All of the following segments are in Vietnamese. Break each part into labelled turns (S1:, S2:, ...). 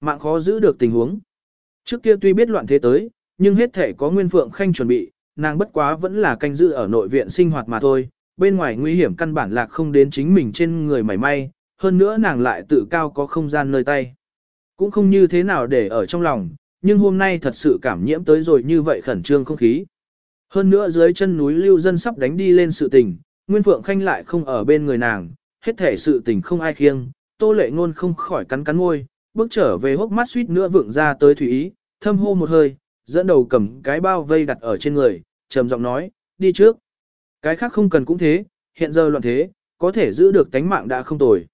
S1: mạng khó giữ được tình huống. Trước kia tuy biết loạn thế tới, nhưng hết thể có Nguyên Phượng Khanh chuẩn bị, nàng bất quá vẫn là canh giữ ở nội viện sinh hoạt mà thôi, bên ngoài nguy hiểm căn bản lạc không đến chính mình trên người mảy may, hơn nữa nàng lại tự cao có không gian nơi tay. Cũng không như thế nào để ở trong lòng, nhưng hôm nay thật sự cảm nhiễm tới rồi như vậy khẩn trương không khí. Hơn nữa dưới chân núi lưu dân sắp đánh đi lên sự tình, Nguyên Phượng Khanh lại không ở bên người nàng, hết thể sự tình không ai khiêng, tô lệ ngôn không khỏi cắn cắn môi, bước trở về hốc mắt suýt nữa vượng ra tới thủy ý, thâm hô một hơi, dẫn đầu cầm cái bao vây đặt ở trên người, trầm giọng nói, đi trước. Cái khác không cần cũng thế, hiện giờ loạn thế, có thể giữ được tánh mạng đã không tồi.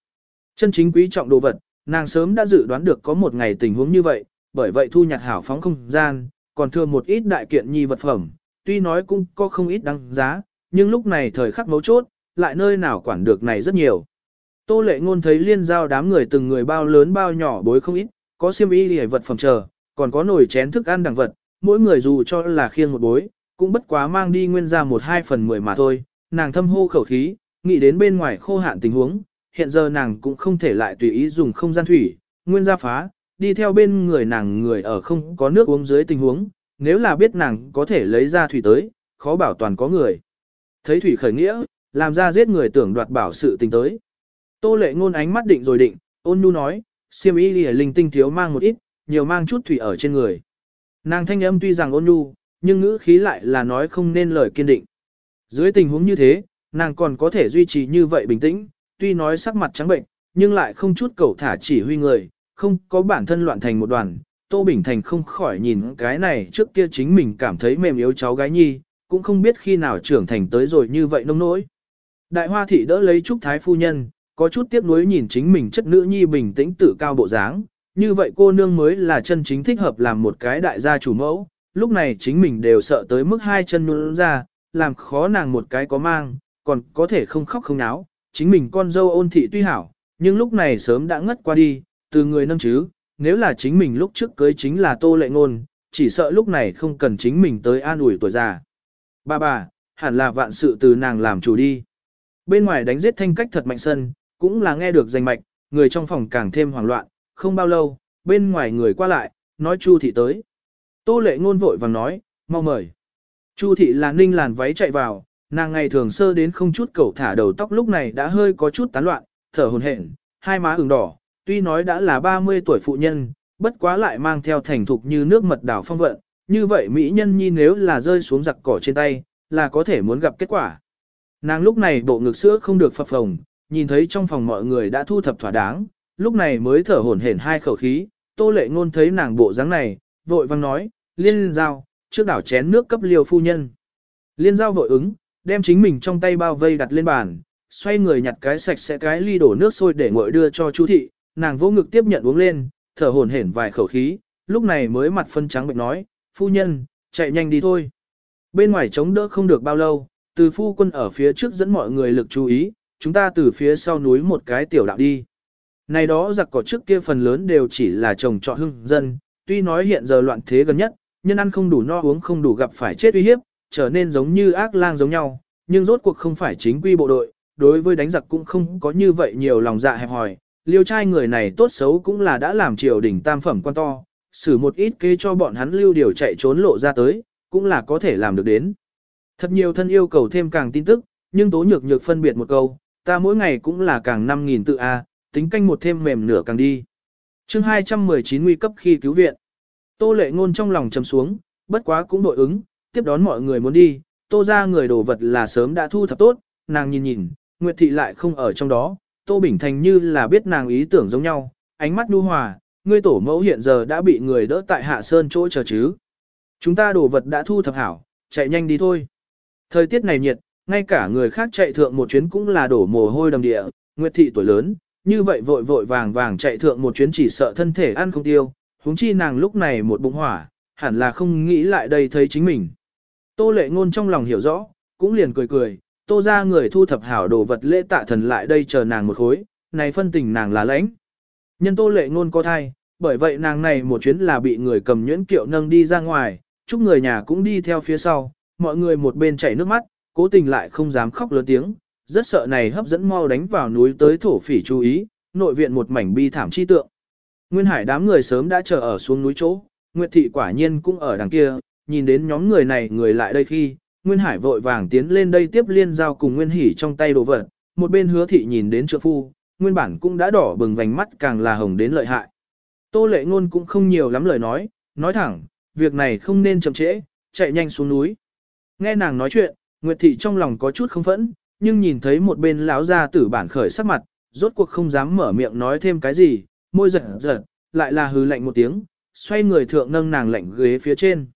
S1: Chân chính quý trọng đồ vật, nàng sớm đã dự đoán được có một ngày tình huống như vậy, bởi vậy thu nhặt hảo phóng không gian, còn thừa một ít đại kiện nhi vật phẩm, tuy nói cũng có không ít đăng giá, nhưng lúc này thời khắc mấu chốt, lại nơi nào quản được này rất nhiều. Tô lệ ngôn thấy liên giao đám người từng người bao lớn bao nhỏ bối không ít, có xiêm y hề vật phẩm chờ, còn có nồi chén thức ăn đẳng vật, mỗi người dù cho là khiêng một bối, cũng bất quá mang đi nguyên ra một hai phần mười mà thôi, nàng thâm hô khẩu khí, nghĩ đến bên ngoài khô hạn tình huống, hiện giờ nàng cũng không thể lại tùy ý dùng không gian thủy, nguyên gia phá, đi theo bên người nàng người ở không có nước uống dưới tình huống, nếu là biết nàng có thể lấy ra thủy tới, khó bảo toàn có người. Thấy thủy khởi nghĩa, làm ra giết người tưởng đoạt bảo sự tình tới. Tô lệ ngôn ánh mắt định rồi định, ôn nhu nói, siêm y lìa linh tinh thiếu mang một ít, nhiều mang chút thủy ở trên người. Nàng thanh âm tuy rằng ôn nhu, nhưng ngữ khí lại là nói không nên lời kiên định. Dưới tình huống như thế, nàng còn có thể duy trì như vậy bình tĩnh, tuy nói sắc mặt trắng bệnh, nhưng lại không chút cầu thả chỉ huy người, không có bản thân loạn thành một đoàn. Tô Bình Thành không khỏi nhìn cái này trước kia chính mình cảm thấy mềm yếu cháu gái nhi, cũng không biết khi nào trưởng thành tới rồi như vậy nông nỗi. Đại hoa thị đỡ lấy Trúc Thái Phu Nhân, có chút tiếc nuối nhìn chính mình chất nữ nhi bình tĩnh tự cao bộ dáng, như vậy cô nương mới là chân chính thích hợp làm một cái đại gia chủ mẫu, lúc này chính mình đều sợ tới mức hai chân nhún ra, làm khó nàng một cái có mang, còn có thể không khóc không náo, chính mình con dâu ôn thị tuy hảo, nhưng lúc này sớm đã ngất qua đi, từ người nâng chứ, nếu là chính mình lúc trước cưới chính là tô lệ ngôn, chỉ sợ lúc này không cần chính mình tới an ủi tuổi già. Bà bà, hẳn là vạn sự từ nàng làm chủ đi. Bên ngoài đánh giết thanh cách thật mạnh sân, cũng là nghe được danh mạch, người trong phòng càng thêm hoảng loạn, không bao lâu, bên ngoài người qua lại, nói Chu thị tới. Tô lệ ngôn vội vàng nói, mau mời. Chu thị là ninh làn váy chạy vào, nàng ngày thường sơ đến không chút cầu thả đầu tóc lúc này đã hơi có chút tán loạn, thở hồn hển, hai má ửng đỏ, tuy nói đã là 30 tuổi phụ nhân, bất quá lại mang theo thành thục như nước mật đảo phong vận, như vậy mỹ nhân nhi nếu là rơi xuống giặc cỏ trên tay, là có thể muốn gặp kết quả. Nàng lúc này bộ ngực sữa không được phập phồng, nhìn thấy trong phòng mọi người đã thu thập thỏa đáng, lúc này mới thở hổn hển hai khẩu khí, tô lệ ngôn thấy nàng bộ dáng này, vội vang nói, liên giao, trước đảo chén nước cấp liều phu nhân. Liên giao vội ứng, đem chính mình trong tay bao vây đặt lên bàn, xoay người nhặt cái sạch sẽ cái ly đổ nước sôi để nguội đưa cho chú thị, nàng vô ngực tiếp nhận uống lên, thở hổn hển vài khẩu khí, lúc này mới mặt phân trắng bệnh nói, phu nhân, chạy nhanh đi thôi. Bên ngoài chống đỡ không được bao lâu, từ phu quân ở phía trước dẫn mọi người lực chú ý, chúng ta từ phía sau núi một cái tiểu đạo đi. Này đó giặc cỏ trước kia phần lớn đều chỉ là trồng trọt hưng dân, tuy nói hiện giờ loạn thế gần nhất, nhân ăn không đủ no uống không đủ gặp phải chết uy hiếp, trở nên giống như ác lang giống nhau, nhưng rốt cuộc không phải chính quy bộ đội, đối với đánh giặc cũng không có như vậy nhiều lòng dạ hẹp hòi. Liêu trai người này tốt xấu cũng là đã làm triều đỉnh tam phẩm quan to, xử một ít kế cho bọn hắn lưu điều chạy trốn lộ ra tới, cũng là có thể làm được đến. Thật nhiều thân yêu cầu thêm càng tin tức, nhưng tố nhược nhược phân biệt một câu, ta mỗi ngày cũng là càng 5.000 tự A, tính canh một thêm mềm nửa càng đi. chương 219 nguy cấp khi cứu viện. Tô lệ ngôn trong lòng trầm xuống, bất quá cũng đội ứng, tiếp đón mọi người muốn đi, tô ra người đồ vật là sớm đã thu thập tốt, nàng nhìn nhìn, Nguyệt Thị lại không ở trong đó, Tô Bình Thành như là biết nàng ý tưởng giống nhau, ánh mắt nu hòa, ngươi tổ mẫu hiện giờ đã bị người đỡ tại hạ sơn chỗ chờ chứ. Chúng ta đồ vật đã thu thập hảo, chạy nhanh đi thôi. Thời tiết này nhiệt, ngay cả người khác chạy thượng một chuyến cũng là đổ mồ hôi đầm địa, Nguyệt Thị tuổi lớn, như vậy vội vội vàng vàng chạy thượng một chuyến chỉ sợ thân thể ăn không tiêu, huống chi nàng lúc này một bụng hỏa, hẳn là không nghĩ lại đây thấy chính mình. Tô lệ ngôn trong lòng hiểu rõ, cũng liền cười cười, tô ra người thu thập hảo đồ vật lễ tạ thần lại đây chờ nàng một khối, này phân tình nàng là lãnh. Nhân tô lệ ngôn có thai, bởi vậy nàng này một chuyến là bị người cầm nhuyễn kiệu nâng đi ra ngoài, chúc người nhà cũng đi theo phía sau, mọi người một bên chảy nước mắt, cố tình lại không dám khóc lớn tiếng, rất sợ này hấp dẫn mau đánh vào núi tới thổ phỉ chú ý, nội viện một mảnh bi thảm chi tượng. Nguyên Hải đám người sớm đã chờ ở xuống núi chỗ, Nguyệt Thị quả nhiên cũng ở đằng kia, nhìn đến nhóm người này người lại đây khi, Nguyên Hải vội vàng tiến lên đây tiếp liên giao cùng Nguyên Hỷ trong tay đồ vật, một bên hứa thị nhìn đến trượng phu, nguyên bản cũng đã đỏ bừng vành mắt càng là hồng đến lợi hại. Tô lệ ngôn cũng không nhiều lắm lời nói, nói thẳng, việc này không nên chậm trễ, chạy nhanh xuống núi. Nghe nàng nói chuyện, Nguyệt Thị trong lòng có chút không phẫn, nhưng nhìn thấy một bên lão gia tử bản khởi sắc mặt, rốt cuộc không dám mở miệng nói thêm cái gì, môi giật giật, lại là hừ lạnh một tiếng, xoay người thượng nâng nàng lạnh ghế phía trên.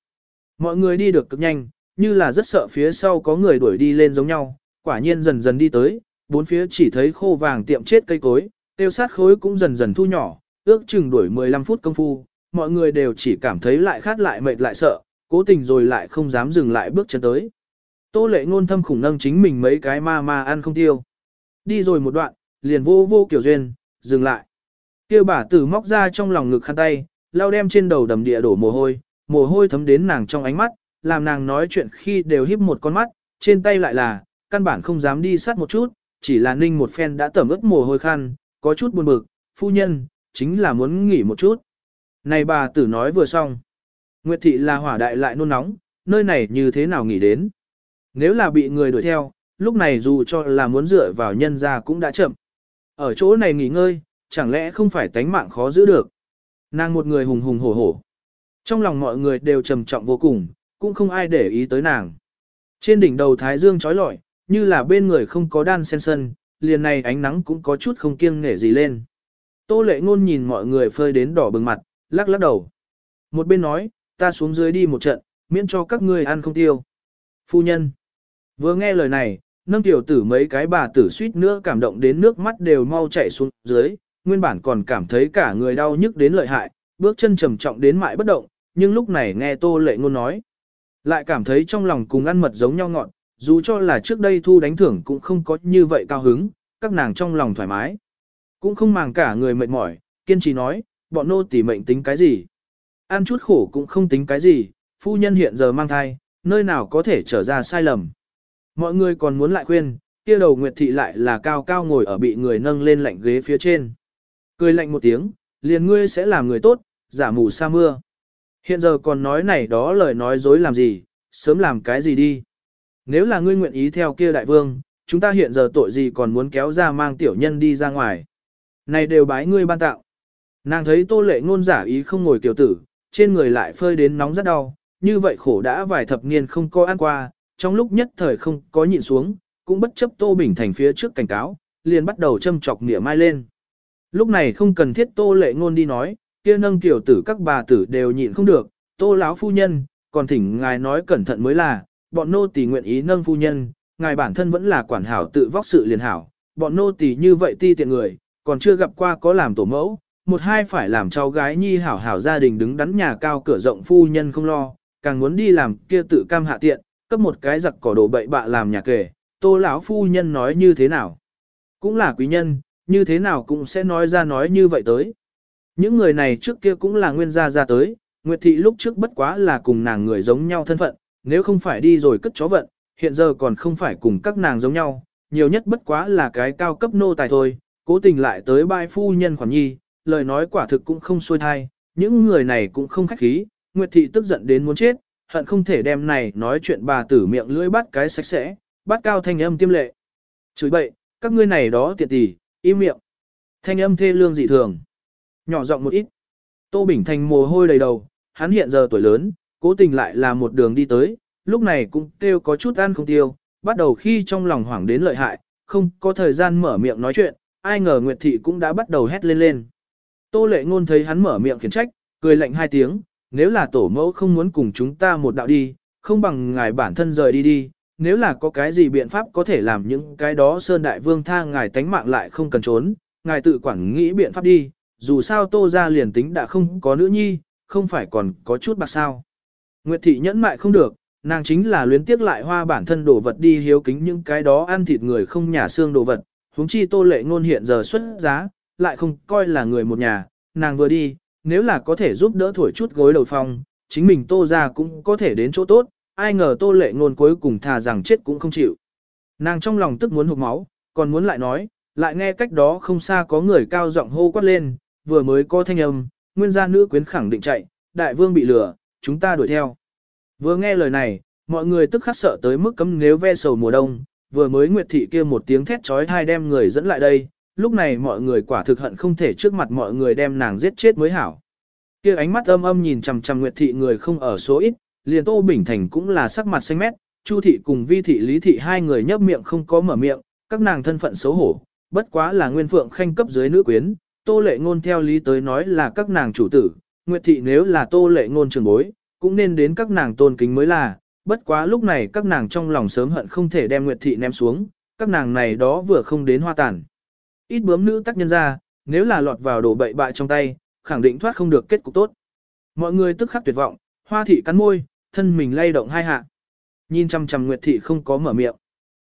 S1: Mọi người đi được cực nhanh, như là rất sợ phía sau có người đuổi đi lên giống nhau, quả nhiên dần dần đi tới, bốn phía chỉ thấy khô vàng tiệm chết cây cối, tiêu sát khối cũng dần dần thu nhỏ, ước chừng đuổi 15 phút công phu, mọi người đều chỉ cảm thấy lại khát lại mệt lại sợ, cố tình rồi lại không dám dừng lại bước chân tới. Tô lệ ngôn thâm khủng nâng chính mình mấy cái ma ma ăn không tiêu. Đi rồi một đoạn, liền vô vô kiểu duyên, dừng lại. Kêu bà tử móc ra trong lòng ngực khăn tay, lau đem trên đầu đầm địa đổ mồ hôi, mồ hôi thấm đến nàng trong ánh mắt, làm nàng nói chuyện khi đều híp một con mắt, trên tay lại là, căn bản không dám đi sát một chút, chỉ là ninh một phen đã tẩm ướt mồ hôi khăn, có chút buồn bực, phu nhân, chính là muốn nghỉ một chút. Này bà tử nói vừa xong. Nguyệt thị là hỏa đại lại nôn nóng, nơi này như thế nào nghỉ đến. Nếu là bị người đuổi theo, lúc này dù cho là muốn dựa vào nhân ra cũng đã chậm. Ở chỗ này nghỉ ngơi, chẳng lẽ không phải tánh mạng khó giữ được. Nàng một người hùng hùng hổ hổ. Trong lòng mọi người đều trầm trọng vô cùng, cũng không ai để ý tới nàng. Trên đỉnh đầu thái dương trói lọi, như là bên người không có đan sen sân, liền này ánh nắng cũng có chút không kiêng nể gì lên. Tô lệ ngôn nhìn mọi người phơi đến đỏ bừng mặt, lắc lắc đầu. Một bên nói, ta xuống dưới đi một trận, miễn cho các ngươi ăn không tiêu. Phu nhân. Vừa nghe lời này, nâng tiểu tử mấy cái bà tử suýt nữa cảm động đến nước mắt đều mau chảy xuống dưới, nguyên bản còn cảm thấy cả người đau nhức đến lợi hại, bước chân trầm trọng đến mại bất động, nhưng lúc này nghe tô lệ ngôn nói. Lại cảm thấy trong lòng cùng ăn mật giống nhau ngọn, dù cho là trước đây thu đánh thưởng cũng không có như vậy cao hứng, các nàng trong lòng thoải mái. Cũng không màng cả người mệt mỏi, kiên trì nói, bọn nô tỉ mệnh tính cái gì. Ăn chút khổ cũng không tính cái gì, phu nhân hiện giờ mang thai, nơi nào có thể trở ra sai lầm. Mọi người còn muốn lại khuyên, kia đầu Nguyệt Thị lại là cao cao ngồi ở bị người nâng lên lạnh ghế phía trên. Cười lạnh một tiếng, liền ngươi sẽ làm người tốt, giả mù sa mưa. Hiện giờ còn nói này đó lời nói dối làm gì, sớm làm cái gì đi. Nếu là ngươi nguyện ý theo kia đại vương, chúng ta hiện giờ tội gì còn muốn kéo ra mang tiểu nhân đi ra ngoài. Này đều bái ngươi ban tạo. Nàng thấy tô lệ ngôn giả ý không ngồi tiểu tử, trên người lại phơi đến nóng rất đau, như vậy khổ đã vài thập niên không có ăn qua, trong lúc nhất thời không có nhịn xuống, cũng bất chấp tô bình thành phía trước cảnh cáo, liền bắt đầu châm chọc nghĩa mai lên. Lúc này không cần thiết tô lệ ngôn đi nói, kia nâng tiểu tử các bà tử đều nhịn không được, tô lão phu nhân, còn thỉnh ngài nói cẩn thận mới là, bọn nô tỳ nguyện ý nâng phu nhân, ngài bản thân vẫn là quản hảo tự vóc sự liền hảo, bọn nô tỳ như vậy ti tiện người, còn chưa gặp qua có làm tổ mẫu, một hai phải làm cháu gái nhi hảo hảo gia đình đứng đắn nhà cao cửa rộng phu nhân không lo, càng muốn đi làm kia tự cam hạ tiện, cấp một cái giặc cỏ đồ bậy bạ làm nhà kể, tô lão phu nhân nói như thế nào? Cũng là quý nhân, như thế nào cũng sẽ nói ra nói như vậy tới. Những người này trước kia cũng là nguyên gia ra tới, Nguyệt Thị lúc trước bất quá là cùng nàng người giống nhau thân phận, nếu không phải đi rồi cất chó vận, hiện giờ còn không phải cùng các nàng giống nhau, nhiều nhất bất quá là cái cao cấp nô tài thôi, cố tình lại tới bai phu nhân khoản nhi, lời nói quả thực cũng không xuôi thai, những người này cũng không khách khí, Nguyệt Thị tức giận đến muốn chết, hận không thể đem này nói chuyện bà tử miệng lưỡi bắt cái sạch sẽ, bắt cao thanh âm tiêm lệ. Chửi bậy, các ngươi này đó tiện tỷ, im miệng. Thanh âm thê lương dị thường. Nhỏ giọng một ít. Tô Bình Thành mồ hôi đầy đầu, hắn hiện giờ tuổi lớn, cố tình lại là một đường đi tới, lúc này cũng kêu có chút ăn không tiêu, bắt đầu khi trong lòng hoảng đến lợi hại, không có thời gian mở miệng nói chuyện, ai ngờ Nguyệt Thị cũng đã bắt đầu hét lên lên. Tô lệ ngôn thấy hắn mở miệng khiển trách, cười lạnh hai tiếng, nếu là tổ mẫu không muốn cùng chúng ta một đạo đi, không bằng ngài bản thân rời đi đi, nếu là có cái gì biện pháp có thể làm những cái đó Sơn Đại Vương tha ngài tánh mạng lại không cần trốn, ngài tự quản nghĩ biện pháp đi, dù sao tô ra liền tính đã không có nữ nhi, không phải còn có chút bạc sao. Nguyệt thị nhẫn mại không được, nàng chính là luyến tiếc lại hoa bản thân đồ vật đi hiếu kính những cái đó ăn thịt người không nhà xương đồ vật, huống chi tô lệ ngôn hiện giờ xuất giá, lại không coi là người một nhà, nàng vừa đi, nếu là có thể giúp đỡ thổi chút gối đầu phong, chính mình tô ra cũng có thể đến chỗ tốt, ai ngờ tô lệ ngôn cuối cùng thà rằng chết cũng không chịu. Nàng trong lòng tức muốn hụt máu, còn muốn lại nói, lại nghe cách đó không xa có người cao giọng hô quát lên, vừa mới có thanh âm, nguyên gia nữ quyến khẳng định chạy, đại vương bị lừa, chúng ta đuổi theo. Vừa nghe lời này, mọi người tức khắc sợ tới mức cấm nếu ve sầu mùa đông, vừa mới Nguyệt Thị kia một tiếng thét chói tai đem người dẫn lại đây, lúc này mọi người quả thực hận không thể trước mặt mọi người đem nàng giết chết mới hảo. Kia ánh mắt âm âm nhìn chằm chằm Nguyệt Thị người không ở số ít, liền Tô Bình Thành cũng là sắc mặt xanh mét, Chu Thị cùng Vi Thị Lý Thị hai người nhấp miệng không có mở miệng, các nàng thân phận xấu hổ, bất quá là nguyên phượng khanh cấp dưới nữ quyến, Tô Lệ Ngôn theo lý tới nói là các nàng chủ tử, Nguyệt Thị nếu là Tô Lệ Ngôn trưởng bối, cũng nên đến các nàng tôn kính mới là, bất quá lúc này các nàng trong lòng sớm hận không thể đem Nguyệt Thị ném xuống, các nàng này đó vừa không đến hoa tàn. Ít bướm nữ tác nhân ra, nếu là lọt vào đổ bậy bại trong tay, khẳng định thoát không được kết cục tốt. Mọi người tức khắc tuyệt vọng, hoa thị cắn môi, thân mình lay động hai hạ. Nhìn chăm chăm Nguyệt Thị không có mở miệng.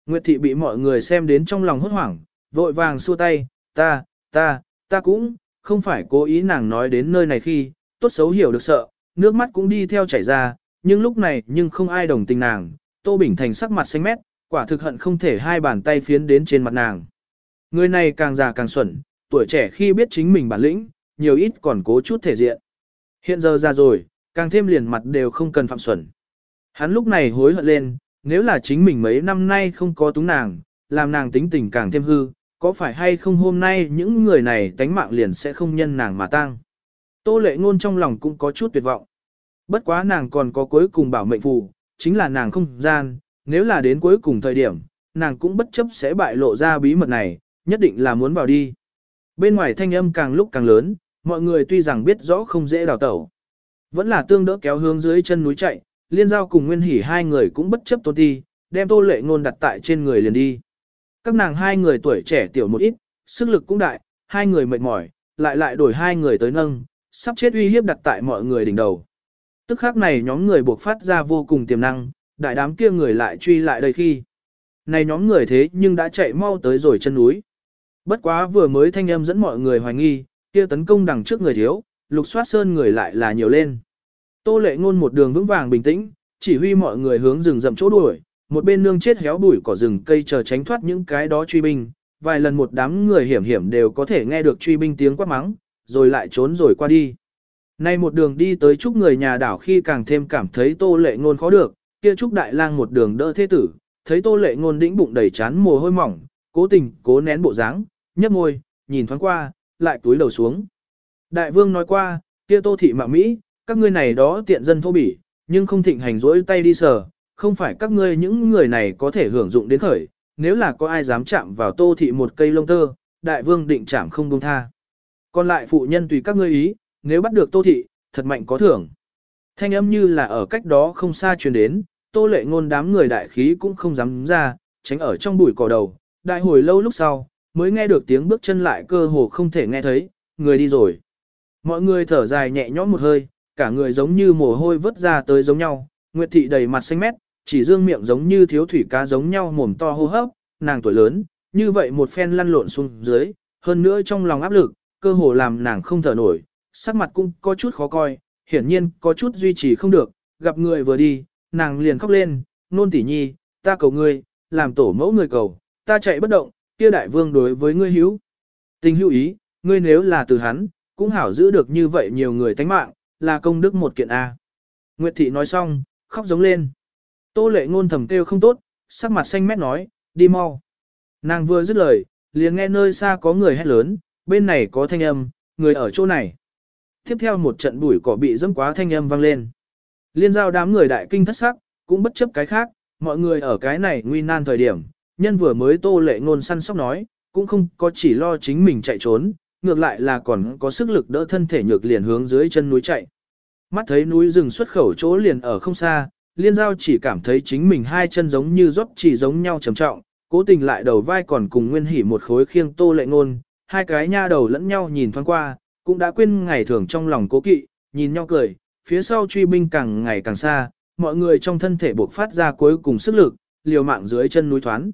S1: Nguyệt Thị bị mọi người xem đến trong lòng hốt hoảng, vội vàng xua tay, ta, ta, ta cũng, không phải cố ý nàng nói đến nơi này khi, tốt xấu hiểu được sợ, nước mắt cũng đi theo chảy ra, nhưng lúc này nhưng không ai đồng tình nàng, Tô Bình Thành sắc mặt xanh mét, quả thực hận không thể hai bàn tay phiến đến trên mặt nàng. Người này càng già càng xuẩn, tuổi trẻ khi biết chính mình bản lĩnh, nhiều ít còn cố chút thể diện. Hiện giờ ra rồi, càng thêm liền mặt đều không cần phạm xuẩn. Hắn lúc này hối hận lên, nếu là chính mình mấy năm nay không có túng nàng, làm nàng tính tình càng thêm hư, có phải hay không hôm nay những người này tánh mạng liền sẽ không nhân nàng mà tang. Tô lệ ngôn trong lòng cũng có chút tuyệt vọng. Bất quá nàng còn có cuối cùng bảo mệnh phù, chính là nàng không gian, nếu là đến cuối cùng thời điểm, nàng cũng bất chấp sẽ bại lộ ra bí mật này, nhất định là muốn vào đi. Bên ngoài thanh âm càng lúc càng lớn, mọi người tuy rằng biết rõ không dễ đào tẩu. Vẫn là tương đỡ kéo hướng dưới chân núi chạy, liên giao cùng nguyên hỉ hai người cũng bất chấp tôn ti, đem tô lệ ngôn đặt tại trên người liền đi. Các nàng hai người tuổi trẻ tiểu một ít, sức lực cũng đại, hai người mệt mỏi, lại lại đổi hai người tới nâng, sắp chết uy hiếp đặt tại mọi người đỉnh đầu. Tức khắc này nhóm người buộc phát ra vô cùng tiềm năng, đại đám kia người lại truy lại đây khi. Này nhóm người thế nhưng đã chạy mau tới rồi chân núi. Bất quá vừa mới thanh âm dẫn mọi người hoài nghi, kia tấn công đằng trước người thiếu, lục soát sơn người lại là nhiều lên. Tô lệ ngôn một đường vững vàng bình tĩnh, chỉ huy mọi người hướng rừng rậm chỗ đuổi, một bên nương chết héo bụi cỏ rừng cây chờ tránh thoát những cái đó truy binh, vài lần một đám người hiểm hiểm đều có thể nghe được truy binh tiếng quát mắng, rồi lại trốn rồi qua đi. Nay một đường đi tới chúc người nhà đảo khi càng thêm cảm thấy tô lệ ngôn khó được, kia chúc đại lang một đường đỡ thế tử, thấy tô lệ ngôn đĩnh bụng đầy chán mồ hôi mỏng, cố tình, cố nén bộ dáng, nhấp môi, nhìn thoáng qua, lại túi đầu xuống. Đại vương nói qua, kia tô thị mạ Mỹ, các ngươi này đó tiện dân thô bỉ, nhưng không thịnh hành rỗi tay đi sờ, không phải các ngươi những người này có thể hưởng dụng đến khởi, nếu là có ai dám chạm vào tô thị một cây lông tơ, đại vương định chạm không buông tha. Còn lại phụ nhân tùy các ngươi ý, nếu bắt được tô thị, thật mạnh có thưởng. Thanh âm như là ở cách đó không xa truyền đến, tô lệ ngôn đám người đại khí cũng không dám ra, tránh ở trong bụi cỏ đầu, đại hồi lâu lúc sau, mới nghe được tiếng bước chân lại cơ hồ không thể nghe thấy, người đi rồi. Mọi người thở dài nhẹ nhõm một hơi, cả người giống như mồ hôi vớt ra tới giống nhau, Nguyệt thị đầy mặt xanh mét, chỉ dương miệng giống như thiếu thủy cá giống nhau mồm to hô hấp, nàng tuổi lớn, như vậy một phen lăn lộn xuống dưới, hơn nữa trong lòng áp lực, cơ hồ làm nàng không thở nổi, sắc mặt cũng có chút khó coi, hiển nhiên có chút duy trì không được, gặp người vừa đi, nàng liền khóc lên, nôn tỷ nhi, ta cầu ngươi, làm tổ mẫu người cầu, ta chạy bất động, kia đại vương đối với ngươi hữu. Tình hữu ý, ngươi nếu là từ hắn, cũng hảo giữ được như vậy nhiều người tánh mạng, là công đức một kiện A. Nguyệt thị nói xong, khóc giống lên. Tô lệ ngôn thầm kêu không tốt, sắc mặt xanh mét nói, đi mau. Nàng vừa dứt lời, liền nghe nơi xa có người hét lớn, bên này có thanh âm, người ở chỗ này. Tiếp theo một trận bụi cỏ bị dẫm quá thanh âm vang lên. Liên giao đám người đại kinh thất sắc, cũng bất chấp cái khác, mọi người ở cái này nguy nan thời điểm, nhân vừa mới tô lệ ngôn săn sóc nói, cũng không có chỉ lo chính mình chạy trốn, ngược lại là còn có sức lực đỡ thân thể nhược liền hướng dưới chân núi chạy. Mắt thấy núi rừng xuất khẩu chỗ liền ở không xa, liên giao chỉ cảm thấy chính mình hai chân giống như rót chỉ giống nhau trầm trọng, cố tình lại đầu vai còn cùng nguyên hỉ một khối khiêng tô lệ ngôn, hai cái nha đầu lẫn nhau nhìn thoáng qua, cũng đã quên ngày thường trong lòng cố kỵ, nhìn nhau cười, phía sau truy binh càng ngày càng xa, mọi người trong thân thể buộc phát ra cuối cùng sức lực, liều mạng dưới chân núi thoán.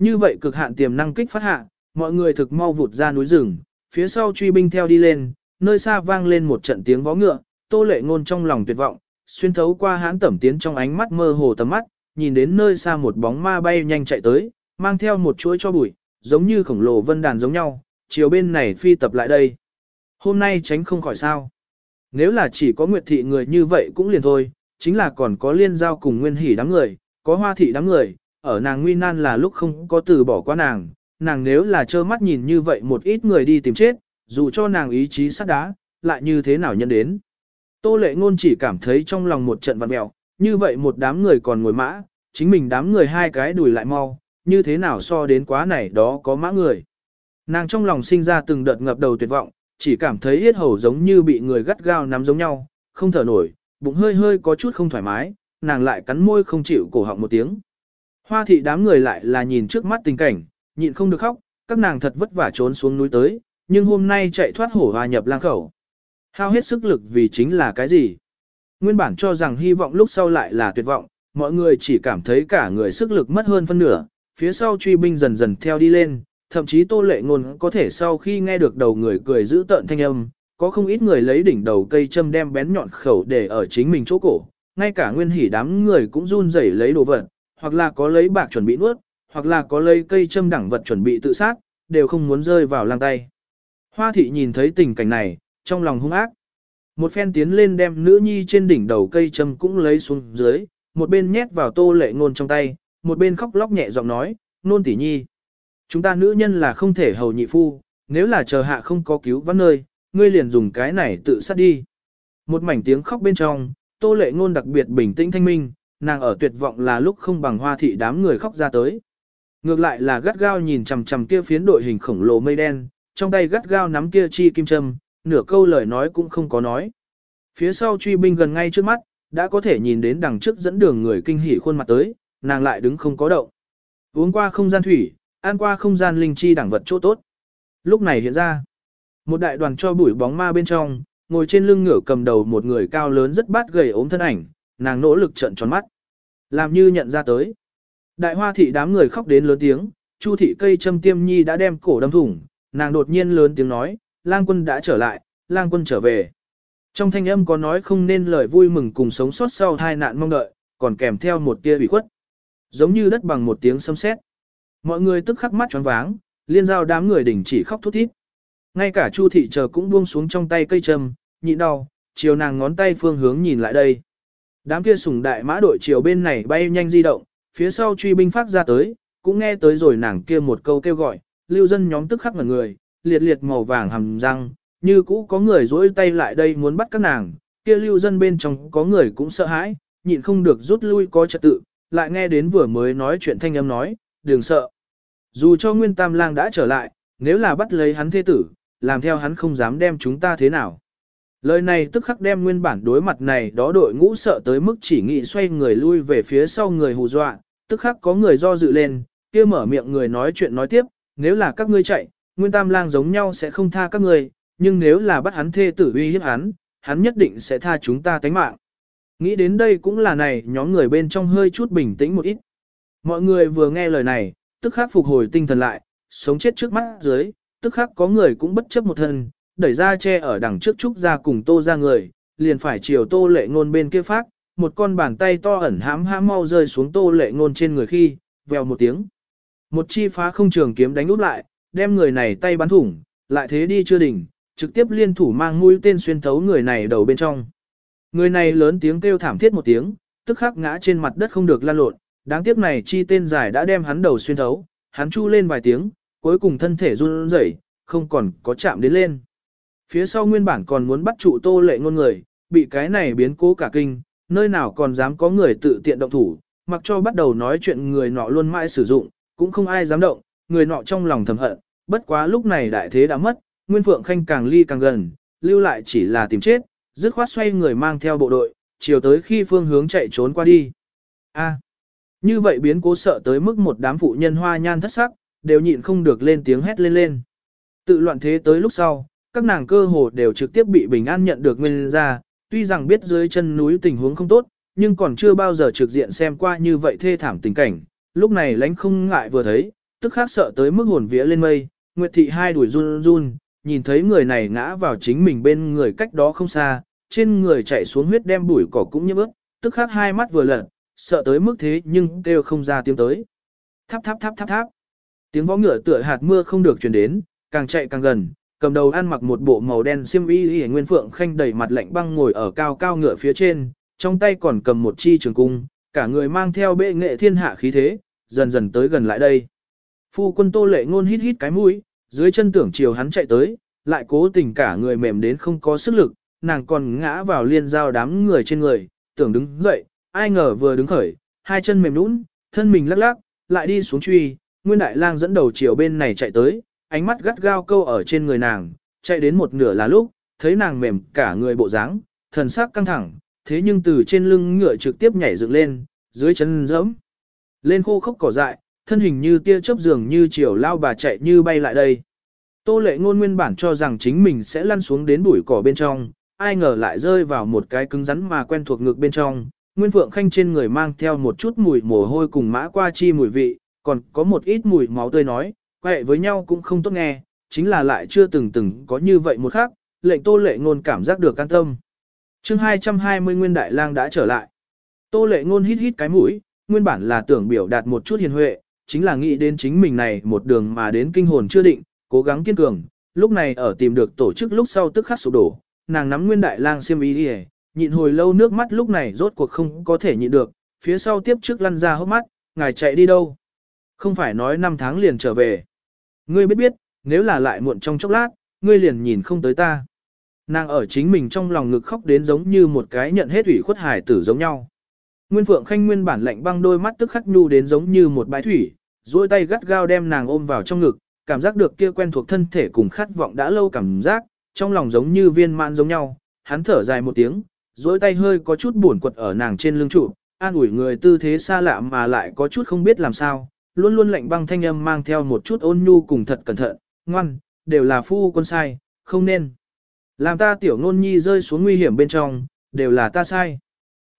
S1: Như vậy cực hạn tiềm năng kích phát hạ, mọi người thực mau vụt ra núi rừng, phía sau truy binh theo đi lên, nơi xa vang lên một trận tiếng vó ngựa, tô lệ ngôn trong lòng tuyệt vọng, xuyên thấu qua hãn tẩm tiến trong ánh mắt mơ hồ tầm mắt, nhìn đến nơi xa một bóng ma bay nhanh chạy tới, mang theo một chuỗi cho bụi, giống như khổng lồ vân đàn giống nhau, chiều bên này phi tập lại đây. Hôm nay tránh không khỏi sao. Nếu là chỉ có Nguyệt thị người như vậy cũng liền thôi, chính là còn có liên giao cùng nguyên hỉ đám người, có hoa thị đám người, ở nàng nguy nan là lúc không có từ bỏ qua nàng, nàng nếu là trơ mắt nhìn như vậy một ít người đi tìm chết, dù cho nàng ý chí sắt đá, lại như thế nào nhân đến. Tô lệ ngôn chỉ cảm thấy trong lòng một trận vặn mẹo, như vậy một đám người còn ngồi mã, chính mình đám người hai cái đùi lại mau, như thế nào so đến quá này đó có mã người. Nàng trong lòng sinh ra từng đợt ngập đầu tuyệt vọng, chỉ cảm thấy yết hầu giống như bị người gắt gao nắm giống nhau, không thở nổi, bụng hơi hơi có chút không thoải mái, nàng lại cắn môi không chịu cổ họng một tiếng. Hoa thị đám người lại là nhìn trước mắt tình cảnh, nhịn không được khóc, các nàng thật vất vả trốn xuống núi tới, nhưng hôm nay chạy thoát hổ hòa nhập lang khẩu. Hao hết sức lực vì chính là cái gì? Nguyên bản cho rằng hy vọng lúc sau lại là tuyệt vọng, mọi người chỉ cảm thấy cả người sức lực mất hơn phân nửa, phía sau truy binh dần dần theo đi lên, thậm chí tô lệ ngôn có thể sau khi nghe được đầu người cười giữ tợn thanh âm, có không ít người lấy đỉnh đầu cây châm đem bén nhọn khẩu để ở chính mình chỗ cổ, ngay cả nguyên hỉ đám người cũng run rẩy lấy đồ vật, hoặc là có lấy bạc chuẩn bị nuốt, hoặc là có lấy cây châm đẳng vật chuẩn bị tự sát, đều không muốn rơi vào lang tay. Hoa thị nhìn thấy tình cảnh này, trong lòng hung ác. Một phen tiến lên đem nữ nhi trên đỉnh đầu cây châm cũng lấy xuống dưới, một bên nhét vào tô lệ ngôn trong tay, một bên khóc lóc nhẹ giọng nói, nôn tỷ nhi. Chúng ta nữ nhân là không thể hầu nhị phu, nếu là chờ hạ không có cứu vãn nơi, ngươi liền dùng cái này tự sát đi. Một mảnh tiếng khóc bên trong, tô lệ ngôn đặc biệt bình tĩnh thanh minh, nàng ở tuyệt vọng là lúc không bằng hoa thị đám người khóc ra tới. Ngược lại là gắt gao nhìn chằm chằm kia phiến đội hình khổng lồ mây đen, trong tay gắt gao nắm kia chi kim châm, nửa câu lời nói cũng không có nói. Phía sau truy binh gần ngay trước mắt, đã có thể nhìn đến đằng trước dẫn đường người kinh hỉ khuôn mặt tới, nàng lại đứng không có động. Uống qua không gian thủy, ăn qua không gian linh chi đẳng vật chỗ tốt. Lúc này hiện ra, một đại đoàn cho bụi bóng ma bên trong, ngồi trên lưng ngựa cầm đầu một người cao lớn rất bát gầy ốm thân ảnh, nàng nỗ lực trợn tròn mắt. Làm như nhận ra tới. Đại hoa thị đám người khóc đến lớn tiếng, chu thị cây châm tiêm nhi đã đem cổ đâm thủng, nàng đột nhiên lớn tiếng nói, lang quân đã trở lại, lang quân trở về. Trong thanh âm có nói không nên lời vui mừng cùng sống sót sau tai nạn mong đợi, còn kèm theo một tia bị khuất. Giống như đất bằng một tiếng sấm sét. Mọi người tức khắc mắt choáng váng, liên giao đám người đỉnh chỉ khóc thút thít. Ngay cả Chu thị chờ cũng buông xuống trong tay cây châm, nhịn đau, chiều nàng ngón tay phương hướng nhìn lại đây. Đám kia sùng đại mã đội chiều bên này bay nhanh di động, phía sau truy binh phát ra tới, cũng nghe tới rồi nàng kia một câu kêu gọi, lưu dân nhóm tức khắc ngẩn người, liệt liệt màu vàng hầm răng, như cũ có người dỗi tay lại đây muốn bắt các nàng, kia lưu dân bên trong có người cũng sợ hãi, nhịn không được rút lui có trật tự, lại nghe đến vừa mới nói chuyện thanh âm nói, đừng sợ. Dù cho Nguyên Tam Lang đã trở lại, nếu là bắt lấy hắn thế tử, làm theo hắn không dám đem chúng ta thế nào. Lời này tức khắc đem nguyên bản đối mặt này đó đội ngũ sợ tới mức chỉ nghĩ xoay người lui về phía sau người hù dọa, tức khắc có người do dự lên, kia mở miệng người nói chuyện nói tiếp, nếu là các ngươi chạy, Nguyên Tam Lang giống nhau sẽ không tha các ngươi, nhưng nếu là bắt hắn thê tử uy hiếp hắn, hắn nhất định sẽ tha chúng ta tánh mạng. Nghĩ đến đây cũng là này nhóm người bên trong hơi chút bình tĩnh một ít. Mọi người vừa nghe lời này, tức khắc phục hồi tinh thần lại, sống chết trước mắt dưới, tức khắc có người cũng bất chấp một thân, đẩy ra che ở đằng trước trúc ra cùng tô ra người, liền phải chiều tô lệ ngôn bên kia phát, một con bàn tay to ẩn hãm hãm mau rơi xuống tô lệ ngôn trên người khi, vèo một tiếng. Một chi phá không trường kiếm đánh úp lại, đem người này tay bắn thủng, lại thế đi chưa đỉnh, trực tiếp liên thủ mang mũi tên xuyên thấu người này đầu bên trong. Người này lớn tiếng kêu thảm thiết một tiếng, tức khắc ngã trên mặt đất không được lan lộn, đáng tiếc này chi tên dài đã đem hắn đầu xuyên thấu, hắn chu lên vài tiếng, cuối cùng thân thể run rẩy, không còn có chạm đến lên. Phía sau nguyên bản còn muốn bắt trụ tô lệ ngôn người, bị cái này biến cố cả kinh, nơi nào còn dám có người tự tiện động thủ, mặc cho bắt đầu nói chuyện người nọ luôn mãi sử dụng, cũng không ai dám động, người nọ trong lòng thầm hận, bất quá lúc này đại thế đã mất, Nguyên Phượng Khanh càng ly càng gần, lưu lại chỉ là tìm chết, dứt khoát xoay người mang theo bộ đội, chiều tới khi phương hướng chạy trốn qua đi. A. như vậy biến cố sợ tới mức một đám phụ nhân hoa nhan thất sắc, đều nhịn không được lên tiếng hét lên lên. Tự loạn thế tới lúc sau, các nàng cơ hồ đều trực tiếp bị bình an nhận được nguyên ra, tuy rằng biết dưới chân núi tình huống không tốt, nhưng còn chưa bao giờ trực diện xem qua như vậy thê thảm tình cảnh, lúc này lánh không ngại vừa thấy, tức khác sợ tới mức hồn vía lên mây, Nguyệt thị hai đuổi run run, nhìn thấy người này ngã vào chính mình bên người cách đó không xa, trên người chạy xuống huyết đem bụi cỏ cũng như ướt, tức khắc hai mắt vừa lật, sợ tới mức thế nhưng kêu không ra tiếng tới. Tháp tháp tháp tháp tháp. Tiếng võ ngựa tựa hạt mưa không được truyền đến, càng chạy càng gần, Cầm đầu ăn mặc một bộ màu đen xiêm y y Nguyên Phượng Khanh đầy mặt lạnh băng ngồi ở cao cao ngựa phía trên, trong tay còn cầm một chi trường cung, cả người mang theo bệ nghệ thiên hạ khí thế, dần dần tới gần lại đây. Phu quân Tô Lệ ngôn hít hít cái mũi, dưới chân tưởng chiều hắn chạy tới, lại cố tình cả người mềm đến không có sức lực, nàng còn ngã vào liên giao đám người trên người, tưởng đứng dậy, ai ngờ vừa đứng khởi, hai chân mềm nhũn, thân mình lắc lắc, lại đi xuống truy, Nguyên Đại Lang dẫn đầu chiều bên này chạy tới, ánh mắt gắt gao câu ở trên người nàng, chạy đến một nửa là lúc, thấy nàng mềm cả người bộ dáng, thần sắc căng thẳng, thế nhưng từ trên lưng ngựa trực tiếp nhảy dựng lên, dưới chân dẫm. Lên khô khốc cỏ dại, thân hình như tia chớp dường như chiều lao bà chạy như bay lại đây. Tô lệ ngôn nguyên bản cho rằng chính mình sẽ lăn xuống đến bụi cỏ bên trong, ai ngờ lại rơi vào một cái cứng rắn mà quen thuộc ngực bên trong. Nguyên Phượng Khanh trên người mang theo một chút mùi mồ hôi cùng mã qua chi mùi vị, còn có một ít mùi máu tươi nói, quậy với nhau cũng không tốt nghe, chính là lại chưa từng từng có như vậy một khác, lệnh tô lệ ngôn cảm giác được can tâm. chương 220 Nguyên Đại Lang đã trở lại. Tô lệ ngôn hít hít cái mũi, nguyên bản là tưởng biểu đạt một chút hiền huệ, chính là nghĩ đến chính mình này một đường mà đến kinh hồn chưa định, cố gắng kiên cường, lúc này ở tìm được tổ chức lúc sau tức khắc sụp đổ, nàng nắm Nguyên Đại Lang xiêm y đi nhịn hồi lâu nước mắt lúc này rốt cuộc không có thể nhịn được, phía sau tiếp trước lăn ra hốc mắt, ngài chạy đi đâu? Không phải nói năm tháng liền trở về. Ngươi biết biết, nếu là lại muộn trong chốc lát, ngươi liền nhìn không tới ta. Nàng ở chính mình trong lòng ngực khóc đến giống như một cái nhận hết ủy khuất hải tử giống nhau. Nguyên Phượng Khanh nguyên bản lạnh băng đôi mắt tức khắc nhu đến giống như một bãi thủy, duỗi tay gắt gao đem nàng ôm vào trong ngực, cảm giác được kia quen thuộc thân thể cùng khát vọng đã lâu cảm giác, trong lòng giống như viên mãn giống nhau, hắn thở dài một tiếng, duỗi tay hơi có chút buồn quật ở nàng trên lưng trụ, an ủi người tư thế xa lạ mà lại có chút không biết làm sao, luôn luôn lạnh băng thanh âm mang theo một chút ôn nhu cùng thật cẩn thận, ngoan, đều là phu quân sai, không nên. Làm ta tiểu nôn nhi rơi xuống nguy hiểm bên trong, đều là ta sai.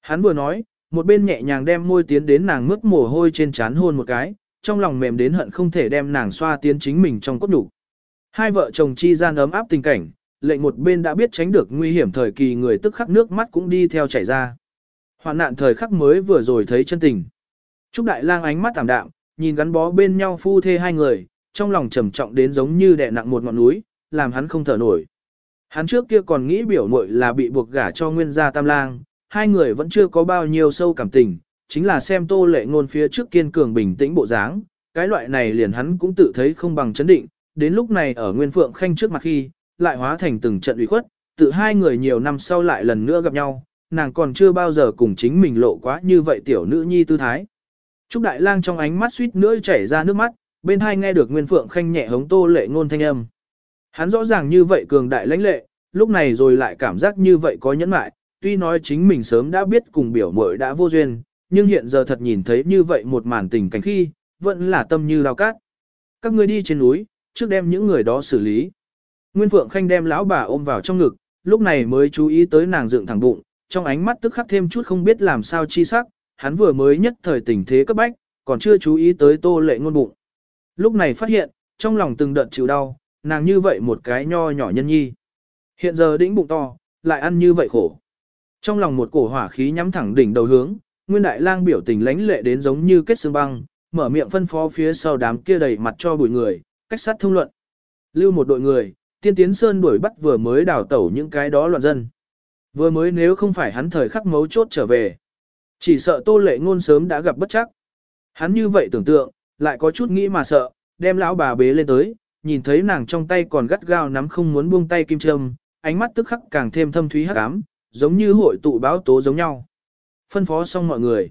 S1: Hắn vừa nói, một bên nhẹ nhàng đem môi tiến đến nàng mướt mồ hôi trên trán hôn một cái, trong lòng mềm đến hận không thể đem nàng xoa tiến chính mình trong cốt đủ. Hai vợ chồng chi gian ấm áp tình cảnh, lệnh một bên đã biết tránh được nguy hiểm thời kỳ người tức khắc nước mắt cũng đi theo chảy ra. Hoạn nạn thời khắc mới vừa rồi thấy chân tình. Trúc Đại Lang ánh mắt tạm đạm, nhìn gắn bó bên nhau phu thê hai người, trong lòng trầm trọng đến giống như đè nặng một ngọn núi, làm hắn không thở nổi. Hắn trước kia còn nghĩ biểu muội là bị buộc gả cho nguyên gia tam lang, hai người vẫn chưa có bao nhiêu sâu cảm tình, chính là xem tô lệ ngôn phía trước kiên cường bình tĩnh bộ dáng, cái loại này liền hắn cũng tự thấy không bằng chấn định, đến lúc này ở Nguyên Phượng Khanh trước mặt khi, lại hóa thành từng trận ủy khuất, tự hai người nhiều năm sau lại lần nữa gặp nhau, nàng còn chưa bao giờ cùng chính mình lộ quá như vậy tiểu nữ nhi tư thái. Trúc Đại Lang trong ánh mắt suýt nữa chảy ra nước mắt, bên hai nghe được Nguyên Phượng Khanh nhẹ hống tô lệ ngôn thanh âm. Hắn rõ ràng như vậy cường đại lãnh lệ, lúc này rồi lại cảm giác như vậy có nhẫn mại, tuy nói chính mình sớm đã biết cùng biểu muội đã vô duyên, nhưng hiện giờ thật nhìn thấy như vậy một màn tình cảnh khi, vẫn là tâm như lao cát. Các ngươi đi trên núi, trước đem những người đó xử lý. Nguyên Phượng Khanh đem lão bà ôm vào trong ngực, lúc này mới chú ý tới nàng dựng thẳng bụng, trong ánh mắt tức khắc thêm chút không biết làm sao chi sắc, hắn vừa mới nhất thời tình thế cấp bách, còn chưa chú ý tới tô lệ ngôn bụng. Lúc này phát hiện, trong lòng từng đợt chịu đau, nàng như vậy một cái nho nhỏ nhân nhi. Hiện giờ đĩnh bụng to, lại ăn như vậy khổ. Trong lòng một cổ hỏa khí nhắm thẳng đỉnh đầu hướng, Nguyên Đại Lang biểu tình lãnh lệ đến giống như kết xương băng, mở miệng phân phó phía sau đám kia đầy mặt cho bụi người, cách sát thông luận. Lưu một đội người, tiên tiến sơn đuổi bắt vừa mới đào tẩu những cái đó loạn dân. Vừa mới nếu không phải hắn thời khắc mấu chốt trở về. Chỉ sợ tô lệ ngôn sớm đã gặp bất chắc. Hắn như vậy tưởng tượng, lại có chút nghĩ mà sợ, đem lão bà bế lên tới, nhìn thấy nàng trong tay còn gắt gao nắm không muốn buông tay kim châm, ánh mắt tức khắc càng thêm thâm thúy hắc ám, giống như hội tụ báo tố giống nhau. Phân phó xong mọi người.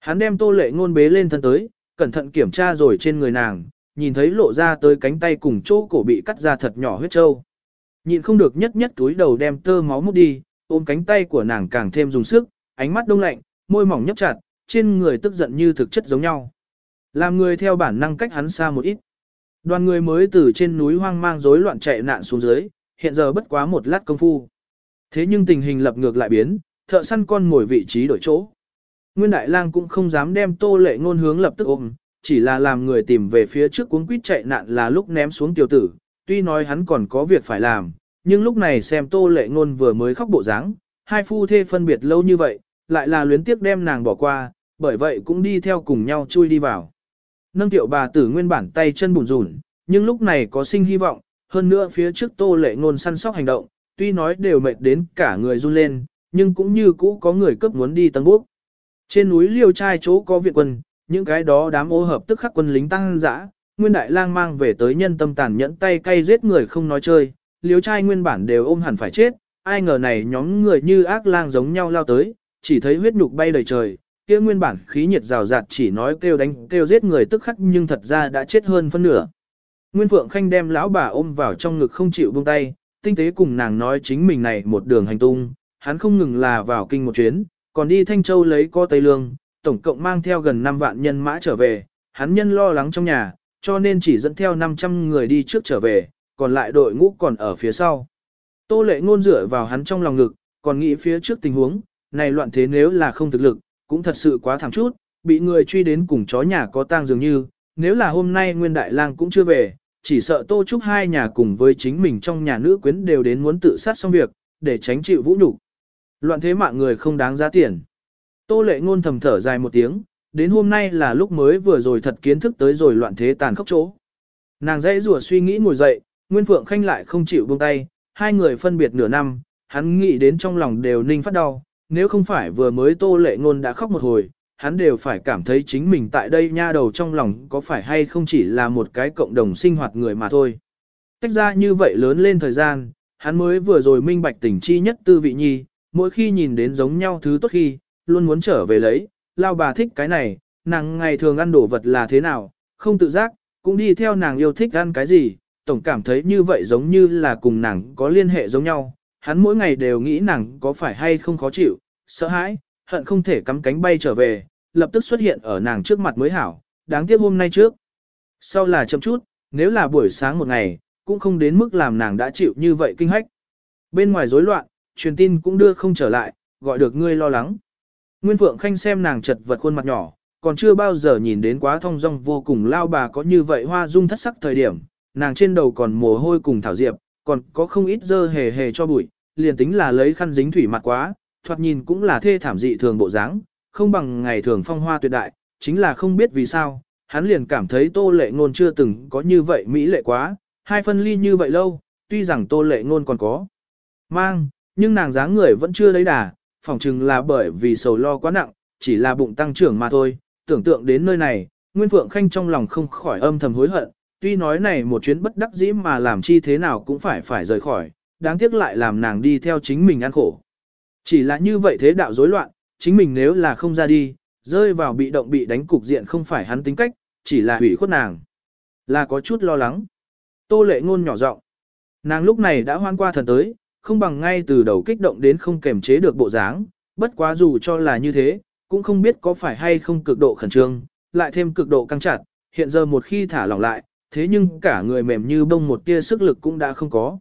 S1: Hắn đem tô lệ ngôn bế lên thân tới, cẩn thận kiểm tra rồi trên người nàng, nhìn thấy lộ ra tới cánh tay cùng chỗ cổ bị cắt ra thật nhỏ huyết trâu. Nhìn không được nhất nhất túi đầu đem tơ máu mút đi, ôm cánh tay của nàng càng thêm dùng sức, ánh mắt đông lạnh, môi mỏng nhấp chặt, trên người tức giận như thực chất giống nhau. Làm người theo bản năng cách hắn xa một ít. Đoàn người mới từ trên núi hoang mang rối loạn chạy nạn xuống dưới, hiện giờ bất quá một lát công phu. Thế nhưng tình hình lập ngược lại biến, thợ săn con ngồi vị trí đổi chỗ. Nguyên Đại Lang cũng không dám đem tô lệ ngôn hướng lập tức ôm, chỉ là làm người tìm về phía trước cuống quýt chạy nạn là lúc ném xuống tiểu tử, tuy nói hắn còn có việc phải làm, nhưng lúc này xem tô lệ ngôn vừa mới khóc bộ dáng, hai phu thê phân biệt lâu như vậy, lại là luyến tiếc đem nàng bỏ qua, bởi vậy cũng đi theo cùng nhau chui đi vào. Nâng tiểu bà tử nguyên bản tay chân bùn rủn, nhưng lúc này có sinh hy vọng, hơn nữa phía trước tô lệ ngôn săn sóc hành động, tuy nói đều mệt đến cả người run lên, nhưng cũng như cũ có người cấp muốn đi tăng bước. Trên núi liêu trai chỗ có viện quân, những cái đó đám ô hợp tức khắc quân lính tăng dã, nguyên đại lang mang về tới nhân tâm tàn nhẫn tay cay giết người không nói chơi, liêu trai nguyên bản đều ôm hẳn phải chết, ai ngờ này nhóm người như ác lang giống nhau lao tới, chỉ thấy huyết nhục bay đầy trời, kia nguyên bản khí nhiệt rào rạt chỉ nói kêu đánh kêu giết người tức khắc nhưng thật ra đã chết hơn phân nửa. Nguyên Phượng Khanh đem lão bà ôm vào trong ngực không chịu buông tay, tinh tế cùng nàng nói chính mình này một đường hành tung, hắn không ngừng là vào kinh một chuyến, còn đi Thanh Châu lấy co Tây Lương, tổng cộng mang theo gần 5 vạn nhân mã trở về, hắn nhân lo lắng trong nhà, cho nên chỉ dẫn theo 500 người đi trước trở về, còn lại đội ngũ còn ở phía sau. Tô lệ ngôn dựa vào hắn trong lòng ngực, còn nghĩ phía trước tình huống, này loạn thế nếu là không thực lực, cũng thật sự quá thảm chút, bị người truy đến cùng chó nhà có tang dường như, nếu là hôm nay Nguyên Đại Lang cũng chưa về, chỉ sợ Tô Trúc hai nhà cùng với chính mình trong nhà nữ quyến đều đến muốn tự sát xong việc, để tránh chịu vũ nhục. Loạn thế mạng người không đáng giá tiền. Tô lệ ngôn thầm thở dài một tiếng, đến hôm nay là lúc mới vừa rồi thật kiến thức tới rồi loạn thế tàn khốc chỗ. Nàng dãy rủa suy nghĩ ngồi dậy, Nguyên Phượng Khanh lại không chịu buông tay, hai người phân biệt nửa năm, hắn nghĩ đến trong lòng đều ninh phát đau, nếu không phải vừa mới tô lệ ngôn đã khóc một hồi, hắn đều phải cảm thấy chính mình tại đây nha đầu trong lòng có phải hay không chỉ là một cái cộng đồng sinh hoạt người mà thôi. Tách ra như vậy lớn lên thời gian, hắn mới vừa rồi minh bạch tình chi nhất tư vị nhi, mỗi khi nhìn đến giống nhau thứ tốt khi, luôn muốn trở về lấy, lao bà thích cái này, nàng ngày thường ăn đồ vật là thế nào, không tự giác, cũng đi theo nàng yêu thích ăn cái gì, tổng cảm thấy như vậy giống như là cùng nàng có liên hệ giống nhau, hắn mỗi ngày đều nghĩ nàng có phải hay không khó chịu, sợ hãi, hận không thể cắm cánh bay trở về, lập tức xuất hiện ở nàng trước mặt mới hảo, đáng tiếc hôm nay trước. Sau là chậm chút, nếu là buổi sáng một ngày, cũng không đến mức làm nàng đã chịu như vậy kinh hách. Bên ngoài rối loạn, truyền tin cũng đưa không trở lại, gọi được ngươi lo lắng. Nguyên Phượng Khanh xem nàng chật vật khuôn mặt nhỏ, còn chưa bao giờ nhìn đến quá thông dong vô cùng lao bà có như vậy hoa dung thất sắc thời điểm, nàng trên đầu còn mồ hôi cùng thảo diệp, còn có không ít dơ hề hề cho bụi, liền tính là lấy khăn dính thủy mặt quá, thoạt nhìn cũng là thê thảm dị thường bộ dáng, không bằng ngày thường phong hoa tuyệt đại, chính là không biết vì sao, hắn liền cảm thấy tô lệ ngôn chưa từng có như vậy mỹ lệ quá, hai phân ly như vậy lâu, tuy rằng tô lệ ngôn còn có mang, nhưng nàng dáng người vẫn chưa lấy đà, phỏng chừng là bởi vì sầu lo quá nặng, chỉ là bụng tăng trưởng mà thôi, tưởng tượng đến nơi này, Nguyên Phượng Khanh trong lòng không khỏi âm thầm hối hận, tuy nói này một chuyến bất đắc dĩ mà làm chi thế nào cũng phải phải rời khỏi, đáng tiếc lại làm nàng đi theo chính mình ăn khổ. Chỉ là như vậy thế đạo rối loạn, chính mình nếu là không ra đi, rơi vào bị động bị đánh cục diện không phải hắn tính cách, chỉ là hủy khuất nàng. Là có chút lo lắng. Tô lệ ngôn nhỏ giọng Nàng lúc này đã hoan qua thần tới, không bằng ngay từ đầu kích động đến không kềm chế được bộ dáng, bất quá dù cho là như thế, cũng không biết có phải hay không cực độ khẩn trương, lại thêm cực độ căng chặt, hiện giờ một khi thả lỏng lại, thế nhưng cả người mềm như bông một tia sức lực cũng đã không có.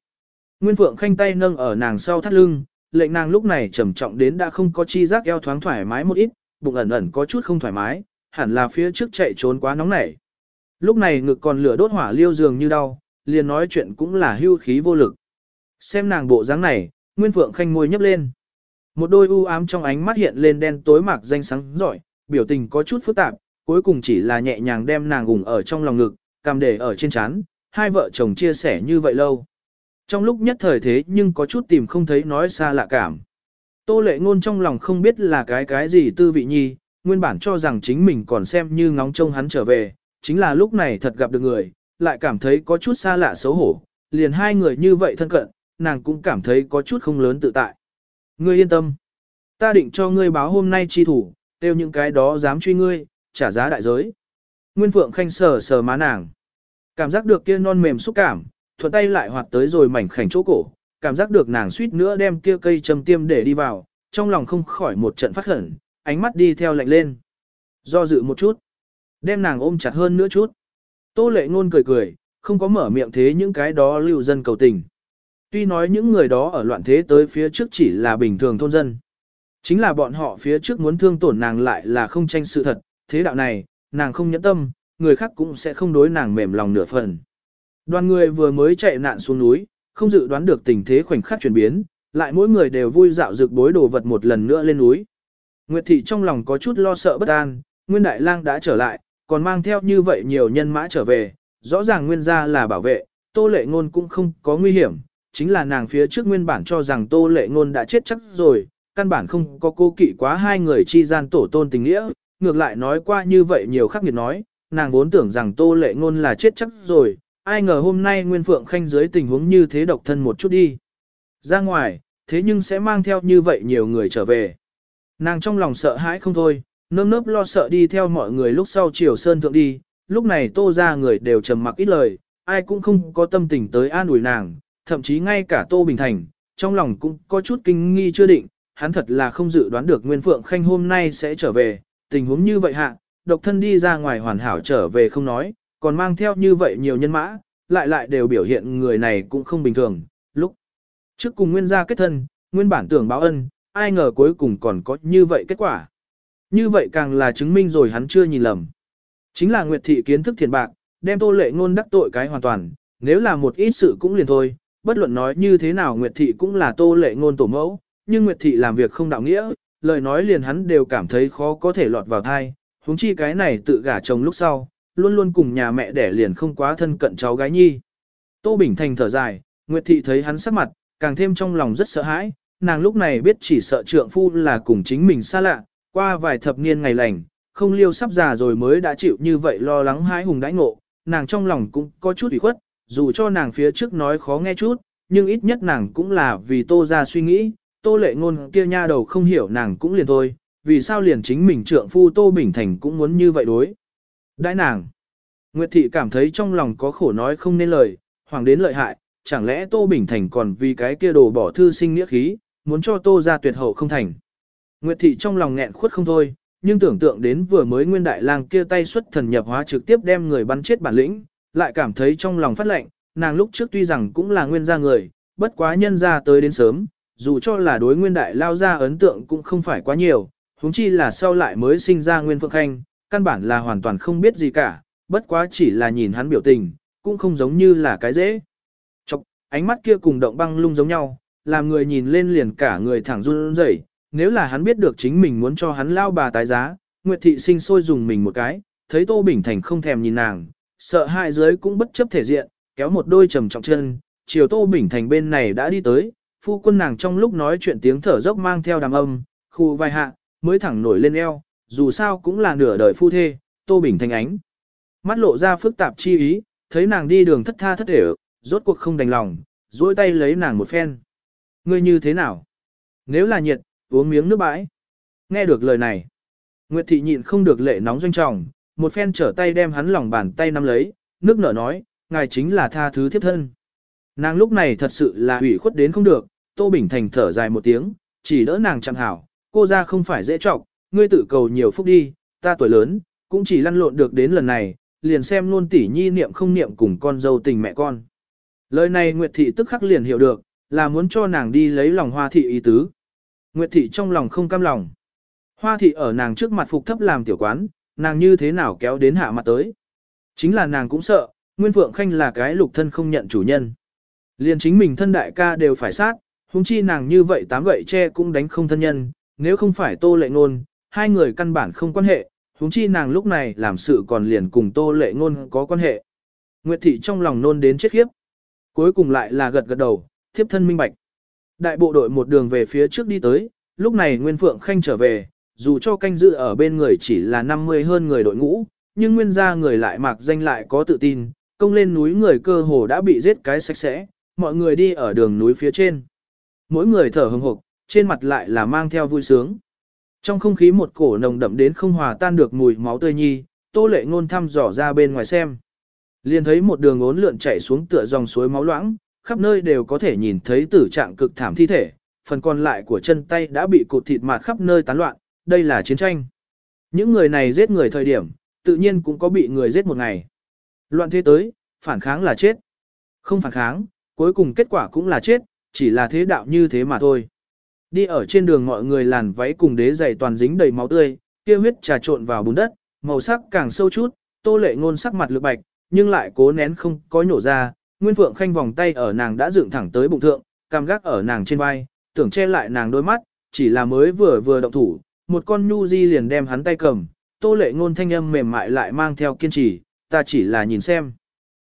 S1: Nguyên Phượng khanh tay nâng ở nàng sau thắt lưng, lệnh nàng lúc này trầm trọng đến đã không có chi giác eo thoáng thoải mái một ít, bụng ẩn ẩn có chút không thoải mái, hẳn là phía trước chạy trốn quá nóng nảy. Lúc này ngực còn lửa đốt hỏa liêu dường như đau, liền nói chuyện cũng là hưu khí vô lực. Xem nàng bộ dáng này, Nguyên Phượng khanh môi nhấp lên. Một đôi u ám trong ánh mắt hiện lên đen tối mạc danh sáng giỏi, biểu tình có chút phức tạp, cuối cùng chỉ là nhẹ nhàng đem nàng gùng ở trong lòng ngực, cầm để ở trên chán, hai vợ chồng chia sẻ như vậy lâu. Trong lúc nhất thời thế nhưng có chút tìm không thấy nói xa lạ cảm. Tô lệ ngôn trong lòng không biết là cái cái gì tư vị nhi, nguyên bản cho rằng chính mình còn xem như ngóng trông hắn trở về, chính là lúc này thật gặp được người, lại cảm thấy có chút xa lạ xấu hổ, liền hai người như vậy thân cận, nàng cũng cảm thấy có chút không lớn tự tại. Ngươi yên tâm, ta định cho ngươi báo hôm nay chi thủ, tiêu những cái đó dám truy ngươi, trả giá đại giới. Nguyên Phượng Khanh sờ sờ má nàng. Cảm giác được kia non mềm xúc cảm, thuận tay lại hoạt tới rồi mảnh khảnh chỗ cổ, cảm giác được nàng suýt nữa đem kia cây châm tiêm để đi vào, trong lòng không khỏi một trận phát khẩn, ánh mắt đi theo lạnh lên. Do dự một chút, đem nàng ôm chặt hơn nữa chút. Tô lệ ngôn cười cười, không có mở miệng thế những cái đó lưu dân cầu tình. Tuy nói những người đó ở loạn thế tới phía trước chỉ là bình thường thôn dân. Chính là bọn họ phía trước muốn thương tổn nàng lại là không tranh sự thật, thế đạo này, nàng không nhẫn tâm, người khác cũng sẽ không đối nàng mềm lòng nửa phần. Đoàn người vừa mới chạy nạn xuống núi, không dự đoán được tình thế khoảnh khắc chuyển biến, lại mỗi người đều vui dạo dược bối đồ vật một lần nữa lên núi. Nguyệt thị trong lòng có chút lo sợ bất an, Nguyên Đại Lang đã trở lại, còn mang theo như vậy nhiều nhân mã trở về, rõ ràng Nguyên gia là bảo vệ, tô lệ ngôn cũng không có nguy hiểm, chính là nàng phía trước nguyên bản cho rằng tô lệ ngôn đã chết chắc rồi, căn bản không có cô kỵ quá hai người chi gian tổ tôn tình nghĩa, ngược lại nói qua như vậy nhiều khắc nghiệt nói, nàng vốn tưởng rằng tô lệ ngôn là chết chắc rồi, ai ngờ hôm nay Nguyên Phượng Khanh dưới tình huống như thế độc thân một chút đi. Ra ngoài, thế nhưng sẽ mang theo như vậy nhiều người trở về. Nàng trong lòng sợ hãi không thôi, nơm nớp lo sợ đi theo mọi người lúc sau chiều sơn thượng đi, lúc này tô ra người đều trầm mặc ít lời, ai cũng không có tâm tình tới an ủi nàng, thậm chí ngay cả tô bình thành, trong lòng cũng có chút kinh nghi chưa định, hắn thật là không dự đoán được Nguyên Phượng Khanh hôm nay sẽ trở về, tình huống như vậy hạ, độc thân đi ra ngoài hoàn hảo trở về không nói, còn mang theo như vậy nhiều nhân mã, lại lại đều biểu hiện người này cũng không bình thường, lúc trước cùng Nguyên gia kết thân, nguyên bản tưởng báo ân, ai ngờ cuối cùng còn có như vậy kết quả. Như vậy càng là chứng minh rồi hắn chưa nhìn lầm. Chính là Nguyệt Thị kiến thức thiền bạc, đem tô lệ ngôn đắc tội cái hoàn toàn, nếu là một ít sự cũng liền thôi, bất luận nói như thế nào Nguyệt Thị cũng là tô lệ ngôn tổ mẫu, nhưng Nguyệt Thị làm việc không đạo nghĩa, lời nói liền hắn đều cảm thấy khó có thể lọt vào thai, huống chi cái này tự gả chồng lúc sau, luôn luôn cùng nhà mẹ đẻ liền không quá thân cận cháu gái nhi. Tô Bình Thành thở dài, Nguyệt Thị thấy hắn sắc mặt, càng thêm trong lòng rất sợ hãi, nàng lúc này biết chỉ sợ trượng phu là cùng chính mình xa lạ, qua vài thập niên ngày lành, không liêu sắp già rồi mới đã chịu như vậy lo lắng hãi hùng đãi ngộ, nàng trong lòng cũng có chút ủy khuất, dù cho nàng phía trước nói khó nghe chút, nhưng ít nhất nàng cũng là vì tô ra suy nghĩ, tô lệ ngôn kia nha đầu không hiểu nàng cũng liền thôi, vì sao liền chính mình trượng phu tô bình thành cũng muốn như vậy đối. Đãi nàng, Nguyệt thị cảm thấy trong lòng có khổ nói không nên lời, hoàng đến lợi hại, chẳng lẽ tô bình thành còn vì cái kia đồ bỏ thư sinh nghĩa khí, muốn cho tô ra tuyệt hậu không thành. Nguyệt thị trong lòng nghẹn khuất không thôi, nhưng tưởng tượng đến vừa mới nguyên đại lang kia tay xuất thần nhập hóa trực tiếp đem người bắn chết bản lĩnh, lại cảm thấy trong lòng phát lệnh, nàng lúc trước tuy rằng cũng là nguyên gia người, bất quá nhân gia tới đến sớm, dù cho là đối nguyên đại lao ra ấn tượng cũng không phải quá nhiều, huống chi là sau lại mới sinh ra nguyên phượng khanh, căn bản là hoàn toàn không biết gì cả, bất quá chỉ là nhìn hắn biểu tình, cũng không giống như là cái dễ. Chọc, ánh mắt kia cùng động băng lung giống nhau, làm người nhìn lên liền cả người thẳng run rẩy. nếu là hắn biết được chính mình muốn cho hắn lao bà tái giá, Nguyệt thị sinh sôi dùng mình một cái, thấy Tô Bình Thành không thèm nhìn nàng, sợ hại giới cũng bất chấp thể diện, kéo một đôi trầm trọng chân, chiều Tô Bình Thành bên này đã đi tới, phu quân nàng trong lúc nói chuyện tiếng thở dốc mang theo đàm âm, khu vai hạ, mới thẳng nổi lên eo, dù sao cũng là nửa đời phu thê, Tô Bình Thành ánh. Mắt lộ ra phức tạp chi ý, thấy nàng đi đường thất tha thất để rốt cuộc không đành lòng, duỗi tay lấy nàng một phen. Ngươi như thế nào? Nếu là nhiệt, uống miếng nước bãi. Nghe được lời này, Nguyệt thị nhịn không được lệ nóng doanh trọng, một phen trở tay đem hắn lòng bàn tay nắm lấy, nước nở nói, ngài chính là tha thứ thiếp thân. Nàng lúc này thật sự là hủy khuất đến không được, Tô Bình Thành thở dài một tiếng, chỉ đỡ nàng chẳng hảo, cô ra không phải dễ trọng, ngươi tự cầu nhiều phúc đi, ta tuổi lớn, cũng chỉ lăn lộn được đến lần này, liền xem luôn tỉ nhi niệm không niệm cùng con dâu tình mẹ con. Lời này Nguyệt Thị tức khắc liền hiểu được, là muốn cho nàng đi lấy lòng Hoa Thị ý tứ. Nguyệt Thị trong lòng không cam lòng. Hoa Thị ở nàng trước mặt phục thấp làm tiểu quán, nàng như thế nào kéo đến hạ mặt tới. Chính là nàng cũng sợ, Nguyên Phượng Khanh là cái lục thân không nhận chủ nhân. Liền chính mình thân đại ca đều phải sát, huống chi nàng như vậy tám gậy tre cũng đánh không thân nhân, nếu không phải tô lệ ngôn, hai người căn bản không quan hệ, huống chi nàng lúc này làm sự còn liền cùng tô lệ ngôn có quan hệ. Nguyệt thị trong lòng nôn đến chết khiếp. Cuối cùng lại là gật gật đầu, thiếp thân minh bạch. Đại bộ đội một đường về phía trước đi tới, lúc này Nguyên Phượng Khanh trở về, dù cho canh dự ở bên người chỉ là 50 hơn người đội ngũ, nhưng nguyên gia người lại mặc danh lại có tự tin, công lên núi người cơ hồ đã bị giết cái sạch sẽ, mọi người đi ở đường núi phía trên. Mỗi người thở hừng hực, trên mặt lại là mang theo vui sướng. Trong không khí một cổ nồng đậm đến không hòa tan được mùi máu tươi nhi, tô lệ ngôn thăm dò ra bên ngoài xem. Liền thấy một đường ốn lượn chảy xuống tựa dòng suối máu loãng, khắp nơi đều có thể nhìn thấy tử trạng cực thảm thi thể, phần còn lại của chân tay đã bị cụt thịt mạt khắp nơi tán loạn, đây là chiến tranh. Những người này giết người thời điểm, tự nhiên cũng có bị người giết một ngày. Loạn thế tới, phản kháng là chết. Không phản kháng, cuối cùng kết quả cũng là chết, chỉ là thế đạo như thế mà thôi. Đi ở trên đường mọi người làn váy cùng đế giày toàn dính đầy máu tươi, kia huyết trà trộn vào bùn đất, màu sắc càng sâu chút, tô lệ ngôn sắc mặt lược bạch, nhưng lại cố nén không có nhổ ra, Nguyên Phượng Khanh vòng tay ở nàng đã dựng thẳng tới bụng thượng, cam gác ở nàng trên vai, tưởng che lại nàng đôi mắt, chỉ là mới vừa vừa động thủ, một con nhu di liền đem hắn tay cầm, tô lệ ngôn thanh âm mềm mại lại mang theo kiên trì, ta chỉ là nhìn xem.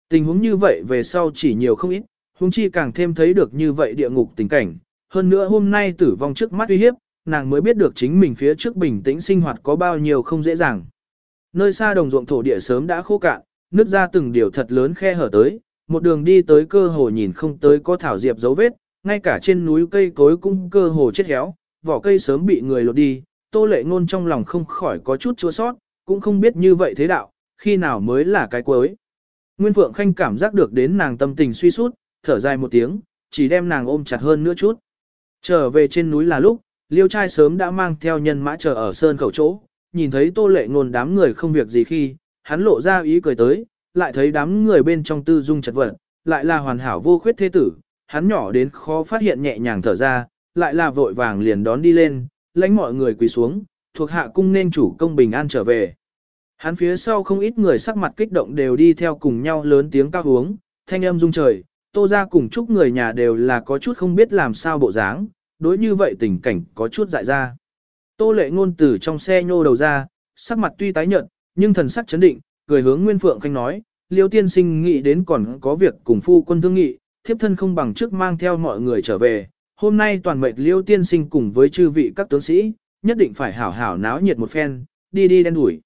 S1: Tình huống như vậy về sau chỉ nhiều không ít, huống chi càng thêm thấy được như vậy địa ngục tình cảnh. Hơn nữa hôm nay tử vong trước mắt uy hiếp, nàng mới biết được chính mình phía trước bình tĩnh sinh hoạt có bao nhiêu không dễ dàng. Nơi xa đồng ruộng thổ địa sớm đã khô cạn, nứt ra từng điều thật lớn khe hở tới, một đường đi tới cơ hồ nhìn không tới có thảo diệp dấu vết, ngay cả trên núi cây cối cũng cơ hồ chết héo, vỏ cây sớm bị người lột đi, tô lệ ngôn trong lòng không khỏi có chút chua sót, cũng không biết như vậy thế đạo, khi nào mới là cái cuối. Nguyên Phượng Khanh cảm giác được đến nàng tâm tình suy sút, thở dài một tiếng, chỉ đem nàng ôm chặt hơn nữa chút. Trở về trên núi là lúc, liêu trai sớm đã mang theo nhân mã chờ ở sơn khẩu chỗ, nhìn thấy tô lệ ngôn đám người không việc gì khi, hắn lộ ra ý cười tới, lại thấy đám người bên trong tư dung chật vật, lại là hoàn hảo vô khuyết thế tử, hắn nhỏ đến khó phát hiện nhẹ nhàng thở ra, lại là vội vàng liền đón đi lên, lãnh mọi người quỳ xuống, thuộc hạ cung nên chủ công bình an trở về. Hắn phía sau không ít người sắc mặt kích động đều đi theo cùng nhau lớn tiếng cao hướng, thanh âm rung trời, tô ra cùng chúc người nhà đều là có chút không biết làm sao bộ dáng, đối như vậy tình cảnh có chút dại ra. Tô lệ ngôn từ trong xe nhô đầu ra, sắc mặt tuy tái nhợt, nhưng thần sắc chấn định, cười hướng Nguyên Phượng Khanh nói, liêu tiên sinh nghĩ đến còn có việc cùng phu quân thương nghị, thiếp thân không bằng trước mang theo mọi người trở về, hôm nay toàn mệnh liêu tiên sinh cùng với chư vị các tướng sĩ, nhất định phải hảo hảo náo nhiệt một phen, đi đi đen đuổi.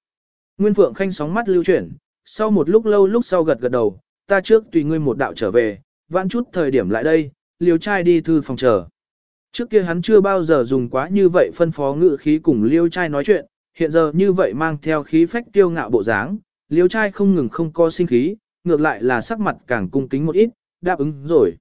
S1: Nguyên Phượng Khanh sóng mắt lưu chuyển, sau một lúc lâu lúc sau gật gật đầu, ta trước tùy ngươi một đạo trở về, vãn chút thời điểm lại đây, liều trai đi thư phòng chờ. Trước kia hắn chưa bao giờ dùng quá như vậy phân phó ngự khí cùng liêu trai nói chuyện, hiện giờ như vậy mang theo khí phách tiêu ngạo bộ dáng, liêu trai không ngừng không co sinh khí, ngược lại là sắc mặt càng cung kính một ít, đáp ứng rồi.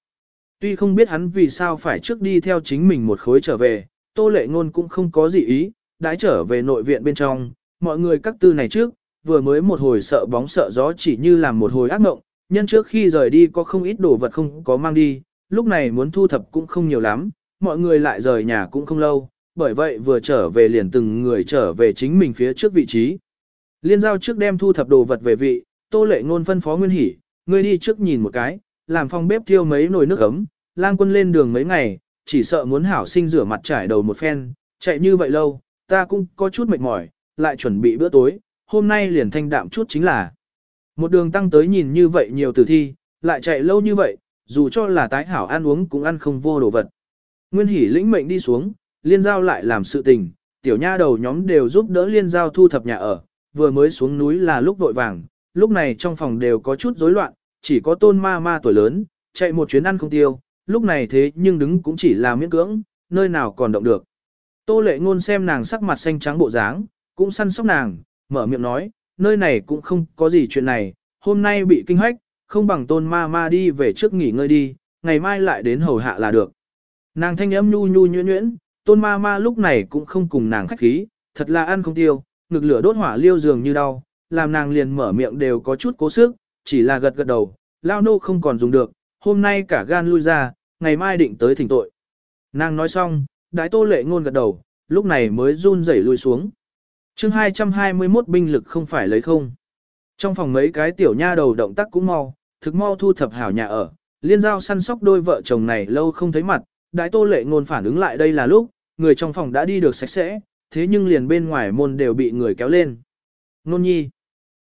S1: Tuy không biết hắn vì sao phải trước đi theo chính mình một khối trở về, tô lệ ngôn cũng không có gì ý, đãi trở về nội viện bên trong, mọi người các tư này trước, vừa mới một hồi sợ bóng sợ gió chỉ như làm một hồi ác mộng, nhân trước khi rời đi có không ít đồ vật không có mang đi, lúc này muốn thu thập cũng không nhiều lắm, mọi người lại rời nhà cũng không lâu, bởi vậy vừa trở về liền từng người trở về chính mình phía trước vị trí. Liên giao trước đem thu thập đồ vật về vị, tô lệ ngôn phân phó nguyên hỉ, ngươi đi trước nhìn một cái, làm phòng bếp thiêu mấy nồi nước ấm, lang quân lên đường mấy ngày, chỉ sợ muốn hảo sinh rửa mặt trải đầu một phen, chạy như vậy lâu, ta cũng có chút mệt mỏi, lại chuẩn bị bữa tối, hôm nay liền thanh đạm chút chính là. Một đường tăng tới nhìn như vậy nhiều tử thi, lại chạy lâu như vậy, dù cho là tái hảo ăn uống cũng ăn không vô đồ vật. Nguyên hỉ lĩnh mệnh đi xuống, liên giao lại làm sự tình, tiểu nha đầu nhóm đều giúp đỡ liên giao thu thập nhà ở, vừa mới xuống núi là lúc vội vàng, lúc này trong phòng đều có chút rối loạn, chỉ có tôn ma ma tuổi lớn, chạy một chuyến ăn không tiêu, lúc này thế nhưng đứng cũng chỉ là miễn cưỡng, nơi nào còn động được. Tô lệ ngôn xem nàng sắc mặt xanh trắng bộ dáng, cũng săn sóc nàng, mở miệng nói, nơi này cũng không có gì chuyện này, hôm nay bị kinh hoách, không bằng tôn ma ma đi về trước nghỉ ngơi đi, ngày mai lại đến hầu hạ là được. Nàng thanh âm nhu nhu nhuyễn nhuyễn, tôn ma ma lúc này cũng không cùng nàng khách khí, thật là ăn không tiêu, ngực lửa đốt hỏa liêu dường như đau, làm nàng liền mở miệng đều có chút cố sức, chỉ là gật gật đầu, lao nô không còn dùng được, hôm nay cả gan lui ra, ngày mai định tới thỉnh tội. Nàng nói xong, đái tô lệ ngôn gật đầu, lúc này mới run rẩy lui xuống chương 221 binh lực không phải lấy không. Trong phòng mấy cái tiểu nha đầu động tác cũng mau, thực mau thu thập hảo nhà ở, liên giao săn sóc đôi vợ chồng này lâu không thấy mặt, Đại tô lệ ngôn phản ứng lại đây là lúc, người trong phòng đã đi được sạch sẽ, thế nhưng liền bên ngoài môn đều bị người kéo lên. Nôn nhi.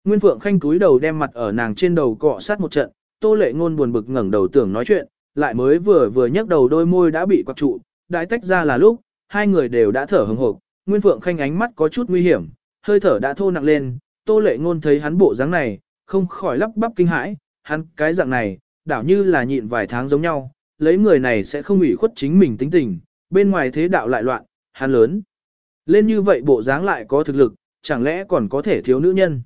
S1: Nguyên Phượng Khanh túi đầu đem mặt ở nàng trên đầu cọ sát một trận, tô lệ ngôn buồn bực ngẩng đầu tưởng nói chuyện, lại mới vừa vừa nhấc đầu đôi môi đã bị quặc trụ, đại tách ra là lúc, hai người đều đã thở hừng hộp, Nguyên Phượng Khanh ánh mắt có chút nguy hiểm, hơi thở đã thô nặng lên, Tô Lệ Ngôn thấy hắn bộ dáng này, không khỏi lắp bắp kinh hãi, hắn cái dạng này, đảo như là nhịn vài tháng giống nhau, lấy người này sẽ không ủy khuất chính mình tính tình, bên ngoài thế đạo lại loạn, hắn lớn. Lên như vậy bộ dáng lại có thực lực, chẳng lẽ còn có thể thiếu nữ nhân.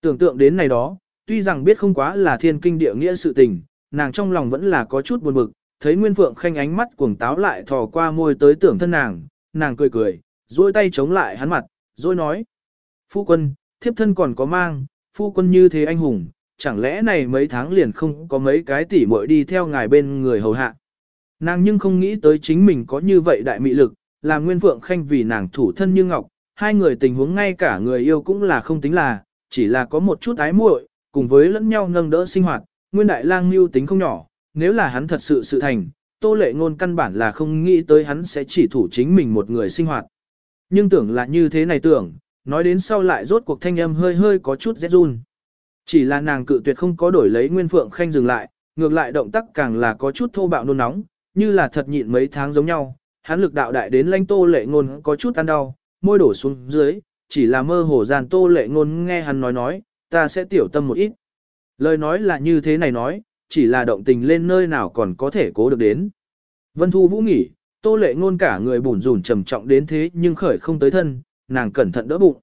S1: Tưởng tượng đến này đó, tuy rằng biết không quá là thiên kinh địa nghĩa sự tình, nàng trong lòng vẫn là có chút buồn bực, thấy Nguyên Phượng Khanh ánh mắt cuồng táo lại thò qua môi tới tưởng thân nàng, nàng cười cười, duỗi tay chống lại hắn mặt, rồi nói. Phu quân, thiếp thân còn có mang, phu quân như thế anh hùng, chẳng lẽ này mấy tháng liền không có mấy cái tỉ muội đi theo ngài bên người hầu hạ. Nàng nhưng không nghĩ tới chính mình có như vậy đại mị lực, làm Nguyên Phượng Khanh vì nàng thủ thân như ngọc, hai người tình huống ngay cả người yêu cũng là không tính là, chỉ là có một chút ái muội, cùng với lẫn nhau nâng đỡ sinh hoạt, Nguyên Đại Lang mưu tính không nhỏ, nếu là hắn thật sự sự thành, Tô Lệ Ngôn căn bản là không nghĩ tới hắn sẽ chỉ thủ chính mình một người sinh hoạt. Nhưng tưởng là như thế này tưởng, nói đến sau lại rốt cuộc thanh âm hơi hơi có chút rét run. Chỉ là nàng cự tuyệt không có đổi lấy Nguyên Phượng Khanh dừng lại, ngược lại động tác càng là có chút thô bạo nôn nóng, như là thật nhịn mấy tháng giống nhau. Hắn lực đạo đại đến lanh tô lệ ngôn có chút ăn đau, môi đổ xuống dưới, chỉ là mơ hồ gian tô lệ ngôn nghe hắn nói nói, ta sẽ tiểu tâm một ít. Lời nói là như thế này nói, chỉ là động tình lên nơi nào còn có thể cố được đến. Vân Thu Vũ nghỉ, tô lệ ngôn cả người bùn rùn trầm trọng đến thế nhưng khởi không tới thân, nàng cẩn thận đỡ bụng.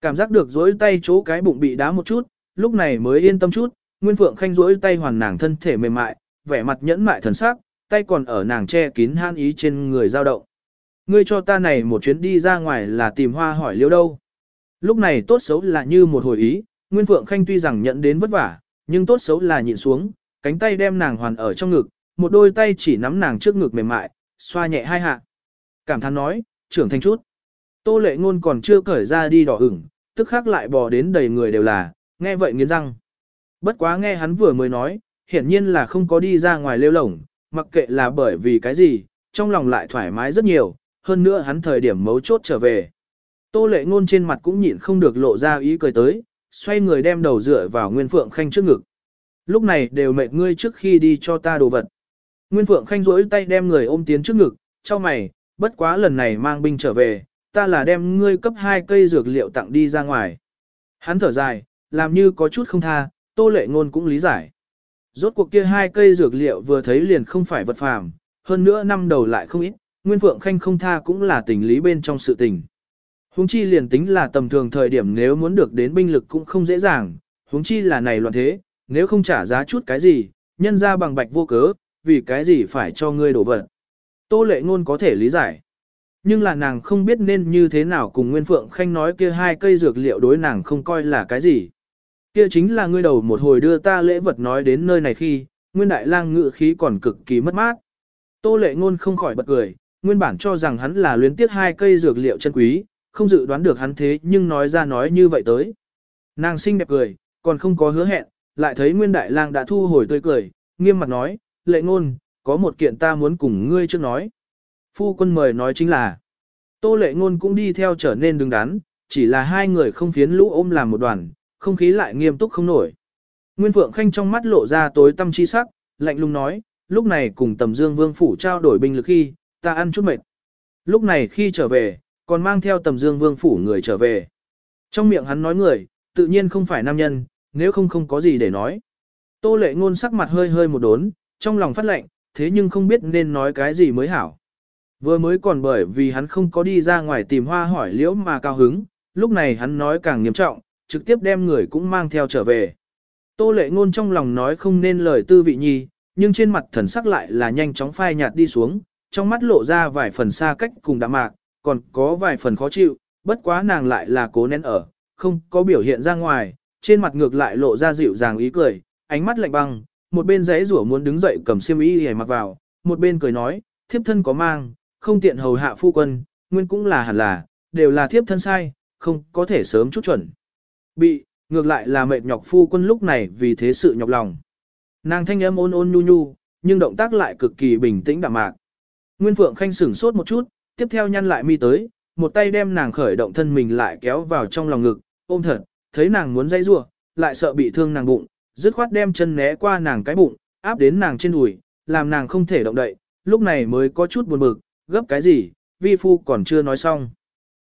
S1: Cảm giác được dối tay chỗ cái bụng bị đá một chút, lúc này mới yên tâm chút, Nguyên Phượng Khanh dối tay hoàn nàng thân thể mềm mại, vẻ mặt nhẫn mại thần sắc, tay còn ở nàng che kín han ý trên người dao động. Ngươi cho ta này một chuyến đi ra ngoài là tìm hoa hỏi liêu đâu. Lúc này tốt xấu là như một hồi ý, Nguyên Phượng Khanh tuy rằng nhận đến vất vả, nhưng tốt xấu là nhịn xuống, cánh tay đem nàng hoàn ở trong ngực, một đôi tay chỉ nắm nàng trước ngực mềm mại, xoa nhẹ hai hạ. Cảm thán nói, trưởng thành chút. Tô lệ ngôn còn chưa cởi ra đi đỏ ửng, tức khắc lại bò đến đầy người đều là, nghe vậy nghiến răng. Bất quá nghe hắn vừa mới nói, hiển nhiên là không có đi ra ngoài lêu lổng, mặc kệ là bởi vì cái gì, trong lòng lại thoải mái rất nhiều, hơn nữa hắn thời điểm mấu chốt trở về. Tô lệ ngôn trên mặt cũng nhịn không được lộ ra ý cười tới, xoay người đem đầu dựa vào Nguyên Phượng Khanh trước ngực. Lúc này đều mệt ngươi trước khi đi cho ta đồ vật. Nguyên Phượng Khanh rỗi tay đem người ôm tiến trước ngực, cho mày, bất quá lần này mang binh trở về, ta là đem ngươi cấp hai cây dược liệu tặng đi ra ngoài. Hắn thở dài, làm như có chút không tha, tô lệ ngôn cũng lý giải. Rốt cuộc kia hai cây dược liệu vừa thấy liền không phải vật phàm, hơn nữa năm đầu lại không ít, Nguyên Phượng Khanh không tha cũng là tình lý bên trong sự tình. Huống chi liền tính là tầm thường thời điểm nếu muốn được đến binh lực cũng không dễ dàng, huống chi là này loạn thế, nếu không trả giá chút cái gì, nhân ra bằng bạch vô cớ, vì cái gì phải cho ngươi đổ vật. Tô lệ ngôn có thể lý giải. Nhưng là nàng không biết nên như thế nào cùng Nguyên Phượng Khanh nói kia hai cây dược liệu đối nàng không coi là cái gì. Kia chính là ngươi đầu một hồi đưa ta lễ vật nói đến nơi này khi, Nguyên Đại Lang ngự khí còn cực kỳ mất mát. Tô lệ ngôn không khỏi bật cười, nguyên bản cho rằng hắn là luyến tiếc hai cây dược liệu chân quý, không dự đoán được hắn thế nhưng nói ra nói như vậy tới. Nàng xinh đẹp cười, còn không có hứa hẹn, lại thấy Nguyên Đại Lang đã thu hồi tươi cười, nghiêm mặt nói, lệ ngôn, có một kiện ta muốn cùng ngươi trước nói. Phu quân mời nói chính là, tô lệ ngôn cũng đi theo trở nên đứng đắn, chỉ là hai người không phiến lũ ôm làm một đoàn, không khí lại nghiêm túc không nổi. Nguyên Phượng Khanh trong mắt lộ ra tối tâm chi sắc, lạnh lùng nói, lúc này cùng tầm dương vương phủ trao đổi binh lực khi, ta ăn chút mệt. Lúc này khi trở về, còn mang theo tầm dương vương phủ người trở về. Trong miệng hắn nói người, tự nhiên không phải nam nhân, nếu không không có gì để nói. Tô lệ ngôn sắc mặt hơi hơi một đốn, trong lòng phát lệnh, thế nhưng không biết nên nói cái gì mới hảo. Vừa mới còn bởi vì hắn không có đi ra ngoài tìm hoa hỏi liễu mà cao hứng, lúc này hắn nói càng nghiêm trọng, trực tiếp đem người cũng mang theo trở về. Tô lệ ngôn trong lòng nói không nên lời tư vị nhi, nhưng trên mặt thần sắc lại là nhanh chóng phai nhạt đi xuống, trong mắt lộ ra vài phần xa cách cùng đạm mạc, còn có vài phần khó chịu, bất quá nàng lại là cố nén ở, không có biểu hiện ra ngoài, trên mặt ngược lại lộ ra dịu dàng ý cười, ánh mắt lạnh băng, một bên giấy rủa muốn đứng dậy cầm xiêm y để mặc vào, một bên cười nói, thiếp thân có mang, không tiện hầu hạ phu quân, nguyên cũng là hẳn là, đều là thiếp thân sai, không có thể sớm chút chuẩn. Bị, ngược lại là mệt nhọc phu quân lúc này vì thế sự nhọc lòng. Nàng thanh âm ôn ôn nhu nhu, nhưng động tác lại cực kỳ bình tĩnh đạm mạc. Nguyên Phượng Khanh sửng sốt một chút, tiếp theo nhăn lại mi tới, một tay đem nàng khởi động thân mình lại kéo vào trong lòng ngực, ôm thật, thấy nàng muốn dây rủa, lại sợ bị thương nàng bụng, dứt khoát đem chân né qua nàng cái bụng, áp đến nàng trên đùi, làm nàng không thể động đậy, lúc này mới có chút buồn bực, gấp cái gì, vi phu còn chưa nói xong.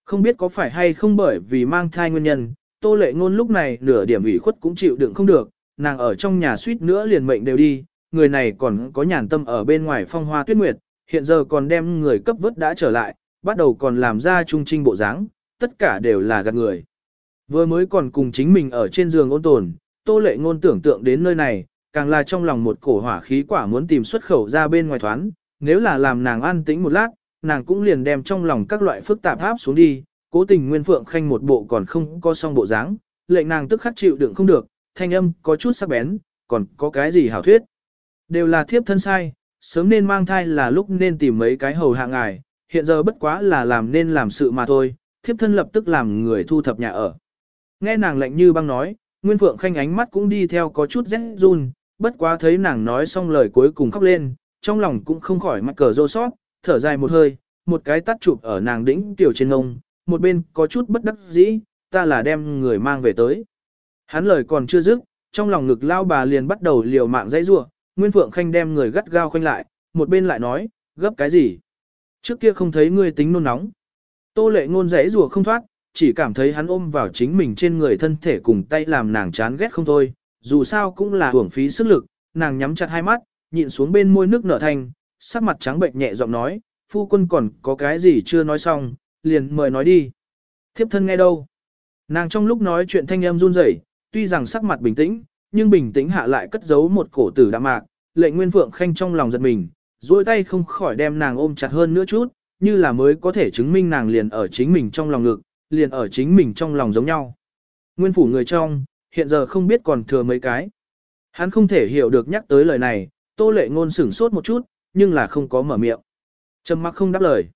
S1: Không biết có phải hay không bởi vì mang thai nguyên nhân, tô lệ ngôn lúc này nửa điểm ủy khuất cũng chịu đựng không được, nàng ở trong nhà suýt nữa liền mệnh đều đi, người này còn có nhàn tâm ở bên ngoài phong hoa tuyết nguyệt, hiện giờ còn đem người cấp vớt đã trở lại, bắt đầu còn làm ra trung trinh bộ dáng, tất cả đều là gạt người. Vừa mới còn cùng chính mình ở trên giường ôn tồn, tô lệ ngôn tưởng tượng đến nơi này, càng là trong lòng một cổ hỏa khí quả muốn tìm xuất khẩu ra bên ngoài thoán, nếu là làm nàng an tĩnh một lát, nàng cũng liền đem trong lòng các loại phức tạp áp xuống đi, cố tình nguyên phượng khanh một bộ còn không có xong bộ dáng, lệnh nàng tức khắc chịu đựng không được, thanh âm có chút sắc bén, còn có cái gì hảo thuyết. Đều là thiếp thân sai, sớm nên mang thai là lúc nên tìm mấy cái hầu hạ ngài, hiện giờ bất quá là làm nên làm sự mà thôi, thiếp thân lập tức làm người thu thập nhà ở. Nghe nàng lạnh như băng nói, Nguyên Phượng Khanh ánh mắt cũng đi theo có chút rét run, bất quá thấy nàng nói xong lời cuối cùng khóc lên, trong lòng cũng không khỏi mặt cờ rô sót, thở dài một hơi, một cái tắt chụp ở nàng đỉnh tiểu trên ngông, một bên có chút bất đắc dĩ, ta là đem người mang về tới. Hắn lời còn chưa dứt, trong lòng ngực lao bà liền bắt đầu liều mạng dãy rủa, Nguyên Phượng Khanh đem người gắt gao khoanh lại, một bên lại nói, gấp cái gì? Trước kia không thấy ngươi tính nôn nóng. Tô lệ ngôn dãy rủa không thoát, chỉ cảm thấy hắn ôm vào chính mình trên người thân thể cùng tay làm nàng chán ghét không thôi, dù sao cũng là hưởng phí sức lực, nàng nhắm chặt hai mắt, nhịn xuống bên môi nước nở thành, sắc mặt trắng bệnh nhẹ giọng nói, phu quân còn có cái gì chưa nói xong, liền mời nói đi. Thiếp thân nghe đâu? Nàng trong lúc nói chuyện thanh âm run rẩy, tuy rằng sắc mặt bình tĩnh, nhưng bình tĩnh hạ lại cất giấu một cổ tử đạm mạc, lệnh Nguyên Phượng Khanh trong lòng giật mình, duỗi tay không khỏi đem nàng ôm chặt hơn nữa chút, như là mới có thể chứng minh nàng liền ở chính mình trong lòng ngực, liền ở chính mình trong lòng giống nhau. Nguyên phủ người trong, hiện giờ không biết còn thừa mấy cái. Hắn không thể hiểu được nhắc tới lời này, tô lệ ngôn sửng sốt một chút, nhưng là không có mở miệng. Trầm mặc không đáp lời.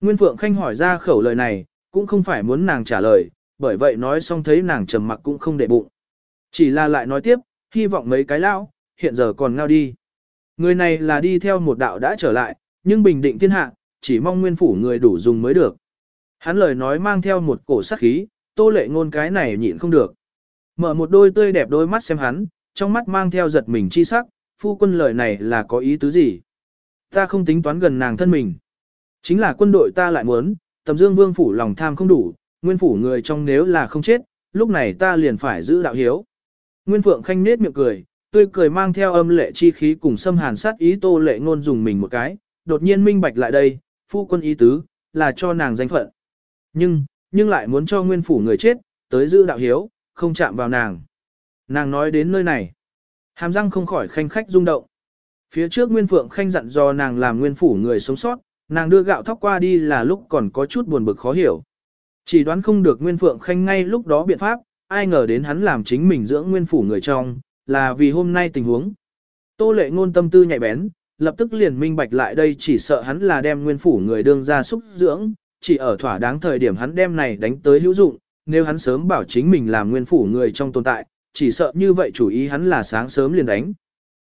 S1: Nguyên Phượng Khanh hỏi ra khẩu lời này, cũng không phải muốn nàng trả lời, bởi vậy nói xong thấy nàng trầm mặc cũng không để bụng. Chỉ là lại nói tiếp, hy vọng mấy cái lão, hiện giờ còn ngao đi. Người này là đi theo một đạo đã trở lại, nhưng bình định thiên hạ, chỉ mong nguyên phủ người đủ dùng mới được. Hắn lời nói mang theo một cổ sắc khí, tô lệ ngôn cái này nhịn không được. Mở một đôi tươi đẹp đôi mắt xem hắn, trong mắt mang theo giật mình chi sắc, phu quân lời này là có ý tứ gì? Ta không tính toán gần nàng thân mình. Chính là quân đội ta lại muốn, tầm dương vương phủ lòng tham không đủ, nguyên phủ người trong nếu là không chết, lúc này ta liền phải giữ đạo hiếu. Nguyên phượng khanh nết miệng cười, tươi cười mang theo âm lệ chi khí cùng xâm hàn sát ý tô lệ ngôn dùng mình một cái, đột nhiên minh bạch lại đây, phu quân ý tứ, là cho nàng danh phận. Nhưng, nhưng lại muốn cho nguyên phủ người chết, tới giữ đạo hiếu, không chạm vào nàng. Nàng nói đến nơi này. Hàm răng không khỏi khanh khách rung động. Phía trước Nguyên Phượng khanh dặn do nàng làm nguyên phủ người sống sót, nàng đưa gạo thóc qua đi là lúc còn có chút buồn bực khó hiểu. Chỉ đoán không được Nguyên Phượng khanh ngay lúc đó biện pháp, ai ngờ đến hắn làm chính mình dưỡng nguyên phủ người trong, là vì hôm nay tình huống. Tô lệ ngôn tâm tư nhạy bén, lập tức liền minh bạch lại đây chỉ sợ hắn là đem nguyên phủ người đương ra xúc dưỡng, chỉ ở thỏa đáng thời điểm hắn đem này đánh tới hữu dụng, nếu hắn sớm bảo chính mình làm nguyên phủ người trong tồn tại, chỉ sợ như vậy chủ ý hắn là sáng sớm liền đánh.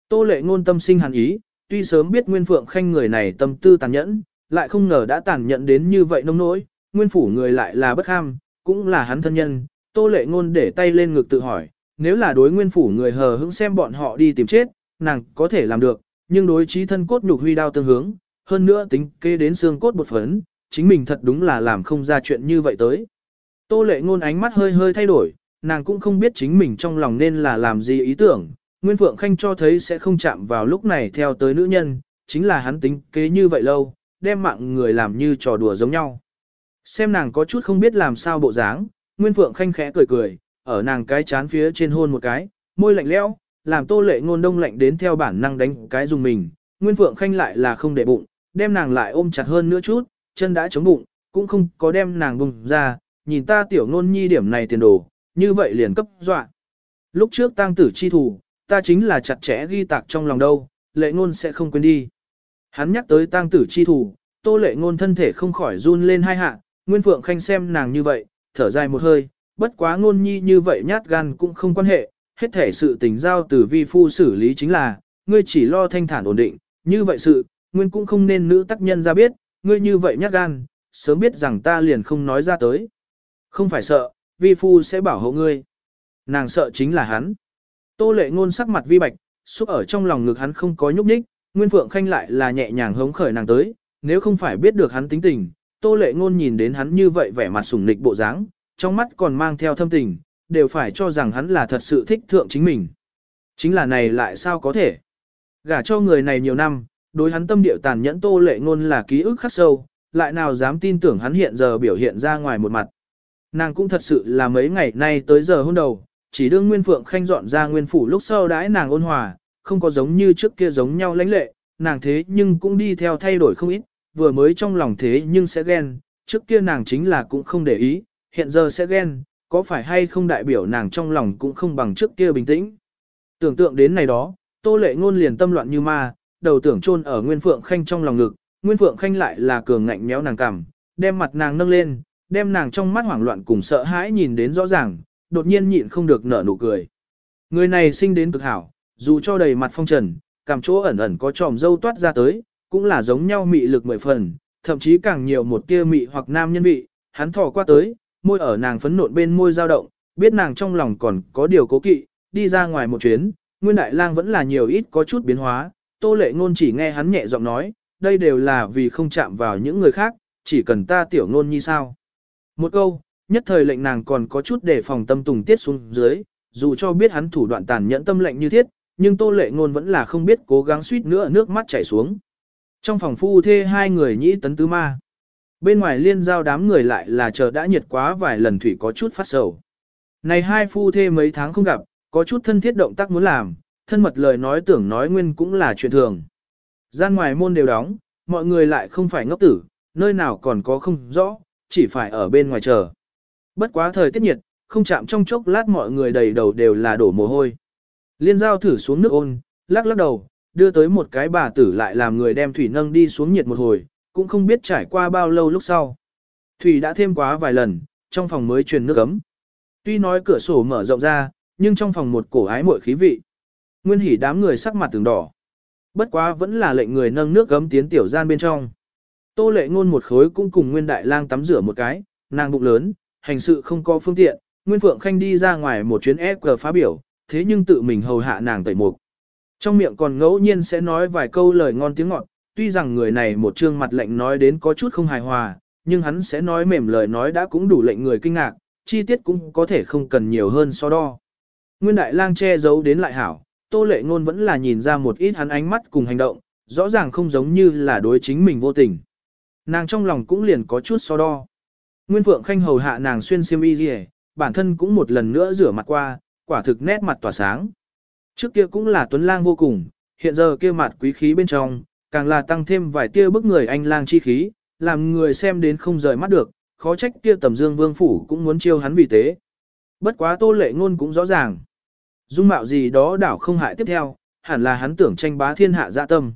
S1: Tô lệ ngôn tâm sinh hắn ý, tuy sớm biết Nguyên Phượng Khanh người này tâm tư tàn nhẫn, lại không ngờ đã tàn nhẫn đến như vậy nông nỗi, Nguyên phủ người lại là bất ham, cũng là hắn thân nhân. Tô lệ ngôn để tay lên ngực tự hỏi, nếu là đối Nguyên phủ người hờ hững xem bọn họ đi tìm chết, nàng có thể làm được, nhưng đối trí thân cốt nhục huy đao tương hướng, hơn nữa tính kế đến xương cốt bột phấn, chính mình thật đúng là làm không ra chuyện như vậy tới. Tô lệ ngôn ánh mắt hơi hơi thay đổi, nàng cũng không biết chính mình trong lòng nên là làm gì ý tưởng. Nguyên Phượng Khanh cho thấy sẽ không chạm vào lúc này theo tới nữ nhân, chính là hắn tính kế như vậy lâu, đem mạng người làm như trò đùa giống nhau. Xem nàng có chút không biết làm sao bộ dáng, Nguyên Phượng Khanh khẽ cười cười, ở nàng cái chán phía trên hôn một cái, môi lạnh lẽo, làm tô lệ ngôn đông lạnh đến theo bản năng đánh cái dùng mình. Nguyên Phượng Khanh lại là không để bụng, đem nàng lại ôm chặt hơn nữa chút, chân đã chống bụng, cũng không có đem nàng bùng ra, nhìn ta tiểu ngôn nhi điểm này tiền đồ, như vậy liền cấp dọa. Lúc trước tang tử chi thủ, ta chính là chặt chẽ ghi tạc trong lòng đâu, lệ ngôn sẽ không quên đi. Hắn nhắc tới tang tử chi thủ, tô lệ ngôn thân thể không khỏi run lên hai hạ, Nguyên Phượng Khanh xem nàng như vậy, thở dài một hơi, bất quá ngôn nhi như vậy nhát gan cũng không quan hệ, hết thể sự tình giao từ vi phu xử lý chính là, ngươi chỉ lo thanh thản ổn định, như vậy sự, Nguyên cũng không nên nữ tác nhân ra biết, ngươi như vậy nhát gan, sớm biết rằng ta liền không nói ra tới. Không phải sợ, vi phu sẽ bảo hộ ngươi. Nàng sợ chính là hắn. Tô lệ ngôn sắc mặt vi bạch, xúc ở trong lòng ngực hắn không có nhúc nhích, Nguyên Phượng Khanh lại là nhẹ nhàng hống khởi nàng tới, nếu không phải biết được hắn tính tình, Tô lệ ngôn nhìn đến hắn như vậy vẻ mặt sùng nịch bộ dáng, trong mắt còn mang theo thâm tình, đều phải cho rằng hắn là thật sự thích thượng chính mình. Chính là này lại sao có thể? Gả cho người này nhiều năm, đối hắn tâm điệu tàn nhẫn Tô lệ ngôn là ký ức khắc sâu, lại nào dám tin tưởng hắn hiện giờ biểu hiện ra ngoài một mặt. Nàng cũng thật sự là mấy ngày nay tới giờ hôn đầu, chỉ đương Nguyên Phượng Khanh dọn ra nguyên phủ lúc sau đãi nàng ôn hòa, không có giống như trước kia giống nhau lãnh lệ, nàng thế nhưng cũng đi theo thay đổi không ít, vừa mới trong lòng thế nhưng sẽ ghen, trước kia nàng chính là cũng không để ý, hiện giờ sẽ ghen, có phải hay không đại biểu nàng trong lòng cũng không bằng trước kia bình tĩnh. Tưởng tượng đến này đó, Tô Lệ Ngôn liền tâm loạn như ma, đầu tưởng chôn ở Nguyên Phượng Khanh trong lòng ngực, Nguyên Phượng Khanh lại là cường ngạnh méo nàng cằm, đem mặt nàng nâng lên, đem nàng trong mắt hoảng loạn cùng sợ hãi nhìn đến rõ ràng, đột nhiên nhịn không được nở nụ cười. Người này sinh đến cực hảo, dù cho đầy mặt phong trần, cảm chỗ ẩn ẩn có tròm dâu toát ra tới, cũng là giống nhau mị lực mười phần, thậm chí càng nhiều một tia mị hoặc nam nhân vị, hắn thò qua tới, môi ở nàng phấn nộn bên môi dao động, biết nàng trong lòng còn có điều cố kỵ, đi ra ngoài một chuyến, Nguyên Đại Lang vẫn là nhiều ít có chút biến hóa, Tô Lệ Ngôn chỉ nghe hắn nhẹ giọng nói, đây đều là vì không chạm vào những người khác, chỉ cần ta tiểu ngôn như sao. Một câu, nhất thời lệnh nàng còn có chút để phòng tâm tùng tiết xuống dưới, dù cho biết hắn thủ đoạn tàn nhẫn tâm lệnh như thiết, nhưng Tô Lệ Ngôn vẫn là không biết cố gắng suýt nữa nước mắt chảy xuống. Trong phòng phu thê hai người nhĩ tấn tứ ma. Bên ngoài liên giao đám người lại là chờ đã nhiệt quá vài lần thủy có chút phát sầu. Này hai phu thê mấy tháng không gặp, có chút thân thiết động tác muốn làm, thân mật lời nói tưởng nói nguyên cũng là chuyện thường. Gian ngoài môn đều đóng, mọi người lại không phải ngốc tử, nơi nào còn có không rõ, chỉ phải ở bên ngoài chờ. Bất quá thời tiết nhiệt, không chạm trong chốc lát mọi người đầy đầu đều là đổ mồ hôi. Liên giao thử xuống nước ôn, lắc lắc đầu, đưa tới một cái bà tử lại làm người đem thủy nâng đi xuống nhiệt một hồi, cũng không biết trải qua bao lâu lúc sau. Thủy đã thêm quá vài lần, trong phòng mới truyền nước ấm. Tuy nói cửa sổ mở rộng ra, nhưng trong phòng một cổ ái muội khí vị. Nguyên hỉ đám người sắc mặt từng đỏ. Bất quá vẫn là lệnh người nâng nước gấm tiến tiểu gian bên trong. Tô lệ ngôn một khối cũng cùng Nguyên Đại Lang tắm rửa một cái, nàng bụng lớn, hành sự không có phương tiện, Nguyên Phượng Khanh đi ra ngoài một chuyến ép cờ phá biểu, thế nhưng tự mình hầu hạ nàng tẩy mục. Trong miệng còn ngẫu nhiên sẽ nói vài câu lời ngon tiếng ngọt, tuy rằng người này một trương mặt lệnh nói đến có chút không hài hòa, nhưng hắn sẽ nói mềm lời nói đã cũng đủ lệnh người kinh ngạc, chi tiết cũng có thể không cần nhiều hơn so đo. Nguyên Đại Lang che giấu đến lại hảo, Tô Lệ Ngôn vẫn là nhìn ra một ít hắn ánh mắt cùng hành động, rõ ràng không giống như là đối chính mình vô tình. Nàng trong lòng cũng liền có chút so đo. Nguyên Phượng Khanh hầu hạ nàng xuyên xiêm y gì, bản thân cũng một lần nữa rửa mặt qua, quả thực nét mặt tỏa sáng. Trước kia cũng là tuấn lang vô cùng, hiện giờ kia mặt quý khí bên trong, càng là tăng thêm vài tia bức người anh lang chi khí, làm người xem đến không rời mắt được, khó trách kia tầm dương vương phủ cũng muốn chiêu hắn vì thế. Bất quá tô lệ ngôn cũng rõ ràng. Dung mạo gì đó đảo không hại tiếp theo, hẳn là hắn tưởng tranh bá thiên hạ dạ tâm.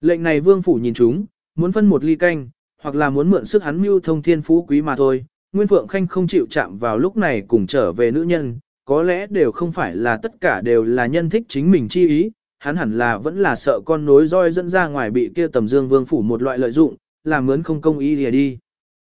S1: Lệnh này vương phủ nhìn chúng, muốn phân một ly canh, hoặc là muốn mượn sức hắn mưu thông thiên phú quý mà thôi. Nguyên Phượng Khanh không chịu chạm vào lúc này cùng trở về nữ nhân, có lẽ đều không phải là tất cả đều là nhân thích chính mình chi ý, hắn hẳn là vẫn là sợ con nối roi dẫn ra ngoài bị kia tầm dương vương phủ một loại lợi dụng, làm mướn không công ý lìa đi.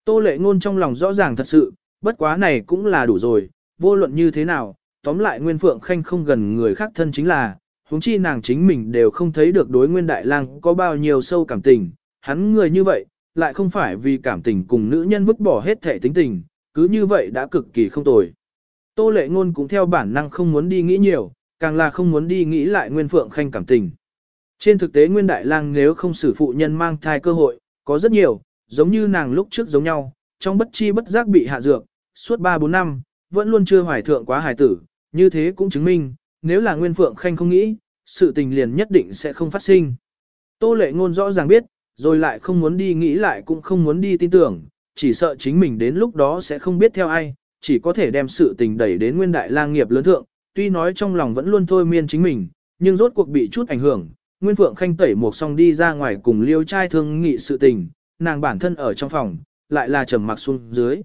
S1: Tô lệ ngôn trong lòng rõ ràng thật sự, bất quá này cũng là đủ rồi, vô luận như thế nào, tóm lại Nguyên Phượng Khanh không gần người khác thân chính là, huống chi nàng chính mình đều không thấy được đối Nguyên Đại Lang có bao nhiêu sâu cảm tình, hắn người như vậy, lại không phải vì cảm tình cùng nữ nhân vứt bỏ hết thể tính tình, cứ như vậy đã cực kỳ không tồi. Tô lệ ngôn cũng theo bản năng không muốn đi nghĩ nhiều, càng là không muốn đi nghĩ lại Nguyên Phượng Khanh cảm tình. Trên thực tế Nguyên Đại Lang nếu không xử phụ nhân mang thai cơ hội, có rất nhiều, giống như nàng lúc trước giống nhau, trong bất chi bất giác bị hạ dược, suốt 3-4 năm, vẫn luôn chưa hoài thượng quá hài tử, như thế cũng chứng minh, nếu là Nguyên Phượng Khanh không nghĩ, sự tình liền nhất định sẽ không phát sinh. Tô lệ ngôn rõ ràng biết, rồi lại không muốn đi nghĩ lại cũng không muốn đi tin tưởng, chỉ sợ chính mình đến lúc đó sẽ không biết theo ai, chỉ có thể đem sự tình đẩy đến nguyên đại lang nghiệp lớn thượng, tuy nói trong lòng vẫn luôn thôi miên chính mình, nhưng rốt cuộc bị chút ảnh hưởng, Nguyên Phượng Khanh tẩy một xong đi ra ngoài cùng liêu trai thương nghị sự tình, nàng bản thân ở trong phòng, lại là trầm mặc xuống dưới.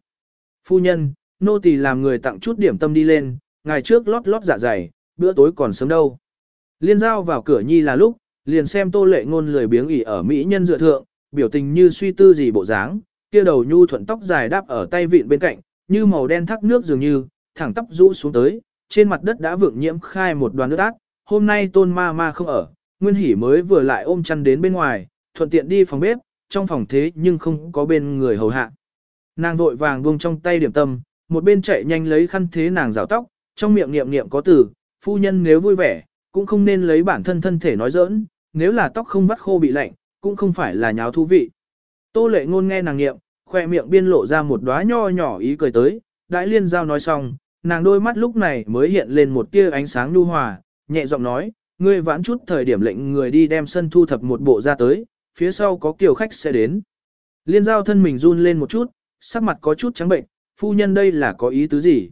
S1: Phu nhân, nô tỳ làm người tặng chút điểm tâm đi lên, ngày trước lót lót dạ dày, bữa tối còn sớm đâu. Liên giao vào cửa nhi là lúc, liền xem tô lệ ngôn lười biếng ỉ ở mỹ nhân dựa thượng, biểu tình như suy tư gì bộ dáng, kia đầu nhu thuận tóc dài đáp ở tay vịn bên cạnh, như màu đen thác nước dường như, thẳng tóc rũ xuống tới, trên mặt đất đã vượng nhiễm khai một đoàn nước ác, hôm nay tôn ma ma không ở, nguyên hỉ mới vừa lại ôm chăn đến bên ngoài, thuận tiện đi phòng bếp, trong phòng thế nhưng không có bên người hầu hạ. Nàng vội vàng buông trong tay điểm tâm, một bên chạy nhanh lấy khăn thế nàng rào tóc, trong miệng niệm niệm có từ, phu nhân nếu vui vẻ, cũng không nên lấy bản thân thân thể nói giỡn, nếu là tóc không vắt khô bị lạnh, cũng không phải là nháo thú vị. Tô lệ ngôn nghe nàng niệm, khoe miệng biên lộ ra một đóa nho nhỏ ý cười tới, đại liên giao nói xong, nàng đôi mắt lúc này mới hiện lên một tia ánh sáng nhu hòa, nhẹ giọng nói, ngươi vãn chút thời điểm lệnh người đi đem sân thu thập một bộ ra tới, phía sau có kiều khách sẽ đến. Liên giao thân mình run lên một chút, sắc mặt có chút trắng bệnh, phu nhân đây là có ý tứ gì?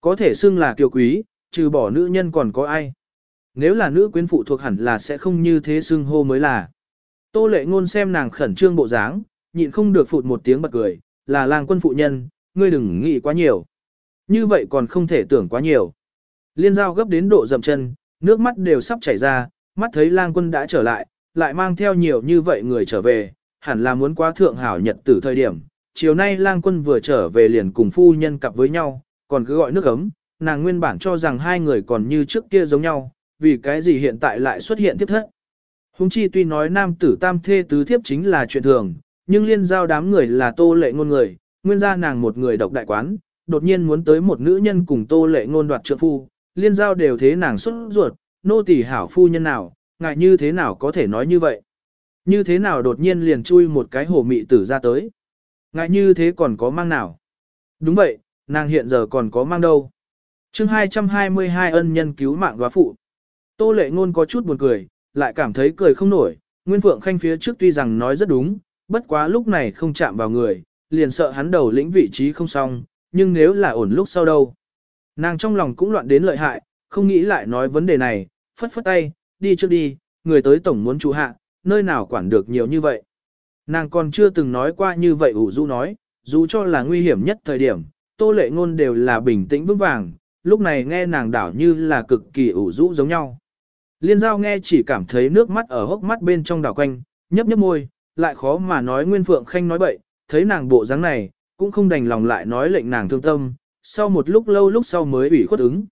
S1: Có thể xưng là kiều quý, trừ bỏ nữ nhân còn có ai? Nếu là nữ quyến phụ thuộc hẳn là sẽ không như thế xưng hô mới là. Tô lệ ngôn xem nàng khẩn trương bộ dáng, nhịn không được phụt một tiếng bật cười, là lang quân phụ nhân, ngươi đừng nghĩ quá nhiều. Như vậy còn không thể tưởng quá nhiều. Liên giao gấp đến độ dầm chân, nước mắt đều sắp chảy ra, mắt thấy lang quân đã trở lại, lại mang theo nhiều như vậy người trở về, hẳn là muốn qua thượng hảo nhật tử thời điểm. Chiều nay lang quân vừa trở về liền cùng phu nhân cặp với nhau, còn cứ gọi nước ấm, nàng nguyên bản cho rằng hai người còn như trước kia giống nhau, vì cái gì hiện tại lại xuất hiện tiếp thất. Hùng chi tuy nói nam tử tam thê tứ thiếp chính là chuyện thường, nhưng liên giao đám người là tô lệ ngôn người, nguyên ra nàng một người độc đại quán, đột nhiên muốn tới một nữ nhân cùng tô lệ ngôn đoạt trượng phu, liên giao đều thế nàng xuất ruột, nô tỳ hảo phu nhân nào, ngại như thế nào có thể nói như vậy. Như thế nào đột nhiên liền chui một cái hồ mị tử ra tới. Ngại như thế còn có mang nào. Đúng vậy, nàng hiện giờ còn có mang đâu. chương 222 ân nhân cứu mạng góa phụ. Tô lệ ngôn có chút buồn cười, lại cảm thấy cười không nổi, Nguyên Phượng Khanh phía trước tuy rằng nói rất đúng, bất quá lúc này không chạm vào người, liền sợ hắn đầu lĩnh vị trí không xong, nhưng nếu là ổn lúc sau đâu. Nàng trong lòng cũng loạn đến lợi hại, không nghĩ lại nói vấn đề này, phất phất tay, đi trước đi, người tới tổng muốn chủ hạ, nơi nào quản được nhiều như vậy. Nàng còn chưa từng nói qua như vậy ủ rũ nói, dù cho là nguy hiểm nhất thời điểm, tô lệ ngôn đều là bình tĩnh vững vàng, lúc này nghe nàng đảo như là cực kỳ ủ rũ giống nhau. Liên giao nghe chỉ cảm thấy nước mắt ở hốc mắt bên trong đảo quanh, nhấp nhấp môi, lại khó mà nói Nguyên Phượng Khanh nói bậy, thấy nàng bộ dáng này, cũng không đành lòng lại nói lệnh nàng thương tâm, sau một lúc lâu lúc sau mới ủy khuất ứng.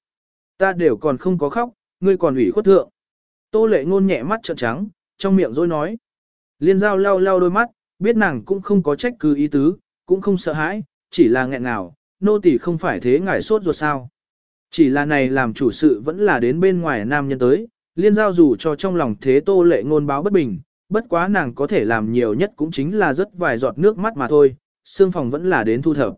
S1: Ta đều còn không có khóc, ngươi còn ủy khuất thượng. Tô lệ ngôn nhẹ mắt trợn trắng, trong miệng rồi nói. Liên giao lau lau đôi mắt, biết nàng cũng không có trách cứ ý tứ, cũng không sợ hãi, chỉ là nghẹn nào, nô tỳ không phải thế ngài sốt ruột sao. Chỉ là này làm chủ sự vẫn là đến bên ngoài nam nhân tới, liên giao dù cho trong lòng thế tô lệ ngôn báo bất bình, bất quá nàng có thể làm nhiều nhất cũng chính là rất vài giọt nước mắt mà thôi, xương phòng vẫn là đến thu thập.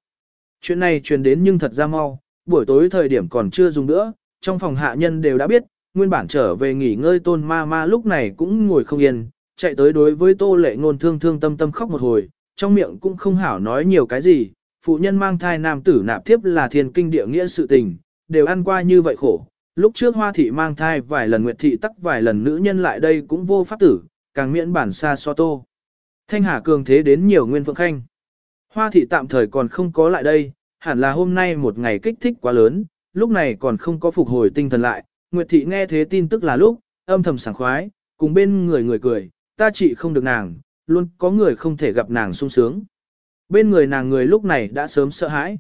S1: Chuyện này truyền đến nhưng thật ra mau, buổi tối thời điểm còn chưa dùng nữa, trong phòng hạ nhân đều đã biết, nguyên bản trở về nghỉ ngơi tôn ma ma lúc này cũng ngồi không yên, chạy tới đối với tô lệ ngôn thương thương tâm tâm khóc một hồi, trong miệng cũng không hảo nói nhiều cái gì, phụ nhân mang thai nam tử nạp tiếp là thiên kinh địa nghĩa sự tình, đều ăn qua như vậy khổ. Lúc trước hoa thị mang thai vài lần nguyệt thị tắc vài lần nữ nhân lại đây cũng vô pháp tử, càng miễn bản xa so tô. Thanh Hà cường thế đến nhiều nguyên phượng khanh. Hoa thị tạm thời còn không có lại đây, hẳn là hôm nay một ngày kích thích quá lớn, lúc này còn không có phục hồi tinh thần lại. Nguyệt thị nghe thế tin tức là lúc, âm thầm sảng khoái, cùng bên người người cười, ta chỉ không được nàng, luôn có người không thể gặp nàng sung sướng. Bên người nàng người lúc này đã sớm sợ hãi.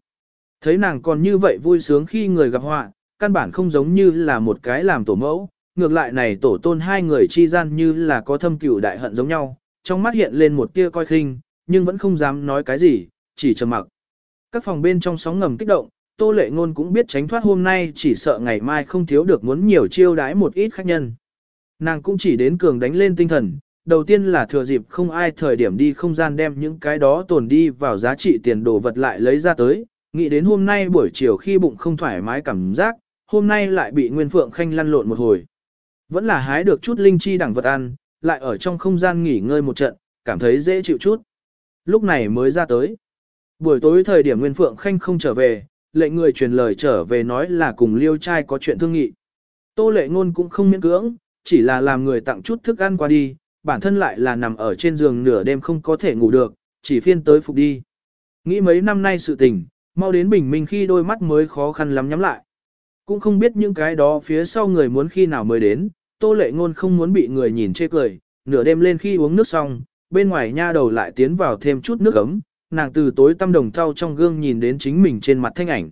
S1: Thấy nàng còn như vậy vui sướng khi người gặp họa, căn bản không giống như là một cái làm tổ mẫu, ngược lại này tổ tôn hai người chi gian như là có thâm cửu đại hận giống nhau, trong mắt hiện lên một tia coi khinh, nhưng vẫn không dám nói cái gì, chỉ trầm mặc. Các phòng bên trong sóng ngầm kích động, Tô Lệ Ngôn cũng biết tránh thoát hôm nay chỉ sợ ngày mai không thiếu được muốn nhiều chiêu đái một ít khách nhân. Nàng cũng chỉ đến cường đánh lên tinh thần, đầu tiên là thừa dịp không ai thời điểm đi không gian đem những cái đó tồn đi vào giá trị tiền đồ vật lại lấy ra tới, nghĩ đến hôm nay buổi chiều khi bụng không thoải mái cảm giác, hôm nay lại bị Nguyên Phượng Khanh lăn lộn một hồi. Vẫn là hái được chút linh chi đẳng vật ăn, lại ở trong không gian nghỉ ngơi một trận, cảm thấy dễ chịu chút. Lúc này mới ra tới. Buổi tối thời điểm Nguyên Phượng Khanh không trở về, lệnh người truyền lời trở về nói là cùng liêu trai có chuyện thương nghị. Tô lệ ngôn cũng không miễn cưỡng, chỉ là làm người tặng chút thức ăn qua đi, bản thân lại là nằm ở trên giường nửa đêm không có thể ngủ được, chỉ phiên tới phục đi. Nghĩ mấy năm nay sự tình, mau đến bình minh khi đôi mắt mới khó khăn lắm nhắm lại. Cũng không biết những cái đó phía sau người muốn khi nào mới đến, tô lệ ngôn không muốn bị người nhìn chê cười, nửa đêm lên khi uống nước xong, bên ngoài nha đầu lại tiến vào thêm chút nước ấm, nàng từ tối tăm đồng thau trong gương nhìn đến chính mình trên mặt thanh ảnh.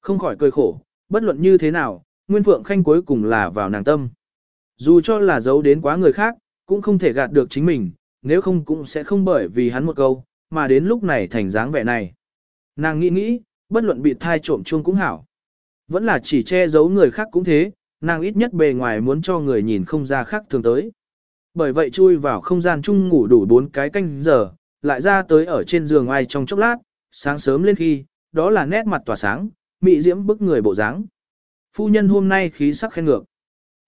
S1: Không khỏi cười khổ, bất luận như thế nào, Nguyên Phượng Khanh cuối cùng là vào nàng tâm. Dù cho là giấu đến quá người khác, cũng không thể gạt được chính mình, nếu không cũng sẽ không bởi vì hắn một câu, mà đến lúc này thành dáng vẻ này. Nàng nghĩ nghĩ, bất luận bị thai trộm chuông cũng hảo. Vẫn là chỉ che giấu người khác cũng thế, nàng ít nhất bề ngoài muốn cho người nhìn không ra khác thường tới. Bởi vậy chui vào không gian chung ngủ đủ bốn cái canh giờ, lại ra tới ở trên giường ai trong chốc lát, sáng sớm lên khi, đó là nét mặt tỏa sáng, mị diễm bức người bộ dáng. Phu nhân hôm nay khí sắc khen ngược.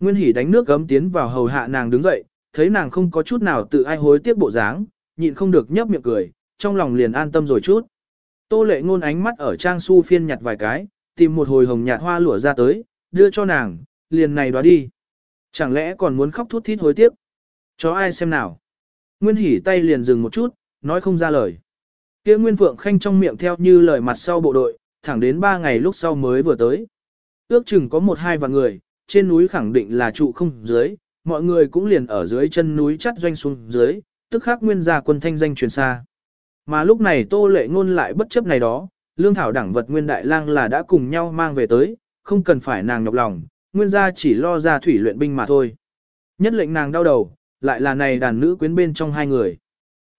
S1: Nguyên Hỷ đánh nước gấm tiến vào hầu hạ nàng đứng dậy, thấy nàng không có chút nào tự ai hối tiếc bộ dáng, nhịn không được nhấp miệng cười, trong lòng liền an tâm rồi chút. Tô lệ ngôn ánh mắt ở trang su phiên nhặt vài cái, tìm một hồi hồng nhạt hoa lụa ra tới, đưa cho nàng, liền này đoá đi. Chẳng lẽ còn muốn khóc thút thít hối tiếc? Cho ai xem nào? Nguyên hỉ tay liền dừng một chút, nói không ra lời. Kia Nguyên Phượng Khanh trong miệng theo như lời mặt sau bộ đội, thẳng đến ba ngày lúc sau mới vừa tới. Ước chừng có một hai vạn người, trên núi khẳng định là trụ không dưới, mọi người cũng liền ở dưới chân núi chắt doanh xuống dưới, tức khắc nguyên gia quân thanh danh truyền xa. Mà lúc này Tô Lệ Ngôn lại bất chấp này đó, lương thảo đẳng vật nguyên đại lang là đã cùng nhau mang về tới, không cần phải nàng nhọc lòng, nguyên gia chỉ lo ra thủy luyện binh mà thôi. Nhất lệnh nàng đau đầu, lại là này đàn nữ quyến bên trong hai người.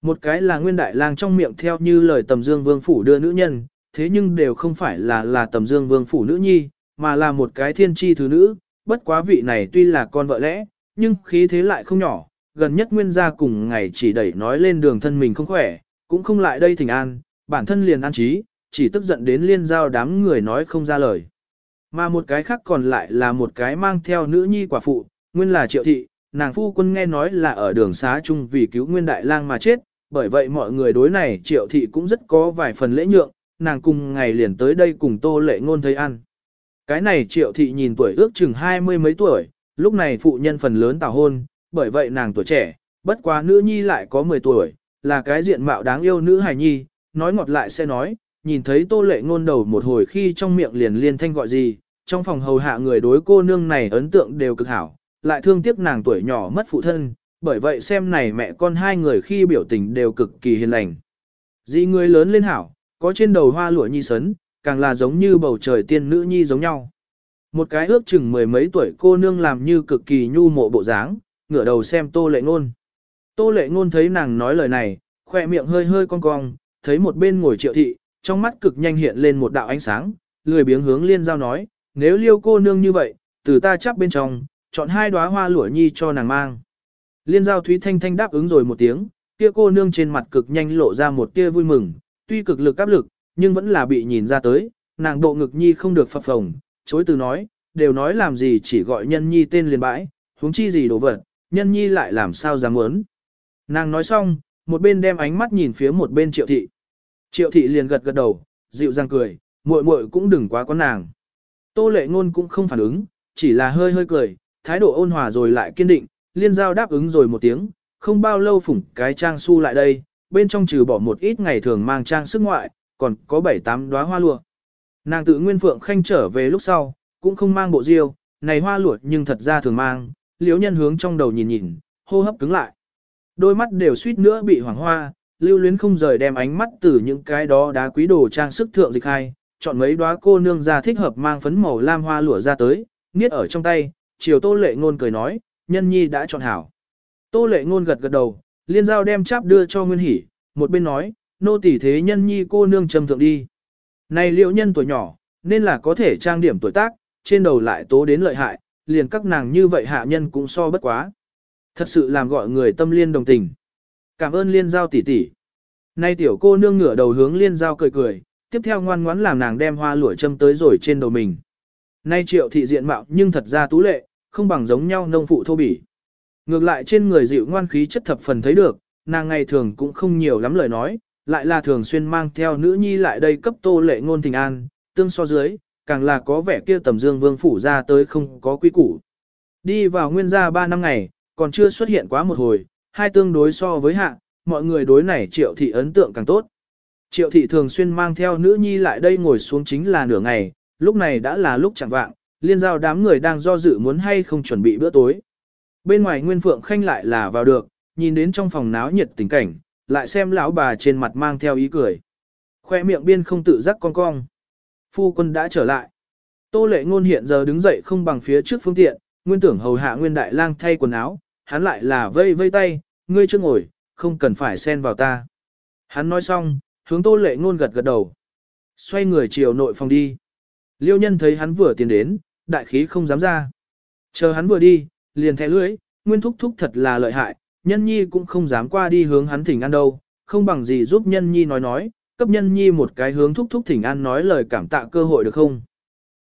S1: Một cái là nguyên đại lang trong miệng theo như lời tầm dương vương phủ đưa nữ nhân, thế nhưng đều không phải là là tầm dương vương phủ nữ nhi, mà là một cái thiên tri thứ nữ, bất quá vị này tuy là con vợ lẽ, nhưng khí thế lại không nhỏ, gần nhất nguyên gia cùng ngày chỉ đẩy nói lên đường thân mình không khỏe, cũng không lại đây thỉnh an, bản thân liền an trí, chỉ tức giận đến liên giao đám người nói không ra lời. Mà một cái khác còn lại là một cái mang theo nữ nhi quả phụ, nguyên là triệu thị, nàng phu quân nghe nói là ở đường xá chung vì cứu nguyên đại lang mà chết, bởi vậy mọi người đối này triệu thị cũng rất có vài phần lễ nhượng, nàng cùng ngày liền tới đây cùng tô lệ ngôn thấy ăn. Cái này triệu thị nhìn tuổi ước chừng hai mươi mấy tuổi, lúc này phụ nhân phần lớn tảo hôn, bởi vậy nàng tuổi trẻ, bất quá nữ nhi lại có 10 tuổi, là cái diện mạo đáng yêu nữ hài nhi, nói ngọt lại sẽ nói, nhìn thấy tô lệ ngôn đầu một hồi khi trong miệng liền liên thanh gọi gì, trong phòng hầu hạ người đối cô nương này ấn tượng đều cực hảo, lại thương tiếc nàng tuổi nhỏ mất phụ thân, bởi vậy xem này mẹ con hai người khi biểu tình đều cực kỳ hiền lành. Dì người lớn lên hảo, có trên đầu hoa lụa nhi sấn, càng là giống như bầu trời tiên nữ nhi giống nhau. Một cái ước chừng mười mấy tuổi cô nương làm như cực kỳ nhu mộ bộ dáng, ngửa đầu xem tô lệ ngôn. Tô lệ ngôn thấy nàng nói lời này, khoe miệng hơi hơi cong cong, thấy một bên ngồi triệu thị, trong mắt cực nhanh hiện lên một đạo ánh sáng, lười biếng hướng liên giao nói, nếu liêu cô nương như vậy, từ ta chắp bên trong, chọn hai đóa hoa lụa nhi cho nàng mang. Liên giao Thúy Thanh Thanh đáp ứng rồi một tiếng, kia cô nương trên mặt cực nhanh lộ ra một tia vui mừng, tuy cực lực áp lực, nhưng vẫn là bị nhìn ra tới, nàng độ ngực nhi không được phập phồng, chối từ nói, đều nói làm gì chỉ gọi nhân nhi tên liền bãi, huống chi gì đồ vật, nhân nhi lại làm sao dám muốn. Nàng nói xong, một bên đem ánh mắt nhìn phía một bên triệu thị. Triệu thị liền gật gật đầu, dịu dàng cười, muội muội cũng đừng quá con nàng. Tô lệ ngôn cũng không phản ứng, chỉ là hơi hơi cười, thái độ ôn hòa rồi lại kiên định, liên giao đáp ứng rồi một tiếng, không bao lâu phủng cái trang su lại đây, bên trong trừ bỏ một ít ngày thường mang trang sức ngoại, còn có bảy tám đóa hoa lụa. Nàng tự nguyên phượng khanh trở về lúc sau, cũng không mang bộ diêu, này hoa lụa nhưng thật ra thường mang, liếu nhân hướng trong đầu nhìn nhìn, hô hấp cứng lại. Đôi mắt đều suýt nữa bị hoảng hoa, lưu luyến không rời đem ánh mắt từ những cái đó đá quý đồ trang sức thượng dịch hai, chọn mấy đóa cô nương ra thích hợp mang phấn màu lam hoa lụa ra tới, niết ở trong tay, chiều tô lệ ngôn cười nói, nhân nhi đã chọn hảo. Tô lệ ngôn gật gật đầu, liên giao đem cháp đưa cho Nguyên Hỷ, một bên nói, nô tỳ thế nhân nhi cô nương trầm thượng đi. Này liệu nhân tuổi nhỏ, nên là có thể trang điểm tuổi tác, trên đầu lại tố đến lợi hại, liền các nàng như vậy hạ nhân cũng so bất quá. Thật sự làm gọi người tâm liên đồng tình. Cảm ơn liên giao tỷ tỷ. Nay tiểu cô nương ngửa đầu hướng liên giao cười cười, tiếp theo ngoan ngoãn làm nàng đem hoa lụa châm tới rồi trên đầu mình. Nay triệu thị diện mạo nhưng thật ra tú lệ, không bằng giống nhau nông phụ thô bỉ. Ngược lại trên người dịu ngoan khí chất thập phần thấy được, nàng ngày thường cũng không nhiều lắm lời nói, lại là thường xuyên mang theo nữ nhi lại đây cấp tô lệ ngôn tình an, tương so dưới, càng là có vẻ kia tầm dương vương phủ ra tới không có quý củ. Đi vào nguyên gia 3 năm ngày, còn chưa xuất hiện quá một hồi, hai tương đối so với hạ, mọi người đối này triệu thị ấn tượng càng tốt. Triệu thị thường xuyên mang theo nữ nhi lại đây ngồi xuống chính là nửa ngày, lúc này đã là lúc chẳng vạng, liên giao đám người đang do dự muốn hay không chuẩn bị bữa tối. Bên ngoài Nguyên Phượng Khanh lại là vào được, nhìn đến trong phòng náo nhiệt tình cảnh, lại xem lão bà trên mặt mang theo ý cười. Khoe miệng biên không tự giác con cong. Phu quân đã trở lại. Tô lệ ngôn hiện giờ đứng dậy không bằng phía trước phương tiện, nguyên tưởng hầu hạ nguyên đại lang thay quần áo, hắn lại là vây vây tay, ngươi chưa ngồi, không cần phải xen vào ta. Hắn nói xong, hướng tô lệ ngôn gật gật đầu. Xoay người chiều nội phòng đi. Liêu nhân thấy hắn vừa tiến đến, đại khí không dám ra. Chờ hắn vừa đi, liền thẻ lưỡi, nguyên thúc thúc thật là lợi hại, nhân nhi cũng không dám qua đi hướng hắn thỉnh ăn đâu, không bằng gì giúp nhân nhi nói nói, cấp nhân nhi một cái hướng thúc thúc thỉnh ăn nói lời cảm tạ cơ hội được không.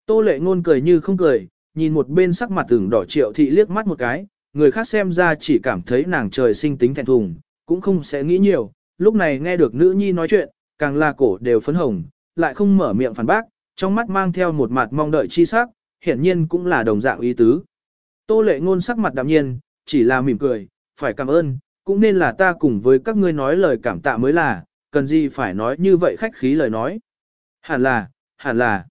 S1: Tô lệ ngôn cười như không cười, nhìn một bên sắc mặt tưởng đỏ triệu thị liếc mắt một cái, người khác xem ra chỉ cảm thấy nàng trời sinh tính thẹn thùng, cũng không sẽ nghĩ nhiều, lúc này nghe được nữ nhi nói chuyện, càng là cổ đều phấn hồng, lại không mở miệng phản bác, trong mắt mang theo một mặt mong đợi chi sắc, hiển nhiên cũng là đồng dạng ý tứ. Tô lệ ngôn sắc mặt đạm nhiên, chỉ là mỉm cười, phải cảm ơn, cũng nên là ta cùng với các ngươi nói lời cảm tạ mới là, cần gì phải nói như vậy khách khí lời nói. Hẳn là, hẳn là.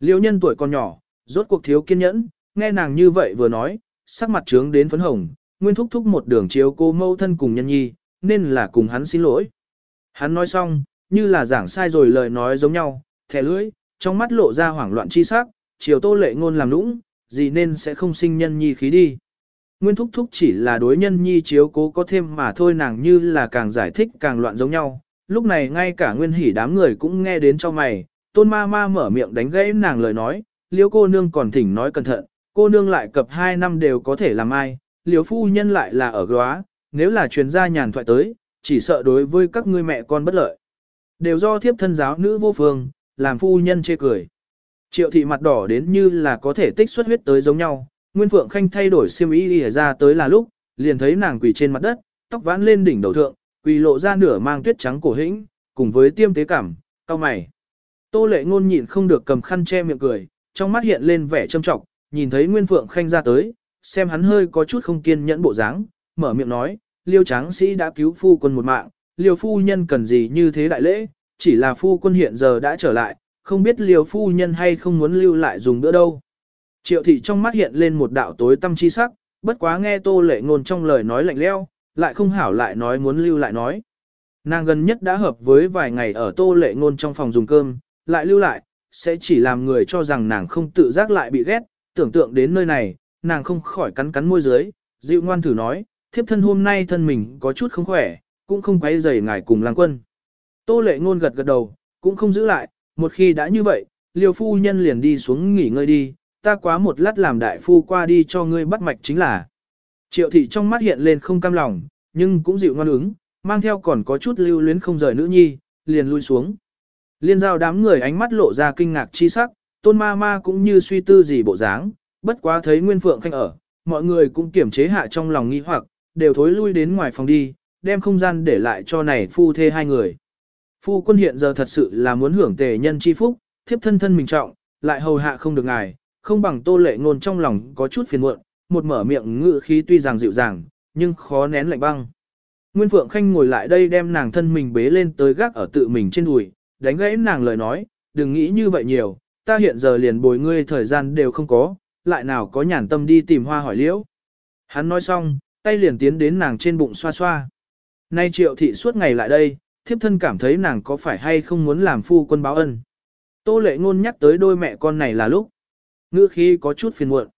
S1: Liêu nhân tuổi còn nhỏ, rốt cuộc thiếu kiên nhẫn, nghe nàng như vậy vừa nói, sắc mặt trướng đến phấn hồng, nguyên thúc thúc một đường chiếu cô mâu thân cùng nhân nhi, nên là cùng hắn xin lỗi. Hắn nói xong, như là giảng sai rồi lời nói giống nhau, thẻ lưỡi, trong mắt lộ ra hoảng loạn chi sắc, chiều tô lệ ngôn làm nũng, gì nên sẽ không sinh nhân nhi khí đi. Nguyên thúc thúc chỉ là đối nhân nhi chiếu cố có thêm mà thôi nàng như là càng giải thích càng loạn giống nhau. Lúc này ngay cả nguyên hỉ đám người cũng nghe đến cho mày, tôn ma ma mở miệng đánh gãy nàng lời nói, liêu cô nương còn thỉnh nói cẩn thận, cô nương lại cập hai năm đều có thể làm ai, liêu phu nhân lại là ở góa, nếu là truyền gia nhàn thoại tới, chỉ sợ đối với các ngươi mẹ con bất lợi. Đều do thiếp thân giáo nữ vô phương, làm phu nhân chê cười. Triệu thị mặt đỏ đến như là có thể tích xuất huyết tới giống nhau, Nguyên Phượng Khanh thay đổi xiêm y đi ra tới là lúc, liền thấy nàng quỳ trên mặt đất, tóc vãn lên đỉnh đầu thượng, quỳ lộ ra nửa mang tuyết trắng cổ hĩnh, cùng với tiêm tế cảm, cao mày. Tô lệ ngôn nhịn không được cầm khăn che miệng cười, trong mắt hiện lên vẻ trâm trọng, nhìn thấy Nguyên Phượng Khanh ra tới, xem hắn hơi có chút không kiên nhẫn bộ dáng, mở miệng nói, liêu tráng sĩ đã cứu phu quân một mạng, liêu phu nhân cần gì như thế đại lễ, chỉ là phu quân hiện giờ đã trở lại, không biết liêu phu nhân hay không muốn lưu lại dùng nữa đâu. Triệu thị trong mắt hiện lên một đạo tối tâm chi sắc, bất quá nghe tô lệ ngôn trong lời nói lạnh lẽo, lại không hảo lại nói muốn lưu lại nói. Nàng gần nhất đã hợp với vài ngày ở tô lệ ngôn trong phòng dùng cơm, lại lưu lại, sẽ chỉ làm người cho rằng nàng không tự giác lại bị ghét, tưởng tượng đến nơi này, nàng không khỏi cắn cắn môi dưới, dịu ngoan thử nói, thiếp thân hôm nay thân mình có chút không khỏe, cũng không quấy rầy ngài cùng lang quân. Tô lệ ngôn gật gật đầu, cũng không giữ lại, một khi đã như vậy, liều phu nhân liền đi xuống nghỉ ngơi đi, ta quá một lát làm đại phu qua đi cho ngươi bắt mạch chính là. Triệu thị trong mắt hiện lên không cam lòng, nhưng cũng dịu ngoan ứng, mang theo còn có chút lưu luyến không rời nữ nhi, liền lui xuống. Liên giao đám người ánh mắt lộ ra kinh ngạc chi sắc, tôn ma ma cũng như suy tư gì bộ dáng, bất quá thấy Nguyên Phượng Khanh ở, mọi người cũng kiểm chế hạ trong lòng nghi hoặc, đều thối lui đến ngoài phòng đi, đem không gian để lại cho này phu thê hai người. Phu quân hiện giờ thật sự là muốn hưởng tề nhân chi phúc, thiếp thân thân mình trọng, lại hầu hạ không được ngài, không bằng tô lệ ngôn trong lòng có chút phiền muộn, một mở miệng ngự khí tuy rằng dịu dàng, nhưng khó nén lạnh băng. Nguyên Phượng Khanh ngồi lại đây đem nàng thân mình bế lên tới gác ở tự mình trên đùi, đánh gãy nàng lời nói, đừng nghĩ như vậy nhiều, ta hiện giờ liền bồi ngươi thời gian đều không có, lại nào có nhàn tâm đi tìm hoa hỏi liễu. Hắn nói xong, tay liền tiến đến nàng trên bụng xoa xoa. Nay triệu thị suốt ngày lại đây, thiếp thân cảm thấy nàng có phải hay không muốn làm phu quân báo ân. Tô lệ ngôn nhắc tới đôi mẹ con này là lúc. Ngữ khí có chút phiền muộn.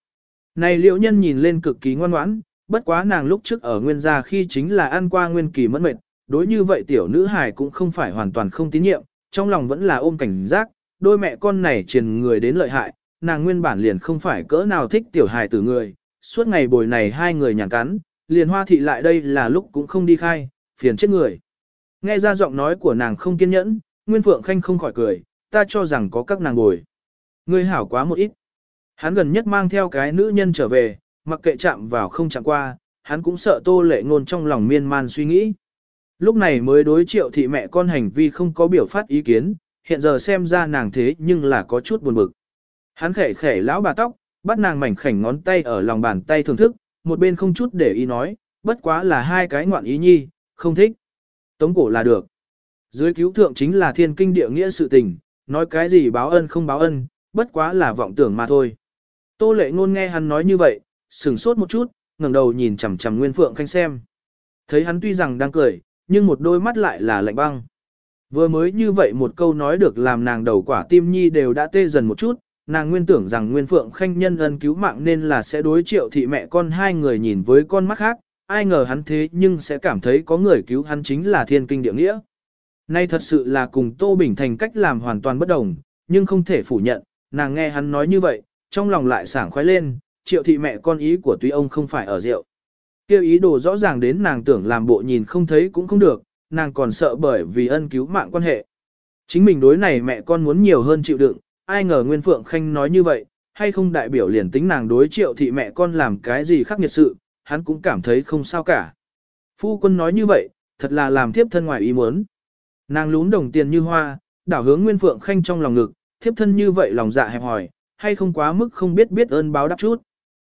S1: Này liệu nhân nhìn lên cực kỳ ngoan ngoãn, bất quá nàng lúc trước ở nguyên gia khi chính là ăn qua nguyên kỳ mất mệt, đối như vậy tiểu nữ hài cũng không phải hoàn toàn không tín nhiệm, trong lòng vẫn là ôm cảnh giác, đôi mẹ con này truyền người đến lợi hại, nàng nguyên bản liền không phải cỡ nào thích tiểu hài tử người, suốt ngày bồi này hai người nhàn cắn, liền hoa thị lại đây là lúc cũng không đi khai, phiền chết người. Nghe ra giọng nói của nàng không kiên nhẫn, Nguyên Phượng Khanh không khỏi cười, ta cho rằng có các nàng bồi. Ngươi hảo quá một ít. Hắn gần nhất mang theo cái nữ nhân trở về, mặc kệ chạm vào không chạm qua, hắn cũng sợ tô lệ ngôn trong lòng miên man suy nghĩ. Lúc này mới đối triệu thị mẹ con hành vi không có biểu phát ý kiến, hiện giờ xem ra nàng thế nhưng là có chút buồn bực. Hắn khẻ khẻ lão bà tóc, bắt nàng mảnh khảnh ngón tay ở lòng bàn tay thưởng thức, một bên không chút để ý nói, bất quá là hai cái ngoạn ý nhi, không thích. Tống cổ là được. Dưới cứu thượng chính là thiên kinh địa nghĩa sự tình, nói cái gì báo ân không báo ân, bất quá là vọng tưởng mà thôi. Tô lệ ngôn nghe hắn nói như vậy, sừng sốt một chút, ngẩng đầu nhìn chằm chằm Nguyên Phượng Khanh xem. Thấy hắn tuy rằng đang cười, nhưng một đôi mắt lại là lạnh băng. Vừa mới như vậy một câu nói được làm nàng đầu quả tim nhi đều đã tê dần một chút, nàng nguyên tưởng rằng Nguyên Phượng Khanh nhân ân cứu mạng nên là sẽ đối triệu thị mẹ con hai người nhìn với con mắt khác, ai ngờ hắn thế nhưng sẽ cảm thấy có người cứu hắn chính là thiên kinh địa nghĩa. Nay thật sự là cùng Tô Bình Thành cách làm hoàn toàn bất đồng, nhưng không thể phủ nhận, nàng nghe hắn nói như vậy, trong lòng lại sảng khoái lên, triệu thị mẹ con ý của tuy ông không phải ở rượu. Kêu ý đồ rõ ràng đến nàng tưởng làm bộ nhìn không thấy cũng không được, nàng còn sợ bởi vì ân cứu mạng quan hệ. Chính mình đối này mẹ con muốn nhiều hơn chịu đựng, ai ngờ Nguyên Phượng Khanh nói như vậy, hay không đại biểu liền tính nàng đối triệu thị mẹ con làm cái gì khác nghiệt sự, hắn cũng cảm thấy không sao cả. Phu quân nói như vậy, thật là làm thiếp thân ngoài ý muốn. Nàng lún đồng tiền như hoa, đảo hướng Nguyên Phượng Khanh trong lòng ngực, thiếp thân như vậy lòng dạ hẹp hỏi, hay không quá mức không biết biết ơn báo đáp chút.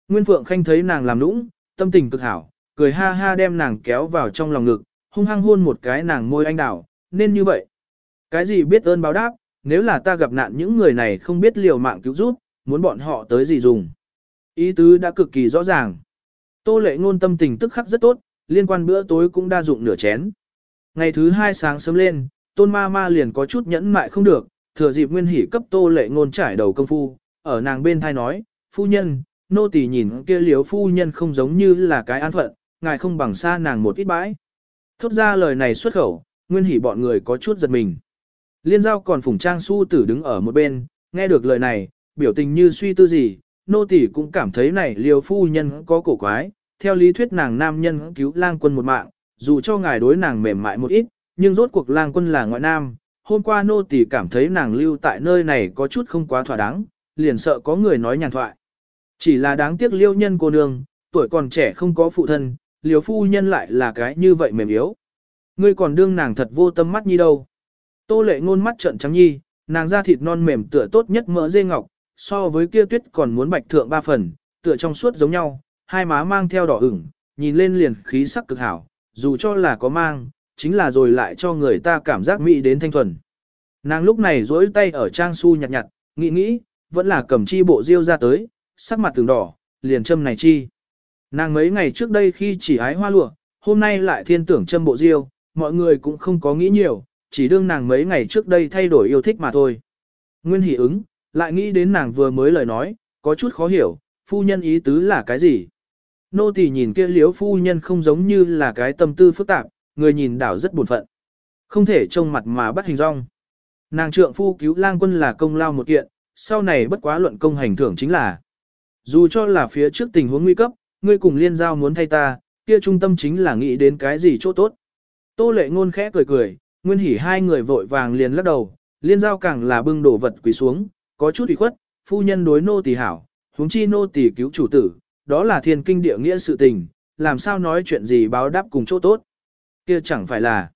S1: Nguyên Phượng Khanh thấy nàng làm nũng, tâm tình cực hảo, cười ha ha đem nàng kéo vào trong lòng ngực, hung hăng hôn một cái nàng môi anh đảo, nên như vậy. Cái gì biết ơn báo đáp, nếu là ta gặp nạn những người này không biết liều mạng cứu giúp, muốn bọn họ tới gì dùng. Ý tứ đã cực kỳ rõ ràng. Tô lệ ngôn tâm tình tức khắc rất tốt, liên quan bữa tối cũng đa dụng nửa chén. Ngày thứ hai sáng sớm lên, tôn ma ma liền có chút nhẫn mại không được, thừa dịp nguyên hỉ cấp tô lệ ngôn trải đầu công phu, ở nàng bên thai nói, phu nhân, nô tỳ nhìn kia liếu phu nhân không giống như là cái an phận, ngài không bằng xa nàng một ít bãi. Thốt ra lời này xuất khẩu, nguyên hỉ bọn người có chút giật mình. Liên giao còn phủng trang su tử đứng ở một bên, nghe được lời này, biểu tình như suy tư gì, nô tỳ cũng cảm thấy này liều phu nhân có cổ quái, theo lý thuyết nàng nam nhân cứu lang quân một mạng, dù cho ngài đối nàng mềm mại một ít, nhưng rốt cuộc lang quân là ngoại nam, hôm qua nô tỳ cảm thấy nàng lưu tại nơi này có chút không quá thỏa đáng, liền sợ có người nói nhàn thoại. Chỉ là đáng tiếc liêu nhân cô nương, tuổi còn trẻ không có phụ thân, liều phu nhân lại là cái như vậy mềm yếu. Ngươi còn đương nàng thật vô tâm mắt nhi đâu. Tô lệ ngôn mắt trợn trắng nhi, nàng da thịt non mềm tựa tốt nhất mỡ dê ngọc, so với kia tuyết còn muốn bạch thượng ba phần, tựa trong suốt giống nhau, hai má mang theo đỏ ửng, nhìn lên liền khí sắc cực hảo, dù cho là có mang, chính là rồi lại cho người ta cảm giác mỹ đến thanh thuần. Nàng lúc này duỗi tay ở trang su nhặt nhặt, nghĩ nghĩ, vẫn là cầm chi bộ diêu ra tới, sắc mặt từng đỏ, liền châm này chi. Nàng mấy ngày trước đây khi chỉ ái hoa lụa, hôm nay lại thiên tưởng châm bộ diêu, mọi người cũng không có nghĩ nhiều, chỉ đương nàng mấy ngày trước đây thay đổi yêu thích mà thôi. Nguyên hỷ ứng, lại nghĩ đến nàng vừa mới lời nói, có chút khó hiểu, phu nhân ý tứ là cái gì. Nô tỳ nhìn kia liếu phu nhân không giống như là cái tâm tư phức tạp, người nhìn đảo rất buồn phận. Không thể trông mặt mà bắt hình rong. Nàng trượng phu cứu lang quân là công lao một kiện, sau này bất quá luận công hành thưởng chính là. Dù cho là phía trước tình huống nguy cấp, ngươi cùng liên giao muốn thay ta, kia trung tâm chính là nghĩ đến cái gì chỗ tốt. Tô lệ ngôn khẽ cười cười, nguyên hỉ hai người vội vàng liền lắc đầu, liên giao càng là bưng đổ vật quỳ xuống, có chút ủy khuất, phu nhân đối nô tỳ hảo, huống chi nô tỳ cứu chủ tử, đó là thiên kinh địa nghĩa sự tình, làm sao nói chuyện gì báo đáp cùng chỗ tốt. Kia chẳng phải là.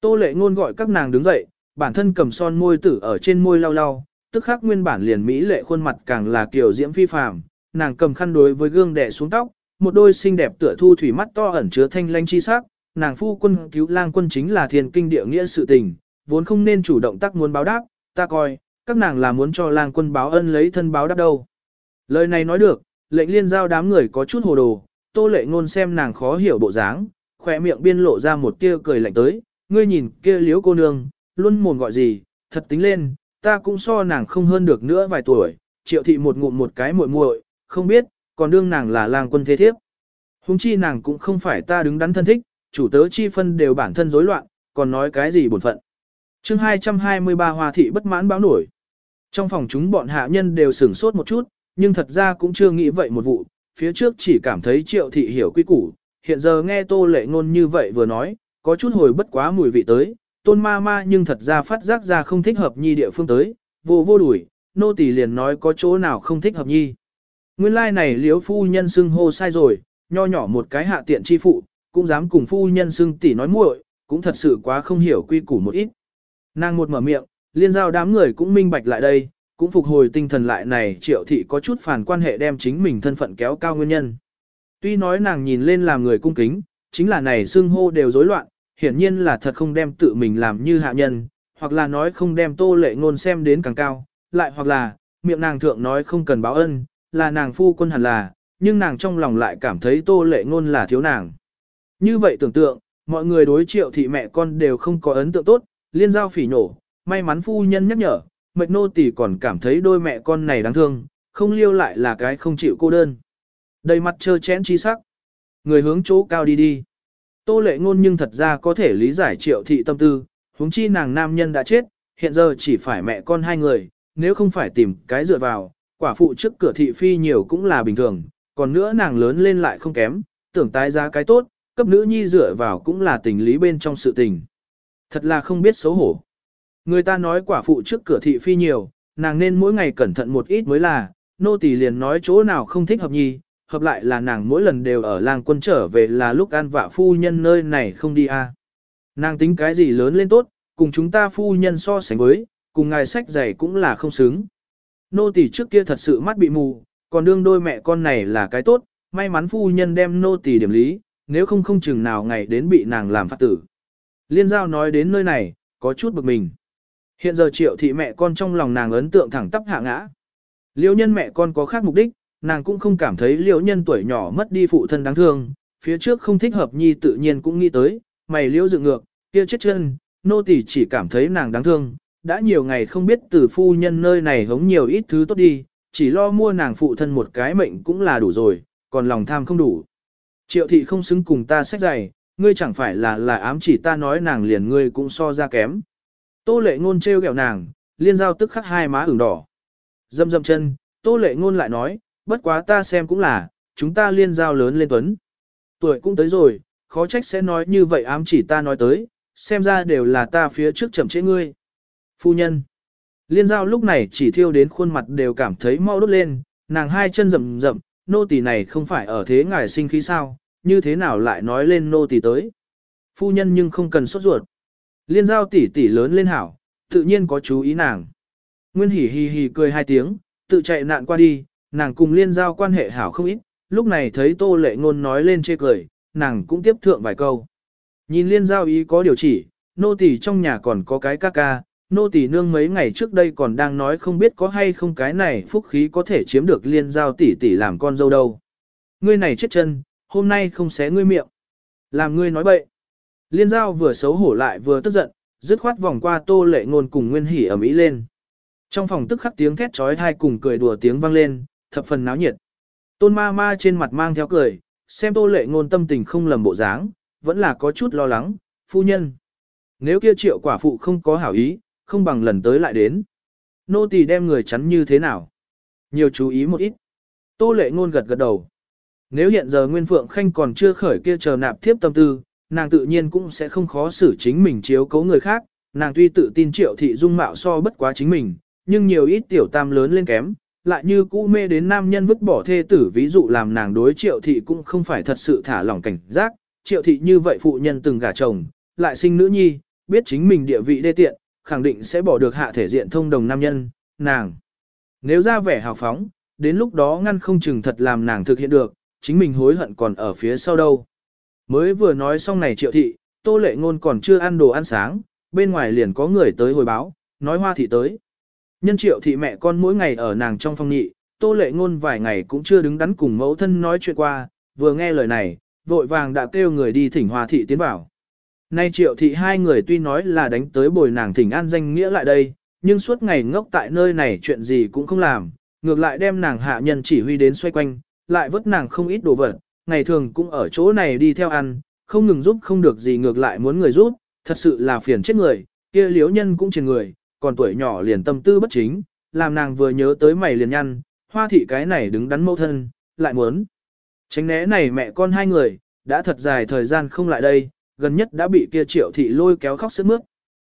S1: Tô lệ ngôn gọi các nàng đứng dậy, bản thân cầm son môi tử ở trên môi lau lau, tức khắc nguyên bản liền mỹ lệ khuôn mặt càng là kiểu diễm phi phàm, nàng cầm khăn đối với gương đè xuống tóc, một đôi xinh đẹp tựa thu thủy mắt to ẩn chứa thanh lanh chi sắc, nàng phu quân cứu lang quân chính là thiên kinh địa nghĩa sự tình, vốn không nên chủ động tác muốn báo đáp, ta coi, các nàng là muốn cho lang quân báo ân lấy thân báo đáp đâu. Lời này nói được, lệnh liên giao đám người có chút hồ đồ, tô lệ ngôn xem nàng khó hiểu bộ dáng, khỏe miệng biên lộ ra một tia cười lạnh tới, ngươi nhìn kia liếu cô nương, luôn mồm gọi gì, thật tính lên, ta cũng so nàng không hơn được nữa vài tuổi, triệu thị một ngụm một cái muội muội, không biết, còn đương nàng là lang quân thế thiếp. Hùng chi nàng cũng không phải ta đứng đắn thân thích, chủ tớ chi phân đều bản thân rối loạn, còn nói cái gì buồn phận. chương 223 hòa thị bất mãn báo nổi. Trong phòng chúng bọn hạ nhân đều sửng sốt một chút, nhưng thật ra cũng chưa nghĩ vậy một vụ, phía trước chỉ cảm thấy triệu thị hiểu quy củ, hiện giờ nghe tô lệ ngôn như vậy vừa nói, có chút hồi bất quá mùi vị tới, tôn ma ma nhưng thật ra phát giác ra không thích hợp nhi địa phương tới, vô vô đuổi, nô tỳ liền nói có chỗ nào không thích hợp nhi. Nguyên lai like này liếu phu nhân xưng hô sai rồi, nho nhỏ một cái hạ tiện chi phụ, cũng dám cùng phu nhân xưng tỷ nói muội, cũng thật sự quá không hiểu quy củ một ít. Nàng một mở miệng, liên giao đám người cũng minh bạch lại đây, cũng phục hồi tinh thần lại này triệu thị có chút phản quan hệ đem chính mình thân phận kéo cao nguyên nhân. Tuy nói nàng nhìn lên làm người cung kính, chính là này xưng hô đều rối loạn, hiển nhiên là thật không đem tự mình làm như hạ nhân, hoặc là nói không đem tô lệ ngôn xem đến càng cao, lại hoặc là, miệng nàng thượng nói không cần báo ân, là nàng phu quân hẳn là, nhưng nàng trong lòng lại cảm thấy tô lệ ngôn là thiếu nàng. Như vậy tưởng tượng, mọi người đối triệu thị mẹ con đều không có ấn tượng tốt, liên giao phỉ nổ, may mắn phu nhân nhắc nhở, mệt nô tỷ còn cảm thấy đôi mẹ con này đáng thương, không liêu lại là cái không chịu cô đơn. Đầy mặt trơ chén chi sắc. Người hướng chỗ cao đi đi. Tô lệ ngôn nhưng thật ra có thể lý giải triệu thị tâm tư, huống chi nàng nam nhân đã chết, hiện giờ chỉ phải mẹ con hai người, nếu không phải tìm cái dựa vào, quả phụ trước cửa thị phi nhiều cũng là bình thường, còn nữa nàng lớn lên lại không kém, tưởng tái giá cái tốt, cấp nữ nhi dựa vào cũng là tình lý bên trong sự tình. Thật là không biết xấu hổ. Người ta nói quả phụ trước cửa thị phi nhiều, nàng nên mỗi ngày cẩn thận một ít mới là, nô tỳ liền nói chỗ nào không thích hợp nhi, hợp lại là nàng mỗi lần đều ở làng quân trở về là lúc ăn vạ phu nhân nơi này không đi a. À. Nàng tính cái gì lớn lên tốt, cùng chúng ta phu nhân so sánh với, cùng ngài sách giày cũng là không xứng. Nô tỳ trước kia thật sự mắt bị mù, còn đương đôi mẹ con này là cái tốt, may mắn phu nhân đem nô tỳ điểm lý, nếu không không chừng nào ngày đến bị nàng làm phát tử. Liên giao nói đến nơi này, có chút bực mình. Hiện giờ triệu thị mẹ con trong lòng nàng ấn tượng thẳng tắp hạ ngã. Liêu nhân mẹ con có khác mục đích, nàng cũng không cảm thấy liễu nhân tuổi nhỏ mất đi phụ thân đáng thương, phía trước không thích hợp nhi tự nhiên cũng nghĩ tới, mày liễu dựng ngược, kia chết chân, nô tỳ chỉ cảm thấy nàng đáng thương, đã nhiều ngày không biết từ phu nhân nơi này hống nhiều ít thứ tốt đi, chỉ lo mua nàng phụ thân một cái mệnh cũng là đủ rồi, còn lòng tham không đủ. Triệu thị không xứng cùng ta sách dày, ngươi chẳng phải là là ám chỉ ta nói nàng liền ngươi cũng so ra kém. Tô lệ ngôn trêu ghẹo nàng, liên giao tức khắc hai má ửng đỏ. Dâm dâm chân, tô lệ ngôn lại nói, bất quá ta xem cũng là, chúng ta liên giao lớn lên tuấn. Tuổi cũng tới rồi, khó trách sẽ nói như vậy ám chỉ ta nói tới, xem ra đều là ta phía trước chậm trễ ngươi. Phu nhân. Liên giao lúc này chỉ thiêu đến khuôn mặt đều cảm thấy mau đốt lên, nàng hai chân rậm rậm, nô tỳ này không phải ở thế ngài sinh khí sao, như thế nào lại nói lên nô tỳ tới. Phu nhân nhưng không cần sốt ruột. Liên giao tỷ tỷ lớn lên hảo, tự nhiên có chú ý nàng. Nguyên hỉ hì hì cười hai tiếng, tự chạy nạn qua đi, nàng cùng liên giao quan hệ hảo không ít, lúc này thấy tô lệ ngôn nói lên chê cười, nàng cũng tiếp thượng vài câu. Nhìn liên giao ý có điều chỉ, nô tỳ trong nhà còn có cái ca ca, nô tỳ nương mấy ngày trước đây còn đang nói không biết có hay không cái này phúc khí có thể chiếm được liên giao tỷ tỷ làm con dâu đâu. Ngươi này chết chân, hôm nay không xé ngươi miệng. Làm ngươi nói bậy. Liên giao vừa xấu hổ lại vừa tức giận, dứt khoát vòng qua tô lệ ngôn cùng nguyên hỉ ở mỹ lên. Trong phòng tức khắc tiếng thét chói tai cùng cười đùa tiếng vang lên, thập phần náo nhiệt. Tôn ma ma trên mặt mang theo cười, xem tô lệ ngôn tâm tình không lầm bộ dáng, vẫn là có chút lo lắng, phu nhân. Nếu kia triệu quả phụ không có hảo ý, không bằng lần tới lại đến. Nô tỳ đem người chắn như thế nào? Nhiều chú ý một ít. Tô lệ ngôn gật gật đầu. Nếu hiện giờ Nguyên Phượng Khanh còn chưa khởi kia chờ nạp thiếp tâm tư, nàng tự nhiên cũng sẽ không khó xử chính mình chiếu cố người khác, nàng tuy tự tin triệu thị dung mạo so bất quá chính mình, nhưng nhiều ít tiểu tam lớn lên kém, lại như cũ mê đến nam nhân vứt bỏ thê tử ví dụ làm nàng đối triệu thị cũng không phải thật sự thả lỏng cảnh giác, triệu thị như vậy phụ nhân từng gả chồng, lại sinh nữ nhi, biết chính mình địa vị đê tiện, khẳng định sẽ bỏ được hạ thể diện thông đồng nam nhân, nàng. Nếu ra vẻ hào phóng, đến lúc đó ngăn không chừng thật làm nàng thực hiện được, chính mình hối hận còn ở phía sau đâu. Mới vừa nói xong này triệu thị, tô lệ ngôn còn chưa ăn đồ ăn sáng, bên ngoài liền có người tới hồi báo, nói hoa thị tới. Nhân triệu thị mẹ con mỗi ngày ở nàng trong phòng nhị, tô lệ ngôn vài ngày cũng chưa đứng đắn cùng mẫu thân nói chuyện qua, vừa nghe lời này, vội vàng đã kêu người đi thỉnh hòa thị tiến vào. Nay triệu thị hai người tuy nói là đánh tới bồi nàng thỉnh an danh nghĩa lại đây, nhưng suốt ngày ngốc tại nơi này chuyện gì cũng không làm, ngược lại đem nàng hạ nhân chỉ huy đến xoay quanh, lại vất nàng không ít đồ vật, ngày thường cũng ở chỗ này đi theo ăn, không ngừng giúp không được gì ngược lại muốn người giúp, thật sự là phiền chết người, kia liếu nhân cũng trên người, còn tuổi nhỏ liền tâm tư bất chính, làm nàng vừa nhớ tới mày liền nhăn, hoa thị cái này đứng đắn mâu thân, lại muốn. Tránh né này mẹ con hai người, đã thật dài thời gian không lại đây, gần nhất đã bị kia triệu thị lôi kéo khóc sức mướt.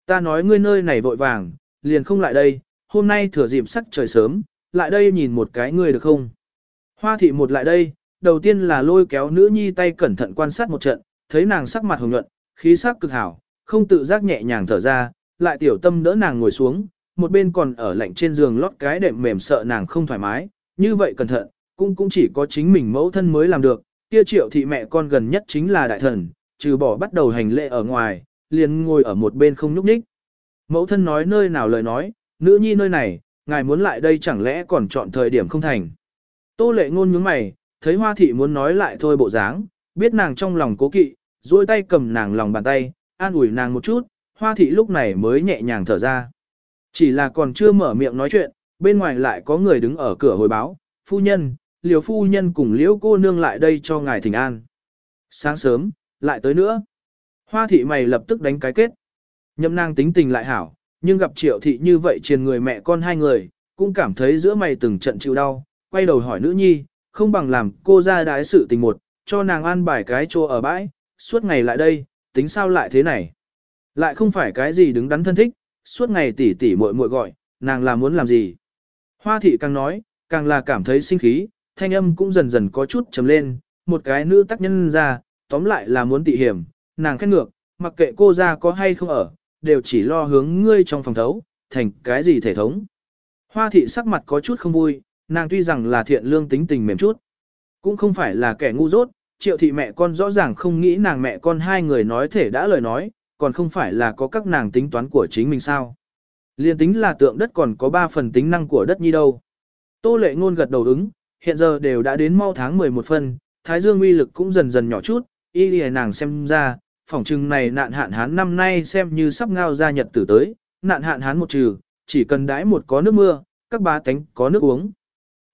S1: Ta nói ngươi nơi này vội vàng, liền không lại đây, hôm nay thừa dịp sắc trời sớm, lại đây nhìn một cái ngươi được không? Hoa thị một lại đây, đầu tiên là lôi kéo nữ nhi tay cẩn thận quan sát một trận, thấy nàng sắc mặt hồng nhuận, khí sắc cực hảo, không tự giác nhẹ nhàng thở ra, lại tiểu tâm đỡ nàng ngồi xuống, một bên còn ở lạnh trên giường lót cái đệm mềm sợ nàng không thoải mái, như vậy cẩn thận, cũng cũng chỉ có chính mình mẫu thân mới làm được, kia triệu thị mẹ con gần nhất chính là đại thần, trừ bỏ bắt đầu hành lễ ở ngoài, liền ngồi ở một bên không nhúc nhích. Mẫu thân nói nơi nào lời nói, nữ nhi nơi này, ngài muốn lại đây chẳng lẽ còn chọn thời điểm không thành. Tô lệ ngôn nhướng mày, thấy hoa thị muốn nói lại thôi bộ dáng, biết nàng trong lòng cố kỵ, duỗi tay cầm nàng lòng bàn tay, an ủi nàng một chút, hoa thị lúc này mới nhẹ nhàng thở ra. Chỉ là còn chưa mở miệng nói chuyện, bên ngoài lại có người đứng ở cửa hồi báo, phu nhân, liều phu nhân cùng liễu cô nương lại đây cho ngài thỉnh an. Sáng sớm, lại tới nữa. Hoa thị mày lập tức đánh cái kết. Nhậm nàng tính tình lại hảo, nhưng gặp triệu thị như vậy triền người mẹ con hai người, cũng cảm thấy giữa mày từng trận chịu đau, quay đầu hỏi nữ nhi, không bằng làm cô ra đái sự tình một, cho nàng an bài cái chỗ ở bãi, suốt ngày lại đây, tính sao lại thế này. Lại không phải cái gì đứng đắn thân thích, suốt ngày tỉ tỉ muội muội gọi, nàng là muốn làm gì. Hoa thị càng nói, càng là cảm thấy sinh khí, thanh âm cũng dần dần có chút trầm lên, một cái nữ tác nhân ra, tóm lại là muốn tị hiểm, nàng khét ngược, mặc kệ cô ra có hay không ở, đều chỉ lo hướng ngươi trong phòng thấu, thành cái gì thể thống. Hoa thị sắc mặt có chút không vui, nàng tuy rằng là thiện lương tính tình mềm chút, cũng không phải là kẻ ngu dốt, triệu thị mẹ con rõ ràng không nghĩ nàng mẹ con hai người nói thể đã lời nói, còn không phải là có các nàng tính toán của chính mình sao. Liên tính là tượng đất còn có ba phần tính năng của đất nhi đâu. Tô lệ ngôn gật đầu ứng, hiện giờ đều đã đến mau tháng 11 phân, thái dương uy lực cũng dần dần nhỏ chút, y lì nàng xem ra, phỏng chừng này nạn hạn hán năm nay xem như sắp ngao ra nhật tử tới, nạn hạn hán một trừ, chỉ cần đãi một có nước mưa, các bá tánh có nước uống.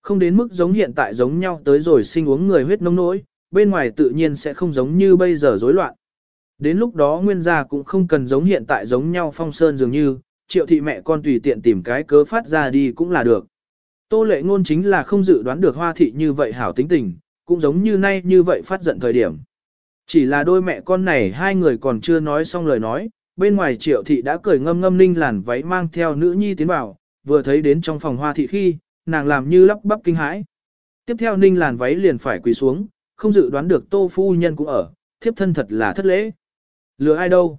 S1: Không đến mức giống hiện tại giống nhau tới rồi sinh uống người huyết nông nỗi, bên ngoài tự nhiên sẽ không giống như bây giờ rối loạn. Đến lúc đó nguyên gia cũng không cần giống hiện tại giống nhau phong sơn dường như, triệu thị mẹ con tùy tiện tìm cái cớ phát ra đi cũng là được. Tô lệ ngôn chính là không dự đoán được hoa thị như vậy hảo tính tình, cũng giống như nay như vậy phát giận thời điểm. Chỉ là đôi mẹ con này hai người còn chưa nói xong lời nói, bên ngoài triệu thị đã cười ngâm ngâm ninh làn váy mang theo nữ nhi tiến vào, vừa thấy đến trong phòng hoa thị khi, nàng làm như lắp bắp kinh hãi. Tiếp theo ninh làn váy liền phải quỳ xuống, không dự đoán được tô phu nhân cũng ở, thiếp thân thật là thất lễ. Lừa ai đâu?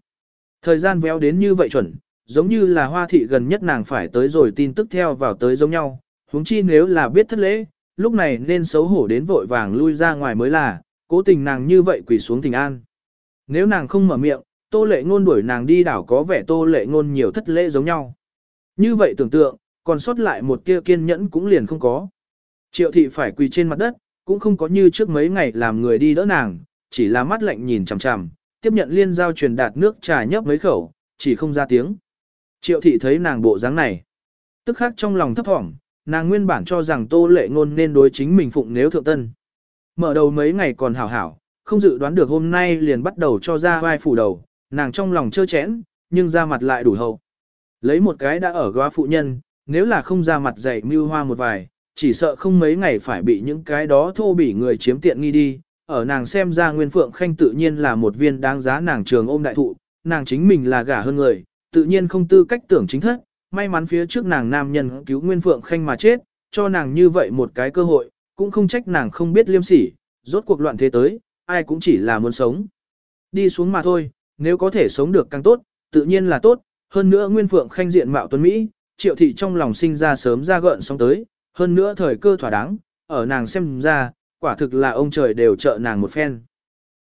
S1: Thời gian véo đến như vậy chuẩn, giống như là hoa thị gần nhất nàng phải tới rồi tin tức theo vào tới giống nhau, huống chi nếu là biết thất lễ, lúc này nên xấu hổ đến vội vàng lui ra ngoài mới là, cố tình nàng như vậy quỳ xuống tình an. Nếu nàng không mở miệng, tô lệ ngôn đuổi nàng đi đảo có vẻ tô lệ ngôn nhiều thất lễ giống nhau. Như vậy tưởng tượng, còn sót lại một tia kiên nhẫn cũng liền không có. Triệu thị phải quỳ trên mặt đất, cũng không có như trước mấy ngày làm người đi đỡ nàng, chỉ là mắt lạnh nhìn chằm chằm, tiếp nhận liên giao truyền đạt nước trà nhấp mấy khẩu, chỉ không ra tiếng. Triệu thị thấy nàng bộ dáng này, tức khắc trong lòng thấp thỏm, nàng nguyên bản cho rằng tô lệ ngôn nên đối chính mình phụng nếu thượng tân. Mở đầu mấy ngày còn hảo hảo, không dự đoán được hôm nay liền bắt đầu cho ra vai phủ đầu, nàng trong lòng chơ chẽn, nhưng ra mặt lại đủ hậu. Lấy một cái đã ở góa phụ nhân, nếu là không ra mặt dạy mưu hoa một vài, chỉ sợ không mấy ngày phải bị những cái đó thô bỉ người chiếm tiện nghi đi. Ở nàng xem ra Nguyên Phượng Khanh tự nhiên là một viên đáng giá nàng trường ôm đại thụ, nàng chính mình là gả hơn người, tự nhiên không tư cách tưởng chính thất, may mắn phía trước nàng nam nhân cứu Nguyên Phượng Khanh mà chết, cho nàng như vậy một cái cơ hội, cũng không trách nàng không biết liêm sỉ, rốt cuộc loạn thế tới, ai cũng chỉ là muốn sống. Đi xuống mà thôi, nếu có thể sống được càng tốt, tự nhiên là tốt, hơn nữa Nguyên Phượng Khanh diện mạo tuấn Mỹ, triệu thị trong lòng sinh ra sớm ra gợn sóng tới, hơn nữa thời cơ thỏa đáng, ở nàng xem ra, quả thực là ông trời đều trợ nàng một phen.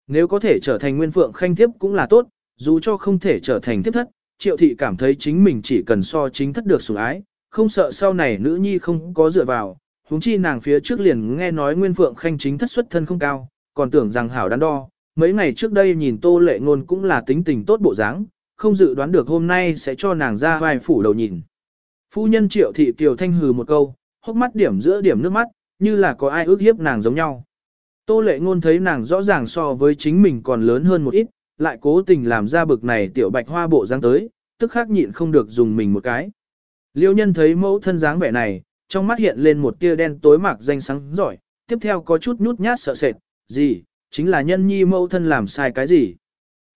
S1: Nếu có thể trở thành Nguyên Phượng Khanh thiếp cũng là tốt, dù cho không thể trở thành thiếp thất, triệu thị cảm thấy chính mình chỉ cần so chính thất được sủng ái, không sợ sau này nữ nhi không có dựa vào, Húng chi nàng phía trước liền nghe nói Nguyên Phượng Khanh chính thất xuất thân không cao, còn tưởng rằng hảo đắn đo, mấy ngày trước đây nhìn Tô Lệ Ngôn cũng là tính tình tốt bộ dáng, không dự đoán được hôm nay sẽ cho nàng ra vai phủ đầu nhìn. Phu nhân Triệu thị Kiều Thanh hừ một câu, hốc mắt điểm giữa điểm nước mắt, như là có ai ước hiếp nàng giống nhau. Tô Lệ Ngôn thấy nàng rõ ràng so với chính mình còn lớn hơn một ít, lại cố tình làm ra bực này tiểu bạch hoa bộ dáng tới, tức khắc nhịn không được dùng mình một cái. Liêu nhân thấy mẫu thân dáng vẻ này, trong mắt hiện lên một tia đen tối mạc danh sáng giỏi, tiếp theo có chút nhút nhát sợ sệt, gì, chính là nhân nhi mẫu thân làm sai cái gì.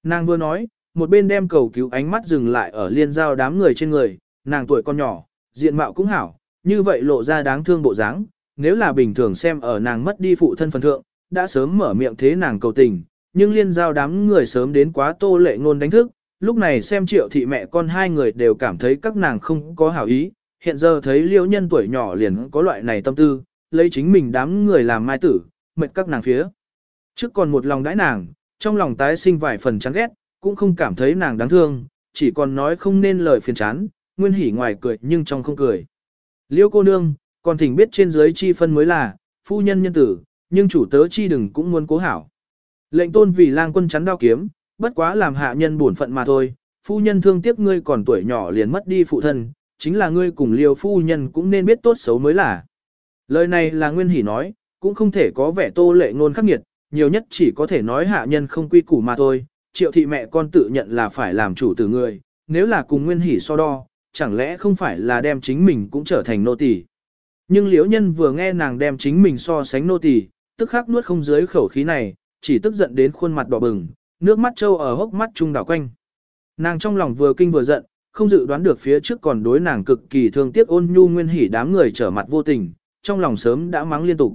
S1: Nàng vừa nói, một bên đem cầu cứu ánh mắt dừng lại ở liên giao đám người trên người, nàng tuổi con nhỏ, diện mạo cũng hảo, như vậy lộ ra đáng thương bộ dáng, nếu là bình thường xem ở nàng mất đi phụ thân phần thượng, đã sớm mở miệng thế nàng cầu tình, nhưng liên giao đám người sớm đến quá tô lệ ngôn đánh thức, lúc này xem triệu thị mẹ con hai người đều cảm thấy các nàng không có hảo ý, hiện giờ thấy liễu nhân tuổi nhỏ liền có loại này tâm tư, lấy chính mình đám người làm mai tử, mệt các nàng phía. Trước còn một lòng đãi nàng, trong lòng tái sinh vài phần chán ghét, cũng không cảm thấy nàng đáng thương, chỉ còn nói không nên lời phiền chán, nguyên hỉ ngoài cười nhưng trong không cười. Liêu cô nương, còn thỉnh biết trên dưới chi phân mới là, phu nhân nhân tử, nhưng chủ tớ chi đừng cũng muốn cố hảo. Lệnh tôn vì lang quân chắn đao kiếm, bất quá làm hạ nhân buồn phận mà thôi, phu nhân thương tiếc ngươi còn tuổi nhỏ liền mất đi phụ thân, chính là ngươi cùng liều phu nhân cũng nên biết tốt xấu mới là. Lời này là nguyên hỉ nói, cũng không thể có vẻ tô lệ ngôn khắc nghiệt, nhiều nhất chỉ có thể nói hạ nhân không quy củ mà thôi, triệu thị mẹ con tự nhận là phải làm chủ tử người, nếu là cùng nguyên hỉ so đo, chẳng lẽ không phải là đem chính mình cũng trở thành nô tỳ? Nhưng liễu nhân vừa nghe nàng đem chính mình so sánh nô tỳ, tức khắc nuốt không dưới khẩu khí này, chỉ tức giận đến khuôn mặt đỏ bừng, nước mắt trâu ở hốc mắt trung đảo quanh. Nàng trong lòng vừa kinh vừa giận, không dự đoán được phía trước còn đối nàng cực kỳ thương tiếc ôn nhu nguyên hỉ đám người trở mặt vô tình, trong lòng sớm đã mắng liên tục.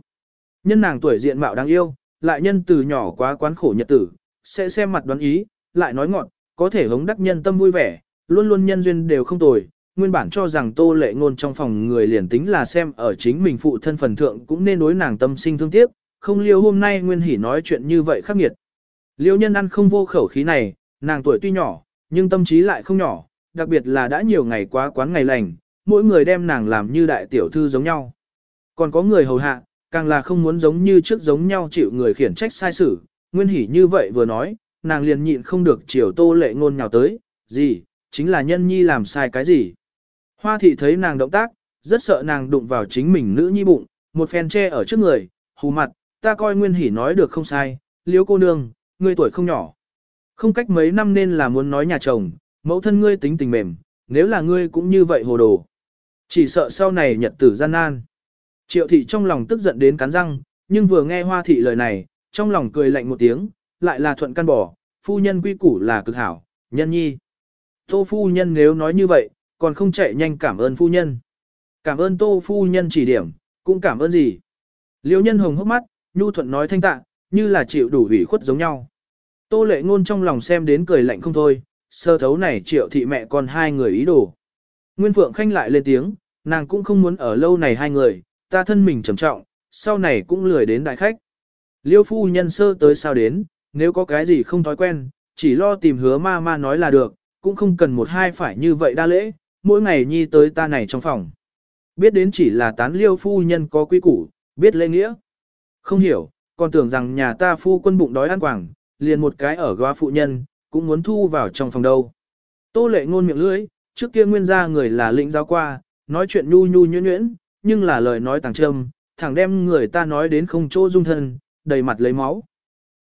S1: Nhân nàng tuổi diện mạo đáng yêu, lại nhân từ nhỏ quá quán khổ nhật tử, sẽ xem mặt đoán ý, lại nói ngọn, có thể hống đắc nhân tâm vui vẻ, luôn luôn nhân duyên đều không tồi. Nguyên bản cho rằng tô lệ ngôn trong phòng người liền tính là xem ở chính mình phụ thân phần thượng cũng nên đối nàng tâm sinh thương tiếc, không liêu hôm nay nguyên hỉ nói chuyện như vậy khắc nghiệt. Liêu nhân ăn không vô khẩu khí này, nàng tuổi tuy nhỏ, nhưng tâm trí lại không nhỏ, đặc biệt là đã nhiều ngày quá quán ngày lành, mỗi người đem nàng làm như đại tiểu thư giống nhau. Còn có người hầu hạ, càng là không muốn giống như trước giống nhau chịu người khiển trách sai xử, nguyên hỉ như vậy vừa nói, nàng liền nhịn không được chiều tô lệ ngôn nhào tới, gì, chính là nhân nhi làm sai cái gì. Hoa thị thấy nàng động tác, rất sợ nàng đụng vào chính mình nữ nhi bụng, một phen che ở trước người, hù mặt, ta coi nguyên hỉ nói được không sai, liếu cô nương, ngươi tuổi không nhỏ. Không cách mấy năm nên là muốn nói nhà chồng, mẫu thân ngươi tính tình mềm, nếu là ngươi cũng như vậy hồ đồ. Chỉ sợ sau này nhật tử gian nan. Triệu thị trong lòng tức giận đến cắn răng, nhưng vừa nghe hoa thị lời này, trong lòng cười lạnh một tiếng, lại là thuận căn bỏ, phu nhân quy củ là cực hảo, nhân nhi. Tô phu nhân nếu nói như vậy, còn không chạy nhanh cảm ơn phu nhân. Cảm ơn tô phu nhân chỉ điểm, cũng cảm ơn gì. Liêu nhân hồng hốc mắt, nhu thuận nói thanh tạ, như là chịu đủ ủy khuất giống nhau. Tô lệ ngôn trong lòng xem đến cười lạnh không thôi, sơ thấu này triệu thị mẹ con hai người ý đồ. Nguyên Phượng Khanh lại lên tiếng, nàng cũng không muốn ở lâu này hai người, ta thân mình trầm trọng, sau này cũng lười đến đại khách. Liêu phu nhân sơ tới sao đến, nếu có cái gì không thói quen, chỉ lo tìm hứa ma ma nói là được, cũng không cần một hai phải như vậy đa lễ, mỗi ngày nhi tới ta này trong phòng. Biết đến chỉ là tán liêu phu nhân có quy củ, biết lễ nghĩa. Không hiểu, còn tưởng rằng nhà ta phu quân bụng đói ăn quảng, liền một cái ở góa phụ nhân, cũng muốn thu vào trong phòng đâu. Tô lệ ngôn miệng lưỡi, trước kia nguyên gia người là lĩnh giáo qua, nói chuyện nhu nhu nhuyễn nhuyễn, nhưng là lời nói tàng trâm, thẳng đem người ta nói đến không chỗ dung thân, đầy mặt lấy máu.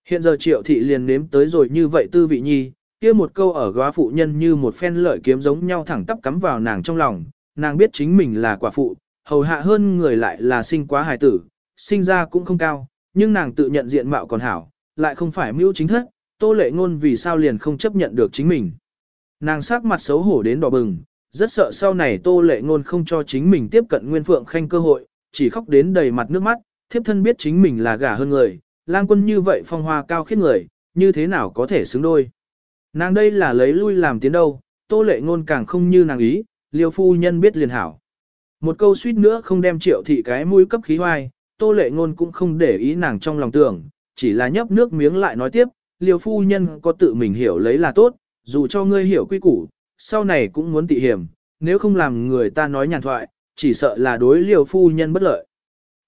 S1: Hiện giờ triệu thị liền nếm tới rồi như vậy tư vị nhi, kia một câu ở góa phụ nhân như một phen lợi kiếm giống nhau thẳng tắp cắm vào nàng trong lòng, nàng biết chính mình là quả phụ, hầu hạ hơn người lại là sinh quá hài tử, sinh ra cũng không cao, nhưng nàng tự nhận diện mạo còn hảo, lại không phải mưu chính thất, tô lệ ngôn vì sao liền không chấp nhận được chính mình. Nàng sắc mặt xấu hổ đến đỏ bừng, rất sợ sau này tô lệ ngôn không cho chính mình tiếp cận Nguyên Phượng Khanh cơ hội, chỉ khóc đến đầy mặt nước mắt, thiếp thân biết chính mình là gả hơn người, lang quân như vậy phong hoa cao khiết người, như thế nào có thể xứng đôi. Nàng đây là lấy lui làm tiến đâu, tô lệ ngôn càng không như nàng ý, liêu phu nhân biết liền hảo. Một câu suýt nữa không đem triệu thị cái mũi cấp khí hoai, tô lệ ngôn cũng không để ý nàng trong lòng tưởng, chỉ là nhấp nước miếng lại nói tiếp, liêu phu nhân có tự mình hiểu lấy là tốt, dù cho ngươi hiểu quy củ, sau này cũng muốn tị hiểm, nếu không làm người ta nói nhàn thoại, chỉ sợ là đối liêu phu nhân bất lợi.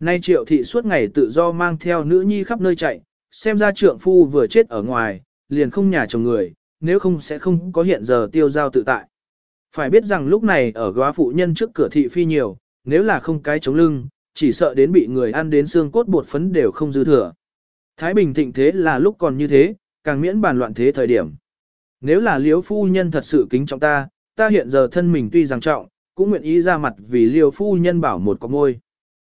S1: Nay triệu thị suốt ngày tự do mang theo nữ nhi khắp nơi chạy, xem ra trượng phu vừa chết ở ngoài, liền không nhà chồng người, nếu không sẽ không có hiện giờ tiêu giao tự tại. Phải biết rằng lúc này ở góa phụ nhân trước cửa thị phi nhiều, nếu là không cái chống lưng, chỉ sợ đến bị người ăn đến xương cốt bột phấn đều không dư thừa. Thái Bình thịnh thế là lúc còn như thế, càng miễn bàn loạn thế thời điểm. Nếu là liếu phu nhân thật sự kính trọng ta, ta hiện giờ thân mình tuy rằng trọng, cũng nguyện ý ra mặt vì liều phu nhân bảo một có ngôi.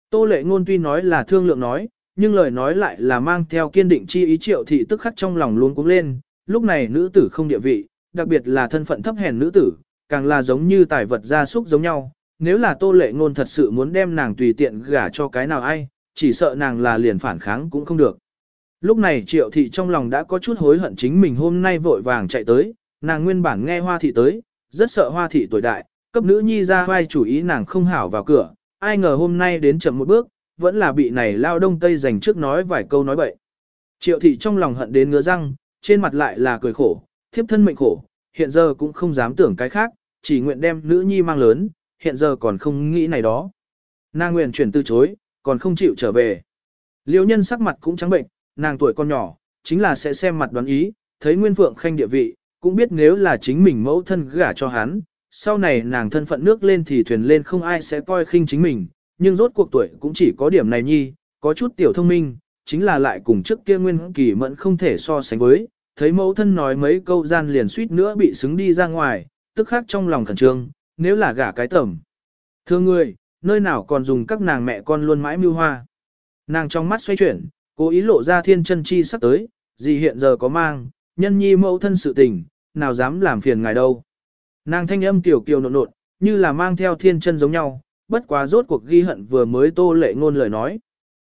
S1: Tô lệ ngôn tuy nói là thương lượng nói, nhưng lời nói lại là mang theo kiên định chi ý triệu thị tức khắc trong lòng luôn cũng lên, lúc này nữ tử không địa vị, đặc biệt là thân phận thấp hèn nữ tử, càng là giống như tài vật gia súc giống nhau. Nếu là tô lệ ngôn thật sự muốn đem nàng tùy tiện gả cho cái nào ai, chỉ sợ nàng là liền phản kháng cũng không được. Lúc này triệu thị trong lòng đã có chút hối hận chính mình hôm nay vội vàng chạy tới, nàng nguyên bản nghe hoa thị tới, rất sợ hoa thị tuổi đại, cấp nữ nhi ra vai chủ ý nàng không hảo vào cửa, ai ngờ hôm nay đến chậm một bước, vẫn là bị này lao đông tây dành trước nói vài câu nói bậy. Triệu thị trong lòng hận đến ngứa răng, trên mặt lại là cười khổ, thiếp thân mệnh khổ, hiện giờ cũng không dám tưởng cái khác, chỉ nguyện đem nữ nhi mang lớn, hiện giờ còn không nghĩ này đó. Nàng nguyện chuyển từ chối, còn không chịu trở về. Liêu nhân sắc mặt cũng trắng bệnh, nàng tuổi con nhỏ, chính là sẽ xem mặt đoán ý, thấy Nguyên Phượng Khanh địa vị, cũng biết nếu là chính mình mẫu thân gả cho hắn, sau này nàng thân phận nước lên thì thuyền lên không ai sẽ coi khinh chính mình, nhưng rốt cuộc tuổi cũng chỉ có điểm này nhi, có chút tiểu thông minh, chính là lại cùng trước kia Nguyên Kỳ Mẫn không thể so sánh với, thấy mẫu thân nói mấy câu gian liền suýt nữa bị xứng đi ra ngoài, tức khác trong lòng khẩn trương, nếu là gả cái tẩm. Thưa người, nơi nào còn dùng các nàng mẹ con luôn mãi mưu hoa. Nàng trong mắt xoay chuyển, cố ý lộ ra thiên chân chi sắp tới, gì hiện giờ có mang, nhân nhi mẫu thân sự tình, nào dám làm phiền ngài đâu. Nàng thanh âm tiểu kiều nộn nộn, như là mang theo thiên chân giống nhau, bất quá rốt cuộc ghi hận vừa mới tô lệ ngôn lời nói.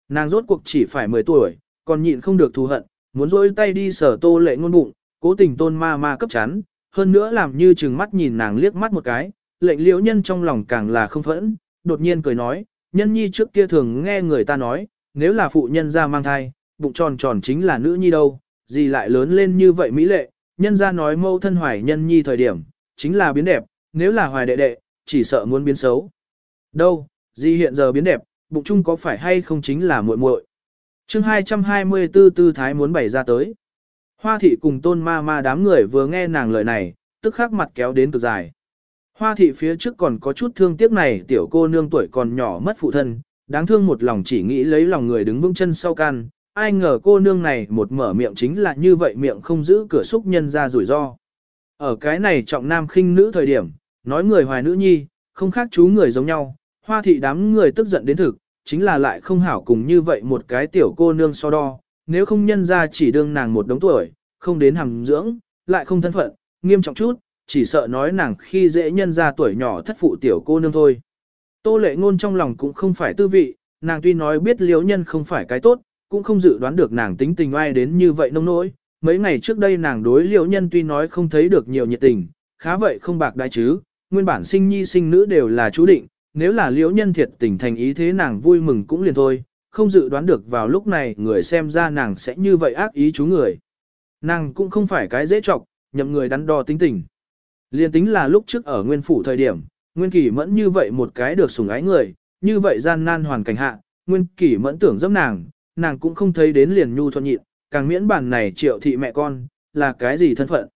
S1: Nàng rốt cuộc chỉ phải 10 tuổi, còn nhịn không được thù hận, muốn rôi tay đi sở tô lệ ngôn bụng, cố tình tôn ma ma cấp chán, hơn nữa làm như chừng mắt nhìn nàng liếc mắt một cái, lệnh liễu nhân trong lòng càng là không phẫn, đột nhiên cười nói, nhân nhi trước kia thường nghe người ta nói, nếu là phụ nhân ra mang thai, bụng tròn tròn chính là nữ nhi đâu, gì lại lớn lên như vậy mỹ lệ, nhân ra nói mâu thân hoài nhân nhi thời điểm, chính là biến đẹp, nếu là hoài đệ đệ, chỉ sợ muốn biến xấu. Đâu, gì hiện giờ biến đẹp, bụng chung có phải hay không chính là muội muội. Chương 224 tư thái muốn bày ra tới. Hoa thị cùng tôn ma ma đám người vừa nghe nàng lời này, tức khắc mặt kéo đến cực dài. Hoa thị phía trước còn có chút thương tiếc này tiểu cô nương tuổi còn nhỏ mất phụ thân, đáng thương một lòng chỉ nghĩ lấy lòng người đứng vững chân sau can, ai ngờ cô nương này một mở miệng chính là như vậy miệng không giữ cửa xúc nhân ra rủi ro. Ở cái này trọng nam khinh nữ thời điểm, nói người hoài nữ nhi, không khác chú người giống nhau, hoa thị đám người tức giận đến thực, chính là lại không hảo cùng như vậy một cái tiểu cô nương so đo, nếu không nhân ra chỉ đương nàng một đống tuổi, không đến hàm dưỡng, lại không thân phận, nghiêm trọng chút, chỉ sợ nói nàng khi dễ nhân ra tuổi nhỏ thất phụ tiểu cô nương thôi. Tô lệ ngôn trong lòng cũng không phải tư vị, nàng tuy nói biết liếu nhân không phải cái tốt, cũng không dự đoán được nàng tính tình ai đến như vậy nông nỗi. Mấy ngày trước đây nàng đối liễu nhân tuy nói không thấy được nhiều nhiệt tình, khá vậy không bạc đại chứ, nguyên bản sinh nhi sinh nữ đều là chú định, nếu là liễu nhân thiệt tình thành ý thế nàng vui mừng cũng liền thôi, không dự đoán được vào lúc này người xem ra nàng sẽ như vậy ác ý chú người. Nàng cũng không phải cái dễ trọc, nhậm người đắn đo tính tình. Liên tính là lúc trước ở nguyên phủ thời điểm, nguyên kỷ mẫn như vậy một cái được sủng ái người, như vậy gian nan hoàn cảnh hạ, nguyên kỷ mẫn tưởng dẫm nàng, nàng cũng không thấy đến liền nhu thuận nhịn, càng miễn bản này triệu thị mẹ con, là cái gì thân phận.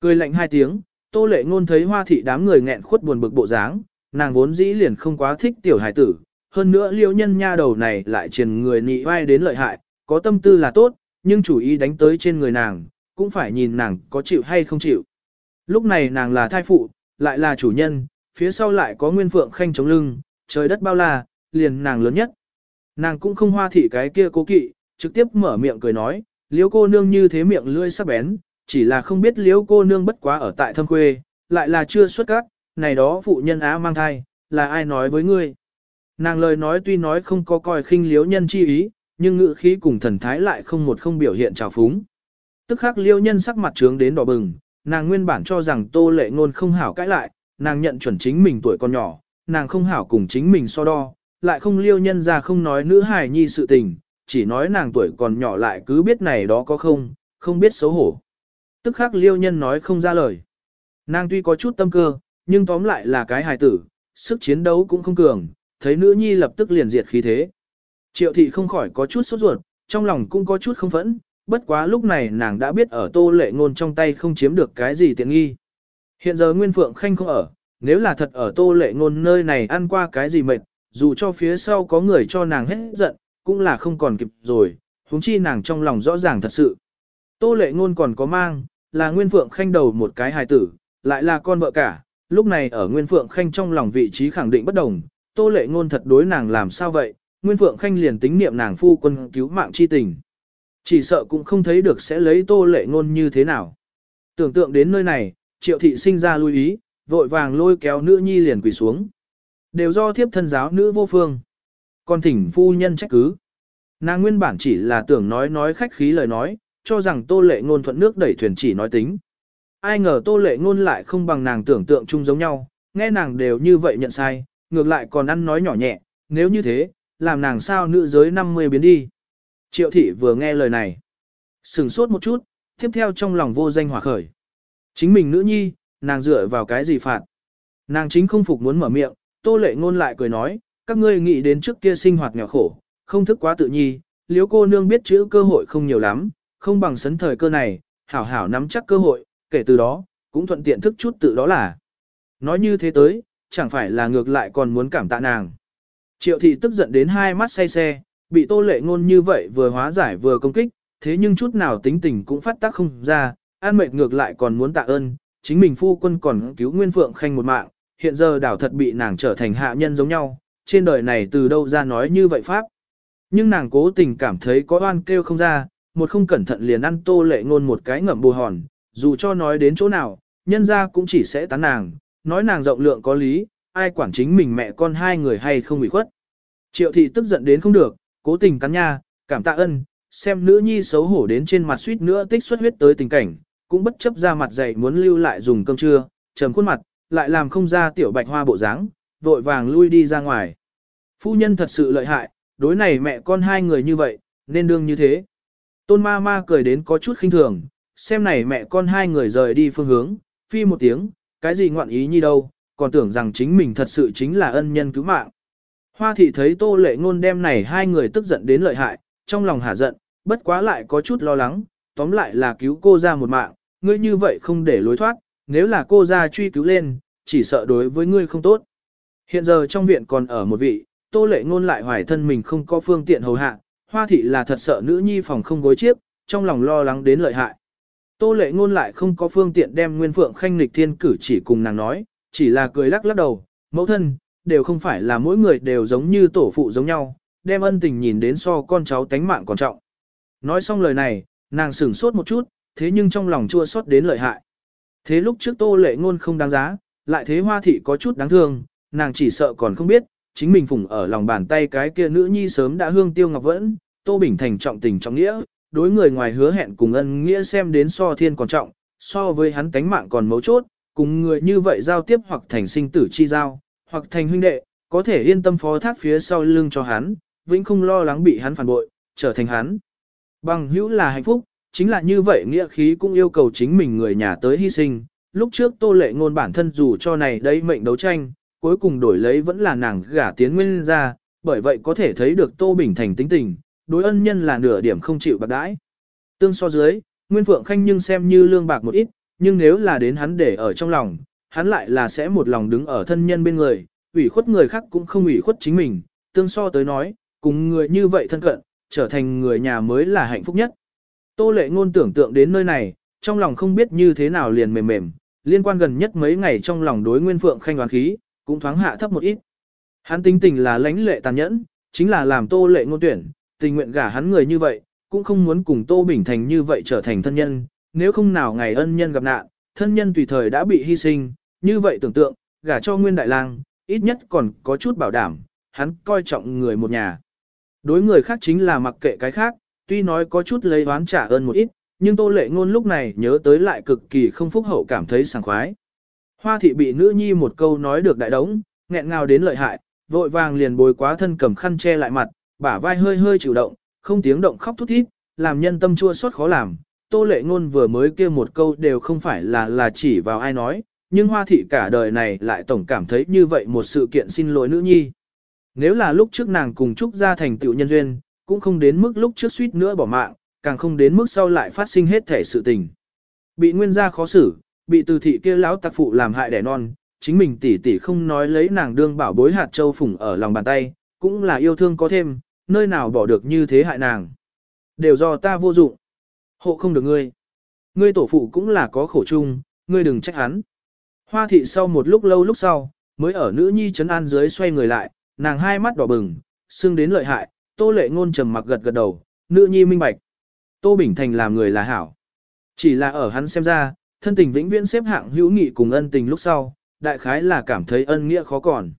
S1: Cười lạnh hai tiếng, tô lệ ngôn thấy hoa thị đám người nghẹn khuất buồn bực bộ dáng, nàng vốn dĩ liền không quá thích tiểu hải tử, hơn nữa liễu nhân nha đầu này lại truyền người nị vai đến lợi hại, có tâm tư là tốt, nhưng chủ ý đánh tới trên người nàng, cũng phải nhìn nàng có chịu hay không chịu. Lúc này nàng là thai phụ, lại là chủ nhân, phía sau lại có nguyên phượng khanh chống lưng, trời đất bao la, liền nàng lớn nhất. Nàng cũng không hoa thị cái kia cố kỵ, trực tiếp mở miệng cười nói, liễu cô nương như thế miệng lươi sắc bén, chỉ là không biết liễu cô nương bất quá ở tại thâm quê, lại là chưa xuất các, này đó phụ nhân á mang thai, là ai nói với ngươi. Nàng lời nói tuy nói không có coi khinh liếu nhân chi ý, nhưng ngữ khí cùng thần thái lại không một không biểu hiện trào phúng. Tức khắc liêu nhân sắc mặt trướng đến đỏ bừng, nàng nguyên bản cho rằng tô lệ ngôn không hảo cãi lại, nàng nhận chuẩn chính mình tuổi còn nhỏ, nàng không hảo cùng chính mình so đo, lại không liêu nhân ra không nói nữ hài nhi sự tình, chỉ nói nàng tuổi còn nhỏ lại cứ biết này đó có không, không biết xấu hổ. Tức khắc liêu nhân nói không ra lời. Nàng tuy có chút tâm cơ, nhưng tóm lại là cái hài tử, sức chiến đấu cũng không cường, thấy nữ nhi lập tức liền diệt khí thế. Triệu thị không khỏi có chút sốt ruột, trong lòng cũng có chút không phẫn, bất quá lúc này nàng đã biết ở tô lệ ngôn trong tay không chiếm được cái gì tiện nghi. Hiện giờ Nguyên Phượng Khanh không ở, nếu là thật ở tô lệ ngôn nơi này ăn qua cái gì mệt, dù cho phía sau có người cho nàng hết giận, cũng là không còn kịp rồi, huống chi nàng trong lòng rõ ràng thật sự. Tô lệ ngôn còn có mang, là Nguyên Phượng Khanh đầu một cái hài tử, lại là con vợ cả, lúc này ở Nguyên Phượng Khanh trong lòng vị trí khẳng định bất đồng, Tô lệ ngôn thật đối nàng làm sao vậy, Nguyên Phượng Khanh liền tính niệm nàng phu quân cứu mạng chi tình. Chỉ sợ cũng không thấy được sẽ lấy Tô lệ ngôn như thế nào. Tưởng tượng đến nơi này, triệu thị sinh ra lưu ý, vội vàng lôi kéo nữ nhi liền quỳ xuống. Đều do thiếp thân giáo nữ vô phương. Còn thỉnh phu nhân trách cứ. Nàng nguyên bản chỉ là tưởng nói nói khách khí lời nói, cho rằng tô lệ ngôn thuận nước đẩy thuyền chỉ nói tính. Ai ngờ tô lệ ngôn lại không bằng nàng tưởng tượng chung giống nhau, nghe nàng đều như vậy nhận sai, ngược lại còn ăn nói nhỏ nhẹ, nếu như thế, làm nàng sao nữ giới 50 biến đi. Triệu thị vừa nghe lời này, sừng sốt một chút, tiếp theo trong lòng vô danh hỏa khởi. Chính mình nữ nhi, nàng dựa vào cái gì phạt. Nàng chính không phục muốn mở miệng, tô lệ ngôn lại cười nói, các ngươi nghĩ đến trước kia sinh hoạt nghèo khổ, không thức quá tự nhi, liếu cô nương biết chữ cơ hội không nhiều lắm, không bằng sấn thời cơ này, hảo hảo nắm chắc cơ hội, kể từ đó, cũng thuận tiện thức chút tự đó là. Nói như thế tới, chẳng phải là ngược lại còn muốn cảm tạ nàng. Triệu thị tức giận đến hai mắt say xe, bị tô lệ ngôn như vậy vừa hóa giải vừa công kích, thế nhưng chút nào tính tình cũng phát tác không ra, an mệt ngược lại còn muốn tạ ơn, chính mình phu quân còn cứu Nguyên Phượng Khanh một mạng, hiện giờ đảo thật bị nàng trở thành hạ nhân giống nhau, trên đời này từ đâu ra nói như vậy pháp. Nhưng nàng cố tình cảm thấy có oan kêu không ra, một không cẩn thận liền ăn tô lệ ngôn một cái ngậm bù hòn, dù cho nói đến chỗ nào, nhân ra cũng chỉ sẽ tán nàng, nói nàng rộng lượng có lý, ai quản chính mình mẹ con hai người hay không bị khuất. Triệu thị tức giận đến không được, cố tình cắn nha, cảm tạ ân, xem nữ nhi xấu hổ đến trên mặt suýt nữa tích xuất huyết tới tình cảnh, cũng bất chấp ra mặt dày muốn lưu lại dùng cơm trưa, trầm khuôn mặt, lại làm không ra tiểu bạch hoa bộ dáng, vội vàng lui đi ra ngoài. Phu nhân thật sự lợi hại, đối này mẹ con hai người như vậy, nên đương như thế. Tôn ma ma cười đến có chút khinh thường, xem này mẹ con hai người rời đi phương hướng, phi một tiếng, cái gì ngoạn ý như đâu, còn tưởng rằng chính mình thật sự chính là ân nhân cứu mạng. Hoa thị thấy tô lệ ngôn đem này hai người tức giận đến lợi hại, trong lòng hả giận, bất quá lại có chút lo lắng, tóm lại là cứu cô ra một mạng, ngươi như vậy không để lối thoát, nếu là cô ra truy cứu lên, chỉ sợ đối với ngươi không tốt. Hiện giờ trong viện còn ở một vị, tô lệ ngôn lại hoài thân mình không có phương tiện hầu hạ, hoa thị là thật sợ nữ nhi phòng không gối chiếc, trong lòng lo lắng đến lợi hại. Tô lệ ngôn lại không có phương tiện đem nguyên phượng khanh lịch thiên cử chỉ cùng nàng nói, chỉ là cười lắc lắc đầu, mẫu thân, đều không phải là mỗi người đều giống như tổ phụ giống nhau, đem ân tình nhìn đến so con cháu tánh mạng còn trọng. Nói xong lời này, nàng sửng sốt một chút, thế nhưng trong lòng chua xót đến lợi hại. Thế lúc trước tô lệ ngôn không đáng giá, lại thế hoa thị có chút đáng thương, nàng chỉ sợ còn không biết, chính mình phụng ở lòng bàn tay cái kia nữ nhi sớm đã hương tiêu ngọc vẫn, tô bình thành trọng tình trọng nghĩa, đối người ngoài hứa hẹn cùng ân nghĩa xem đến so thiên còn trọng, so với hắn tánh mạng còn mấu chốt, cùng người như vậy giao tiếp hoặc thành sinh tử chi giao, hoặc thành huynh đệ, có thể yên tâm phó thác phía sau lưng cho hắn, vĩnh không lo lắng bị hắn phản bội, trở thành hắn. Bằng hữu là hạnh phúc, chính là như vậy nghĩa khí cũng yêu cầu chính mình người nhà tới hy sinh. Lúc trước tô lệ ngôn bản thân dù cho này đây mệnh đấu tranh, cuối cùng đổi lấy vẫn là nàng gả tiến nguyên ra, bởi vậy có thể thấy được tô bình thành tính tình, đối ân nhân là nửa điểm không chịu bạc đãi. Tương so dưới, Nguyên Phượng Khanh nhưng xem như lương bạc một ít, nhưng nếu là đến hắn để ở trong lòng, hắn lại là sẽ một lòng đứng ở thân nhân bên người, ủy khuất người khác cũng không ủy khuất chính mình, tương so tới nói, cùng người như vậy thân cận, trở thành người nhà mới là hạnh phúc nhất. Tô lệ ngôn tưởng tượng đến nơi này, trong lòng không biết như thế nào liền mềm mềm, liên quan gần nhất mấy ngày trong lòng đối Nguyên Phượng Khanh oán khí, cũng thoáng hạ thấp một ít. Hắn tính tình là lãnh lệ tàn nhẫn, chính là làm tô lệ ngôn tuyển, tình nguyện gả hắn người như vậy, cũng không muốn cùng Tô Bình Thành như vậy trở thành thân nhân, nếu không nào ngày ân nhân gặp nạn, thân nhân tùy thời đã bị hy sinh, như vậy tưởng tượng, gả cho Nguyên Đại Lang, ít nhất còn có chút bảo đảm, hắn coi trọng người một nhà. Đối người khác chính là mặc kệ cái khác, tuy nói có chút lấy oán trả ơn một ít, nhưng Tô Lệ Ngôn lúc này nhớ tới lại cực kỳ không phúc hậu cảm thấy sảng khoái. Hoa thị bị nữ nhi một câu nói được đại đống, nghẹn ngào đến lợi hại, vội vàng liền bồi quá thân cầm khăn che lại mặt, bả vai hơi hơi chịu động, không tiếng động khóc thút thít, làm nhân tâm chua xót khó làm. Tô lệ ngôn vừa mới kia một câu đều không phải là là chỉ vào ai nói, nhưng hoa thị cả đời này lại tổng cảm thấy như vậy một sự kiện xin lỗi nữ nhi. Nếu là lúc trước nàng cùng Trúc gia thành tựu nhân duyên, cũng không đến mức lúc trước suýt nữa bỏ mạng, càng không đến mức sau lại phát sinh hết thể sự tình. Bị nguyên gia khó xử, bị từ thị kia lão tặc phụ làm hại đẻ non, chính mình tỷ tỷ không nói lấy nàng đương bảo bối hạt châu phủng ở lòng bàn tay, cũng là yêu thương có thêm, nơi nào bỏ được như thế hại nàng. Đều do ta vô dụng. Hộ không được ngươi. Ngươi tổ phụ cũng là có khổ chung, ngươi đừng trách hắn. Hoa thị sau một lúc lâu lúc sau, mới ở nữ nhi trấn an dưới xoay người lại, nàng hai mắt đỏ bừng, xương đến lợi hại, tô lệ ngôn trầm mặc gật gật đầu, nữ nhi minh bạch. Tô Bình Thành làm người là hảo. Chỉ là ở hắn xem ra, thân tình vĩnh viễn xếp hạng hữu nghị cùng ân tình lúc sau, đại khái là cảm thấy ân nghĩa khó còn.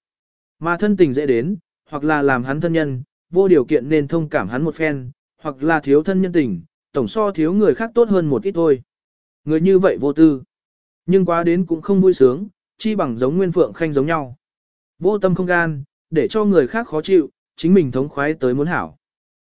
S1: Mà thân tình dễ đến, hoặc là làm hắn thân nhân, vô điều kiện nên thông cảm hắn một phen, hoặc là thiếu thân nhân tình, tổng so thiếu người khác tốt hơn một ít thôi. Người như vậy vô tư, nhưng quá đến cũng không vui sướng, chi bằng giống Nguyên Phượng Khanh giống nhau. Vô tâm không gan, để cho người khác khó chịu, chính mình thống khoái tới muốn hảo.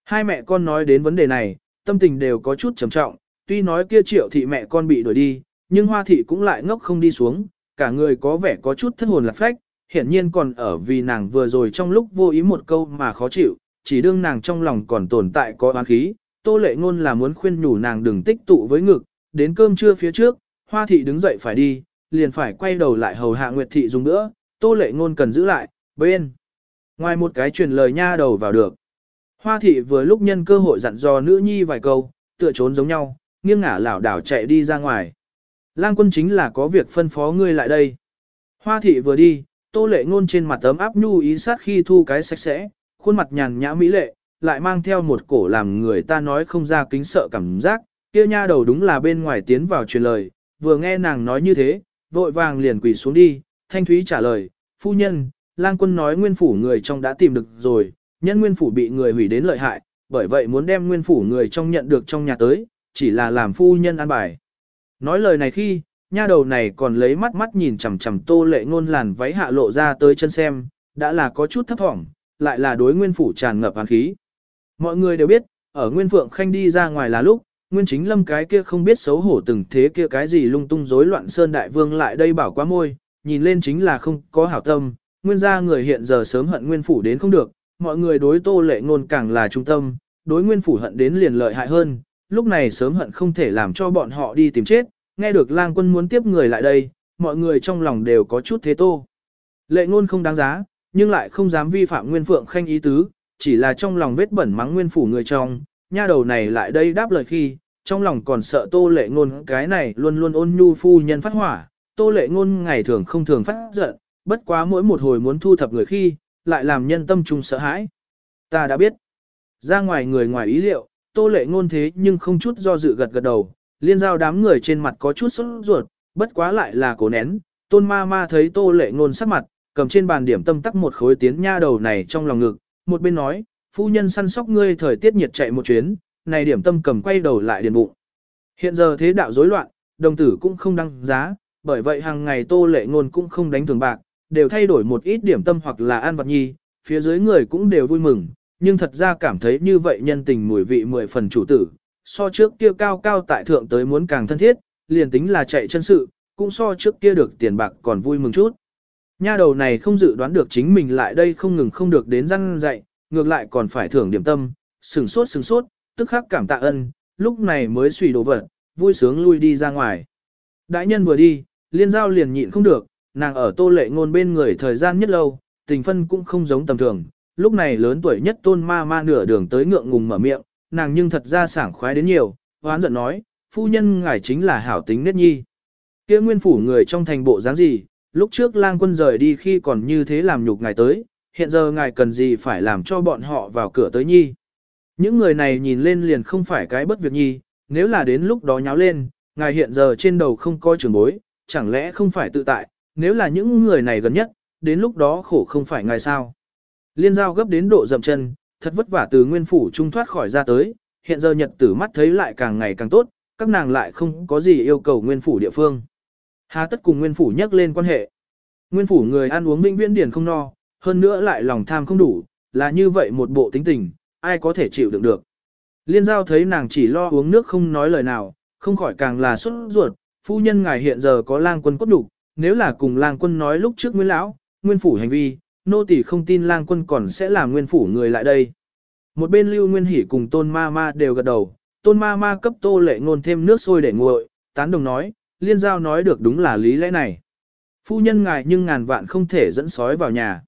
S1: Hai mẹ con nói đến vấn đề này, tâm tình đều có chút trầm trọng, tuy nói kia triệu thị mẹ con bị đuổi đi, nhưng hoa thị cũng lại ngốc không đi xuống, cả người có vẻ có chút thất hồn lạc phách, hiển nhiên còn ở vì nàng vừa rồi trong lúc vô ý một câu mà khó chịu, chỉ đương nàng trong lòng còn tồn tại có oán khí, tô lệ ngôn là muốn khuyên nhủ nàng đừng tích tụ với ngực, đến cơm trưa phía trước, hoa thị đứng dậy phải đi, liền phải quay đầu lại hầu hạ nguyệt thị dùng nữa, tô lệ ngôn cần giữ lại, bên. Ngoài một cái truyền lời nha đầu vào được. Hoa thị vừa lúc nhân cơ hội dặn dò nữ nhi vài câu, tựa trốn giống nhau, nghiêng ngả lảo đảo chạy đi ra ngoài. Lang quân chính là có việc phân phó ngươi lại đây. Hoa thị vừa đi, tô lệ ngôn trên mặt tấm áp nhu ý sát khi thu cái sạch sẽ, khuôn mặt nhàn nhã mỹ lệ, lại mang theo một cổ làm người ta nói không ra kính sợ cảm giác, kia nha đầu đúng là bên ngoài tiến vào truyền lời, vừa nghe nàng nói như thế, vội vàng liền quỳ xuống đi, thanh thúy trả lời, phu nhân, lang quân nói nguyên phủ người trong đã tìm được rồi, nhân nguyên phủ bị người hủy đến lợi hại, bởi vậy muốn đem nguyên phủ người trong nhận được trong nhà tới, chỉ là làm phu nhân an bài. Nói lời này khi, nha đầu này còn lấy mắt mắt nhìn chằm chằm tô lệ ngôn làn váy hạ lộ ra tới chân xem, đã là có chút thấp thỏm, lại là đối nguyên phủ tràn ngập hàn khí. Mọi người đều biết, ở nguyên phượng khanh đi ra ngoài là lúc, nguyên chính lâm cái kia không biết xấu hổ từng thế kia cái gì lung tung rối loạn sơn đại vương lại đây bảo quá môi, nhìn lên chính là không có hảo tâm, nguyên gia người hiện giờ sớm hận nguyên phủ đến không được, mọi người đối tô lệ ngôn càng là trung tâm, đối nguyên phủ hận đến liền lợi hại hơn, lúc này sớm hận không thể làm cho bọn họ đi tìm chết, nghe được lang quân muốn tiếp người lại đây, mọi người trong lòng đều có chút thế tô. Lệ ngôn không đáng giá, nhưng lại không dám vi phạm nguyên phượng khanh ý tứ, chỉ là trong lòng vết bẩn mắng nguyên phủ người trong, nha đầu này lại đây đáp lời khi, trong lòng còn sợ tô lệ ngôn cái này luôn luôn ôn nhu phu nhân phát hỏa, tô lệ ngôn ngày thường không thường phát giận, bất quá mỗi một hồi muốn thu thập người khi, lại làm nhân tâm trung sợ hãi. Ta đã biết, ra ngoài người ngoài ý liệu, tô lệ ngôn thế nhưng không chút do dự gật gật đầu, liên giao đám người trên mặt có chút sốt ruột, bất quá lại là cố nén, tôn ma ma thấy tô lệ ngôn sắc mặt, cầm trên bàn điểm tâm tắc một khối tiến nha đầu này trong lòng ngực, một bên nói, phu nhân săn sóc ngươi thời tiết nhiệt chạy một chuyến, này điểm tâm cầm quay đầu lại điền bụng. Hiện giờ thế đạo rối loạn, đồng tử cũng không đăng giá, bởi vậy hàng ngày tô lệ ngôn cũng không đánh thường bạc, đều thay đổi một ít điểm tâm hoặc là ăn vật nhi, phía dưới người cũng đều vui mừng, nhưng thật ra cảm thấy như vậy nhân tình mùi vị mười phần chủ tử, so trước kia cao cao tại thượng tới muốn càng thân thiết, liền tính là chạy chân sự, cũng so trước kia được tiền bạc còn vui mừng chút. Nha đầu này không dự đoán được chính mình lại đây không ngừng không được đến răng dạy, ngược lại còn phải thưởng điểm tâm, sừng sốt sừng sốt, tức khắc cảm tạ ân, lúc này mới suy đồ vật, vui sướng lui đi ra ngoài. Đại nhân vừa đi, liên giao liền nhịn không được, nàng ở tô lệ ngôn bên người thời gian nhất lâu, tình phân cũng không giống tầm thường, lúc này lớn tuổi nhất tôn ma ma nửa đường tới ngượng ngùng mở miệng, nàng nhưng thật ra sảng khoái đến nhiều, hoán giận nói, phu nhân ngài chính là hảo tính nết nhi. kia nguyên phủ người trong thành bộ dáng gì, lúc trước lang quân rời đi khi còn như thế làm nhục ngài tới, hiện giờ ngài cần gì phải làm cho bọn họ vào cửa tới nhi. Những người này nhìn lên liền không phải cái bất việc nhi, nếu là đến lúc đó nháo lên, ngài hiện giờ trên đầu không coi trường bối, chẳng lẽ không phải tự tại, nếu là những người này gần nhất, đến lúc đó khổ không phải ngài sao. Liên giao gấp đến độ dậm chân, thật vất vả từ nguyên phủ trung thoát khỏi ra tới, hiện giờ nhật tử mắt thấy lại càng ngày càng tốt, các nàng lại không có gì yêu cầu nguyên phủ địa phương. Hà tất cùng nguyên phủ nhắc lên quan hệ. Nguyên phủ người ăn uống vĩnh viễn điển không no, hơn nữa lại lòng tham không đủ, là như vậy một bộ tính tình, ai có thể chịu đựng được. Liên giao thấy nàng chỉ lo uống nước không nói lời nào, không khỏi càng là xuất ruột, phu nhân ngài hiện giờ có lang quân cốt đủ, nếu là cùng lang quân nói lúc trước nguyên lão, nguyên phủ hành vi, nô tỳ không tin lang quân còn sẽ làm nguyên phủ người lại đây. Một bên lưu nguyên hỉ cùng tôn ma ma đều gật đầu, tôn ma ma cấp tô lệ ngôn thêm nước sôi để nguội, tán đồng nói, liên giao nói được đúng là lý lẽ này. Phu nhân ngài nhưng ngàn vạn không thể dẫn sói vào nhà.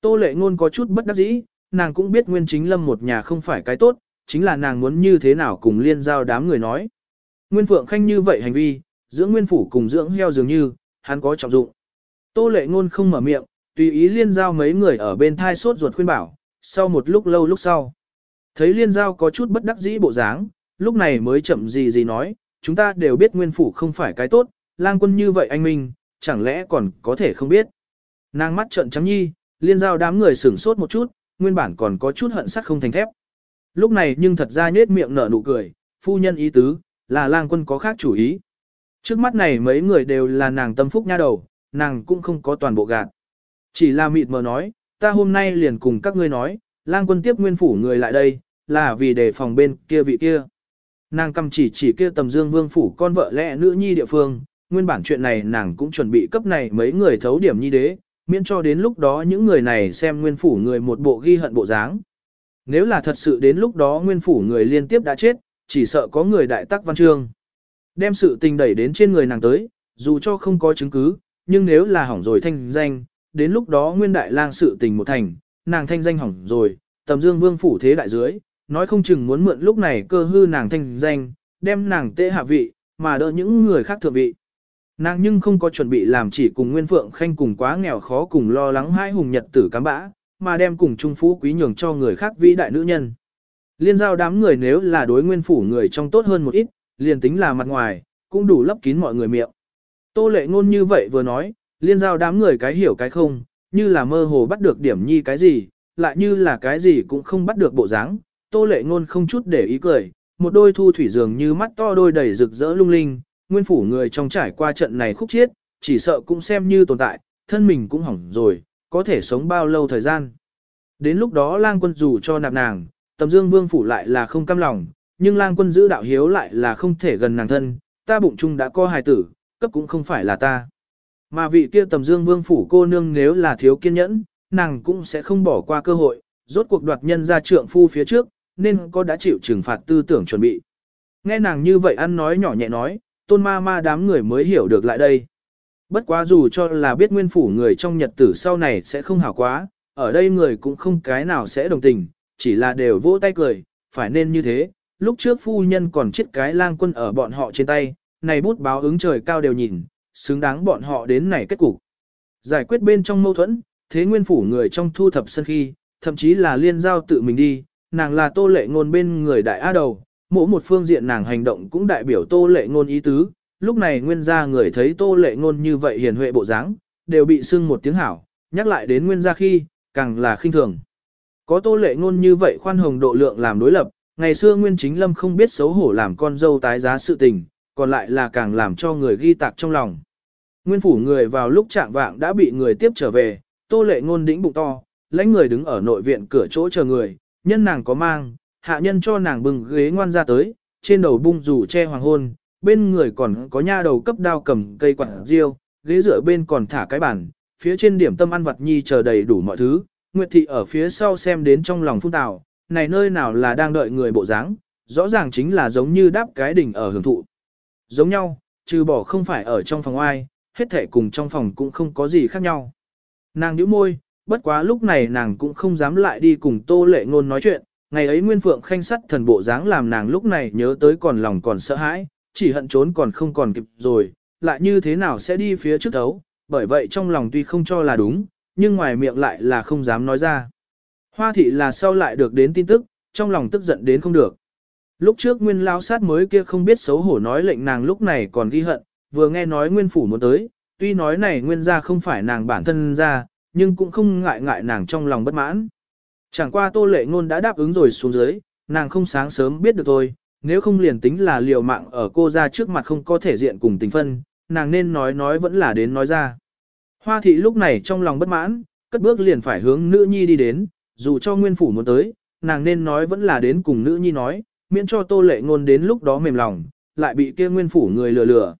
S1: Tô lệ ngôn có chút bất đắc dĩ, nàng cũng biết nguyên chính lâm một nhà không phải cái tốt, chính là nàng muốn như thế nào cùng liên giao đám người nói. Nguyên phượng khanh như vậy hành vi, dưỡng nguyên phủ cùng dưỡng heo dường như, hắn có trọng dụng. Tô lệ ngôn không mở miệng, tùy ý liên giao mấy người ở bên thai sốt ruột khuyên bảo, sau một lúc lâu lúc sau. Thấy liên giao có chút bất đắc dĩ bộ dáng, lúc này mới chậm gì gì nói, chúng ta đều biết nguyên phủ không phải cái tốt, lang quân như vậy anh Minh, chẳng lẽ còn có thể không biết. Nàng mắt trợn trắng nhi, liên giao đám người sửng sốt một chút, nguyên bản còn có chút hận sắt không thành thép. Lúc này nhưng thật ra nhết miệng nở nụ cười, phu nhân ý tứ, là lang quân có khác chủ ý. Trước mắt này mấy người đều là nàng tâm phúc nha đầu, nàng cũng không có toàn bộ gạt. Chỉ là mịt mờ nói, ta hôm nay liền cùng các ngươi nói, lang quân tiếp nguyên phủ người lại đây, là vì đề phòng bên kia vị kia. Nàng cầm chỉ chỉ kia tầm dương vương phủ con vợ lẽ nữ nhi địa phương, nguyên bản chuyện này nàng cũng chuẩn bị cấp này mấy người thấu điểm nhi đế, miễn cho đến lúc đó những người này xem nguyên phủ người một bộ ghi hận bộ dáng. Nếu là thật sự đến lúc đó nguyên phủ người liên tiếp đã chết, chỉ sợ có người đại tắc văn chương. Đem sự tình đẩy đến trên người nàng tới, dù cho không có chứng cứ, nhưng nếu là hỏng rồi thanh danh, đến lúc đó nguyên đại lang sự tình một thành, nàng thanh danh hỏng rồi, tầm dương vương phủ thế đại dưới, nói không chừng muốn mượn lúc này cơ hư nàng thanh danh, đem nàng tệ hạ vị, mà đỡ những người khác thượng vị. Nàng nhưng không có chuẩn bị làm chỉ cùng Nguyên Phượng Khanh cùng quá nghèo khó cùng lo lắng hai hùng nhật tử cám bã, mà đem cùng trung phú quý nhường cho người khác vĩ đại nữ nhân. Liên giao đám người nếu là đối nguyên phủ người trong tốt hơn một ít, liền tính là mặt ngoài, cũng đủ lấp kín mọi người miệng. Tô lệ ngôn như vậy vừa nói, liên giao đám người cái hiểu cái không, như là mơ hồ bắt được điểm nhi cái gì, lại như là cái gì cũng không bắt được bộ dáng. Tô lệ ngôn không chút để ý cười, một đôi thu thủy dường như mắt to đôi đầy rực rỡ lung linh, nguyên phủ người trong trải qua trận này khúc chiết, chỉ sợ cũng xem như tồn tại, thân mình cũng hỏng rồi, có thể sống bao lâu thời gian. Đến lúc đó lang quân dù cho nạp nàng, tầm dương vương phủ lại là không cam lòng, nhưng lang quân giữ đạo hiếu lại là không thể gần nàng thân, ta bụng chung đã có hài tử, cấp cũng không phải là ta. Mà vị kia tầm dương vương phủ cô nương nếu là thiếu kiên nhẫn, nàng cũng sẽ không bỏ qua cơ hội, rốt cuộc đoạt nhân ra trượng phu phía trước, nên có đã chịu trừng phạt tư tưởng chuẩn bị. Nghe nàng như vậy ăn nói nhỏ nhẹ nói, tôn ma ma đám người mới hiểu được lại đây. Bất quá dù cho là biết nguyên phủ người trong nhật tử sau này sẽ không hảo quá, ở đây người cũng không cái nào sẽ đồng tình, chỉ là đều vỗ tay cười, phải nên như thế. Lúc trước phu nhân còn chết cái lang quân ở bọn họ trên tay, này bút báo ứng trời cao đều nhìn, xứng đáng bọn họ đến này kết cục. Giải quyết bên trong mâu thuẫn, thế nguyên phủ người trong thu thập sân khi, thậm chí là liên giao tự mình đi, nàng là tô lệ ngôn bên người đại á đầu, mỗi một phương diện nàng hành động cũng đại biểu tô lệ ngôn ý tứ, lúc này nguyên gia người thấy tô lệ ngôn như vậy hiền huệ bộ dáng, đều bị sưng một tiếng hảo, nhắc lại đến nguyên gia khi, càng là khinh thường. Có tô lệ ngôn như vậy khoan hồng độ lượng làm đối lập, ngày xưa nguyên chính lâm không biết xấu hổ làm con dâu tái giá sự tình, còn lại là càng làm cho người ghi tạc trong lòng. Nguyên phủ người vào lúc trạng vạng đã bị người tiếp trở về, tô lệ ngôn đĩnh bụng to, lãnh người đứng ở nội viện cửa chỗ chờ người, nhân nàng có mang, hạ nhân cho nàng bưng ghế ngoan ra tới, trên đầu bung rủ che hoàng hôn, bên người còn có nha đầu cấp đao cầm cây quạt riêu, ghế dựa bên còn thả cái bàn, phía trên điểm tâm ăn vật nhi chờ đầy đủ mọi thứ, Nguyệt Thị ở phía sau xem đến trong lòng phun tào, này nơi nào là đang đợi người bộ dáng, rõ ràng chính là giống như đáp cái đỉnh ở hưởng thụ. Giống nhau, trừ bỏ không phải ở trong phòng ai, hết thể cùng trong phòng cũng không có gì khác nhau. Nàng nhíu môi, bất quá lúc này nàng cũng không dám lại đi cùng Tô Lệ Ngôn nói chuyện, ngày ấy Nguyên Phượng khanh sắt thần bộ dáng làm nàng lúc này nhớ tới còn lòng còn sợ hãi, chỉ hận trốn còn không còn kịp rồi, lại như thế nào sẽ đi phía trước đấu, bởi vậy trong lòng tuy không cho là đúng, nhưng ngoài miệng lại là không dám nói ra. Hoa thị là sau lại được đến tin tức, trong lòng tức giận đến không được. Lúc trước nguyên lao sát mới kia không biết xấu hổ nói lệnh nàng lúc này còn ghi hận, vừa nghe nói nguyên phủ muốn tới, tuy nói này nguyên gia không phải nàng bản thân ra, nhưng cũng không ngại ngại nàng trong lòng bất mãn. Chẳng qua tô lệ ngôn đã đáp ứng rồi xuống dưới, nàng không sáng sớm biết được thôi, nếu không liền tính là liều mạng ở cô ra trước mặt không có thể diện cùng tình phân, nàng nên nói nói vẫn là đến nói ra. Hoa thị lúc này trong lòng bất mãn, cất bước liền phải hướng nữ nhi đi đến, dù cho nguyên phủ muốn tới, nàng nên nói vẫn là đến cùng nữ nhi nói, miễn cho tô lệ ngôn đến lúc đó mềm lòng, lại bị kia nguyên phủ người lừa lừa.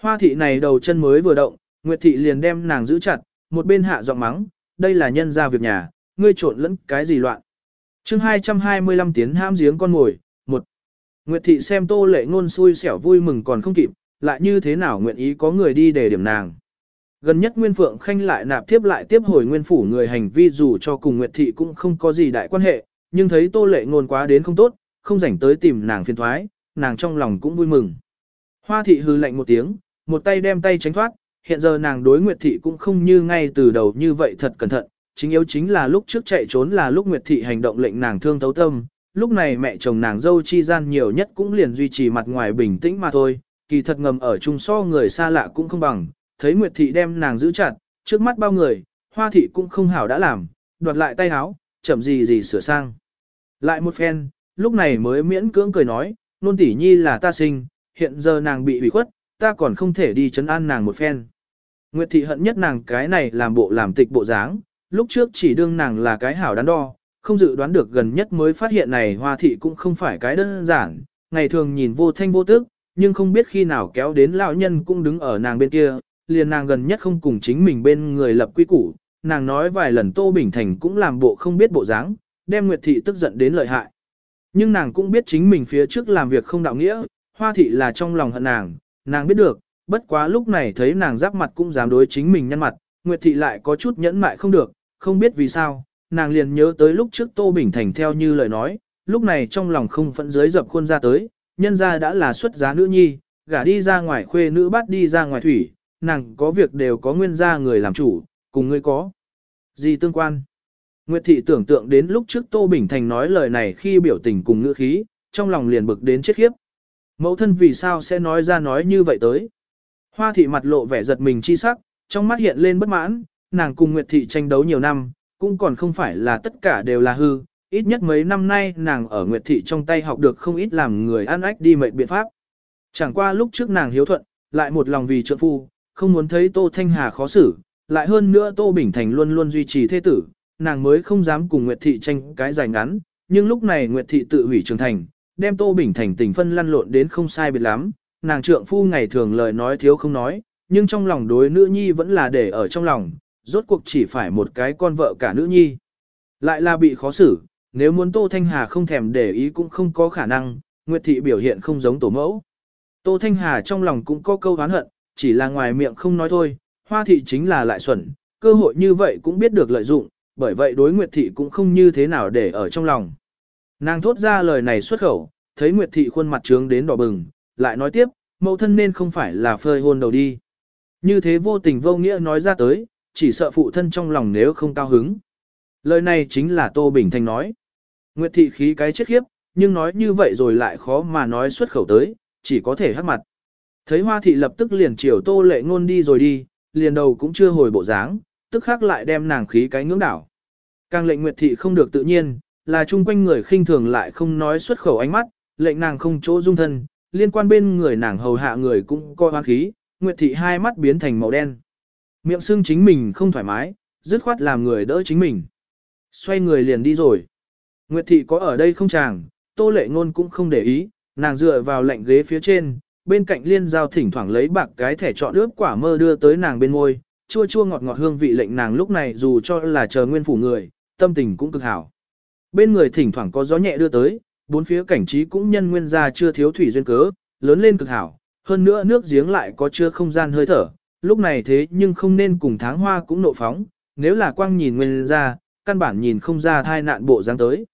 S1: Hoa thị này đầu chân mới vừa động, Nguyệt thị liền đem nàng giữ chặt, một bên hạ giọng mắng, đây là nhân ra việc nhà, ngươi trộn lẫn cái gì loạn. chương 225 tiến ham giếng con ngồi, một. Nguyệt thị xem tô lệ ngôn xui xẻo vui mừng còn không kịp, lại như thế nào nguyện ý có người đi để điểm nàng. Gần nhất Nguyên Phượng Khanh lại nạp tiếp lại tiếp hồi Nguyên Phủ người hành vi dù cho cùng Nguyệt Thị cũng không có gì đại quan hệ, nhưng thấy Tô Lệ ngôn quá đến không tốt, không rảnh tới tìm nàng phiền thoái, nàng trong lòng cũng vui mừng. Hoa Thị hừ lạnh một tiếng, một tay đem tay tránh thoát, hiện giờ nàng đối Nguyệt Thị cũng không như ngay từ đầu như vậy thật cẩn thận, chính yếu chính là lúc trước chạy trốn là lúc Nguyệt Thị hành động lệnh nàng thương thấu tâm, lúc này mẹ chồng nàng dâu chi gian nhiều nhất cũng liền duy trì mặt ngoài bình tĩnh mà thôi, kỳ thật ngầm ở chung so người xa lạ cũng không bằng, thấy Nguyệt Thị đem nàng giữ chặt, trước mắt bao người, Hoa Thị cũng không hảo đã làm, đoạt lại tay háo, chậm gì gì sửa sang. Lại một phen, lúc này mới miễn cưỡng cười nói, nôn tỷ nhi là ta sinh, hiện giờ nàng bị ủy khuất, ta còn không thể đi chấn an nàng một phen. Nguyệt Thị hận nhất nàng cái này làm bộ làm tịch bộ dáng, lúc trước chỉ đương nàng là cái hảo đắn đo, không dự đoán được gần nhất mới phát hiện này Hoa Thị cũng không phải cái đơn giản, ngày thường nhìn vô thanh vô tức, nhưng không biết khi nào kéo đến lão nhân cũng đứng ở nàng bên kia, liền nàng gần nhất không cùng chính mình bên người lập quy củ, nàng nói vài lần Tô Bình Thành cũng làm bộ không biết bộ dáng, đem Nguyệt Thị tức giận đến lợi hại. Nhưng nàng cũng biết chính mình phía trước làm việc không đạo nghĩa, Hoa Thị là trong lòng hận nàng, nàng biết được, bất quá lúc này thấy nàng giáp mặt cũng dám đối chính mình nhăn mặt, Nguyệt Thị lại có chút nhẫn mại không được, không biết vì sao, nàng liền nhớ tới lúc trước Tô Bình Thành theo như lời nói, lúc này trong lòng không phẫn dưới dập khuôn ra tới, nhân ra đã là xuất giá nữ nhi, gả đi ra ngoài khuê nữ bắt đi ra ngoài thủy, nàng có việc đều có nguyên gia người làm chủ, cùng ngươi có. Gì tương quan? Nguyệt thị tưởng tượng đến lúc trước Tô Bình Thành nói lời này khi biểu tình cùng ngữ khí, trong lòng liền bực đến chết khiếp. Mẫu thân vì sao sẽ nói ra nói như vậy tới? Hoa thị mặt lộ vẻ giật mình chi sắc, trong mắt hiện lên bất mãn, nàng cùng Nguyệt thị tranh đấu nhiều năm, cũng còn không phải là tất cả đều là hư, ít nhất mấy năm nay nàng ở Nguyệt thị trong tay học được không ít làm người ăn ách đi mệnh biện pháp. Chẳng qua lúc trước nàng hiếu thuận, lại một lòng vì trượng phu, không muốn thấy Tô Thanh Hà khó xử, lại hơn nữa Tô Bình Thành luôn luôn duy trì thế tử, nàng mới không dám cùng Nguyệt Thị tranh cái dài ngắn, nhưng lúc này Nguyệt Thị tự hủy trường thành, đem Tô Bình Thành tình phân lăn lộn đến không sai biệt lắm, nàng trượng phu ngày thường lời nói thiếu không nói, nhưng trong lòng đối nữ nhi vẫn là để ở trong lòng, rốt cuộc chỉ phải một cái con vợ cả nữ nhi. Lại là bị khó xử, nếu muốn Tô Thanh Hà không thèm để ý cũng không có khả năng, Nguyệt Thị biểu hiện không giống tổ mẫu. Tô Thanh Hà trong lòng cũng có câu oán hận, chỉ là ngoài miệng không nói thôi, hoa thị chính là lại xuẩn, cơ hội như vậy cũng biết được lợi dụng, bởi vậy đối Nguyệt thị cũng không như thế nào để ở trong lòng. Nàng thốt ra lời này xuất khẩu, thấy Nguyệt thị khuôn mặt trướng đến đỏ bừng, lại nói tiếp, mẫu thân nên không phải là phơi hôn đầu đi. Như thế vô tình vô nghĩa nói ra tới, chỉ sợ phụ thân trong lòng nếu không cao hứng. Lời này chính là Tô Bình Thanh nói. Nguyệt thị khí cái chết khiếp, nhưng nói như vậy rồi lại khó mà nói xuất khẩu tới, chỉ có thể hắc mặt. Thấy hoa thị lập tức liền chiều Tô lệ ngôn đi rồi đi, liền đầu cũng chưa hồi bộ dáng, tức khắc lại đem nàng khí cái ngưỡng đảo. Càng lệnh Nguyệt thị không được tự nhiên, là chung quanh người khinh thường lại không nói xuất khẩu ánh mắt, lệnh nàng không chỗ dung thân, liên quan bên người nàng hầu hạ người cũng coi hoang khí, Nguyệt thị hai mắt biến thành màu đen. Miệng xương chính mình không thoải mái, dứt khoát làm người đỡ chính mình. Xoay người liền đi rồi. Nguyệt thị có ở đây không chàng, tô lệ ngôn cũng không để ý, nàng dựa vào lạnh ghế phía trên, bên cạnh liên giao thỉnh thoảng lấy bạc cái thẻ chọn ướp quả mơ đưa tới nàng bên môi, chua chua ngọt ngọt hương vị lệnh nàng lúc này dù cho là chờ nguyên phủ người, tâm tình cũng cực hảo. Bên người thỉnh thoảng có gió nhẹ đưa tới, bốn phía cảnh trí cũng nhân nguyên ra chưa thiếu thủy duyên cớ, lớn lên cực hảo, hơn nữa nước giếng lại có chưa không gian hơi thở, lúc này thế nhưng không nên cùng tháng hoa cũng nộ phóng, nếu là quang nhìn nguyên ra, căn bản nhìn không ra thai nạn bộ dáng tới.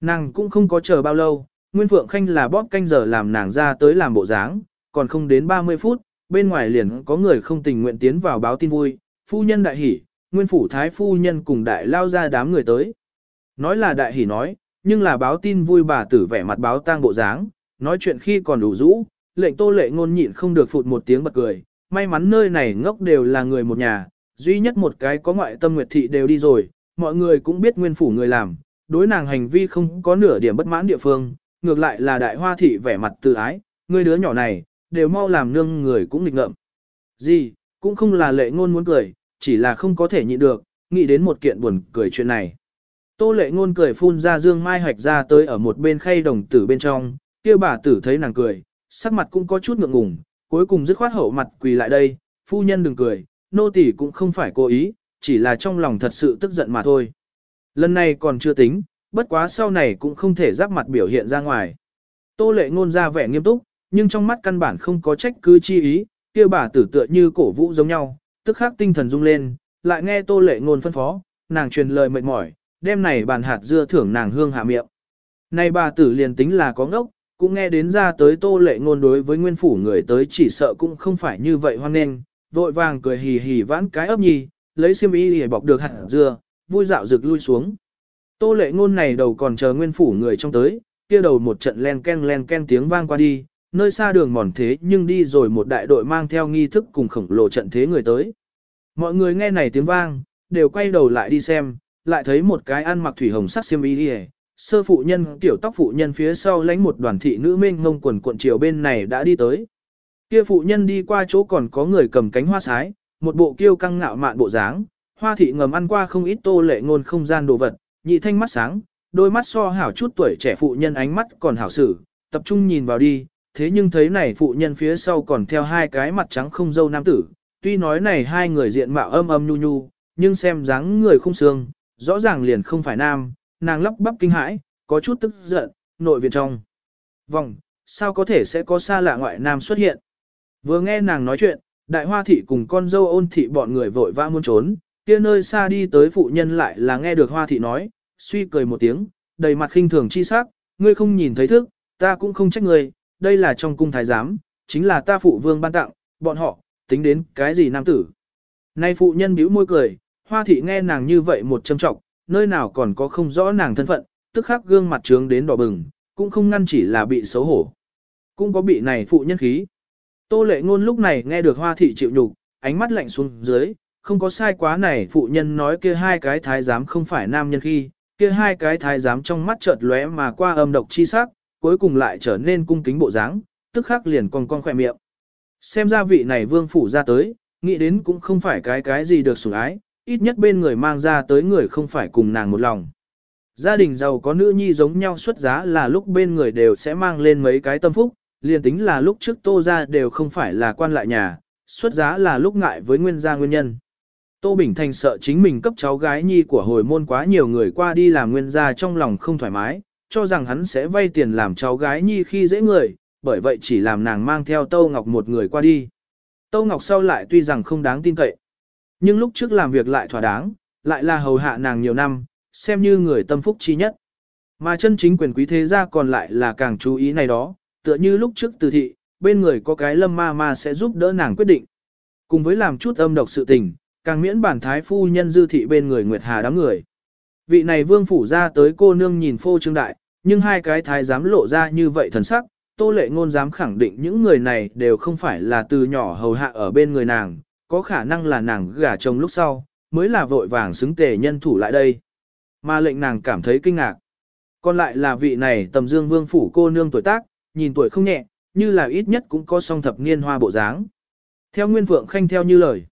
S1: Nàng cũng không có chờ bao lâu, Nguyên Phượng Khanh là bóp canh giờ làm nàng ra tới làm bộ dáng, còn không đến 30 phút, bên ngoài liền có người không tình nguyện tiến vào báo tin vui, phu nhân đại hỉ, Nguyên Phủ Thái phu nhân cùng đại lao ra đám người tới. Nói là đại hỉ nói, nhưng là báo tin vui bà tử vẻ mặt báo tang bộ dáng, nói chuyện khi còn đủ rũ, lệnh tô lệ ngôn nhịn không được phụt một tiếng bật cười, may mắn nơi này ngốc đều là người một nhà, duy nhất một cái có ngoại tâm nguyệt thị đều đi rồi, mọi người cũng biết nguyên phủ người làm, đối nàng hành vi không có nửa điểm bất mãn địa phương, ngược lại là đại hoa thị vẻ mặt từ ái, người đứa nhỏ này, đều mau làm nương người cũng nghịch ngợm. Gì, cũng không là lệ ngôn muốn cười, chỉ là không có thể nhịn được, nghĩ đến một kiện buồn cười chuyện này. Tô lệ ngôn cười phun ra dương mai hoạch ra tới ở một bên khay đồng tử bên trong, kia bà tử thấy nàng cười, sắc mặt cũng có chút ngượng ngùng, cuối cùng dứt khoát hậu mặt quỳ lại đây, phu nhân đừng cười, nô tỳ cũng không phải cố ý, chỉ là trong lòng thật sự tức giận mà thôi. Lần này còn chưa tính, bất quá sau này cũng không thể giáp mặt biểu hiện ra ngoài. Tô lệ ngôn ra vẻ nghiêm túc, nhưng trong mắt căn bản không có trách cứ chi ý, kia bà tử tựa như cổ vũ giống nhau, tức khắc tinh thần rung lên, lại nghe tô lệ ngôn phân phó, nàng truyền lời mệt mỏi, đêm này bàn hạt dưa thưởng nàng hương hạ miệng. Này bà tử liền tính là có ngốc, cũng nghe đến ra tới tô lệ ngôn đối với nguyên phủ người tới chỉ sợ cũng không phải như vậy hoan nghênh, vội vàng cười hì hì vãn cái ấp nhì lấy xiêm y để bọc được hạt dưa, vui dạo rực lui xuống. Tô lệ ngôn này đầu còn chờ nguyên phủ người trong tới, kia đầu một trận len ken len ken tiếng vang qua đi, nơi xa đường mòn thế nhưng đi rồi một đại đội mang theo nghi thức cùng khổng lồ trận thế người tới. Mọi người nghe này tiếng vang, đều quay đầu lại đi xem, lại thấy một cái ăn mặc thủy hồng sắc xiêm y hề. sơ phụ nhân tiểu tóc phụ nhân phía sau lánh một đoàn thị nữ mênh ngông quần cuộn chiều bên này đã đi tới. Kia phụ nhân đi qua chỗ còn có người cầm cánh hoa sái, một bộ kiêu căng ngạo mạn bộ dáng, hoa thị ngầm ăn qua không ít tô lệ ngôn không gian đồ vật, nhị thanh mắt sáng, đôi mắt so hảo chút tuổi trẻ phụ nhân ánh mắt còn hảo sử, tập trung nhìn vào đi, thế nhưng thấy này phụ nhân phía sau còn theo hai cái mặt trắng không dâu nam tử, tuy nói này hai người diện mạo âm âm nhu nhu, nhưng xem dáng người không xương, rõ ràng liền không phải nam, nàng lắp bắp kinh hãi, có chút tức giận, nội viện trong. Vòng, sao có thể sẽ có xa lạ ngoại nam xuất hiện? Vừa nghe nàng nói chuyện, đại hoa thị cùng con dâu ôn thị bọn người vội vã muốn trốn, kia nơi xa đi tới phụ nhân lại là nghe được hoa thị nói, suy cười một tiếng, đầy mặt khinh thường chi sắc, ngươi không nhìn thấy thức, ta cũng không trách ngươi, đây là trong cung thái giám, chính là ta phụ vương ban tặng, bọn họ, tính đến cái gì nam tử. Nay phụ nhân bĩu môi cười, hoa thị nghe nàng như vậy một châm trọng, nơi nào còn có không rõ nàng thân phận, tức khắc gương mặt trướng đến đỏ bừng, cũng không ngăn chỉ là bị xấu hổ. Cũng có bị này phụ nhân khí. Tô lệ ngôn lúc này nghe được hoa thị chịu nhục, ánh mắt lạnh xuống dưới, không có sai quá này phụ nhân nói kia hai cái thái giám không phải nam nhân khi, kia hai cái thái giám trong mắt chợt lóe mà qua âm độc chi sắc, cuối cùng lại trở nên cung kính bộ dáng, tức khắc liền cong cong khỏe miệng. Xem ra vị này vương phủ ra tới, nghĩ đến cũng không phải cái cái gì được sủng ái, ít nhất bên người mang ra tới người không phải cùng nàng một lòng. Gia đình giàu có nữ nhi giống nhau xuất giá là lúc bên người đều sẽ mang lên mấy cái tâm phúc, liền tính là lúc trước tô ra đều không phải là quan lại nhà, xuất giá là lúc ngại với nguyên gia nguyên nhân. Tô Bình Thành sợ chính mình cấp cháu gái nhi của hồi môn quá nhiều người qua đi làm nguyên gia trong lòng không thoải mái, cho rằng hắn sẽ vay tiền làm cháu gái nhi khi dễ người, bởi vậy chỉ làm nàng mang theo Tô Ngọc một người qua đi. Tô Ngọc sau lại tuy rằng không đáng tin cậy, nhưng lúc trước làm việc lại thỏa đáng, lại là hầu hạ nàng nhiều năm, xem như người tâm phúc chi nhất. Mà chân chính quyền quý thế gia còn lại là càng chú ý này đó, tựa như lúc trước từ thị, bên người có cái lâm ma ma sẽ giúp đỡ nàng quyết định. Cùng với làm chút âm độc sự tình, càng miễn bản thái phu nhân dư thị bên người Nguyệt Hà đám người. Vị này vương phủ ra tới cô nương nhìn phô trương đại, nhưng hai cái thái dám lộ ra như vậy thần sắc, tô lệ ngôn dám khẳng định những người này đều không phải là từ nhỏ hầu hạ ở bên người nàng, có khả năng là nàng gả chồng lúc sau, mới là vội vàng xứng tề nhân thủ lại đây. Mà lệnh nàng cảm thấy kinh ngạc. Còn lại là vị này tầm dương vương phủ cô nương tuổi tác, nhìn tuổi không nhẹ, như là ít nhất cũng có song thập niên hoa bộ dáng. Theo Nguyên Phượng Khanh theo như lời,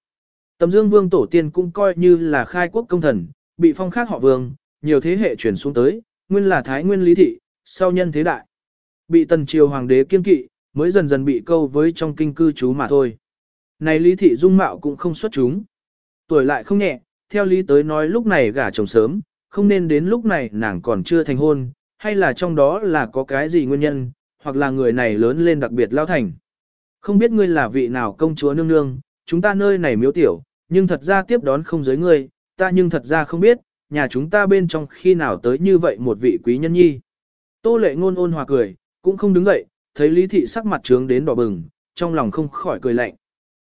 S1: tầm dương vương tổ tiên cũng coi như là khai quốc công thần, bị phong khác họ vương, nhiều thế hệ chuyển xuống tới, nguyên là thái nguyên lý thị, sau nhân thế đại. Bị tần triều hoàng đế kiên kỵ, mới dần dần bị câu với trong kinh cư chú mà thôi. Này lý thị dung mạo cũng không xuất chúng. Tuổi lại không nhẹ, theo lý tới nói lúc này gả chồng sớm, không nên đến lúc này nàng còn chưa thành hôn, hay là trong đó là có cái gì nguyên nhân, hoặc là người này lớn lên đặc biệt lao thành. Không biết ngươi là vị nào công chúa nương nương, chúng ta nơi này miếu tiểu, nhưng thật ra tiếp đón không giới ngươi, ta nhưng thật ra không biết, nhà chúng ta bên trong khi nào tới như vậy một vị quý nhân nhi. Tô lệ ngôn ôn hòa cười, cũng không đứng dậy, thấy lý thị sắc mặt trướng đến đỏ bừng, trong lòng không khỏi cười lạnh.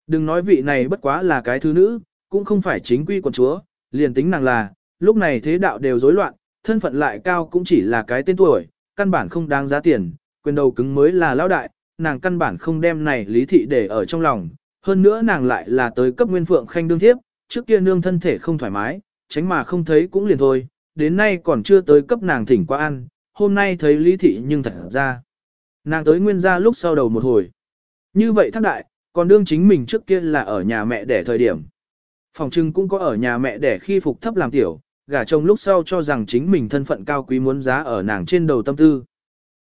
S1: Đừng nói vị này bất quá là cái thứ nữ, cũng không phải chính quy quần chúa, liền tính nàng là, lúc này thế đạo đều rối loạn, thân phận lại cao cũng chỉ là cái tên tuổi, căn bản không đáng giá tiền, quyền đầu cứng mới là lão đại, nàng căn bản không đem này lý thị để ở trong lòng, hơn nữa nàng lại là tới cấp nguyên phượng khanh đương thiếp, trước kia nương thân thể không thoải mái, tránh mà không thấy cũng liền thôi, đến nay còn chưa tới cấp nàng thỉnh qua ăn, hôm nay thấy lý thị nhưng thật ra. Nàng tới nguyên gia lúc sau đầu một hồi. Như vậy thác đại, còn đương chính mình trước kia là ở nhà mẹ đẻ thời điểm. Phòng trưng cũng có ở nhà mẹ đẻ khi phục thấp làm tiểu, gả chồng lúc sau cho rằng chính mình thân phận cao quý muốn giá ở nàng trên đầu tâm tư.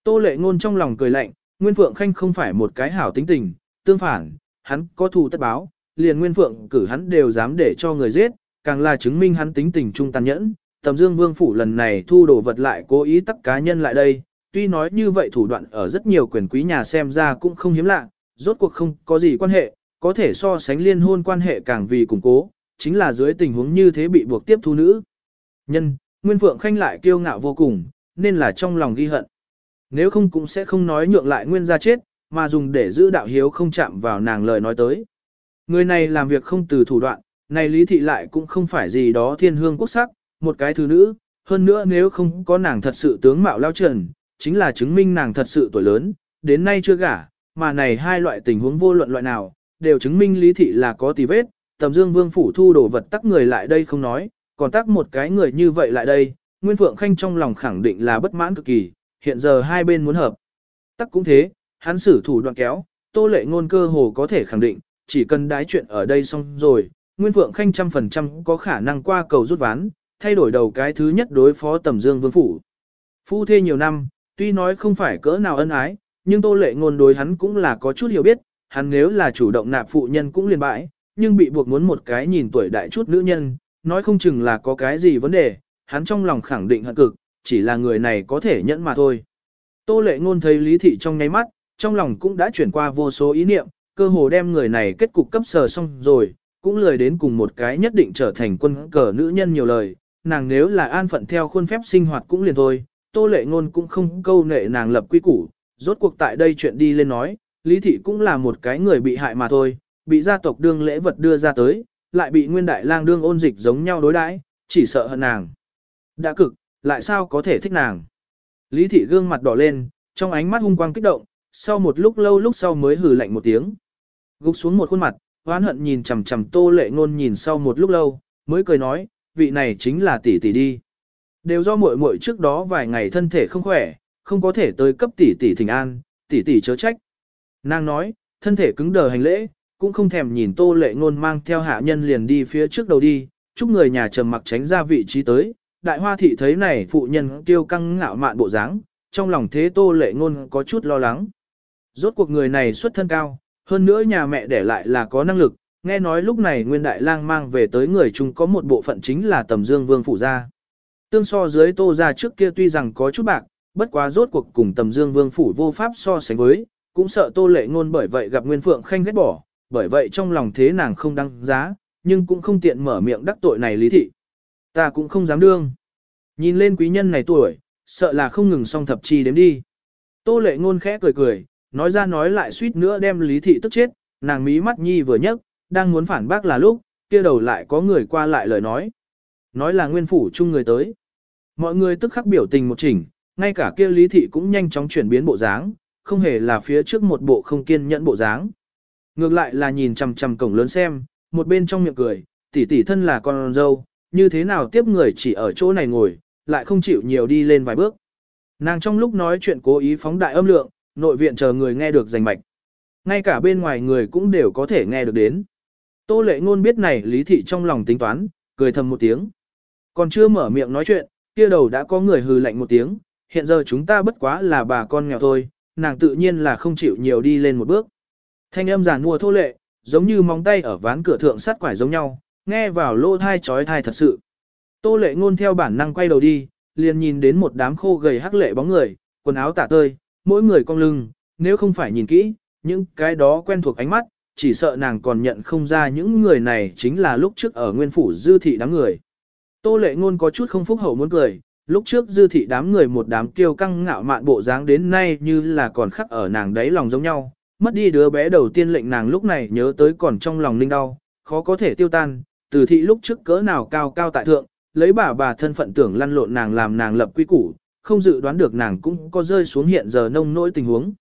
S1: Tô lệ ngôn trong lòng cười lạnh, Nguyên Phượng Khanh không phải một cái hảo tính tình, tương phản, hắn có thù tất báo, liền Nguyên Phượng cử hắn đều dám để cho người giết, càng là chứng minh hắn tính tình trung tàn nhẫn. Tầm Dương Vương phủ lần này thu đồ vật lại cố ý tắc cá nhân lại đây, tuy nói như vậy thủ đoạn ở rất nhiều quyền quý nhà xem ra cũng không hiếm lạ, rốt cuộc không có gì quan hệ, có thể so sánh liên hôn quan hệ càng vì củng cố, chính là dưới tình huống như thế bị buộc tiếp thu nữ. Nhân, Nguyên Phượng Khanh lại kiêu ngạo vô cùng, nên là trong lòng ghi hận. Nếu không cũng sẽ không nói nhượng lại Nguyên gia chết, mà dùng để giữ đạo hiếu không chạm vào nàng lời nói tới. Người này làm việc không từ thủ đoạn, này lý thị lại cũng không phải gì đó thiên hương quốc sắc, một cái thứ nữ, hơn nữa nếu không có nàng thật sự tướng mạo lao trần, chính là chứng minh nàng thật sự tuổi lớn, đến nay chưa gả, mà này hai loại tình huống vô luận loại nào, đều chứng minh lý thị là có tì vết, tầm dương vương phủ thu đồ vật tắc người lại đây không nói, còn tắc một cái người như vậy lại đây, Nguyên Phượng Khanh trong lòng khẳng định là bất mãn cực kỳ, hiện giờ hai bên muốn hợp. Tắc cũng thế, hắn xử thủ đoạn kéo, tô lệ ngôn cơ hồ có thể khẳng định, chỉ cần đái chuyện ở đây xong rồi, Nguyên Phượng Khanh trăm phần trăm có khả năng qua cầu rút ván, thay đổi đầu cái thứ nhất đối phó tầm dương vương phủ. Phu thê nhiều năm, tuy nói không phải cỡ nào ân ái, nhưng tô lệ ngôn đối hắn cũng là có chút hiểu biết, hắn nếu là chủ động nạp phụ nhân cũng liền bãi, nhưng bị buộc muốn một cái nhìn tuổi đại chút nữ nhân, nói không chừng là có cái gì vấn đề, hắn trong lòng khẳng định hận cực, chỉ là người này có thể nhẫn mà thôi. Tô lệ ngôn thấy lý thị trong nháy mắt, trong lòng cũng đã chuyển qua vô số ý niệm, cơ hồ đem người này kết cục cấp sờ xong rồi, cũng lười đến cùng một cái nhất định trở thành quân cờ nữ nhân nhiều lời, nàng nếu là an phận theo khuôn phép sinh hoạt cũng liền thôi, tô lệ ngôn cũng không câu nệ nàng lập quy củ, rốt cuộc tại đây chuyện đi lên nói, lý thị cũng là một cái người bị hại mà thôi, bị gia tộc đương lễ vật đưa ra tới, lại bị nguyên đại lang đương ôn dịch giống nhau đối đãi, chỉ sợ hận nàng. Đã cực, lại sao có thể thích nàng. Lý thị gương mặt đỏ lên, trong ánh mắt hung quang kích động, sau một lúc lâu lúc sau mới hừ lạnh một tiếng. Gục xuống một khuôn mặt, oán hận nhìn chằm chằm tô lệ ngôn nhìn sau một lúc lâu, mới cười nói, vị này chính là tỷ tỷ đi. Đều do muội muội trước đó vài ngày thân thể không khỏe, không có thể tới cấp tỷ tỷ thỉnh an, tỷ tỷ chớ trách. Nàng nói, thân thể cứng đờ hành lễ, cũng không thèm nhìn tô lệ ngôn mang theo hạ nhân liền đi phía trước đầu đi, chúc người nhà trầm mặc tránh ra vị trí tới. Đại hoa thị thấy này phụ nhân tiêu căng ngạo mạn bộ dáng, trong lòng thế tô lệ ngôn có chút lo lắng. Rốt cuộc người này xuất thân cao, hơn nữa nhà mẹ để lại là có năng lực, nghe nói lúc này nguyên đại lang mang về tới người chung có một bộ phận chính là tầm dương vương phủ gia. Tương so dưới tô gia trước kia tuy rằng có chút bạc, bất quá rốt cuộc cùng tầm dương vương phủ vô pháp so sánh với, cũng sợ tô lệ ngôn bởi vậy gặp Nguyên Phượng Khanh ghét bỏ, bởi vậy trong lòng thế nàng không đăng giá, nhưng cũng không tiện mở miệng đắc tội này lý thị. Ta cũng không dám đương. Nhìn lên quý nhân này tuổi, sợ là không ngừng song thập chi đếm đi. Tô lệ ngôn khẽ cười cười, nói ra nói lại suýt nữa đem lý thị tức chết, nàng mí mắt nhi vừa nhấc, đang muốn phản bác là lúc, kia đầu lại có người qua lại lời nói. Nói là nguyên phủ chung người tới. Mọi người tức khắc biểu tình một chỉnh, ngay cả kia lý thị cũng nhanh chóng chuyển biến bộ dáng, không hề là phía trước một bộ không kiên nhẫn bộ dáng. Ngược lại là nhìn chằm chằm cổng lớn xem, một bên trong miệng cười, tỷ tỷ thân là con dâu, như thế nào tiếp người chỉ ở chỗ này ngồi, lại không chịu nhiều đi lên vài bước. Nàng trong lúc nói chuyện cố ý phóng đại âm lượng, nội viện chờ người nghe được rành mạch. Ngay cả bên ngoài người cũng đều có thể nghe được đến. Tô lệ ngôn biết này lý thị trong lòng tính toán, cười thầm một tiếng. Còn chưa mở miệng nói chuyện, kia đầu đã có người hừ lạnh một tiếng, hiện giờ chúng ta bất quá là bà con nghèo thôi, nàng tự nhiên là không chịu nhiều đi lên một bước. Thanh âm giàn mua thô lệ, giống như móng tay ở ván cửa thượng sắt quải giống nhau, nghe vào lô thai chói thai thật sự. Tô lệ ngôn theo bản năng quay đầu đi, liền nhìn đến một đám khô gầy hắc lệ bóng người, quần áo tả tơi, mỗi người cong lưng, nếu không phải nhìn kỹ, những cái đó quen thuộc ánh mắt, chỉ sợ nàng còn nhận không ra những người này chính là lúc trước ở nguyên phủ dư thị đám người. Tô lệ ngôn có chút không phúc hậu muốn cười, lúc trước dư thị đám người một đám kiêu căng ngạo mạn bộ dáng đến nay như là còn khắc ở nàng đáy lòng giống nhau, mất đi đứa bé đầu tiên lệnh nàng lúc này nhớ tới còn trong lòng linh đau, khó có thể tiêu tan, từ thị lúc trước cỡ nào cao cao tại thượng, lấy bà bà thân phận tưởng lăn lộn nàng làm nàng lập quy củ, không dự đoán được nàng cũng có rơi xuống hiện giờ nông nỗi tình huống.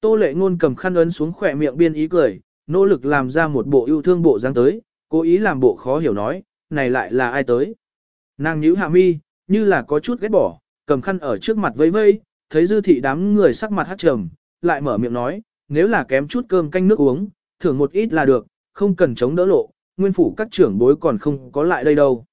S1: Tô lệ ngôn cầm khăn ấn xuống khỏe miệng biên ý cười, nỗ lực làm ra một bộ yêu thương bộ dáng tới, cố ý làm bộ khó hiểu nói, này lại là ai tới. Nàng nhíu hạ mi, như là có chút ghét bỏ, cầm khăn ở trước mặt vây vây, thấy dư thị đám người sắc mặt hát trầm, lại mở miệng nói, nếu là kém chút cơm canh nước uống, thưởng một ít là được, không cần chống đỡ lộ, nguyên phủ các trưởng bối còn không có lại đây đâu.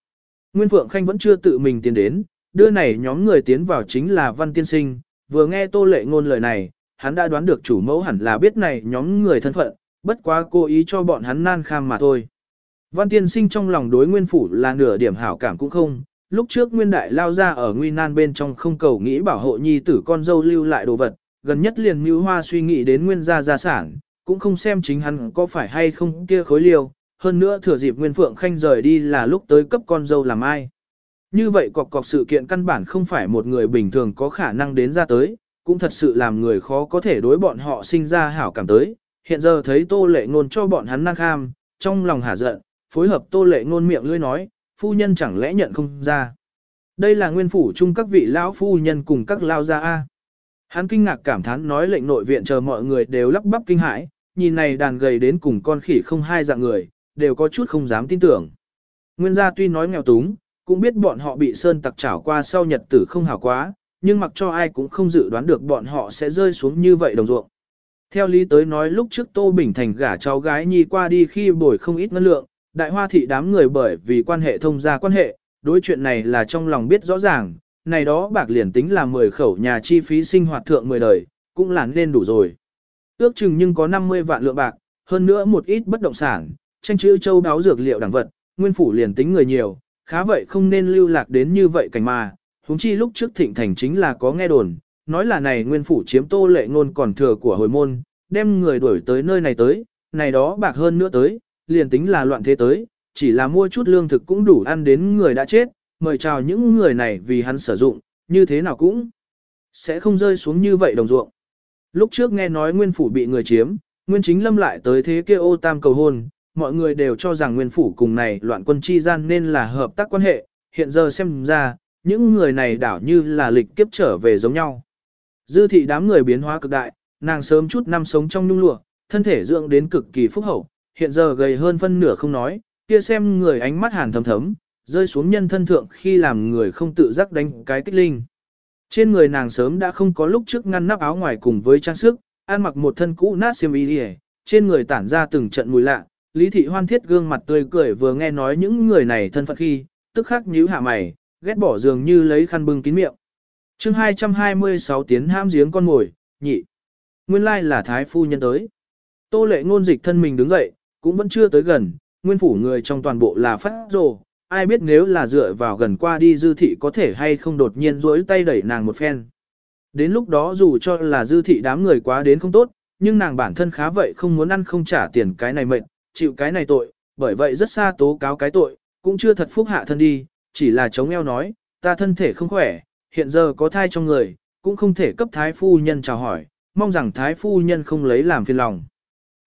S1: Nguyên Phượng Khanh vẫn chưa tự mình tiến đến, đưa này nhóm người tiến vào chính là Văn Tiên Sinh, vừa nghe Tô Lệ ngôn lời này, hắn đã đoán được chủ mẫu hẳn là biết này nhóm người thân phận, bất quá cố ý cho bọn hắn nan kham mà thôi. Văn Tiên Sinh trong lòng đối Nguyên Phủ là nửa điểm hảo cảm cũng không, lúc trước Nguyên Đại lao ra ở Nguy Nan bên trong không cầu nghĩ bảo hộ nhi tử con dâu lưu lại đồ vật, gần nhất liền mưu hoa suy nghĩ đến Nguyên gia gia sản, cũng không xem chính hắn có phải hay không kia khối liêu, hơn nữa thừa dịp Nguyên Phượng Khanh rời đi là lúc tới cấp con dâu làm ai. Như vậy cọc cọc sự kiện căn bản không phải một người bình thường có khả năng đến ra tới, cũng thật sự làm người khó có thể đối bọn họ sinh ra hảo cảm tới. Hiện giờ thấy tô lệ ngôn cho bọn hắn năng kham, trong lòng hả giận, phối hợp tô lệ ngôn miệng lưỡi nói, phu nhân chẳng lẽ nhận không ra. Đây là nguyên phủ chung các vị lão phu nhân cùng các lao gia A. Hắn kinh ngạc cảm thán nói lệnh nội viện chờ mọi người đều lắp bắp kinh hãi, nhìn này đàn gầy đến cùng con khỉ không hai dạng người, đều có chút không dám tin tưởng. Nguyên gia tuy nói nghèo túng, cũng biết bọn họ bị sơn tặc trảo qua sau nhật tử không hảo quá, nhưng mặc cho ai cũng không dự đoán được bọn họ sẽ rơi xuống như vậy đồng ruộng. Theo lý tới nói lúc trước Tô Bình Thành gả cháu gái nhi qua đi khi bồi không ít ngân lượng, đại hoa thị đám người bởi vì quan hệ thông gia quan hệ, đối chuyện này là trong lòng biết rõ ràng, này đó bạc liền tính là 10 khẩu nhà chi phí sinh hoạt thượng 10 đời, cũng là nên đủ rồi. Ước chừng nhưng có 50 vạn lượng bạc, hơn nữa một ít bất động sản, tranh chữ châu đáo dược liệu đẳng vật, nguyên phủ liền tính người nhiều, khá vậy không nên lưu lạc đến như vậy cảnh mà, Húng chi lúc trước thịnh thành chính là có nghe đồn, nói là này nguyên phủ chiếm tô lệ ngôn còn thừa của hồi môn, đem người đuổi tới nơi này tới, này đó bạc hơn nữa tới, liền tính là loạn thế tới, chỉ là mua chút lương thực cũng đủ ăn đến người đã chết, mời chào những người này vì hắn sử dụng, như thế nào cũng sẽ không rơi xuống như vậy đồng ruộng. Lúc trước nghe nói nguyên phủ bị người chiếm, nguyên chính lâm lại tới thế kia ô tam cầu hôn, mọi người đều cho rằng nguyên phủ cùng này loạn quân chi gian nên là hợp tác quan hệ, hiện giờ xem ra, những người này đảo như là lịch kiếp trở về giống nhau. Dư thị đám người biến hóa cực đại, nàng sớm chút năm sống trong nhung lụa, thân thể dưỡng đến cực kỳ phúc hậu, hiện giờ gầy hơn phân nửa không nói, kia xem người ánh mắt hàn thấm thấm, rơi xuống nhân thân thượng khi làm người không tự giác đánh cái kích linh. Trên người nàng sớm đã không có lúc trước ngăn nắp áo ngoài cùng với trang sức, ăn mặc một thân cũ nát xiêm y đi trên người tản ra từng trận mùi lạ, Lý Thị Hoan thiết gương mặt tươi cười vừa nghe nói những người này thân phận khi, tức khắc nhíu hạ mày, ghét bỏ dường như lấy khăn bưng kín miệng. chương 226 tiến ham giếng con mồi, nhị. Nguyên lai là thái phu nhân tới. Tô lệ ngôn dịch thân mình đứng dậy, cũng vẫn chưa tới gần, nguyên phủ người trong toàn bộ là phát rồ, ai biết nếu là dựa vào gần qua đi dư thị có thể hay không đột nhiên rỗi tay đẩy nàng một phen. Đến lúc đó dù cho là dư thị đám người quá đến không tốt, nhưng nàng bản thân khá vậy không muốn ăn không trả tiền cái này mệnh, chịu cái này tội, bởi vậy rất xa tố cáo cái tội, cũng chưa thật phúc hạ thân đi, chỉ là chống eo nói, ta thân thể không khỏe, hiện giờ có thai trong người, cũng không thể cấp thái phu nhân chào hỏi, mong rằng thái phu nhân không lấy làm phiền lòng.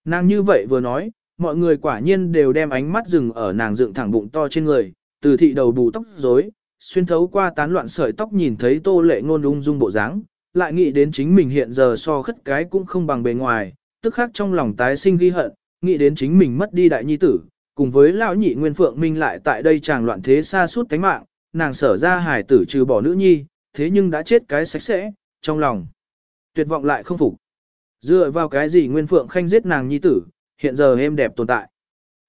S1: Nàng như vậy vừa nói, mọi người quả nhiên đều đem ánh mắt dừng ở nàng dựng thẳng bụng to trên người, từ thị đầu bù tóc rối, xuyên thấu qua tán loạn sợi tóc nhìn thấy tô lệ ngôn ung dung bộ dáng, lại nghĩ đến chính mình hiện giờ so khất cái cũng không bằng bề ngoài, tức khắc trong lòng tái sinh ghi hận, nghĩ đến chính mình mất đi đại nhi tử, cùng với lão nhị nguyên phượng minh lại tại đây chàng loạn thế xa suốt cánh mạng, nàng sở ra hài tử trừ bỏ nữ nhi, thế nhưng đã chết cái sạch sẽ, trong lòng. Tuyệt vọng lại không phục. Dựa vào cái gì nguyên phượng khanh giết nàng nhi tử, hiện giờ êm đẹp tồn tại.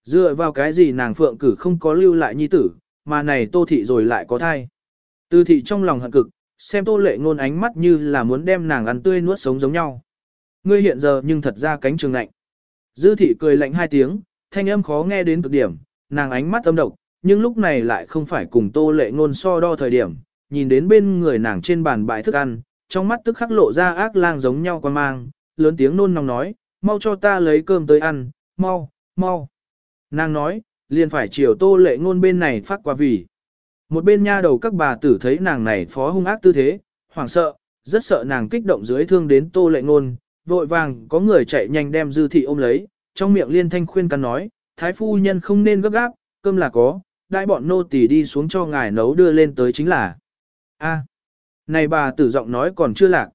S1: Dựa vào cái gì nàng phượng cử không có lưu lại nhi tử, mà này tô thị rồi lại có thai. Tư thị trong lòng hận cực, xem tô lệ ngôn ánh mắt như là muốn đem nàng ăn tươi nuốt sống giống nhau. Ngươi hiện giờ nhưng thật ra cánh trường lạnh. Dư thị cười lạnh hai tiếng, thanh âm khó nghe đến cực điểm, nàng ánh mắt âm độc, nhưng lúc này lại không phải cùng tô lệ ngôn so đo thời điểm, nhìn đến bên người nàng trên bàn bãi thức ăn, trong mắt tức khắc lộ ra ác lang giống nhau quan mang, lớn tiếng nôn nóng nói, mau cho ta lấy cơm tới ăn, mau, mau. Nàng nói, liền phải chiều tô lệ ngôn bên này phát qua vì. Một bên nha đầu các bà tử thấy nàng này phó hung ác tư thế, hoảng sợ, rất sợ nàng kích động dưới thương đến tô lệ ngôn, vội vàng có người chạy nhanh đem dư thị ôm lấy, trong miệng liên thanh khuyên can nói, thái phu nhân không nên gấp gáp, cơm là có, đại bọn nô tỳ đi xuống cho ngài nấu đưa lên tới chính là. a này bà tử giọng nói còn chưa lạc.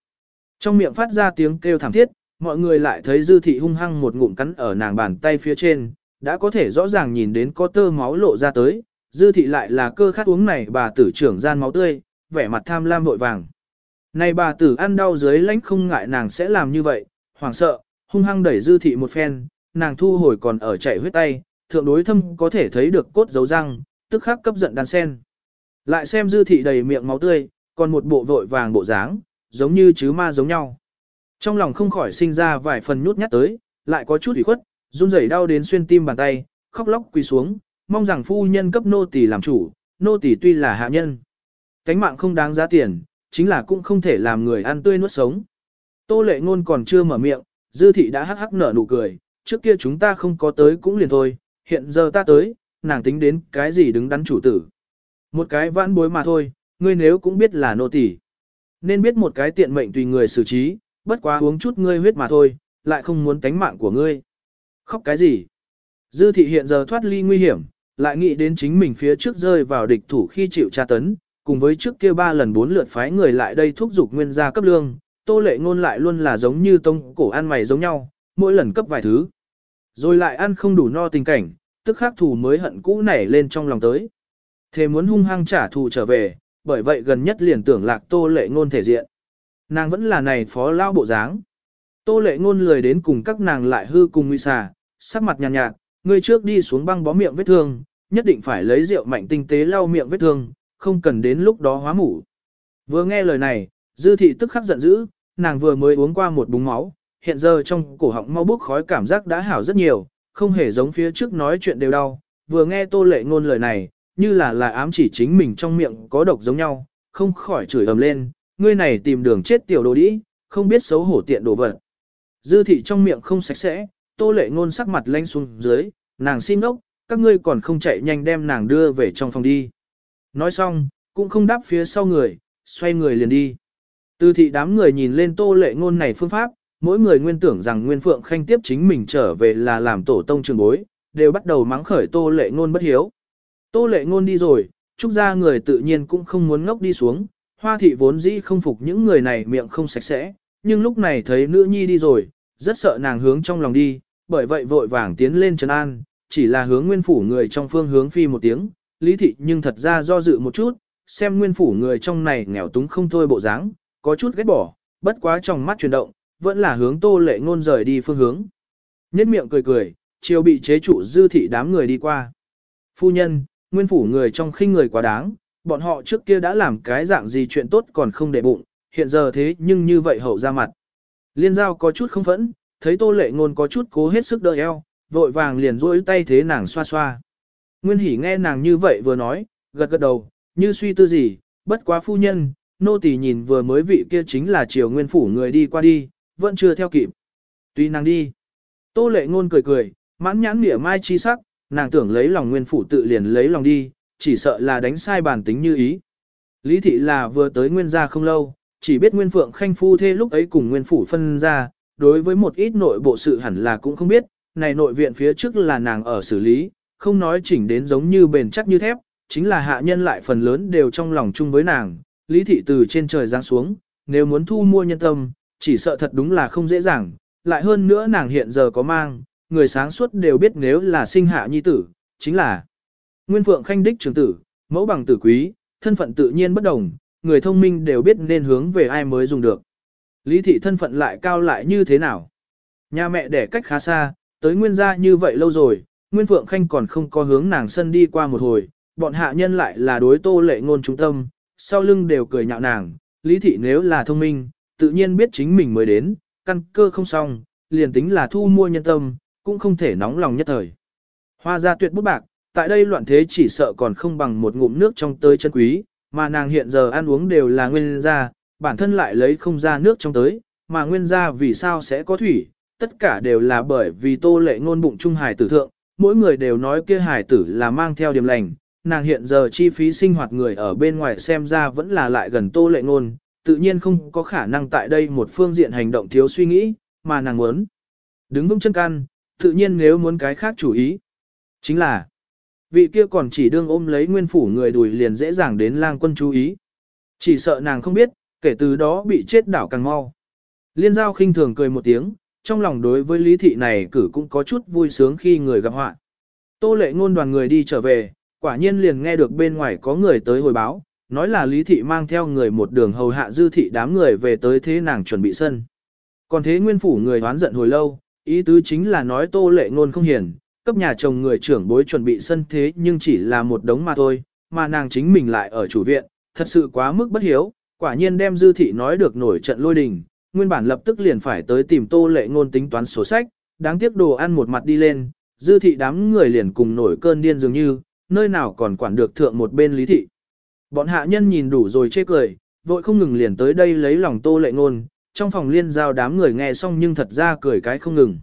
S1: Trong miệng phát ra tiếng kêu thảm thiết, mọi người lại thấy dư thị hung hăng một ngụm cắn ở nàng bàn tay phía trên, đã có thể rõ ràng nhìn đến có tơ máu lộ ra tới, dư thị lại là cơ khát uống này bà tử trưởng gian máu tươi, vẻ mặt tham lam vội vàng. Này bà tử ăn đau dưới lãnh không ngại nàng sẽ làm như vậy, hoảng sợ, hung hăng đẩy dư thị một phen, nàng thu hồi còn ở chạy huyết tay, thượng đối thâm có thể thấy được cốt dấu răng, tức khắc cấp giận đàn sen. Lại xem dư thị đầy miệng máu tươi, còn một bộ vội vàng bộ dáng, giống như chứ ma giống nhau. Trong lòng không khỏi sinh ra vài phần nhút nhát tới, lại có chút ủy khuất, run rẩy đau đến xuyên tim bàn tay, khóc lóc quỳ xuống, mong rằng phu nhân cấp nô tỳ làm chủ, nô tỳ tuy là hạ nhân. Cánh mạng không đáng giá tiền, chính là cũng không thể làm người ăn tươi nuốt sống. Tô lệ ngôn còn chưa mở miệng, dư thị đã hắc hắc nở nụ cười, trước kia chúng ta không có tới cũng liền thôi, hiện giờ ta tới, nàng tính đến cái gì đứng đắn chủ tử. Một cái vãn bối mà thôi, ngươi nếu cũng biết là nô tỳ, nên biết một cái tiện mệnh tùy người xử trí, bất quá uống chút ngươi huyết mà thôi, lại không muốn tánh mạng của ngươi. Khóc cái gì? Dư thị hiện giờ thoát ly nguy hiểm, lại nghĩ đến chính mình phía trước rơi vào địch thủ khi chịu tra tấn, cùng với trước kia ba lần bốn lượt phái người lại đây thúc giục nguyên gia cấp lương, tô lệ ngôn lại luôn là giống như tông cổ ăn mày giống nhau, mỗi lần cấp vài thứ. Rồi lại ăn không đủ no tình cảnh, tức khắc thù mới hận cũ nảy lên trong lòng tới. Thế muốn hung hăng trả thù trở về, bởi vậy gần nhất liền tưởng lạc tô lệ ngôn thể diện. Nàng vẫn là này phó lao bộ dáng. Tô lệ ngôn lười đến cùng các nàng lại hư cùng nguy xà, sắc mặt nhàn nhạt, nhạt, người trước đi xuống băng bó miệng vết thương, nhất định phải lấy rượu mạnh tinh tế lau miệng vết thương, không cần đến lúc đó hóa mủ. Vừa nghe lời này, dư thị tức khắc giận dữ, nàng vừa mới uống qua một búng máu, hiện giờ trong cổ họng mau bốc khói cảm giác đã hảo rất nhiều, không hề giống phía trước nói chuyện đều đau, vừa nghe tô lệ ngôn lời này, như là là ám chỉ chính mình trong miệng có độc giống nhau, không khỏi chửi ầm lên, ngươi này tìm đường chết tiểu đồ đĩ, không biết xấu hổ tiện đồ vật. Dư thị trong miệng không sạch sẽ, tô lệ ngôn sắc mặt lanh xuống dưới, nàng xin ốc, các ngươi còn không chạy nhanh đem nàng đưa về trong phòng đi. Nói xong, cũng không đáp phía sau người, xoay người liền đi. Từ thị đám người nhìn lên tô lệ ngôn này phương pháp, mỗi người nguyên tưởng rằng Nguyên Phượng Khanh tiếp chính mình trở về là làm tổ tông trường bối, đều bắt đầu mắng khởi tô lệ ngôn bất hiếu. Tô lệ ngôn đi rồi, trúc gia người tự nhiên cũng không muốn ngốc đi xuống, hoa thị vốn dĩ không phục những người này miệng không sạch sẽ, nhưng lúc này thấy nữ nhi đi rồi, rất sợ nàng hướng trong lòng đi, bởi vậy vội vàng tiến lên trấn an, chỉ là hướng nguyên phủ người trong phương hướng phi một tiếng, lý thị nhưng thật ra do dự một chút, xem nguyên phủ người trong này nghèo túng không thôi bộ dáng, có chút ghét bỏ, bất quá trong mắt chuyển động, vẫn là hướng tô lệ ngôn rời đi phương hướng. Nhất miệng cười cười, chiều bị chế trụ dư thị đám người đi qua. Phu nhân, nguyên phủ người trong khinh người quá đáng, bọn họ trước kia đã làm cái dạng gì chuyện tốt còn không để bụng, hiện giờ thế nhưng như vậy hậu ra mặt. Liên giao có chút không phẫn, thấy tô lệ ngôn có chút cố hết sức đỡ eo, vội vàng liền duỗi tay thế nàng xoa xoa. Nguyên hỉ nghe nàng như vậy vừa nói, gật gật đầu, như suy tư gì, bất quá phu nhân, nô tỳ nhìn vừa mới vị kia chính là triều nguyên phủ người đi qua đi, vẫn chưa theo kịp. Tuy nàng đi. Tô lệ ngôn cười cười, mãn nhãn nghĩa mai chi sắc, nàng tưởng lấy lòng nguyên phủ tự liền lấy lòng đi, chỉ sợ là đánh sai bản tính như ý. Lý thị là vừa tới nguyên gia không lâu, chỉ biết nguyên phượng khanh phu thê lúc ấy cùng nguyên phủ phân ra, đối với một ít nội bộ sự hẳn là cũng không biết, này nội viện phía trước là nàng ở xử lý, không nói chỉnh đến giống như bền chắc như thép, chính là hạ nhân lại phần lớn đều trong lòng chung với nàng, lý thị từ trên trời giáng xuống, nếu muốn thu mua nhân tâm, chỉ sợ thật đúng là không dễ dàng, lại hơn nữa nàng hiện giờ có mang, người sáng suốt đều biết nếu là sinh hạ nhi tử, chính là Nguyên Phượng Khanh đích trưởng tử, mẫu bằng tử quý, thân phận tự nhiên bất đồng, người thông minh đều biết nên hướng về ai mới dùng được. Lý thị thân phận lại cao lại như thế nào? Nhà mẹ đẻ cách khá xa, tới nguyên gia như vậy lâu rồi, Nguyên Phượng Khanh còn không có hướng nàng sân đi qua một hồi, bọn hạ nhân lại là đối tô lệ ngôn trung tâm, sau lưng đều cười nhạo nàng, Lý thị nếu là thông minh, tự nhiên biết chính mình mới đến, căn cơ không xong, liền tính là thu mua nhân tâm, cũng không thể nóng lòng nhất thời. Hoa gia tuyệt bút bạc, tại đây loạn thế chỉ sợ còn không bằng một ngụm nước trong tới chân quý, mà nàng hiện giờ ăn uống đều là nguyên gia, bản thân lại lấy không ra nước trong tới, mà nguyên gia vì sao sẽ có thủy, tất cả đều là bởi vì tô lệ ngôn bụng trung hải tử thượng, mỗi người đều nói kia hải tử là mang theo điểm lành, nàng hiện giờ chi phí sinh hoạt người ở bên ngoài xem ra vẫn là lại gần tô lệ ngôn, tự nhiên không có khả năng tại đây một phương diện hành động thiếu suy nghĩ, mà nàng muốn. Đứng vững chân căn, tự nhiên nếu muốn cái khác chủ ý. Chính là, vị kia còn chỉ đương ôm lấy nguyên phủ người đùi liền dễ dàng đến lang quân chú ý. Chỉ sợ nàng không biết, kể từ đó bị chết đảo càng mau. Liên giao khinh thường cười một tiếng, trong lòng đối với lý thị này cử cũng có chút vui sướng khi người gặp họa. Tô lệ ngôn đoàn người đi trở về, quả nhiên liền nghe được bên ngoài có người tới hồi báo, nói là lý thị mang theo người một đường hầu hạ dư thị đám người về tới thế nàng chuẩn bị sân. Còn thế nguyên phủ người hoán giận hồi lâu, ý tứ chính là nói tô lệ ngôn không hiền, cấp nhà chồng người trưởng bối chuẩn bị sân thế nhưng chỉ là một đống mà thôi, mà nàng chính mình lại ở chủ viện, thật sự quá mức bất hiếu, quả nhiên đem dư thị nói được nổi trận lôi đình, nguyên bản lập tức liền phải tới tìm tô lệ ngôn tính toán sổ sách, đáng tiếc đồ ăn một mặt đi lên, dư thị đám người liền cùng nổi cơn điên dường như, nơi nào còn quản được thượng một bên lý thị. Bọn hạ nhân nhìn đủ rồi chê cười, vội không ngừng liền tới đây lấy lòng tô lệ ngôn, trong phòng liên giao đám người nghe xong nhưng thật ra cười cái không ngừng.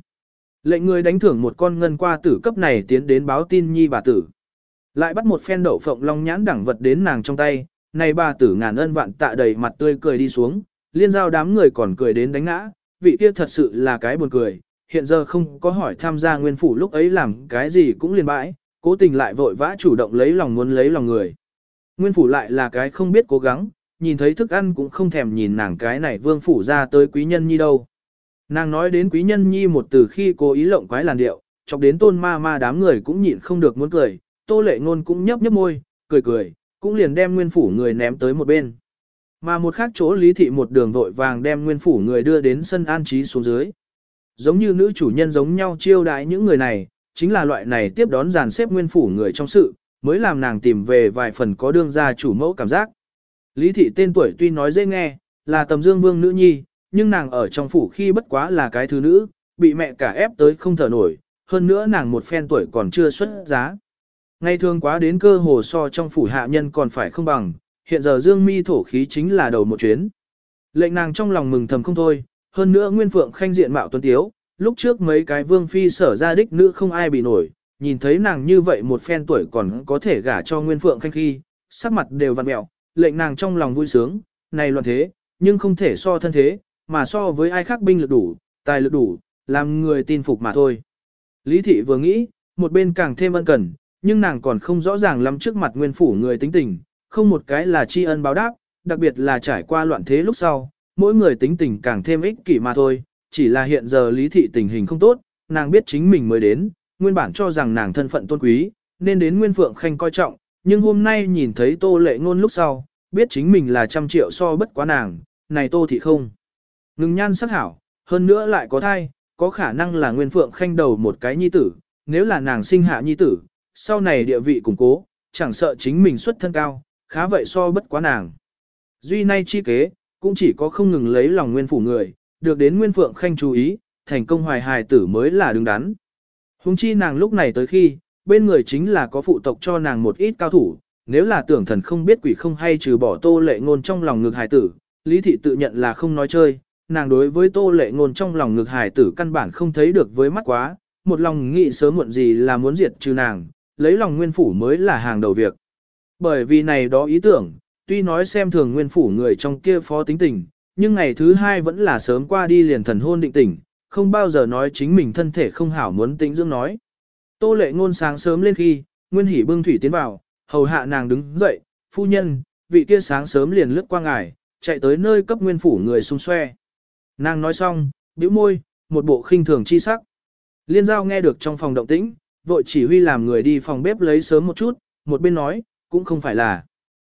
S1: Lệnh người đánh thưởng một con ngân qua tử cấp này tiến đến báo tin nhi bà tử. Lại bắt một phen đậu phộng long nhãn đẳng vật đến nàng trong tay, này bà tử ngàn ân vạn tạ đầy mặt tươi cười đi xuống, liên giao đám người còn cười đến đánh ngã, vị kia thật sự là cái buồn cười, hiện giờ không có hỏi tham gia nguyên phủ lúc ấy làm cái gì cũng liền bãi, cố tình lại vội vã chủ động lấy lòng muốn lấy lòng người. Nguyên phủ lại là cái không biết cố gắng, nhìn thấy thức ăn cũng không thèm nhìn nàng cái này vương phủ ra tới quý nhân nhi đâu. Nàng nói đến quý nhân nhi một từ khi cố ý lộng quái làn điệu, chọc đến tôn ma ma đám người cũng nhịn không được muốn cười, tô lệ ngôn cũng nhấp nhấp môi, cười cười, cũng liền đem nguyên phủ người ném tới một bên. Mà một khác chỗ lý thị một đường vội vàng đem nguyên phủ người đưa đến sân an trí xuống dưới. Giống như nữ chủ nhân giống nhau chiêu đái những người này, chính là loại này tiếp đón dàn xếp nguyên phủ người trong sự, mới làm nàng tìm về vài phần có đương gia chủ mẫu cảm giác. Lý thị tên tuổi tuy nói dễ nghe, là tầm dương vương nữ nhi, nhưng nàng ở trong phủ khi bất quá là cái thứ nữ, bị mẹ cả ép tới không thở nổi, hơn nữa nàng một phen tuổi còn chưa xuất giá. Ngày thường quá đến cơ hồ so trong phủ hạ nhân còn phải không bằng, hiện giờ dương mi thổ khí chính là đầu một chuyến. Lệnh nàng trong lòng mừng thầm không thôi, hơn nữa nguyên phượng khanh diện mạo tuấn tiếu, lúc trước mấy cái vương phi sở ra đích nữ không ai bị nổi, nhìn thấy nàng như vậy một phen tuổi còn có thể gả cho nguyên phượng khanh khi, sắc mặt đều vặn mẹo, lệnh nàng trong lòng vui sướng, này loạn thế, nhưng không thể so thân thế, mà so với ai khác binh lực đủ, tài lực đủ, làm người tin phục mà thôi. Lý thị vừa nghĩ, một bên càng thêm ân cần, nhưng nàng còn không rõ ràng lắm trước mặt nguyên phủ người tính tình, không một cái là tri ân báo đáp, đặc biệt là trải qua loạn thế lúc sau, mỗi người tính tình càng thêm ích kỷ mà thôi, chỉ là hiện giờ lý thị tình hình không tốt, nàng biết chính mình mới đến, nguyên bản cho rằng nàng thân phận tôn quý, nên đến nguyên phượng khanh coi trọng, nhưng hôm nay nhìn thấy tô lệ ngôn lúc sau, biết chính mình là trăm triệu so bất quá nàng, này tô thị không. Ngừng nhan sắc hảo, hơn nữa lại có thai, có khả năng là nguyên phượng khanh đầu một cái nhi tử, nếu là nàng sinh hạ nhi tử, sau này địa vị củng cố, chẳng sợ chính mình xuất thân cao, khá vậy so bất quá nàng. Duy nay chi kế, cũng chỉ có không ngừng lấy lòng nguyên phủ người, được đến nguyên phượng khanh chú ý, thành công hoài hài tử mới là đứng đắn. Hùng chi nàng lúc này tới khi, bên người chính là có phụ tộc cho nàng một ít cao thủ, nếu là tưởng thần không biết quỷ không hay trừ bỏ tô lệ ngôn trong lòng ngực hài tử, lý thị tự nhận là không nói chơi, nàng đối với tô lệ ngôn trong lòng ngực hài tử căn bản không thấy được với mắt quá, một lòng nghĩ sớm muộn gì là muốn diệt trừ nàng, lấy lòng nguyên phủ mới là hàng đầu việc. Bởi vì này đó ý tưởng, tuy nói xem thường nguyên phủ người trong kia phó tính tình, nhưng ngày thứ hai vẫn là sớm qua đi liền thần hôn định tỉnh, không bao giờ nói chính mình thân thể không hảo muốn tĩnh dưỡng nói. Tô lệ ngôn sáng sớm lên khi, nguyên hỉ bưng thủy tiến vào, hầu hạ nàng đứng dậy, phu nhân, vị kia sáng sớm liền lướt qua ngài, chạy tới nơi cấp nguyên phủ người xung xoe. Nàng nói xong, bĩu môi, một bộ khinh thường chi sắc. Liên giao nghe được trong phòng động tĩnh, vội chỉ huy làm người đi phòng bếp lấy sớm một chút, một bên nói, cũng không phải là.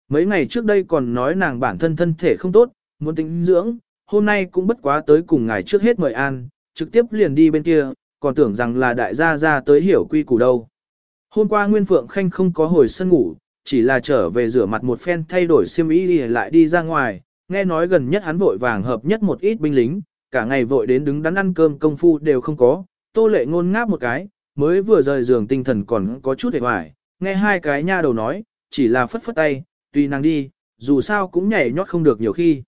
S1: Mấy ngày trước đây còn nói nàng bản thân thân thể không tốt, muốn tính dưỡng, hôm nay cũng bất quá tới cùng ngài trước hết mời an, trực tiếp liền đi bên kia, còn tưởng rằng là đại gia ra tới hiểu quy củ đâu. Hôm qua Nguyên Phượng Khanh không có hồi sân ngủ, chỉ là trở về rửa mặt một phen thay đổi xiêm y lại đi ra ngoài, nghe nói gần nhất hắn vội vàng hợp nhất một ít binh lính, cả ngày vội đến đứng đắn ăn cơm công phu đều không có, tô lệ ngôn ngáp một cái, mới vừa rời giường tinh thần còn có chút hề hoài, nghe hai cái nha đầu nói, chỉ là phất phất tay, tùy nàng đi, dù sao cũng nhảy nhót không được nhiều khi.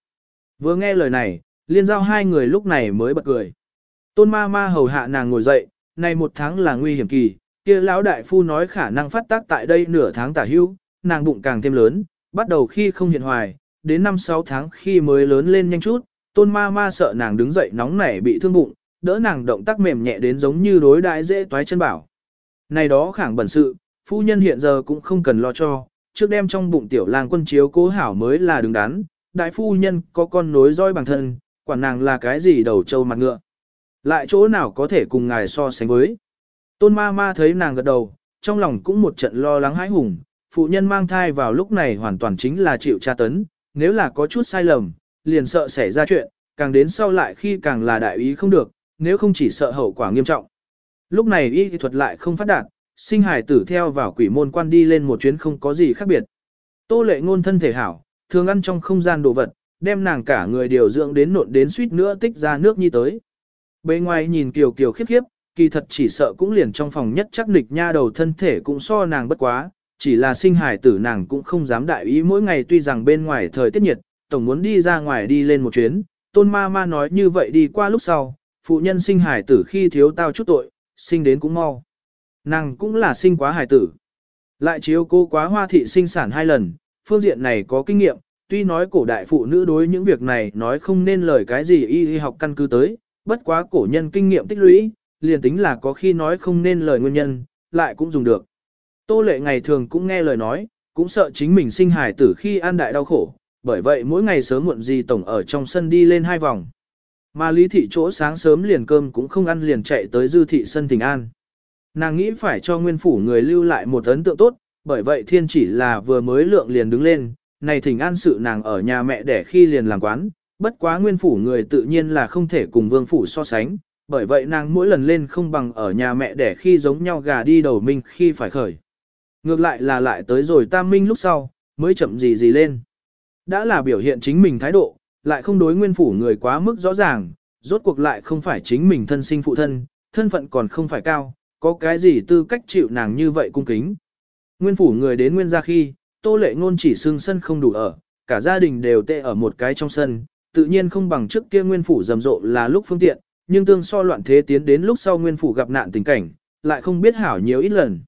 S1: Vừa nghe lời này, liên giao hai người lúc này mới bật cười. Tôn ma ma hầu hạ nàng ngồi dậy, này một tháng là nguy hiểm kỳ, kia lão đại phu nói khả năng phát tác tại đây nửa tháng tả hưu, nàng bụng càng thêm lớn, bắt đầu khi không hiện hoài, đến 5-6 tháng khi mới lớn lên nhanh chút, tôn ma ma sợ nàng đứng dậy nóng nảy bị thương bụng, đỡ nàng động tác mềm nhẹ đến giống như đối đại dễ toái chân bảo. Này đó khẳng bẩn sự, phu nhân hiện giờ cũng không cần lo cho, trước đem trong bụng tiểu lang quân chiếu cố hảo mới là đứng đắn, đại phu nhân có con nối roi bằng thân, quả nàng là cái gì đầu trâu mặt ngựa. Lại chỗ nào có thể cùng ngài so sánh với. Tôn ma ma thấy nàng gật đầu, trong lòng cũng một trận lo lắng hãi hùng, phụ nhân mang thai vào lúc này hoàn toàn chính là chịu tra tấn, nếu là có chút sai lầm, liền sợ xảy ra chuyện, càng đến sau lại khi càng là đại ý không được, nếu không chỉ sợ hậu quả nghiêm trọng. Lúc này y thuật lại không phát đạt, sinh hải tử theo vào quỷ môn quan đi lên một chuyến không có gì khác biệt. Tô lệ ngôn thân thể hảo, thường ăn trong không gian đồ vật, đem nàng cả người điều dưỡng đến nộn đến suýt nữa tích ra nước như tới. Bề ngoài nhìn kiều kiều khiếp khiếp, kỳ thật chỉ sợ cũng liền trong phòng nhất chắc nịch nha đầu thân thể cũng so nàng bất quá, chỉ là sinh hải tử nàng cũng không dám đại ý mỗi ngày tuy rằng bên ngoài thời tiết nhiệt, tổng muốn đi ra ngoài đi lên một chuyến, tôn ma ma nói như vậy đi qua lúc sau, phụ nhân sinh hải tử khi thiếu tao chút tội, sinh đến cũng mau. Nàng cũng là sinh quá hải tử. Lại chiếu cô quá hoa thị sinh sản hai lần, phương diện này có kinh nghiệm, tuy nói cổ đại phụ nữ đối những việc này nói không nên lời cái gì y y học căn cứ tới, bất quá cổ nhân kinh nghiệm tích lũy, liền tính là có khi nói không nên lời nguyên nhân, lại cũng dùng được. Tô lệ ngày thường cũng nghe lời nói, cũng sợ chính mình sinh hài tử khi an đại đau khổ, bởi vậy mỗi ngày sớm muộn gì tổng ở trong sân đi lên hai vòng. Mà lý thị chỗ sáng sớm liền cơm cũng không ăn liền chạy tới dư thị sân thỉnh an. Nàng nghĩ phải cho nguyên phủ người lưu lại một ấn tượng tốt, bởi vậy thiên chỉ là vừa mới lượng liền đứng lên, này thỉnh an sự nàng ở nhà mẹ để khi liền làm quán, bất quá nguyên phủ người tự nhiên là không thể cùng vương phủ so sánh, bởi vậy nàng mỗi lần lên không bằng ở nhà mẹ để khi giống nhau gà đi đầu minh khi phải khởi. Ngược lại là lại tới rồi tam minh lúc sau, mới chậm gì gì lên. Đã là biểu hiện chính mình thái độ, lại không đối nguyên phủ người quá mức rõ ràng, rốt cuộc lại không phải chính mình thân sinh phụ thân, thân phận còn không phải cao, có cái gì tư cách chịu nàng như vậy cung kính. Nguyên phủ người đến nguyên gia khi, tô lệ ngôn chỉ xương sân không đủ ở, cả gia đình đều tệ ở một cái trong sân, tự nhiên không bằng trước kia nguyên phủ rầm rộ là lúc phương tiện, nhưng tương so loạn thế tiến đến lúc sau nguyên phủ gặp nạn tình cảnh, lại không biết hảo nhiều ít lần.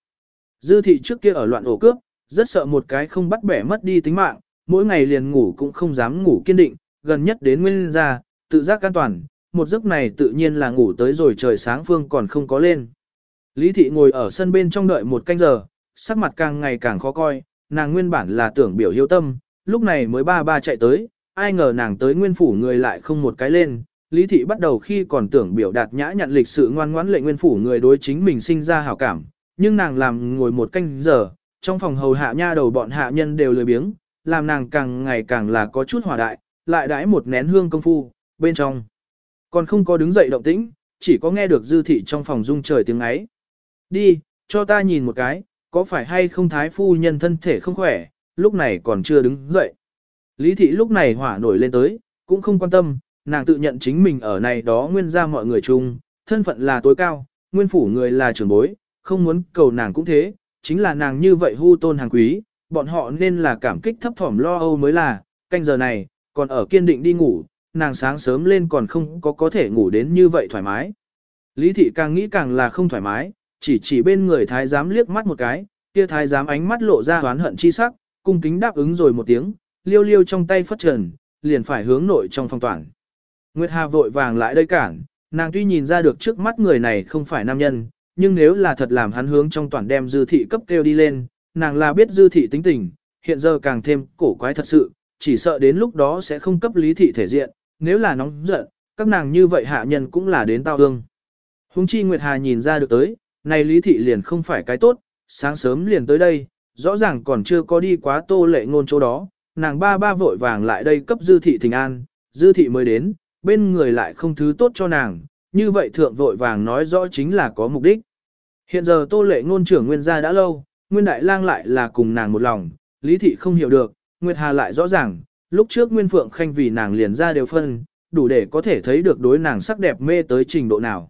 S1: Dư thị trước kia ở loạn ổ cướp, rất sợ một cái không bắt bẻ mất đi tính mạng, mỗi ngày liền ngủ cũng không dám ngủ kiên định, gần nhất đến nguyên gia, tự giác an toàn, một giấc này tự nhiên là ngủ tới rồi trời sáng phương còn không có lên. Lý thị ngồi ở sân bên trong đợi một canh giờ, sắc mặt càng ngày càng khó coi, nàng nguyên bản là tưởng biểu hiếu tâm, lúc này mới ba ba chạy tới, ai ngờ nàng tới nguyên phủ người lại không một cái lên. Lý thị bắt đầu khi còn tưởng biểu đạt nhã nhận lịch sự ngoan ngoãn lệ nguyên phủ người đối chính mình sinh ra hảo cảm, nhưng nàng làm ngồi một canh giờ, trong phòng hầu hạ nha đầu bọn hạ nhân đều lười biếng, làm nàng càng ngày càng là có chút hỏa đại, lại đãi một nén hương công phu, bên trong. Còn không có đứng dậy động tĩnh, chỉ có nghe được dư thị trong phòng rung trời tiếng ấy. Đi, cho ta nhìn một cái, có phải hay không thái phu nhân thân thể không khỏe, lúc này còn chưa đứng dậy. Lý thị lúc này hỏa nổi lên tới, cũng không quan tâm, nàng tự nhận chính mình ở này đó nguyên ra mọi người chung, thân phận là tối cao, nguyên phủ người là trưởng bối, không muốn cầu nàng cũng thế, chính là nàng như vậy hưu tôn hàng quý, bọn họ nên là cảm kích thấp thỏm lo âu mới là, canh giờ này, còn ở kiên định đi ngủ, nàng sáng sớm lên còn không có có thể ngủ đến như vậy thoải mái. Lý thị càng nghĩ càng là không thoải mái, chỉ chỉ bên người thái giám liếc mắt một cái, kia thái giám ánh mắt lộ ra oán hận chi sắc, cung kính đáp ứng rồi một tiếng, liêu liêu trong tay phất trần, liền phải hướng nội trong phòng toàn. Nguyệt Hà vội vàng lại đây cản, nàng tuy nhìn ra được trước mắt người này không phải nam nhân, nhưng nếu là thật làm hắn hướng trong toàn đem dư thị cấp kêu đi lên, nàng là biết dư thị tính tình, hiện giờ càng thêm cổ quái thật sự, chỉ sợ đến lúc đó sẽ không cấp lý thị thể diện, nếu là nóng giận, các nàng như vậy hạ nhân cũng là đến tao ương. Hùng chi Nguyệt Hà nhìn ra được tới, này lý thị liền không phải cái tốt, sáng sớm liền tới đây, rõ ràng còn chưa có đi quá tô lệ ngôn chỗ đó, nàng ba ba vội vàng lại đây cấp dư thị thình an, dư thị mới đến, bên người lại không thứ tốt cho nàng, như vậy thượng vội vàng nói rõ chính là có mục đích. Hiện giờ tô lệ ngôn trưởng nguyên gia đã lâu, nguyên đại lang lại là cùng nàng một lòng, lý thị không hiểu được, Nguyệt Hà lại rõ ràng, lúc trước Nguyên Phượng Khanh vì nàng liền ra đều phân, đủ để có thể thấy được đối nàng sắc đẹp mê tới trình độ nào.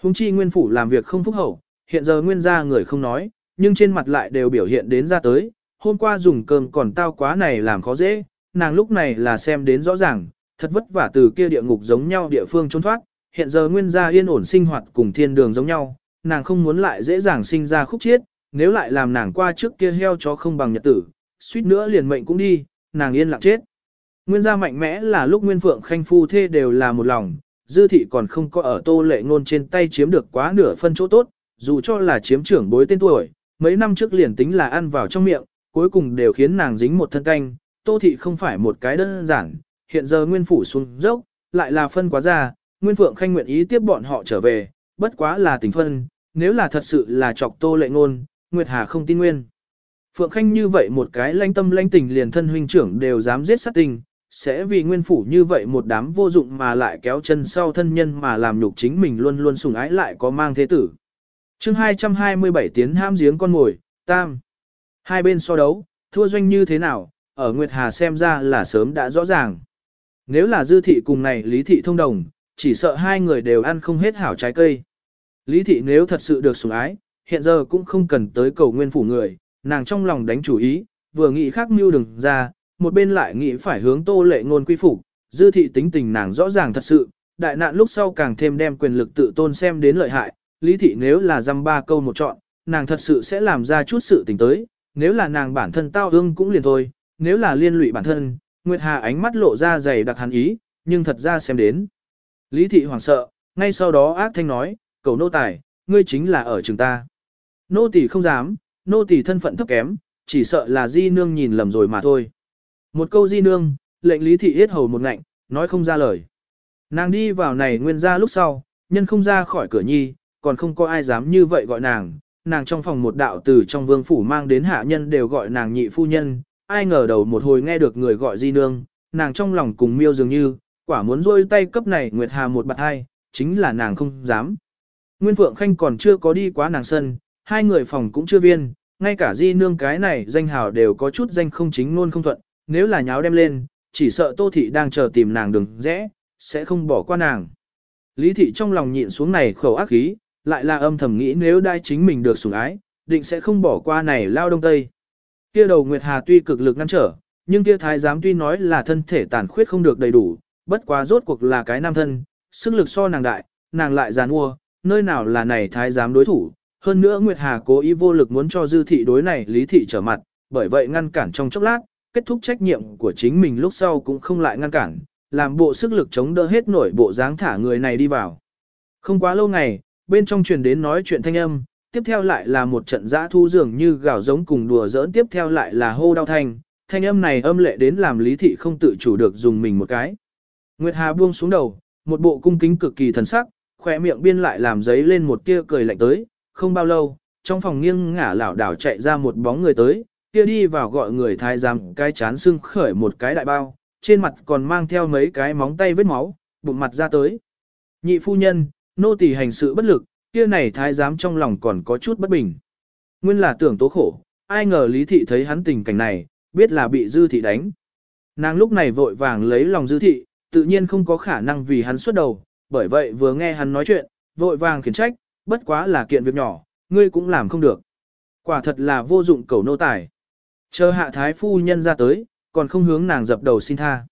S1: Hùng chi Nguyên Phủ làm việc không phúc hậu, hiện giờ Nguyên gia người không nói, nhưng trên mặt lại đều biểu hiện đến ra tới, hôm qua dùng cơm còn tao quá này làm khó dễ, nàng lúc này là xem đến rõ ràng, thật vất vả từ kia địa ngục giống nhau địa phương trốn thoát, hiện giờ Nguyên gia yên ổn sinh hoạt cùng thiên đường giống nhau, nàng không muốn lại dễ dàng sinh ra khúc chiết, nếu lại làm nàng qua trước kia heo chó không bằng nhật tử, suýt nữa liền mệnh cũng đi, nàng yên lặng chết. Nguyên gia mạnh mẽ là lúc Nguyên Phượng Khanh phu thê đều là một lòng, dư thị còn không có ở tô lệ ngôn trên tay chiếm được quá nửa phân chỗ tốt, dù cho là chiếm trưởng bối tên tuổi, mấy năm trước liền tính là ăn vào trong miệng, cuối cùng đều khiến nàng dính một thân canh, tô thị không phải một cái đơn giản, hiện giờ Nguyên Phủ xuống dốc, lại là phân quá ra, Nguyên Phượng Khanh nguyện ý tiếp bọn họ trở về, bất quá là tình phân, nếu là thật sự là chọc tô lệ ngôn, Nguyệt Hà không tin Nguyên. Phượng Khanh như vậy một cái lãnh tâm lãnh tình liền thân huynh trưởng đều dám giết sát tình, sẽ vì nguyên phủ như vậy một đám vô dụng mà lại kéo chân sau thân nhân mà làm nhục chính mình luôn luôn sủng ái lại có mang thế tử. chương 227 tiến ham giếng con mồi, tam. Hai bên so đấu, thua doanh như thế nào, ở Nguyệt Hà xem ra là sớm đã rõ ràng. Nếu là dư thị cùng này lý thị thông đồng, chỉ sợ hai người đều ăn không hết hảo trái cây. Lý thị nếu thật sự được sủng ái, hiện giờ cũng không cần tới cầu nguyên phủ người, nàng trong lòng đánh chủ ý, vừa nghĩ khác mưu đừng ra, một bên lại nghĩ phải hướng tô lệ ngôn quy phục, dư thị tính tình nàng rõ ràng thật sự, đại nạn lúc sau càng thêm đem quyền lực tự tôn xem đến lợi hại, lý thị nếu là dăm ba câu một chọn, nàng thật sự sẽ làm ra chút sự tình tới, nếu là nàng bản thân tao ương cũng liền thôi, nếu là liên lụy bản thân, Nguyệt Hà ánh mắt lộ ra dày đặc hắn ý, nhưng thật ra xem đến. Lý thị hoảng sợ, ngay sau đó ác thanh nói, cầu nô tài, ngươi chính là ở trường ta. Nô tỳ không dám, nô tỳ thân phận thấp kém, chỉ sợ là di nương nhìn lầm rồi mà thôi. Một câu di nương, lệnh lý thị yết hầu một ngạnh, nói không ra lời. Nàng đi vào này nguyên ra lúc sau, nhân không ra khỏi cửa nhi, còn không có ai dám như vậy gọi nàng. Nàng trong phòng một đạo từ trong vương phủ mang đến hạ nhân đều gọi nàng nhị phu nhân, ai ngờ đầu một hồi nghe được người gọi di nương, nàng trong lòng cùng miêu dường như, quả muốn rôi tay cấp này Nguyệt Hà một bạt hai, chính là nàng không dám. Nguyên Phượng Khanh còn chưa có đi quá nàng sân, hai người phòng cũng chưa viên, ngay cả di nương cái này danh hào đều có chút danh không chính luôn không thuận, nếu là nháo đem lên, chỉ sợ Tô Thị đang chờ tìm nàng đừng rẽ, sẽ không bỏ qua nàng. Lý Thị trong lòng nhịn xuống này khẩu ác khí, lại là âm thầm nghĩ nếu đai chính mình được sủng ái, định sẽ không bỏ qua này lao đông tây. Kia đầu Nguyệt Hà tuy cực lực ngăn trở, nhưng kia thái giám tuy nói là thân thể tàn khuyết không được đầy đủ, bất quá rốt cuộc là cái nam thân, sức lực so nàng đại, nàng lại giàn mua, nơi nào là này thái giám đối thủ, hơn nữa Nguyệt Hà cố ý vô lực muốn cho dư thị đối này lý thị trở mặt, bởi vậy ngăn cản trong chốc lát, kết thúc trách nhiệm của chính mình lúc sau cũng không lại ngăn cản, làm bộ sức lực chống đỡ hết nổi bộ dáng thả người này đi vào. Không quá lâu ngày, bên trong truyền đến nói chuyện thanh âm, tiếp theo lại là một trận giã thu dường như gào giống cùng đùa giỡn tiếp theo lại là hô đau thanh, thanh âm này âm lệ đến làm lý thị không tự chủ được dùng mình một cái. Nguyệt Hà buông xuống đầu, một bộ cung kính cực kỳ thần sắc, khỏe miệng biên lại làm giấy lên một tia cười lạnh tới, không bao lâu, trong phòng nghiêng ngả lảo đảo chạy ra một bóng người tới, kia đi vào gọi người thái giám cái chán xưng khởi một cái đại bao, trên mặt còn mang theo mấy cái móng tay vết máu, bụng mặt ra tới. Nhị phu nhân, nô tỳ hành sự bất lực, kia này thái giám trong lòng còn có chút bất bình. Nguyên là tưởng tố khổ, ai ngờ lý thị thấy hắn tình cảnh này, biết là bị dư thị đánh. Nàng lúc này vội vàng lấy lòng dư thị, tự nhiên không có khả năng vì hắn xuất đầu, bởi vậy vừa nghe hắn nói chuyện, vội vàng khiển trách, bất quá là kiện việc nhỏ, ngươi cũng làm không được. Quả thật là vô dụng cầu nô tài. Chờ hạ thái phu nhân ra tới, còn không hướng nàng dập đầu xin tha.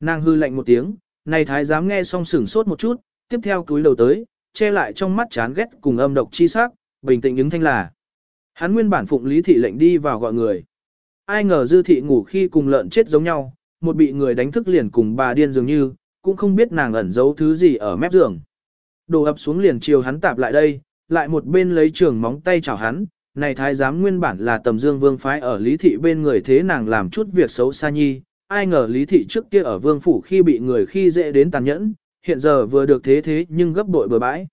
S1: Nàng hư lạnh một tiếng, này thái giám nghe xong sửng sốt một chút, tiếp theo túi đầu tới, che lại trong mắt chán ghét cùng âm độc chi sắc, bình tĩnh ứng thanh là. Hắn nguyên bản phụng lý thị lệnh đi vào gọi người. Ai ngờ dư thị ngủ khi cùng lợn chết giống nhau, một bị người đánh thức liền cùng bà điên dường như, cũng không biết nàng ẩn giấu thứ gì ở mép giường. Đồ ập xuống liền chiều hắn tạp lại đây, lại một bên lấy trường móng tay chào hắn, này thái giám nguyên bản là tầm dương vương phái ở lý thị bên người thế nàng làm chút việc xấu xa nhi, ai ngờ lý thị trước kia ở vương phủ khi bị người khi dễ đến tàn nhẫn, hiện giờ vừa được thế thế nhưng gấp bội bừa bãi.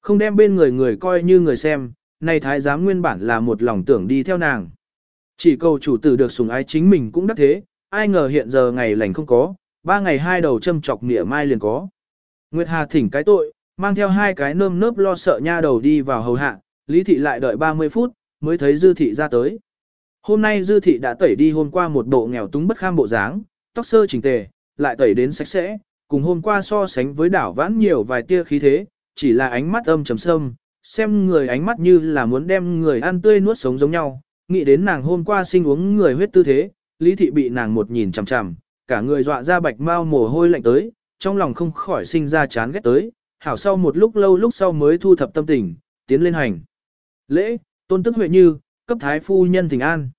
S1: Không đem bên người người coi như người xem, này thái giám nguyên bản là một lòng tưởng đi theo nàng. Chỉ cầu chủ tử được sủng ái chính mình cũng đắc thế, ai ngờ hiện giờ ngày lành không có, ba ngày hai đầu châm chọc nịa mai liền có. Nguyệt Hà thỉnh cái tội, mang theo hai cái nơm nớp lo sợ nha đầu đi vào hầu hạ, Lý Thị lại đợi 30 phút, mới thấy Dư Thị ra tới. Hôm nay Dư Thị đã tẩy đi hôm qua một bộ nghèo túng bất kham bộ dáng, tóc sơ chỉnh tề, lại tẩy đến sạch sẽ, cùng hôm qua so sánh với đảo vãn nhiều vài tia khí thế, chỉ là ánh mắt âm trầm sâm, xem người ánh mắt như là muốn đem người ăn tươi nuốt sống giống nhau, nghĩ đến nàng hôm qua sinh uống người huyết tư thế, Lý Thị bị nàng một nhìn chằm chằm, cả người dọa ra bạch mau mồ hôi lạnh tới, trong lòng không khỏi sinh ra chán ghét tới, hảo sau một lúc lâu lúc sau mới thu thập tâm tình, tiến lên hành. Lễ, tôn tức huệ như, cấp thái phu nhân thỉnh an.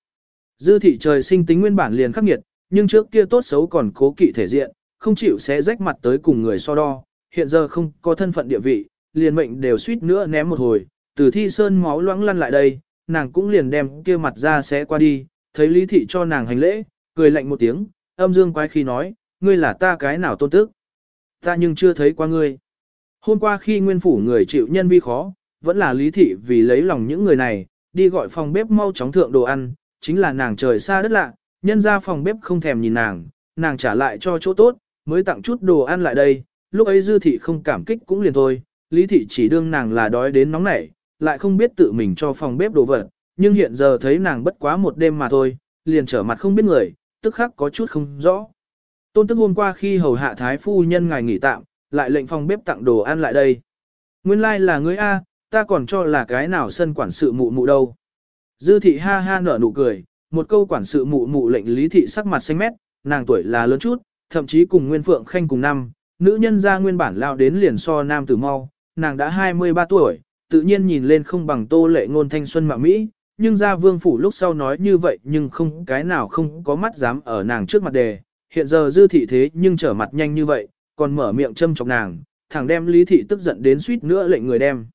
S1: Dư thị trời sinh tính nguyên bản liền khắc nghiệt, nhưng trước kia tốt xấu còn cố kỵ thể diện, không chịu sẽ rách mặt tới cùng người so đo, hiện giờ không có thân phận địa vị, liền mệnh đều suýt nữa ném một hồi, từ thi sơn máu loãng lăn lại đây, nàng cũng liền đem kia mặt ra sẽ qua đi, thấy lý thị cho nàng hành lễ, cười lạnh một tiếng, âm dương quái khi nói, ngươi là ta cái nào tôn tức. Ta nhưng chưa thấy qua ngươi. Hôm qua khi nguyên phủ người chịu nhân vi khó, vẫn là lý thị vì lấy lòng những người này, đi gọi phòng bếp mau chóng thượng đồ ăn, chính là nàng trời xa đất lạ, nhân ra phòng bếp không thèm nhìn nàng, nàng trả lại cho chỗ tốt, mới tặng chút đồ ăn lại đây, lúc ấy dư thị không cảm kích cũng liền thôi, lý thị chỉ đương nàng là đói đến nóng nảy, lại không biết tự mình cho phòng bếp đồ vật, nhưng hiện giờ thấy nàng bất quá một đêm mà thôi, liền trở mặt không biết người, tức khắc có chút không rõ. Tôn tức hôm qua khi hầu hạ thái phu nhân ngài nghỉ tạm, lại lệnh phòng bếp tặng đồ ăn lại đây. Nguyên lai like là ngươi A, ta còn cho là cái nào sân quản sự mụ mụ đâu. Dư thị ha ha nở nụ cười, một câu quản sự mụ mụ lệnh lý thị sắc mặt xanh mét, nàng tuổi là lớn chút, thậm chí cùng Nguyên Phượng Khanh cùng năm, nữ nhân ra nguyên bản lao đến liền so nam tử mau, nàng đã 23 tuổi, tự nhiên nhìn lên không bằng tô lệ ngôn thanh xuân mạ Mỹ, nhưng ra vương phủ lúc sau nói như vậy nhưng không cái nào không có mắt dám ở nàng trước mặt đề, hiện giờ dư thị thế nhưng trở mặt nhanh như vậy, còn mở miệng châm chọc nàng, thẳng đem lý thị tức giận đến suýt nữa lệnh người đem.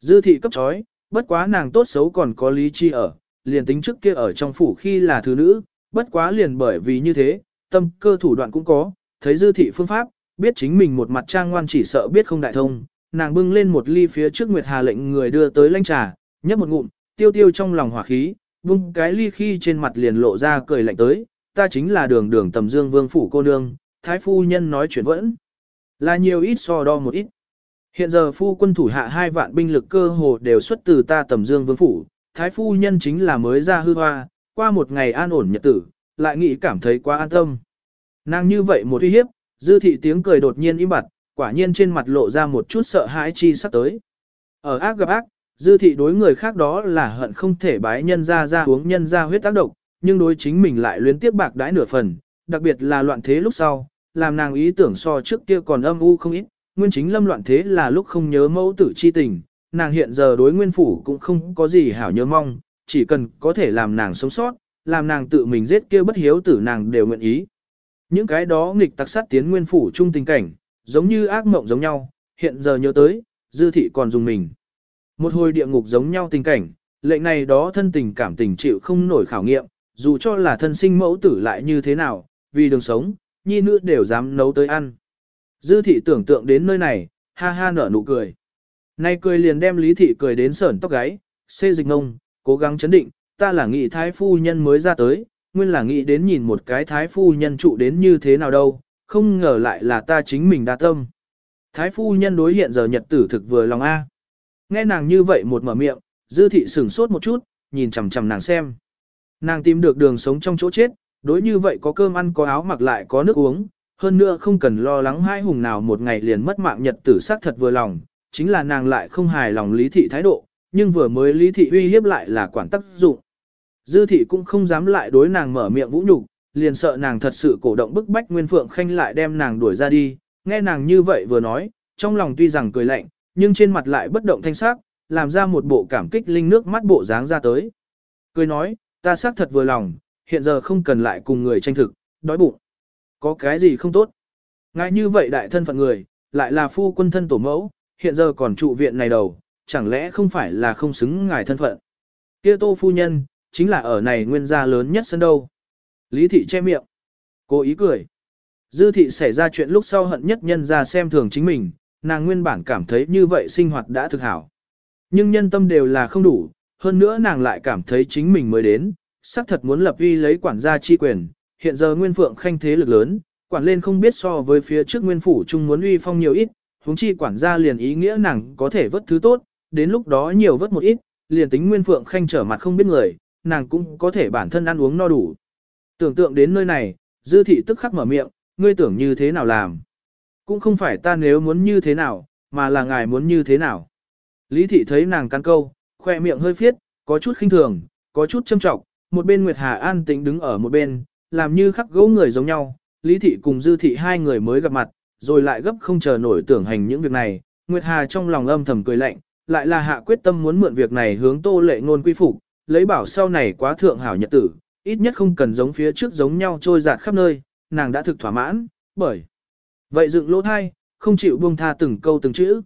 S1: Dư thị cấp chói, bất quá nàng tốt xấu còn có lý chi ở, liền tính trước kia ở trong phủ khi là thứ nữ, bất quá liền bởi vì như thế, tâm cơ thủ đoạn cũng có, thấy dư thị phương pháp, biết chính mình một mặt trang ngoan chỉ sợ biết không đại thông, nàng bưng lên một ly phía trước Nguyệt Hà lệnh người đưa tới lãnh trà, nhấp một ngụm, tiêu tiêu trong lòng hỏa khí, vung cái ly khi trên mặt liền lộ ra cười lạnh tới, ta chính là đường đường tầm dương vương phủ cô nương, thái phu nhân nói chuyện vẫn là nhiều ít so đo một ít. Hiện giờ phu quân thủ hạ hai vạn binh lực cơ hồ đều xuất từ ta tầm dương vương phủ, thái phu nhân chính là mới ra hư hoa, qua một ngày an ổn nhật tử, lại nghĩ cảm thấy quá an tâm. Nàng như vậy một uy hiếp, dư thị tiếng cười đột nhiên im bặt, quả nhiên trên mặt lộ ra một chút sợ hãi chi sắp tới. Ở ác gặp ác, dư thị đối người khác đó là hận không thể bái nhân ra ra uống nhân ra huyết tác độc, nhưng đối chính mình lại luyến tiếp bạc đãi nửa phần, đặc biệt là loạn thế lúc sau, làm nàng ý tưởng so trước kia còn âm u không ít, nguyên chính lâm loạn thế là lúc không nhớ mẫu tử chi tình, nàng hiện giờ đối nguyên phủ cũng không có gì hảo nhớ mong, chỉ cần có thể làm nàng sống sót, làm nàng tự mình giết kia bất hiếu tử nàng đều nguyện ý. Những cái đó nghịch tặc sát tiến nguyên phủ chung tình cảnh, giống như ác mộng giống nhau, hiện giờ nhớ tới, dư thị còn dùng mình. Một hồi địa ngục giống nhau tình cảnh, lệnh này đó thân tình cảm tình chịu không nổi khảo nghiệm, dù cho là thân sinh mẫu tử lại như thế nào, vì đường sống, nhi nữ đều dám nấu tới ăn. Dư thị tưởng tượng đến nơi này, ha ha nở nụ cười. Nay cười liền đem lý thị cười đến sởn tóc gáy, xê dịch ngông, cố gắng chấn định, ta là nghị thái phu nhân mới ra tới, nguyên là nghĩ đến nhìn một cái thái phu nhân trụ đến như thế nào đâu, không ngờ lại là ta chính mình đa tâm. Thái phu nhân đối hiện giờ nhật tử thực vừa lòng A. Nghe nàng như vậy một mở miệng, dư thị sửng sốt một chút, nhìn chằm chằm nàng xem. Nàng tìm được đường sống trong chỗ chết, đối như vậy có cơm ăn có áo mặc lại có nước uống, hơn nữa không cần lo lắng hai hùng nào một ngày liền mất mạng nhật tử xác thật vừa lòng, chính là nàng lại không hài lòng lý thị thái độ, nhưng vừa mới lý thị uy hiếp lại là quản tác dụng. Dư thị cũng không dám lại đối nàng mở miệng vũ nhục, liền sợ nàng thật sự cổ động bức bách Nguyên Phượng Khanh lại đem nàng đuổi ra đi, nghe nàng như vậy vừa nói, trong lòng tuy rằng cười lạnh, nhưng trên mặt lại bất động thanh sắc, làm ra một bộ cảm kích linh nước mắt bộ dáng ra tới. Cười nói, ta xác thật vừa lòng, hiện giờ không cần lại cùng người tranh thực, đói bụng. Có cái gì không tốt? Ngài như vậy đại thân phận người, lại là phu quân thân tổ mẫu, hiện giờ còn trụ viện này đầu, chẳng lẽ không phải là không xứng ngài thân phận? Kia tô phu nhân, chính là ở này nguyên gia lớn nhất sân đâu. Lý thị che miệng. Cố ý cười. Dư thị xảy ra chuyện lúc sau hận nhất nhân ra xem thường chính mình, nàng nguyên bản cảm thấy như vậy sinh hoạt đã thực hảo. Nhưng nhân tâm đều là không đủ, hơn nữa nàng lại cảm thấy chính mình mới đến, xác thật muốn lập uy lấy quản gia chi quyền, hiện giờ nguyên phượng khanh thế lực lớn, quản lên không biết so với phía trước nguyên phủ chung muốn uy phong nhiều ít, huống chi quản gia liền ý nghĩa nàng có thể vớt thứ tốt, đến lúc đó nhiều vớt một ít, liền tính nguyên phượng khanh trở mặt không biết người, nàng cũng có thể bản thân ăn uống no đủ. Tưởng tượng đến nơi này, dư thị tức khắc mở miệng, ngươi tưởng như thế nào làm. Cũng không phải ta nếu muốn như thế nào, mà là ngài muốn như thế nào. Lý thị thấy nàng cắn câu, khoe miệng hơi phiết, có chút khinh thường, có chút châm trọng, một bên Nguyệt Hà an tĩnh đứng ở một bên, làm như khắc gỗ người giống nhau. Lý thị cùng dư thị hai người mới gặp mặt, rồi lại gấp không chờ nổi tưởng hành những việc này. Nguyệt Hà trong lòng âm thầm cười lạnh, lại là hạ quyết tâm muốn mượn việc này hướng tô lệ ngôn quy phục, lấy bảo sau này quá thượng hảo nhật tử, ít nhất không cần giống phía trước giống nhau trôi dạt khắp nơi, nàng đã thực thỏa mãn, bởi. Vậy dựng lỗ thai, không chịu buông tha từng câu từng chữ.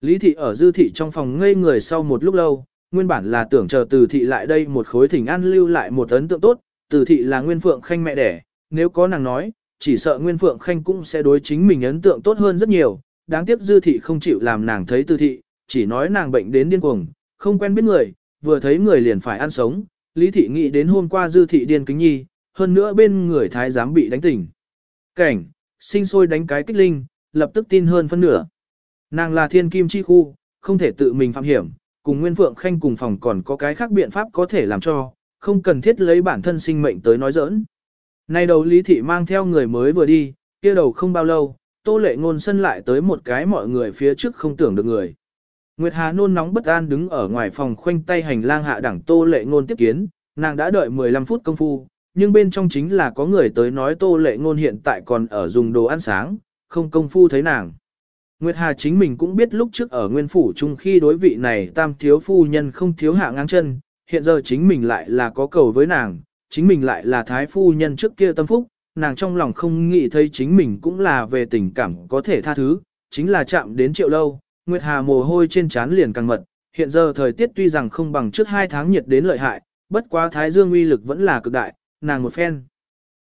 S1: Lý thị ở dư thị trong phòng ngây người sau một lúc lâu, nguyên bản là tưởng chờ từ thị lại đây một khối thỉnh an lưu lại một ấn tượng tốt, từ thị là nguyên phượng khanh mẹ đẻ, nếu có nàng nói, chỉ sợ nguyên phượng khanh cũng sẽ đối chính mình ấn tượng tốt hơn rất nhiều, đáng tiếc dư thị không chịu làm nàng thấy từ thị, chỉ nói nàng bệnh đến điên cuồng, không quen biết người, vừa thấy người liền phải ăn sống, lý thị nghĩ đến hôm qua dư thị điên kính nhi, hơn nữa bên người thái giám bị đánh tỉnh. Cảnh, sinh sôi đánh cái kích linh, lập tức tin hơn phân nửa. Nàng là thiên kim chi khu, không thể tự mình phạm hiểm, cùng Nguyên Phượng Khanh cùng phòng còn có cái khác biện pháp có thể làm cho, không cần thiết lấy bản thân sinh mệnh tới nói giỡn. Nay đầu lý thị mang theo người mới vừa đi, kia đầu không bao lâu, tô lệ ngôn sân lại tới một cái mọi người phía trước không tưởng được người. Nguyệt Hà nôn nóng bất an đứng ở ngoài phòng khoanh tay hành lang hạ đẳng tô lệ ngôn tiếp kiến, nàng đã đợi 15 phút công phu, nhưng bên trong chính là có người tới nói tô lệ ngôn hiện tại còn ở dùng đồ ăn sáng, không công phu thấy nàng. Nguyệt Hà chính mình cũng biết lúc trước ở nguyên phủ chung khi đối vị này tam thiếu phu nhân không thiếu hạ ngang chân, hiện giờ chính mình lại là có cầu với nàng, chính mình lại là thái phu nhân trước kia tâm phúc, nàng trong lòng không nghĩ thấy chính mình cũng là về tình cảm có thể tha thứ, chính là chạm đến triệu lâu, Nguyệt Hà mồ hôi trên trán liền càng mật, hiện giờ thời tiết tuy rằng không bằng trước hai tháng nhiệt đến lợi hại, bất quá thái dương uy lực vẫn là cực đại, nàng một phen.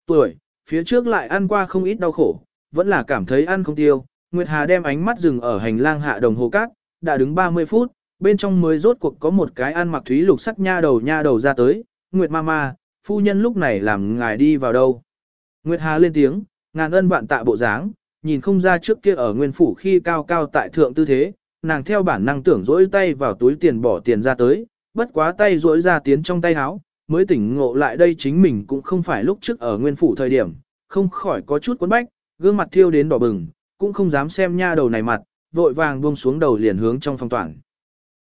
S1: Tuổi, phía trước lại ăn qua không ít đau khổ, vẫn là cảm thấy ăn không tiêu. Nguyệt Hà đem ánh mắt dừng ở hành lang hạ đồng hồ cát, đã đứng 30 phút, bên trong mới rốt cuộc có một cái ăn mặc thúy lục sắc nha đầu nha đầu ra tới. Nguyệt Mama, phu nhân lúc này làm ngài đi vào đâu? Nguyệt Hà lên tiếng, ngàn ân vạn tạ bộ dáng, nhìn không ra trước kia ở nguyên phủ khi cao cao tại thượng tư thế, nàng theo bản năng tưởng rỗi tay vào túi tiền bỏ tiền ra tới, bất quá tay rỗi ra tiến trong tay háo, mới tỉnh ngộ lại đây chính mình cũng không phải lúc trước ở nguyên phủ thời điểm, không khỏi có chút cuốn bách, gương mặt thiêu đến đỏ bừng, cũng không dám xem nha đầu này mặt, vội vàng buông xuống đầu liền hướng trong phòng toàn.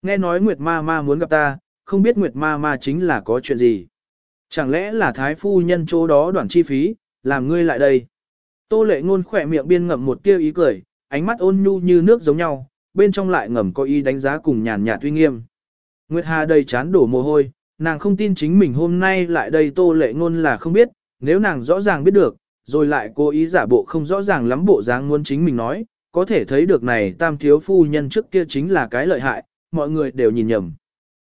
S1: Nghe nói Nguyệt Ma Ma muốn gặp ta, không biết Nguyệt Ma Ma chính là có chuyện gì. Chẳng lẽ là thái phu nhân chỗ đó đoạn chi phí, làm ngươi lại đây. Tô lệ ngôn khỏe miệng biên ngậm một tia ý cười, ánh mắt ôn nhu như nước giống nhau, bên trong lại ngầm có ý đánh giá cùng nhàn nhạt uy nghiêm. Nguyệt Hà đầy chán đổ mồ hôi, nàng không tin chính mình hôm nay lại đây tô lệ ngôn là không biết, nếu nàng rõ ràng biết được, rồi lại cố ý giả bộ không rõ ràng lắm bộ dáng muốn chính mình nói, có thể thấy được này tam thiếu phu nhân trước kia chính là cái lợi hại, mọi người đều nhìn nhầm.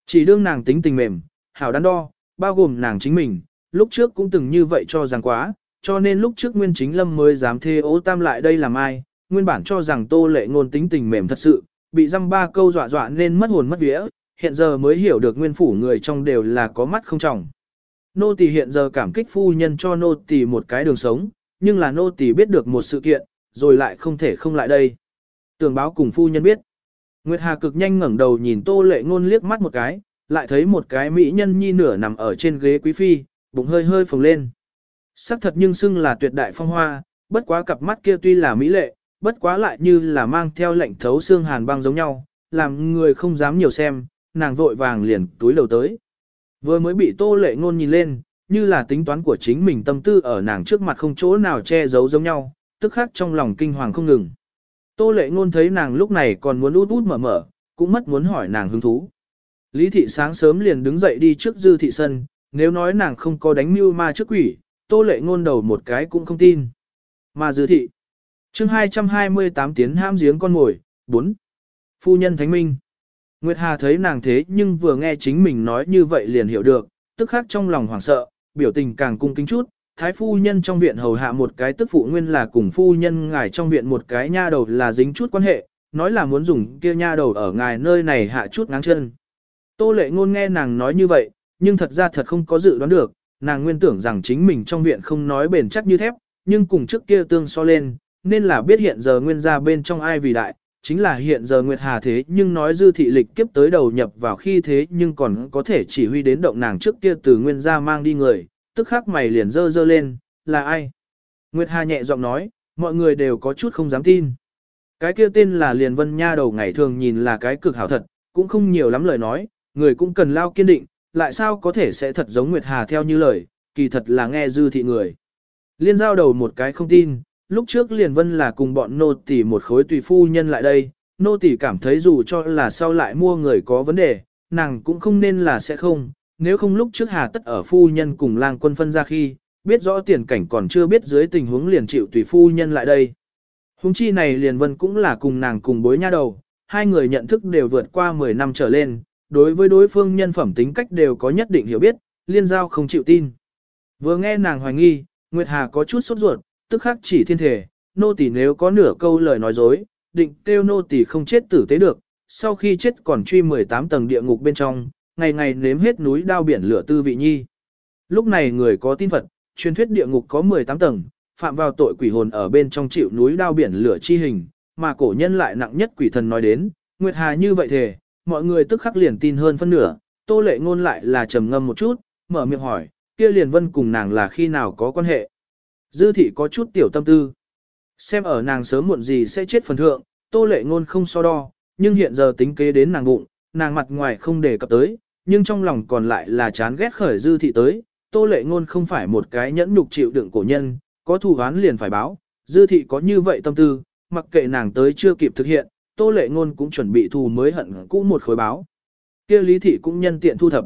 S1: Chỉ đương nàng tính tình mềm, hảo đắn đo, bao gồm nàng chính mình, lúc trước cũng từng như vậy cho rằng quá, cho nên lúc trước Nguyên Chính Lâm mới dám thê ố tam lại đây làm ai, nguyên bản cho rằng tô lệ ngôn tính tình mềm thật sự, bị dăm ba câu dọa dọa nên mất hồn mất vía, hiện giờ mới hiểu được nguyên phủ người trong đều là có mắt không trọng. Nô tỳ hiện giờ cảm kích phu nhân cho nô tỳ một cái đường sống, nhưng là nô tỳ biết được một sự kiện, rồi lại không thể không lại đây. Tường báo cùng phu nhân biết. Nguyệt Hà cực nhanh ngẩng đầu nhìn Tô Lệ Ngôn liếc mắt một cái, lại thấy một cái mỹ nhân nhi nửa nằm ở trên ghế quý phi, bụng hơi hơi phồng lên. Sắc thật nhưng xưng là tuyệt đại phong hoa, bất quá cặp mắt kia tuy là mỹ lệ, bất quá lại như là mang theo lệnh thấu xương hàn băng giống nhau, làm người không dám nhiều xem, nàng vội vàng liền túi lầu tới. Vừa mới bị tô lệ ngôn nhìn lên, như là tính toán của chính mình tâm tư ở nàng trước mặt không chỗ nào che giấu giống nhau, tức khắc trong lòng kinh hoàng không ngừng. Tô lệ ngôn thấy nàng lúc này còn muốn út út mở mở, cũng mất muốn hỏi nàng hứng thú. Lý thị sáng sớm liền đứng dậy đi trước dư thị sân, nếu nói nàng không có đánh mưu ma trước quỷ, tô lệ ngôn đầu một cái cũng không tin. Mà dư thị. chương 228 tiến ham giếng con ngồi, 4. Phu nhân Thánh Minh. Nguyệt Hà thấy nàng thế nhưng vừa nghe chính mình nói như vậy liền hiểu được, tức khắc trong lòng hoảng sợ, biểu tình càng cung kính chút. Thái phu nhân trong viện hầu hạ một cái tức phụ nguyên là cùng phu nhân ngài trong viện một cái nha đầu là dính chút quan hệ, nói là muốn dùng kia nha đầu ở ngài nơi này hạ chút ngáng chân. Tô lệ ngôn nghe nàng nói như vậy, nhưng thật ra thật không có dự đoán được, nàng nguyên tưởng rằng chính mình trong viện không nói bền chắc như thép, nhưng cùng trước kia tương so lên, nên là biết hiện giờ nguyên gia bên trong ai vì đại, chính là hiện giờ Nguyệt Hà thế nhưng nói dư thị lịch kiếp tới đầu nhập vào khi thế nhưng còn có thể chỉ huy đến động nàng trước kia từ nguyên gia mang đi người, tức khắc mày liền dơ dơ lên, là ai? Nguyệt Hà nhẹ giọng nói, mọi người đều có chút không dám tin. Cái kia tên là Liền Vân Nha đầu ngày thường nhìn là cái cực hảo thật, cũng không nhiều lắm lời nói, người cũng cần lao kiên định, lại sao có thể sẽ thật giống Nguyệt Hà theo như lời, kỳ thật là nghe dư thị người. Liên giao đầu một cái không tin, lúc trước liền vân là cùng bọn nô tỷ một khối tùy phu nhân lại đây, nô tỷ cảm thấy dù cho là sau lại mua người có vấn đề, nàng cũng không nên là sẽ không, nếu không lúc trước hà tất ở phu nhân cùng lang quân phân ra khi, biết rõ tiền cảnh còn chưa biết dưới tình huống liền chịu tùy phu nhân lại đây. Hùng chi này liền vân cũng là cùng nàng cùng bối nha đầu, hai người nhận thức đều vượt qua 10 năm trở lên, đối với đối phương nhân phẩm tính cách đều có nhất định hiểu biết, liên giao không chịu tin. Vừa nghe nàng hoài nghi, Nguyệt Hà có chút sốt ruột, tức khắc chỉ thiên thể, nô tỳ nếu có nửa câu lời nói dối, định kêu nô tỳ không chết tử tế được, sau khi chết còn truy 18 tầng địa ngục bên trong, ngày ngày nếm hết núi đao biển lửa tư vị nhi. Lúc này người có tin Phật, truyền thuyết địa ngục có 18 tầng, phạm vào tội quỷ hồn ở bên trong chịu núi đao biển lửa chi hình, mà cổ nhân lại nặng nhất quỷ thần nói đến, Nguyệt Hà như vậy thề, mọi người tức khắc liền tin hơn phân nửa, tô lệ ngôn lại là trầm ngâm một chút, mở miệng hỏi, kia liền vân cùng nàng là khi nào có quan hệ. Dư thị có chút tiểu tâm tư. Xem ở nàng sớm muộn gì sẽ chết phần thượng, tô lệ ngôn không so đo, nhưng hiện giờ tính kế đến nàng bụng, nàng mặt ngoài không đề cập tới, nhưng trong lòng còn lại là chán ghét khởi dư thị tới. Tô lệ ngôn không phải một cái nhẫn nhục chịu đựng cổ nhân, có thù oán liền phải báo, dư thị có như vậy tâm tư, mặc kệ nàng tới chưa kịp thực hiện, tô lệ ngôn cũng chuẩn bị thù mới hận cũ một khối báo. kia lý thị cũng nhân tiện thu thập.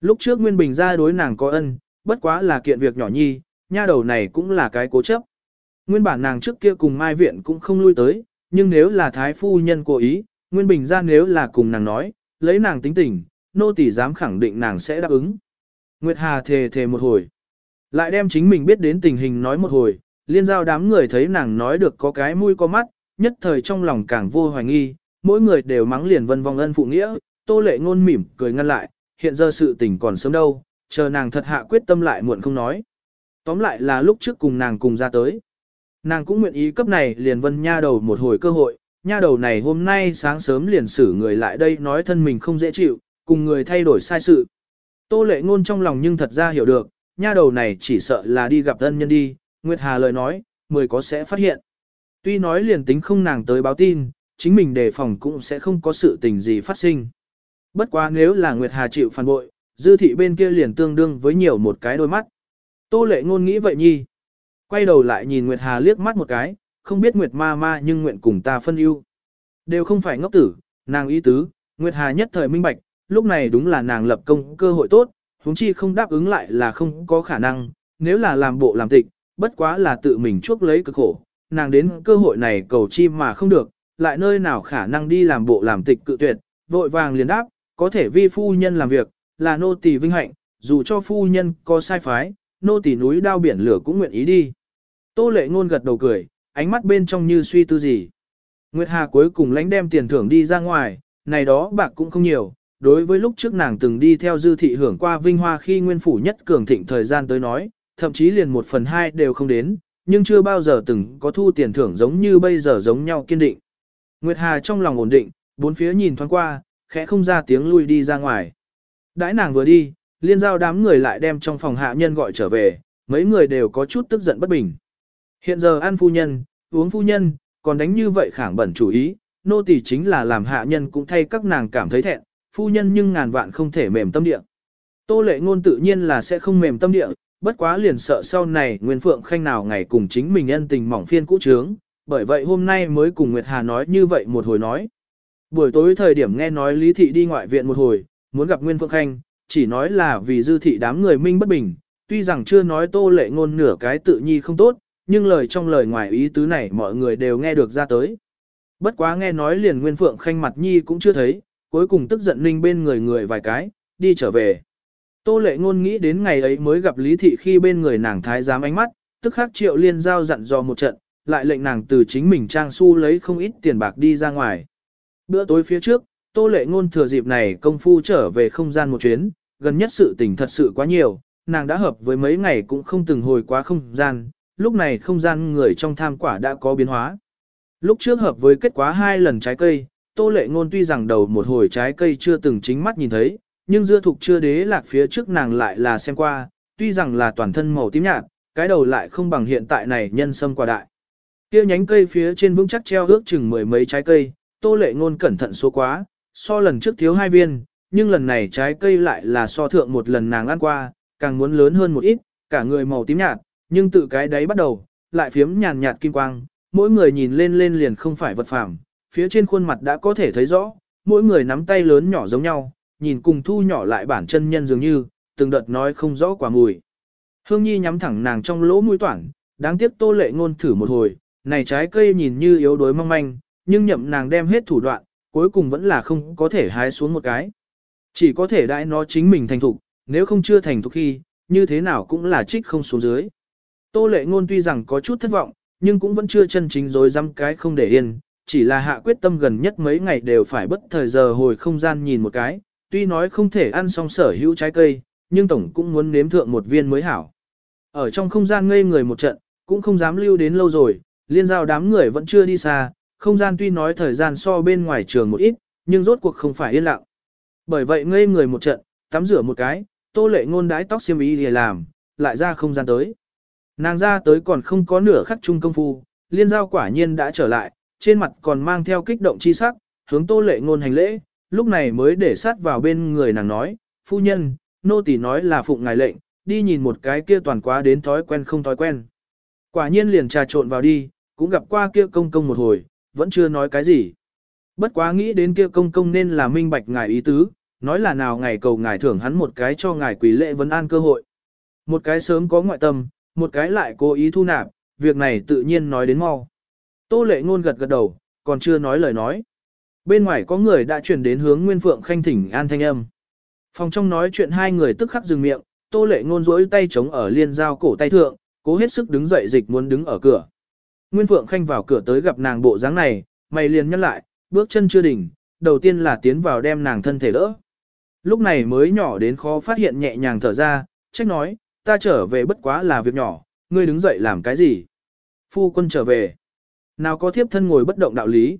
S1: Lúc trước Nguyên Bình gia đối nàng có ân, bất quá là kiện việc nhỏ nhi, nha đầu này cũng là cái cố chấp. Nguyên bản nàng trước kia cùng Mai Viện cũng không lui tới, nhưng nếu là thái phu nhân cố ý, Nguyên Bình ra nếu là cùng nàng nói, lấy nàng tính tình, nô tỳ dám khẳng định nàng sẽ đáp ứng. Nguyệt Hà thề thề một hồi, lại đem chính mình biết đến tình hình nói một hồi, liên giao đám người thấy nàng nói được có cái mũi có mắt, nhất thời trong lòng càng vô hoài nghi, mỗi người đều mắng liền vân vong ân phụ nghĩa, tô lệ ngôn mỉm cười ngăn lại, hiện giờ sự tình còn sớm đâu, chờ nàng thật hạ quyết tâm lại muộn không nói. Tóm lại là lúc trước cùng nàng cùng ra tới. Nàng cũng nguyện ý cấp này liền vân nha đầu một hồi cơ hội, nha đầu này hôm nay sáng sớm liền xử người lại đây nói thân mình không dễ chịu, cùng người thay đổi sai sự. Tô lệ ngôn trong lòng nhưng thật ra hiểu được, nha đầu này chỉ sợ là đi gặp thân nhân đi, Nguyệt Hà lời nói, mười có sẽ phát hiện. Tuy nói liền tính không nàng tới báo tin, chính mình đề phòng cũng sẽ không có sự tình gì phát sinh. Bất quá nếu là Nguyệt Hà chịu phản bội, dư thị bên kia liền tương đương với nhiều một cái đôi mắt. Tô lệ ngôn nghĩ vậy nhi. Quay đầu lại nhìn Nguyệt Hà liếc mắt một cái, không biết Nguyệt ma ma nhưng nguyện cùng ta phân ưu. Đều không phải ngốc tử, nàng ý tứ, Nguyệt Hà nhất thời minh bạch, lúc này đúng là nàng lập công cơ hội tốt, huống chi không đáp ứng lại là không có khả năng, nếu là làm bộ làm tịch, bất quá là tự mình chuốc lấy cực khổ, nàng đến cơ hội này cầu chi mà không được, lại nơi nào khả năng đi làm bộ làm tịch cự tuyệt, vội vàng liền đáp, có thể vi phu nhân làm việc, là nô tỳ vinh hạnh, dù cho phu nhân có sai phái, nô tỳ núi đao biển lửa cũng nguyện ý đi. Tô lệ ngôn gật đầu cười, ánh mắt bên trong như suy tư gì. Nguyệt Hà cuối cùng lãnh đem tiền thưởng đi ra ngoài, này đó bạc cũng không nhiều, đối với lúc trước nàng từng đi theo dư thị hưởng qua vinh hoa khi nguyên phủ nhất cường thịnh thời gian tới nói, thậm chí liền một phần hai đều không đến, nhưng chưa bao giờ từng có thu tiền thưởng giống như bây giờ giống nhau kiên định. Nguyệt Hà trong lòng ổn định, bốn phía nhìn thoáng qua, khẽ không ra tiếng lui đi ra ngoài. Đãi nàng vừa đi, liên giao đám người lại đem trong phòng hạ nhân gọi trở về, mấy người đều có chút tức giận bất bình. Hiện giờ ăn phu nhân, uống phu nhân, còn đánh như vậy khẳng bẩn chủ ý, nô tỳ chính là làm hạ nhân cũng thay các nàng cảm thấy thẹn, phu nhân nhưng ngàn vạn không thể mềm tâm địa. Tô lệ ngôn tự nhiên là sẽ không mềm tâm địa, bất quá liền sợ sau này Nguyên Phượng Khanh nào ngày cùng chính mình ân tình mỏng phiên cũ trướng, bởi vậy hôm nay mới cùng Nguyệt Hà nói như vậy một hồi nói. Buổi tối thời điểm nghe nói Lý Thị đi ngoại viện một hồi, muốn gặp Nguyên Phượng Khanh, chỉ nói là vì dư thị đám người minh bất bình, tuy rằng chưa nói tô lệ ngôn nửa cái tự nhi không tốt, nhưng lời trong lời ngoài ý tứ này mọi người đều nghe được ra tới. Bất quá nghe nói liền Nguyên Phượng Khanh mặt nhi cũng chưa thấy, cuối cùng tức giận ninh bên người người vài cái, đi trở về. Tô lệ ngôn nghĩ đến ngày ấy mới gặp Lý Thị khi bên người nàng thái giám ánh mắt, tức khắc triệu liên giao dặn dò một trận, lại lệnh nàng từ chính mình trang su lấy không ít tiền bạc đi ra ngoài. Bữa tối phía trước, Tô lệ ngôn thừa dịp này công phu trở về không gian một chuyến, gần nhất sự tình thật sự quá nhiều, nàng đã hợp với mấy ngày cũng không từng hồi quá không gian, lúc này không gian người trong tham quả đã có biến hóa. Lúc trước hợp với kết quả hai lần trái cây, Tô Lệ Ngôn tuy rằng đầu một hồi trái cây chưa từng chính mắt nhìn thấy, nhưng dưa thục chưa đế lạc phía trước nàng lại là xem qua, tuy rằng là toàn thân màu tím nhạt, cái đầu lại không bằng hiện tại này nhân sâm quả đại. Kia nhánh cây phía trên vững chắc treo ước chừng mười mấy trái cây, Tô Lệ Ngôn cẩn thận số quá, so lần trước thiếu hai viên, nhưng lần này trái cây lại là so thượng một lần nàng ăn qua, càng muốn lớn hơn một ít, cả người màu tím nhạt, nhưng tự cái đấy bắt đầu, lại phiếm nhàn nhạt kim quang, mỗi người nhìn lên lên liền không phải vật phàm, phía trên khuôn mặt đã có thể thấy rõ, mỗi người nắm tay lớn nhỏ giống nhau, nhìn cùng thu nhỏ lại bản chân nhân dường như, từng đợt nói không rõ quả mùi. Hương Nhi nhắm thẳng nàng trong lỗ mũi toản, đáng tiếc tô lệ ngôn thử một hồi, này trái cây nhìn như yếu đuối mong manh, nhưng nhậm nàng đem hết thủ đoạn, cuối cùng vẫn là không có thể hái xuống một cái. Chỉ có thể đãi nó chính mình thành thục, nếu không chưa thành thục khi, như thế nào cũng là trích không xuống dưới. Tô lệ ngôn tuy rằng có chút thất vọng, nhưng cũng vẫn chưa chân chính rồi dăm cái không để yên, chỉ là hạ quyết tâm gần nhất mấy ngày đều phải bất thời giờ hồi không gian nhìn một cái, tuy nói không thể ăn xong sở hữu trái cây, nhưng tổng cũng muốn nếm thượng một viên mới hảo. Ở trong không gian ngây người một trận, cũng không dám lưu đến lâu rồi, liên giao đám người vẫn chưa đi xa, không gian tuy nói thời gian so bên ngoài trường một ít, nhưng rốt cuộc không phải yên lặng. Bởi vậy ngây người một trận, tắm rửa một cái, tô lệ ngôn đái tóc xiêm y để làm, lại ra không gian tới. Nàng ra tới còn không có nửa khắc chung công phu, liên giao quả nhiên đã trở lại, trên mặt còn mang theo kích động chi sắc, hướng tô lệ ngôn hành lễ, lúc này mới để sát vào bên người nàng nói, phu nhân, nô tỳ nói là phụng ngài lệnh, đi nhìn một cái kia toàn quá đến thói quen không thói quen. Quả nhiên liền trà trộn vào đi, cũng gặp qua kia công công một hồi, vẫn chưa nói cái gì. Bất quá nghĩ đến kia công công nên là minh bạch ngài ý tứ, nói là nào ngày cầu ngài thưởng hắn một cái cho ngài quỷ lệ vấn an cơ hội. Một cái sớm có ngoại tâm, một cái lại cố ý thu nạp, việc này tự nhiên nói đến mau. Tô lệ ngôn gật gật đầu, còn chưa nói lời nói. Bên ngoài có người đã chuyển đến hướng Nguyên Phượng Khanh thỉnh an thanh âm. Phòng trong nói chuyện hai người tức khắc dừng miệng, tô lệ ngôn rỗi tay chống ở liên giao cổ tay thượng, cố hết sức đứng dậy dịch muốn đứng ở cửa. Nguyên Phượng Khanh vào cửa tới gặp nàng bộ dáng này, mày liền nhăn lại, bước chân chưa đỉnh, đầu tiên là tiến vào đem nàng thân thể đỡ. Lúc này mới nhỏ đến khó phát hiện nhẹ nhàng thở ra, trách nói, ta trở về bất quá là việc nhỏ, ngươi đứng dậy làm cái gì? Phu quân trở về. Nào có thiếp thân ngồi bất động đạo lý.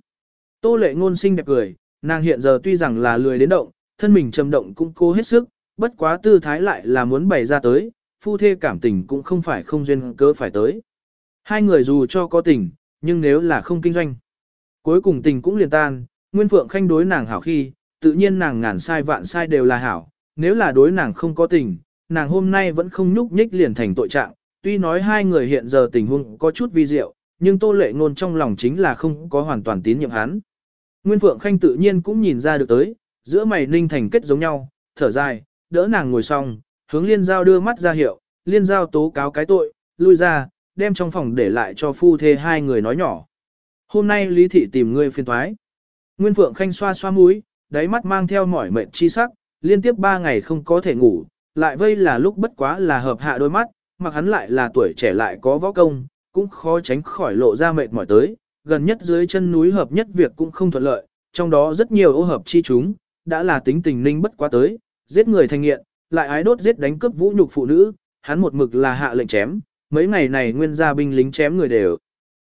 S1: Tô lệ ngôn sinh đẹp cười, nàng hiện giờ tuy rằng là lười đến động, thân mình trầm động cũng cố hết sức, bất quá tư thái lại là muốn bày ra tới, phu thê cảm tình cũng không phải không duyên cớ phải tới. Hai người dù cho có tình, nhưng nếu là không kinh doanh. Cuối cùng tình cũng liền tan, Nguyên Phượng Khanh đối nàng hảo khi, tự nhiên nàng ngàn sai vạn sai đều là hảo, nếu là đối nàng không có tình, nàng hôm nay vẫn không nhúc nhích liền thành tội trạng. Tuy nói hai người hiện giờ tình huống có chút vi diệu, nhưng Tô Lệ Ngôn trong lòng chính là không có hoàn toàn tín nhiệm hắn. Nguyên Phượng Khanh tự nhiên cũng nhìn ra được tới, giữa mày ninh thành kết giống nhau, thở dài, đỡ nàng ngồi xong, hướng Liên Giao đưa mắt ra hiệu, Liên Giao tố cáo cái tội, lui ra, đem trong phòng để lại cho phu thê hai người nói nhỏ. Hôm nay Lý Thị tìm ngươi phiền toái. Nguyên Phượng Khanh xoa xoa mũi, đáy mắt mang theo mỏi mệt chi sắc, liên tiếp ba ngày không có thể ngủ, lại vây là lúc bất quá là hợp hạ đôi mắt, mặc hắn lại là tuổi trẻ lại có võ công, cũng khó tránh khỏi lộ ra mệt mỏi tới, gần nhất dưới chân núi hợp nhất việc cũng không thuận lợi, trong đó rất nhiều ô hợp chi chúng, đã là tính tình ninh bất quá tới, giết người thành nghiện, lại ái đốt giết đánh cướp vũ nhục phụ nữ, hắn một mực là hạ lệnh chém, mấy ngày này nguyên gia binh lính chém người đều.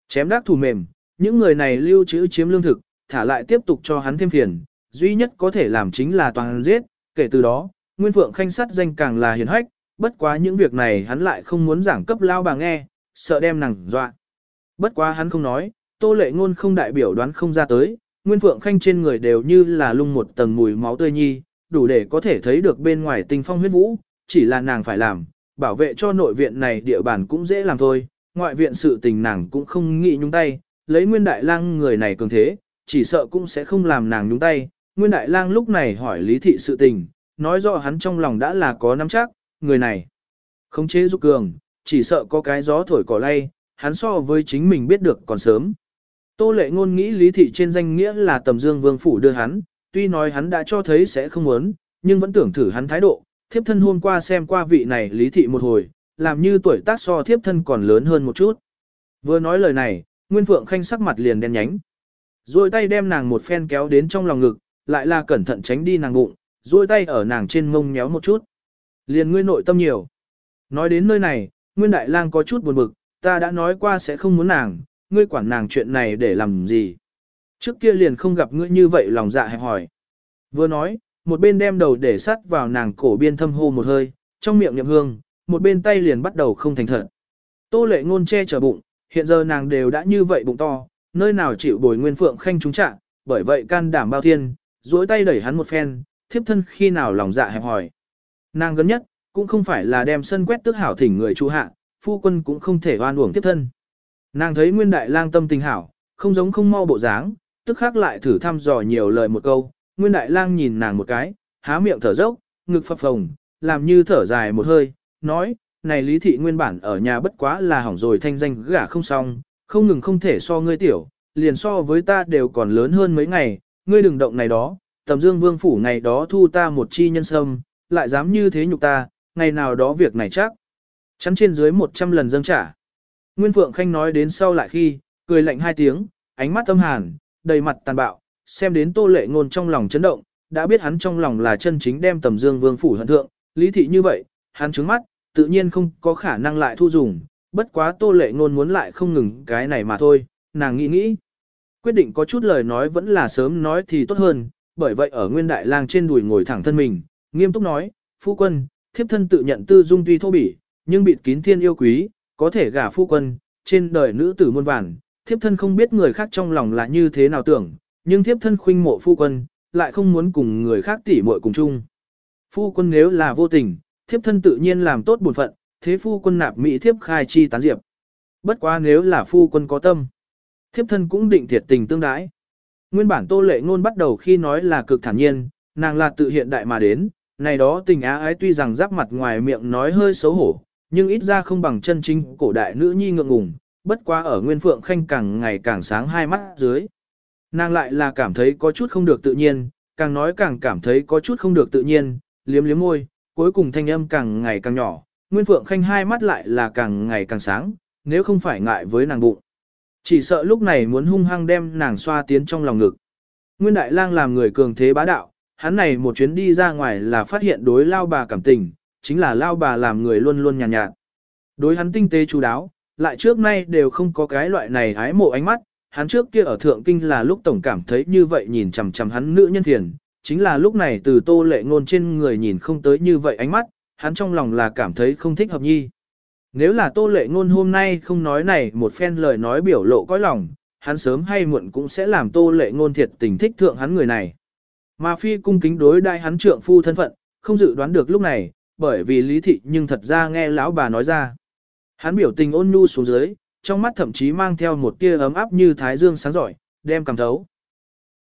S1: Chém đắc thủ mềm, những người này lưu trữ chiếm lương thực, thả lại tiếp tục cho hắn thêm phiền, duy nhất có thể làm chính là toàn giết, kể từ đó, Nguyên Phượng Khanh sát danh càng là hiền hách, bất quá những việc này hắn lại không muốn giảng cấp lao bà nghe, sợ đem nàng dọa. Bất quá hắn không nói, tô lệ ngôn không đại biểu đoán không ra tới, Nguyên Phượng Khanh trên người đều như là lung một tầng mùi máu tươi nhi, đủ để có thể thấy được bên ngoài tinh phong huyết vũ, chỉ là nàng phải làm, bảo vệ cho nội viện này địa bàn cũng dễ làm thôi, ngoại viện sự tình nàng cũng không nghĩ nhúng tay, lấy nguyên đại lang người này cường thế, chỉ sợ cũng sẽ không làm nàng nhúng tay. Nguyên đại lang lúc này hỏi lý thị sự tình, nói rõ hắn trong lòng đã là có nắm chắc, người này không chế giúp cường, chỉ sợ có cái gió thổi cỏ lay, hắn so với chính mình biết được còn sớm. Tô lệ ngôn nghĩ lý thị trên danh nghĩa là tầm dương vương phủ đưa hắn, tuy nói hắn đã cho thấy sẽ không muốn, nhưng vẫn tưởng thử hắn thái độ, thiếp thân hôm qua xem qua vị này lý thị một hồi, làm như tuổi tác so thiếp thân còn lớn hơn một chút. Vừa nói lời này, Nguyên Phượng Khanh sắc mặt liền đen nhánh. Rồi tay đem nàng một phen kéo đến trong lòng ngực, lại là cẩn thận tránh đi nàng bụng, rồi tay ở nàng trên mông nhéo một chút. Liền ngươi nội tâm nhiều. Nói đến nơi này, Nguyên Đại Lang có chút buồn bực, ta đã nói qua sẽ không muốn nàng, ngươi quản nàng chuyện này để làm gì. Trước kia liền không gặp ngươi như vậy lòng dạ hẹp hỏi. Vừa nói, một bên đem đầu để sắt vào nàng cổ biên thâm hô một hơi, trong miệng nhậm hương, một bên tay liền bắt đầu không thành thật. Tô lệ ngôn che chở bụng, hiện giờ nàng đều đã như vậy bụng to, nơi nào chịu bồi nguyên phượng khanh trúng trạng, bởi vậy can đảm bao thiên, duỗi tay đẩy hắn một phen, thiếp thân khi nào lòng dạ hẹp hỏi. Nàng gần nhất, cũng không phải là đem sân quét tức hảo thỉnh người chu hạ, phu quân cũng không thể oan uổng tiếp thân. Nàng thấy nguyên đại lang tâm tình hảo, không giống không mau bộ dáng, tức khắc lại thử thăm dò nhiều lời một câu, nguyên đại lang nhìn nàng một cái, há miệng thở dốc, ngực phập phồng, làm như thở dài một hơi, nói, này lý thị nguyên bản ở nhà bất quá là hỏng rồi thanh danh gả không xong, không ngừng không thể so ngươi tiểu, liền so với ta đều còn lớn hơn mấy ngày, ngươi đừng động này đó, tầm dương vương phủ ngày đó thu ta một chi nhân sâm, lại dám như thế nhục ta, ngày nào đó việc này chắc. Chắn trên dưới 100 lần dâng trả. Nguyên Phượng Khanh nói đến sau lại khi, cười lạnh hai tiếng, ánh mắt âm hàn, đầy mặt tàn bạo, xem đến tô lệ ngôn trong lòng chấn động, đã biết hắn trong lòng là chân chính đem tầm dương vương phủ hận thượng, lý thị như vậy, hắn trứng mắt, tự nhiên không có khả năng lại thu dùng, bất quá tô lệ ngôn muốn lại không ngừng cái này mà thôi, nàng nghĩ nghĩ. Quyết định có chút lời nói vẫn là sớm nói thì tốt hơn, bởi vậy ở nguyên đại lang trên đùi ngồi thẳng thân mình, nghiêm túc nói, phu quân, thiếp thân tự nhận tư dung tuy thô bỉ, nhưng bịt kín thiên yêu quý, có thể gả phu quân, trên đời nữ tử muôn vàn, thiếp thân không biết người khác trong lòng là như thế nào tưởng, nhưng thiếp thân khuynh mộ phu quân, lại không muốn cùng người khác tỉ muội cùng chung. Phu quân nếu là vô tình, thiếp thân tự nhiên làm tốt bổn phận, thế phu quân nạp mỹ thiếp khai chi tán diệp. Bất quá nếu là phu quân có tâm, thiếp thân cũng định thiệt tình tương đái. Nguyên bản tô lệ ngôn bắt đầu khi nói là cực thản nhiên, nàng là tự hiện đại mà đến, này đó tình á ái tuy rằng giáp mặt ngoài miệng nói hơi xấu hổ, nhưng ít ra không bằng chân chính cổ đại nữ nhi ngượng ngùng, bất quá ở Nguyên Phượng Khanh càng ngày càng sáng hai mắt dưới. Nàng lại là cảm thấy có chút không được tự nhiên, càng nói càng cảm thấy có chút không được tự nhiên, liếm liếm môi, cuối cùng thanh âm càng ngày càng nhỏ, Nguyên Phượng Khanh hai mắt lại là càng ngày càng sáng, nếu không phải ngại với nàng bụng. Chỉ sợ lúc này muốn hung hăng đem nàng xoa tiến trong lòng ngực. Nguyên Đại Lang làm người cường thế bá đạo, hắn này một chuyến đi ra ngoài là phát hiện đối lao bà cảm tình, chính là lao bà làm người luôn luôn nhàn nhạt, nhạt. Đối hắn tinh tế chú đáo, lại trước nay đều không có cái loại này ái mộ ánh mắt, hắn trước kia ở thượng kinh là lúc tổng cảm thấy như vậy nhìn chằm chằm hắn nữ nhân thiền chính là lúc này từ tô lệ ngôn trên người nhìn không tới như vậy ánh mắt, hắn trong lòng là cảm thấy không thích hợp nhi. Nếu là tô lệ ngôn hôm nay không nói này một phen lời nói biểu lộ cõi lòng, hắn sớm hay muộn cũng sẽ làm tô lệ ngôn thiệt tình thích thượng hắn người này. Mà phi cung kính đối đai hắn trượng phu thân phận, không dự đoán được lúc này, bởi vì lý thị nhưng thật ra nghe lão bà nói ra. Hắn biểu tình ôn nhu xuống dưới, trong mắt thậm chí mang theo một tia ấm áp như thái dương sáng giỏi, đem cảm thấu.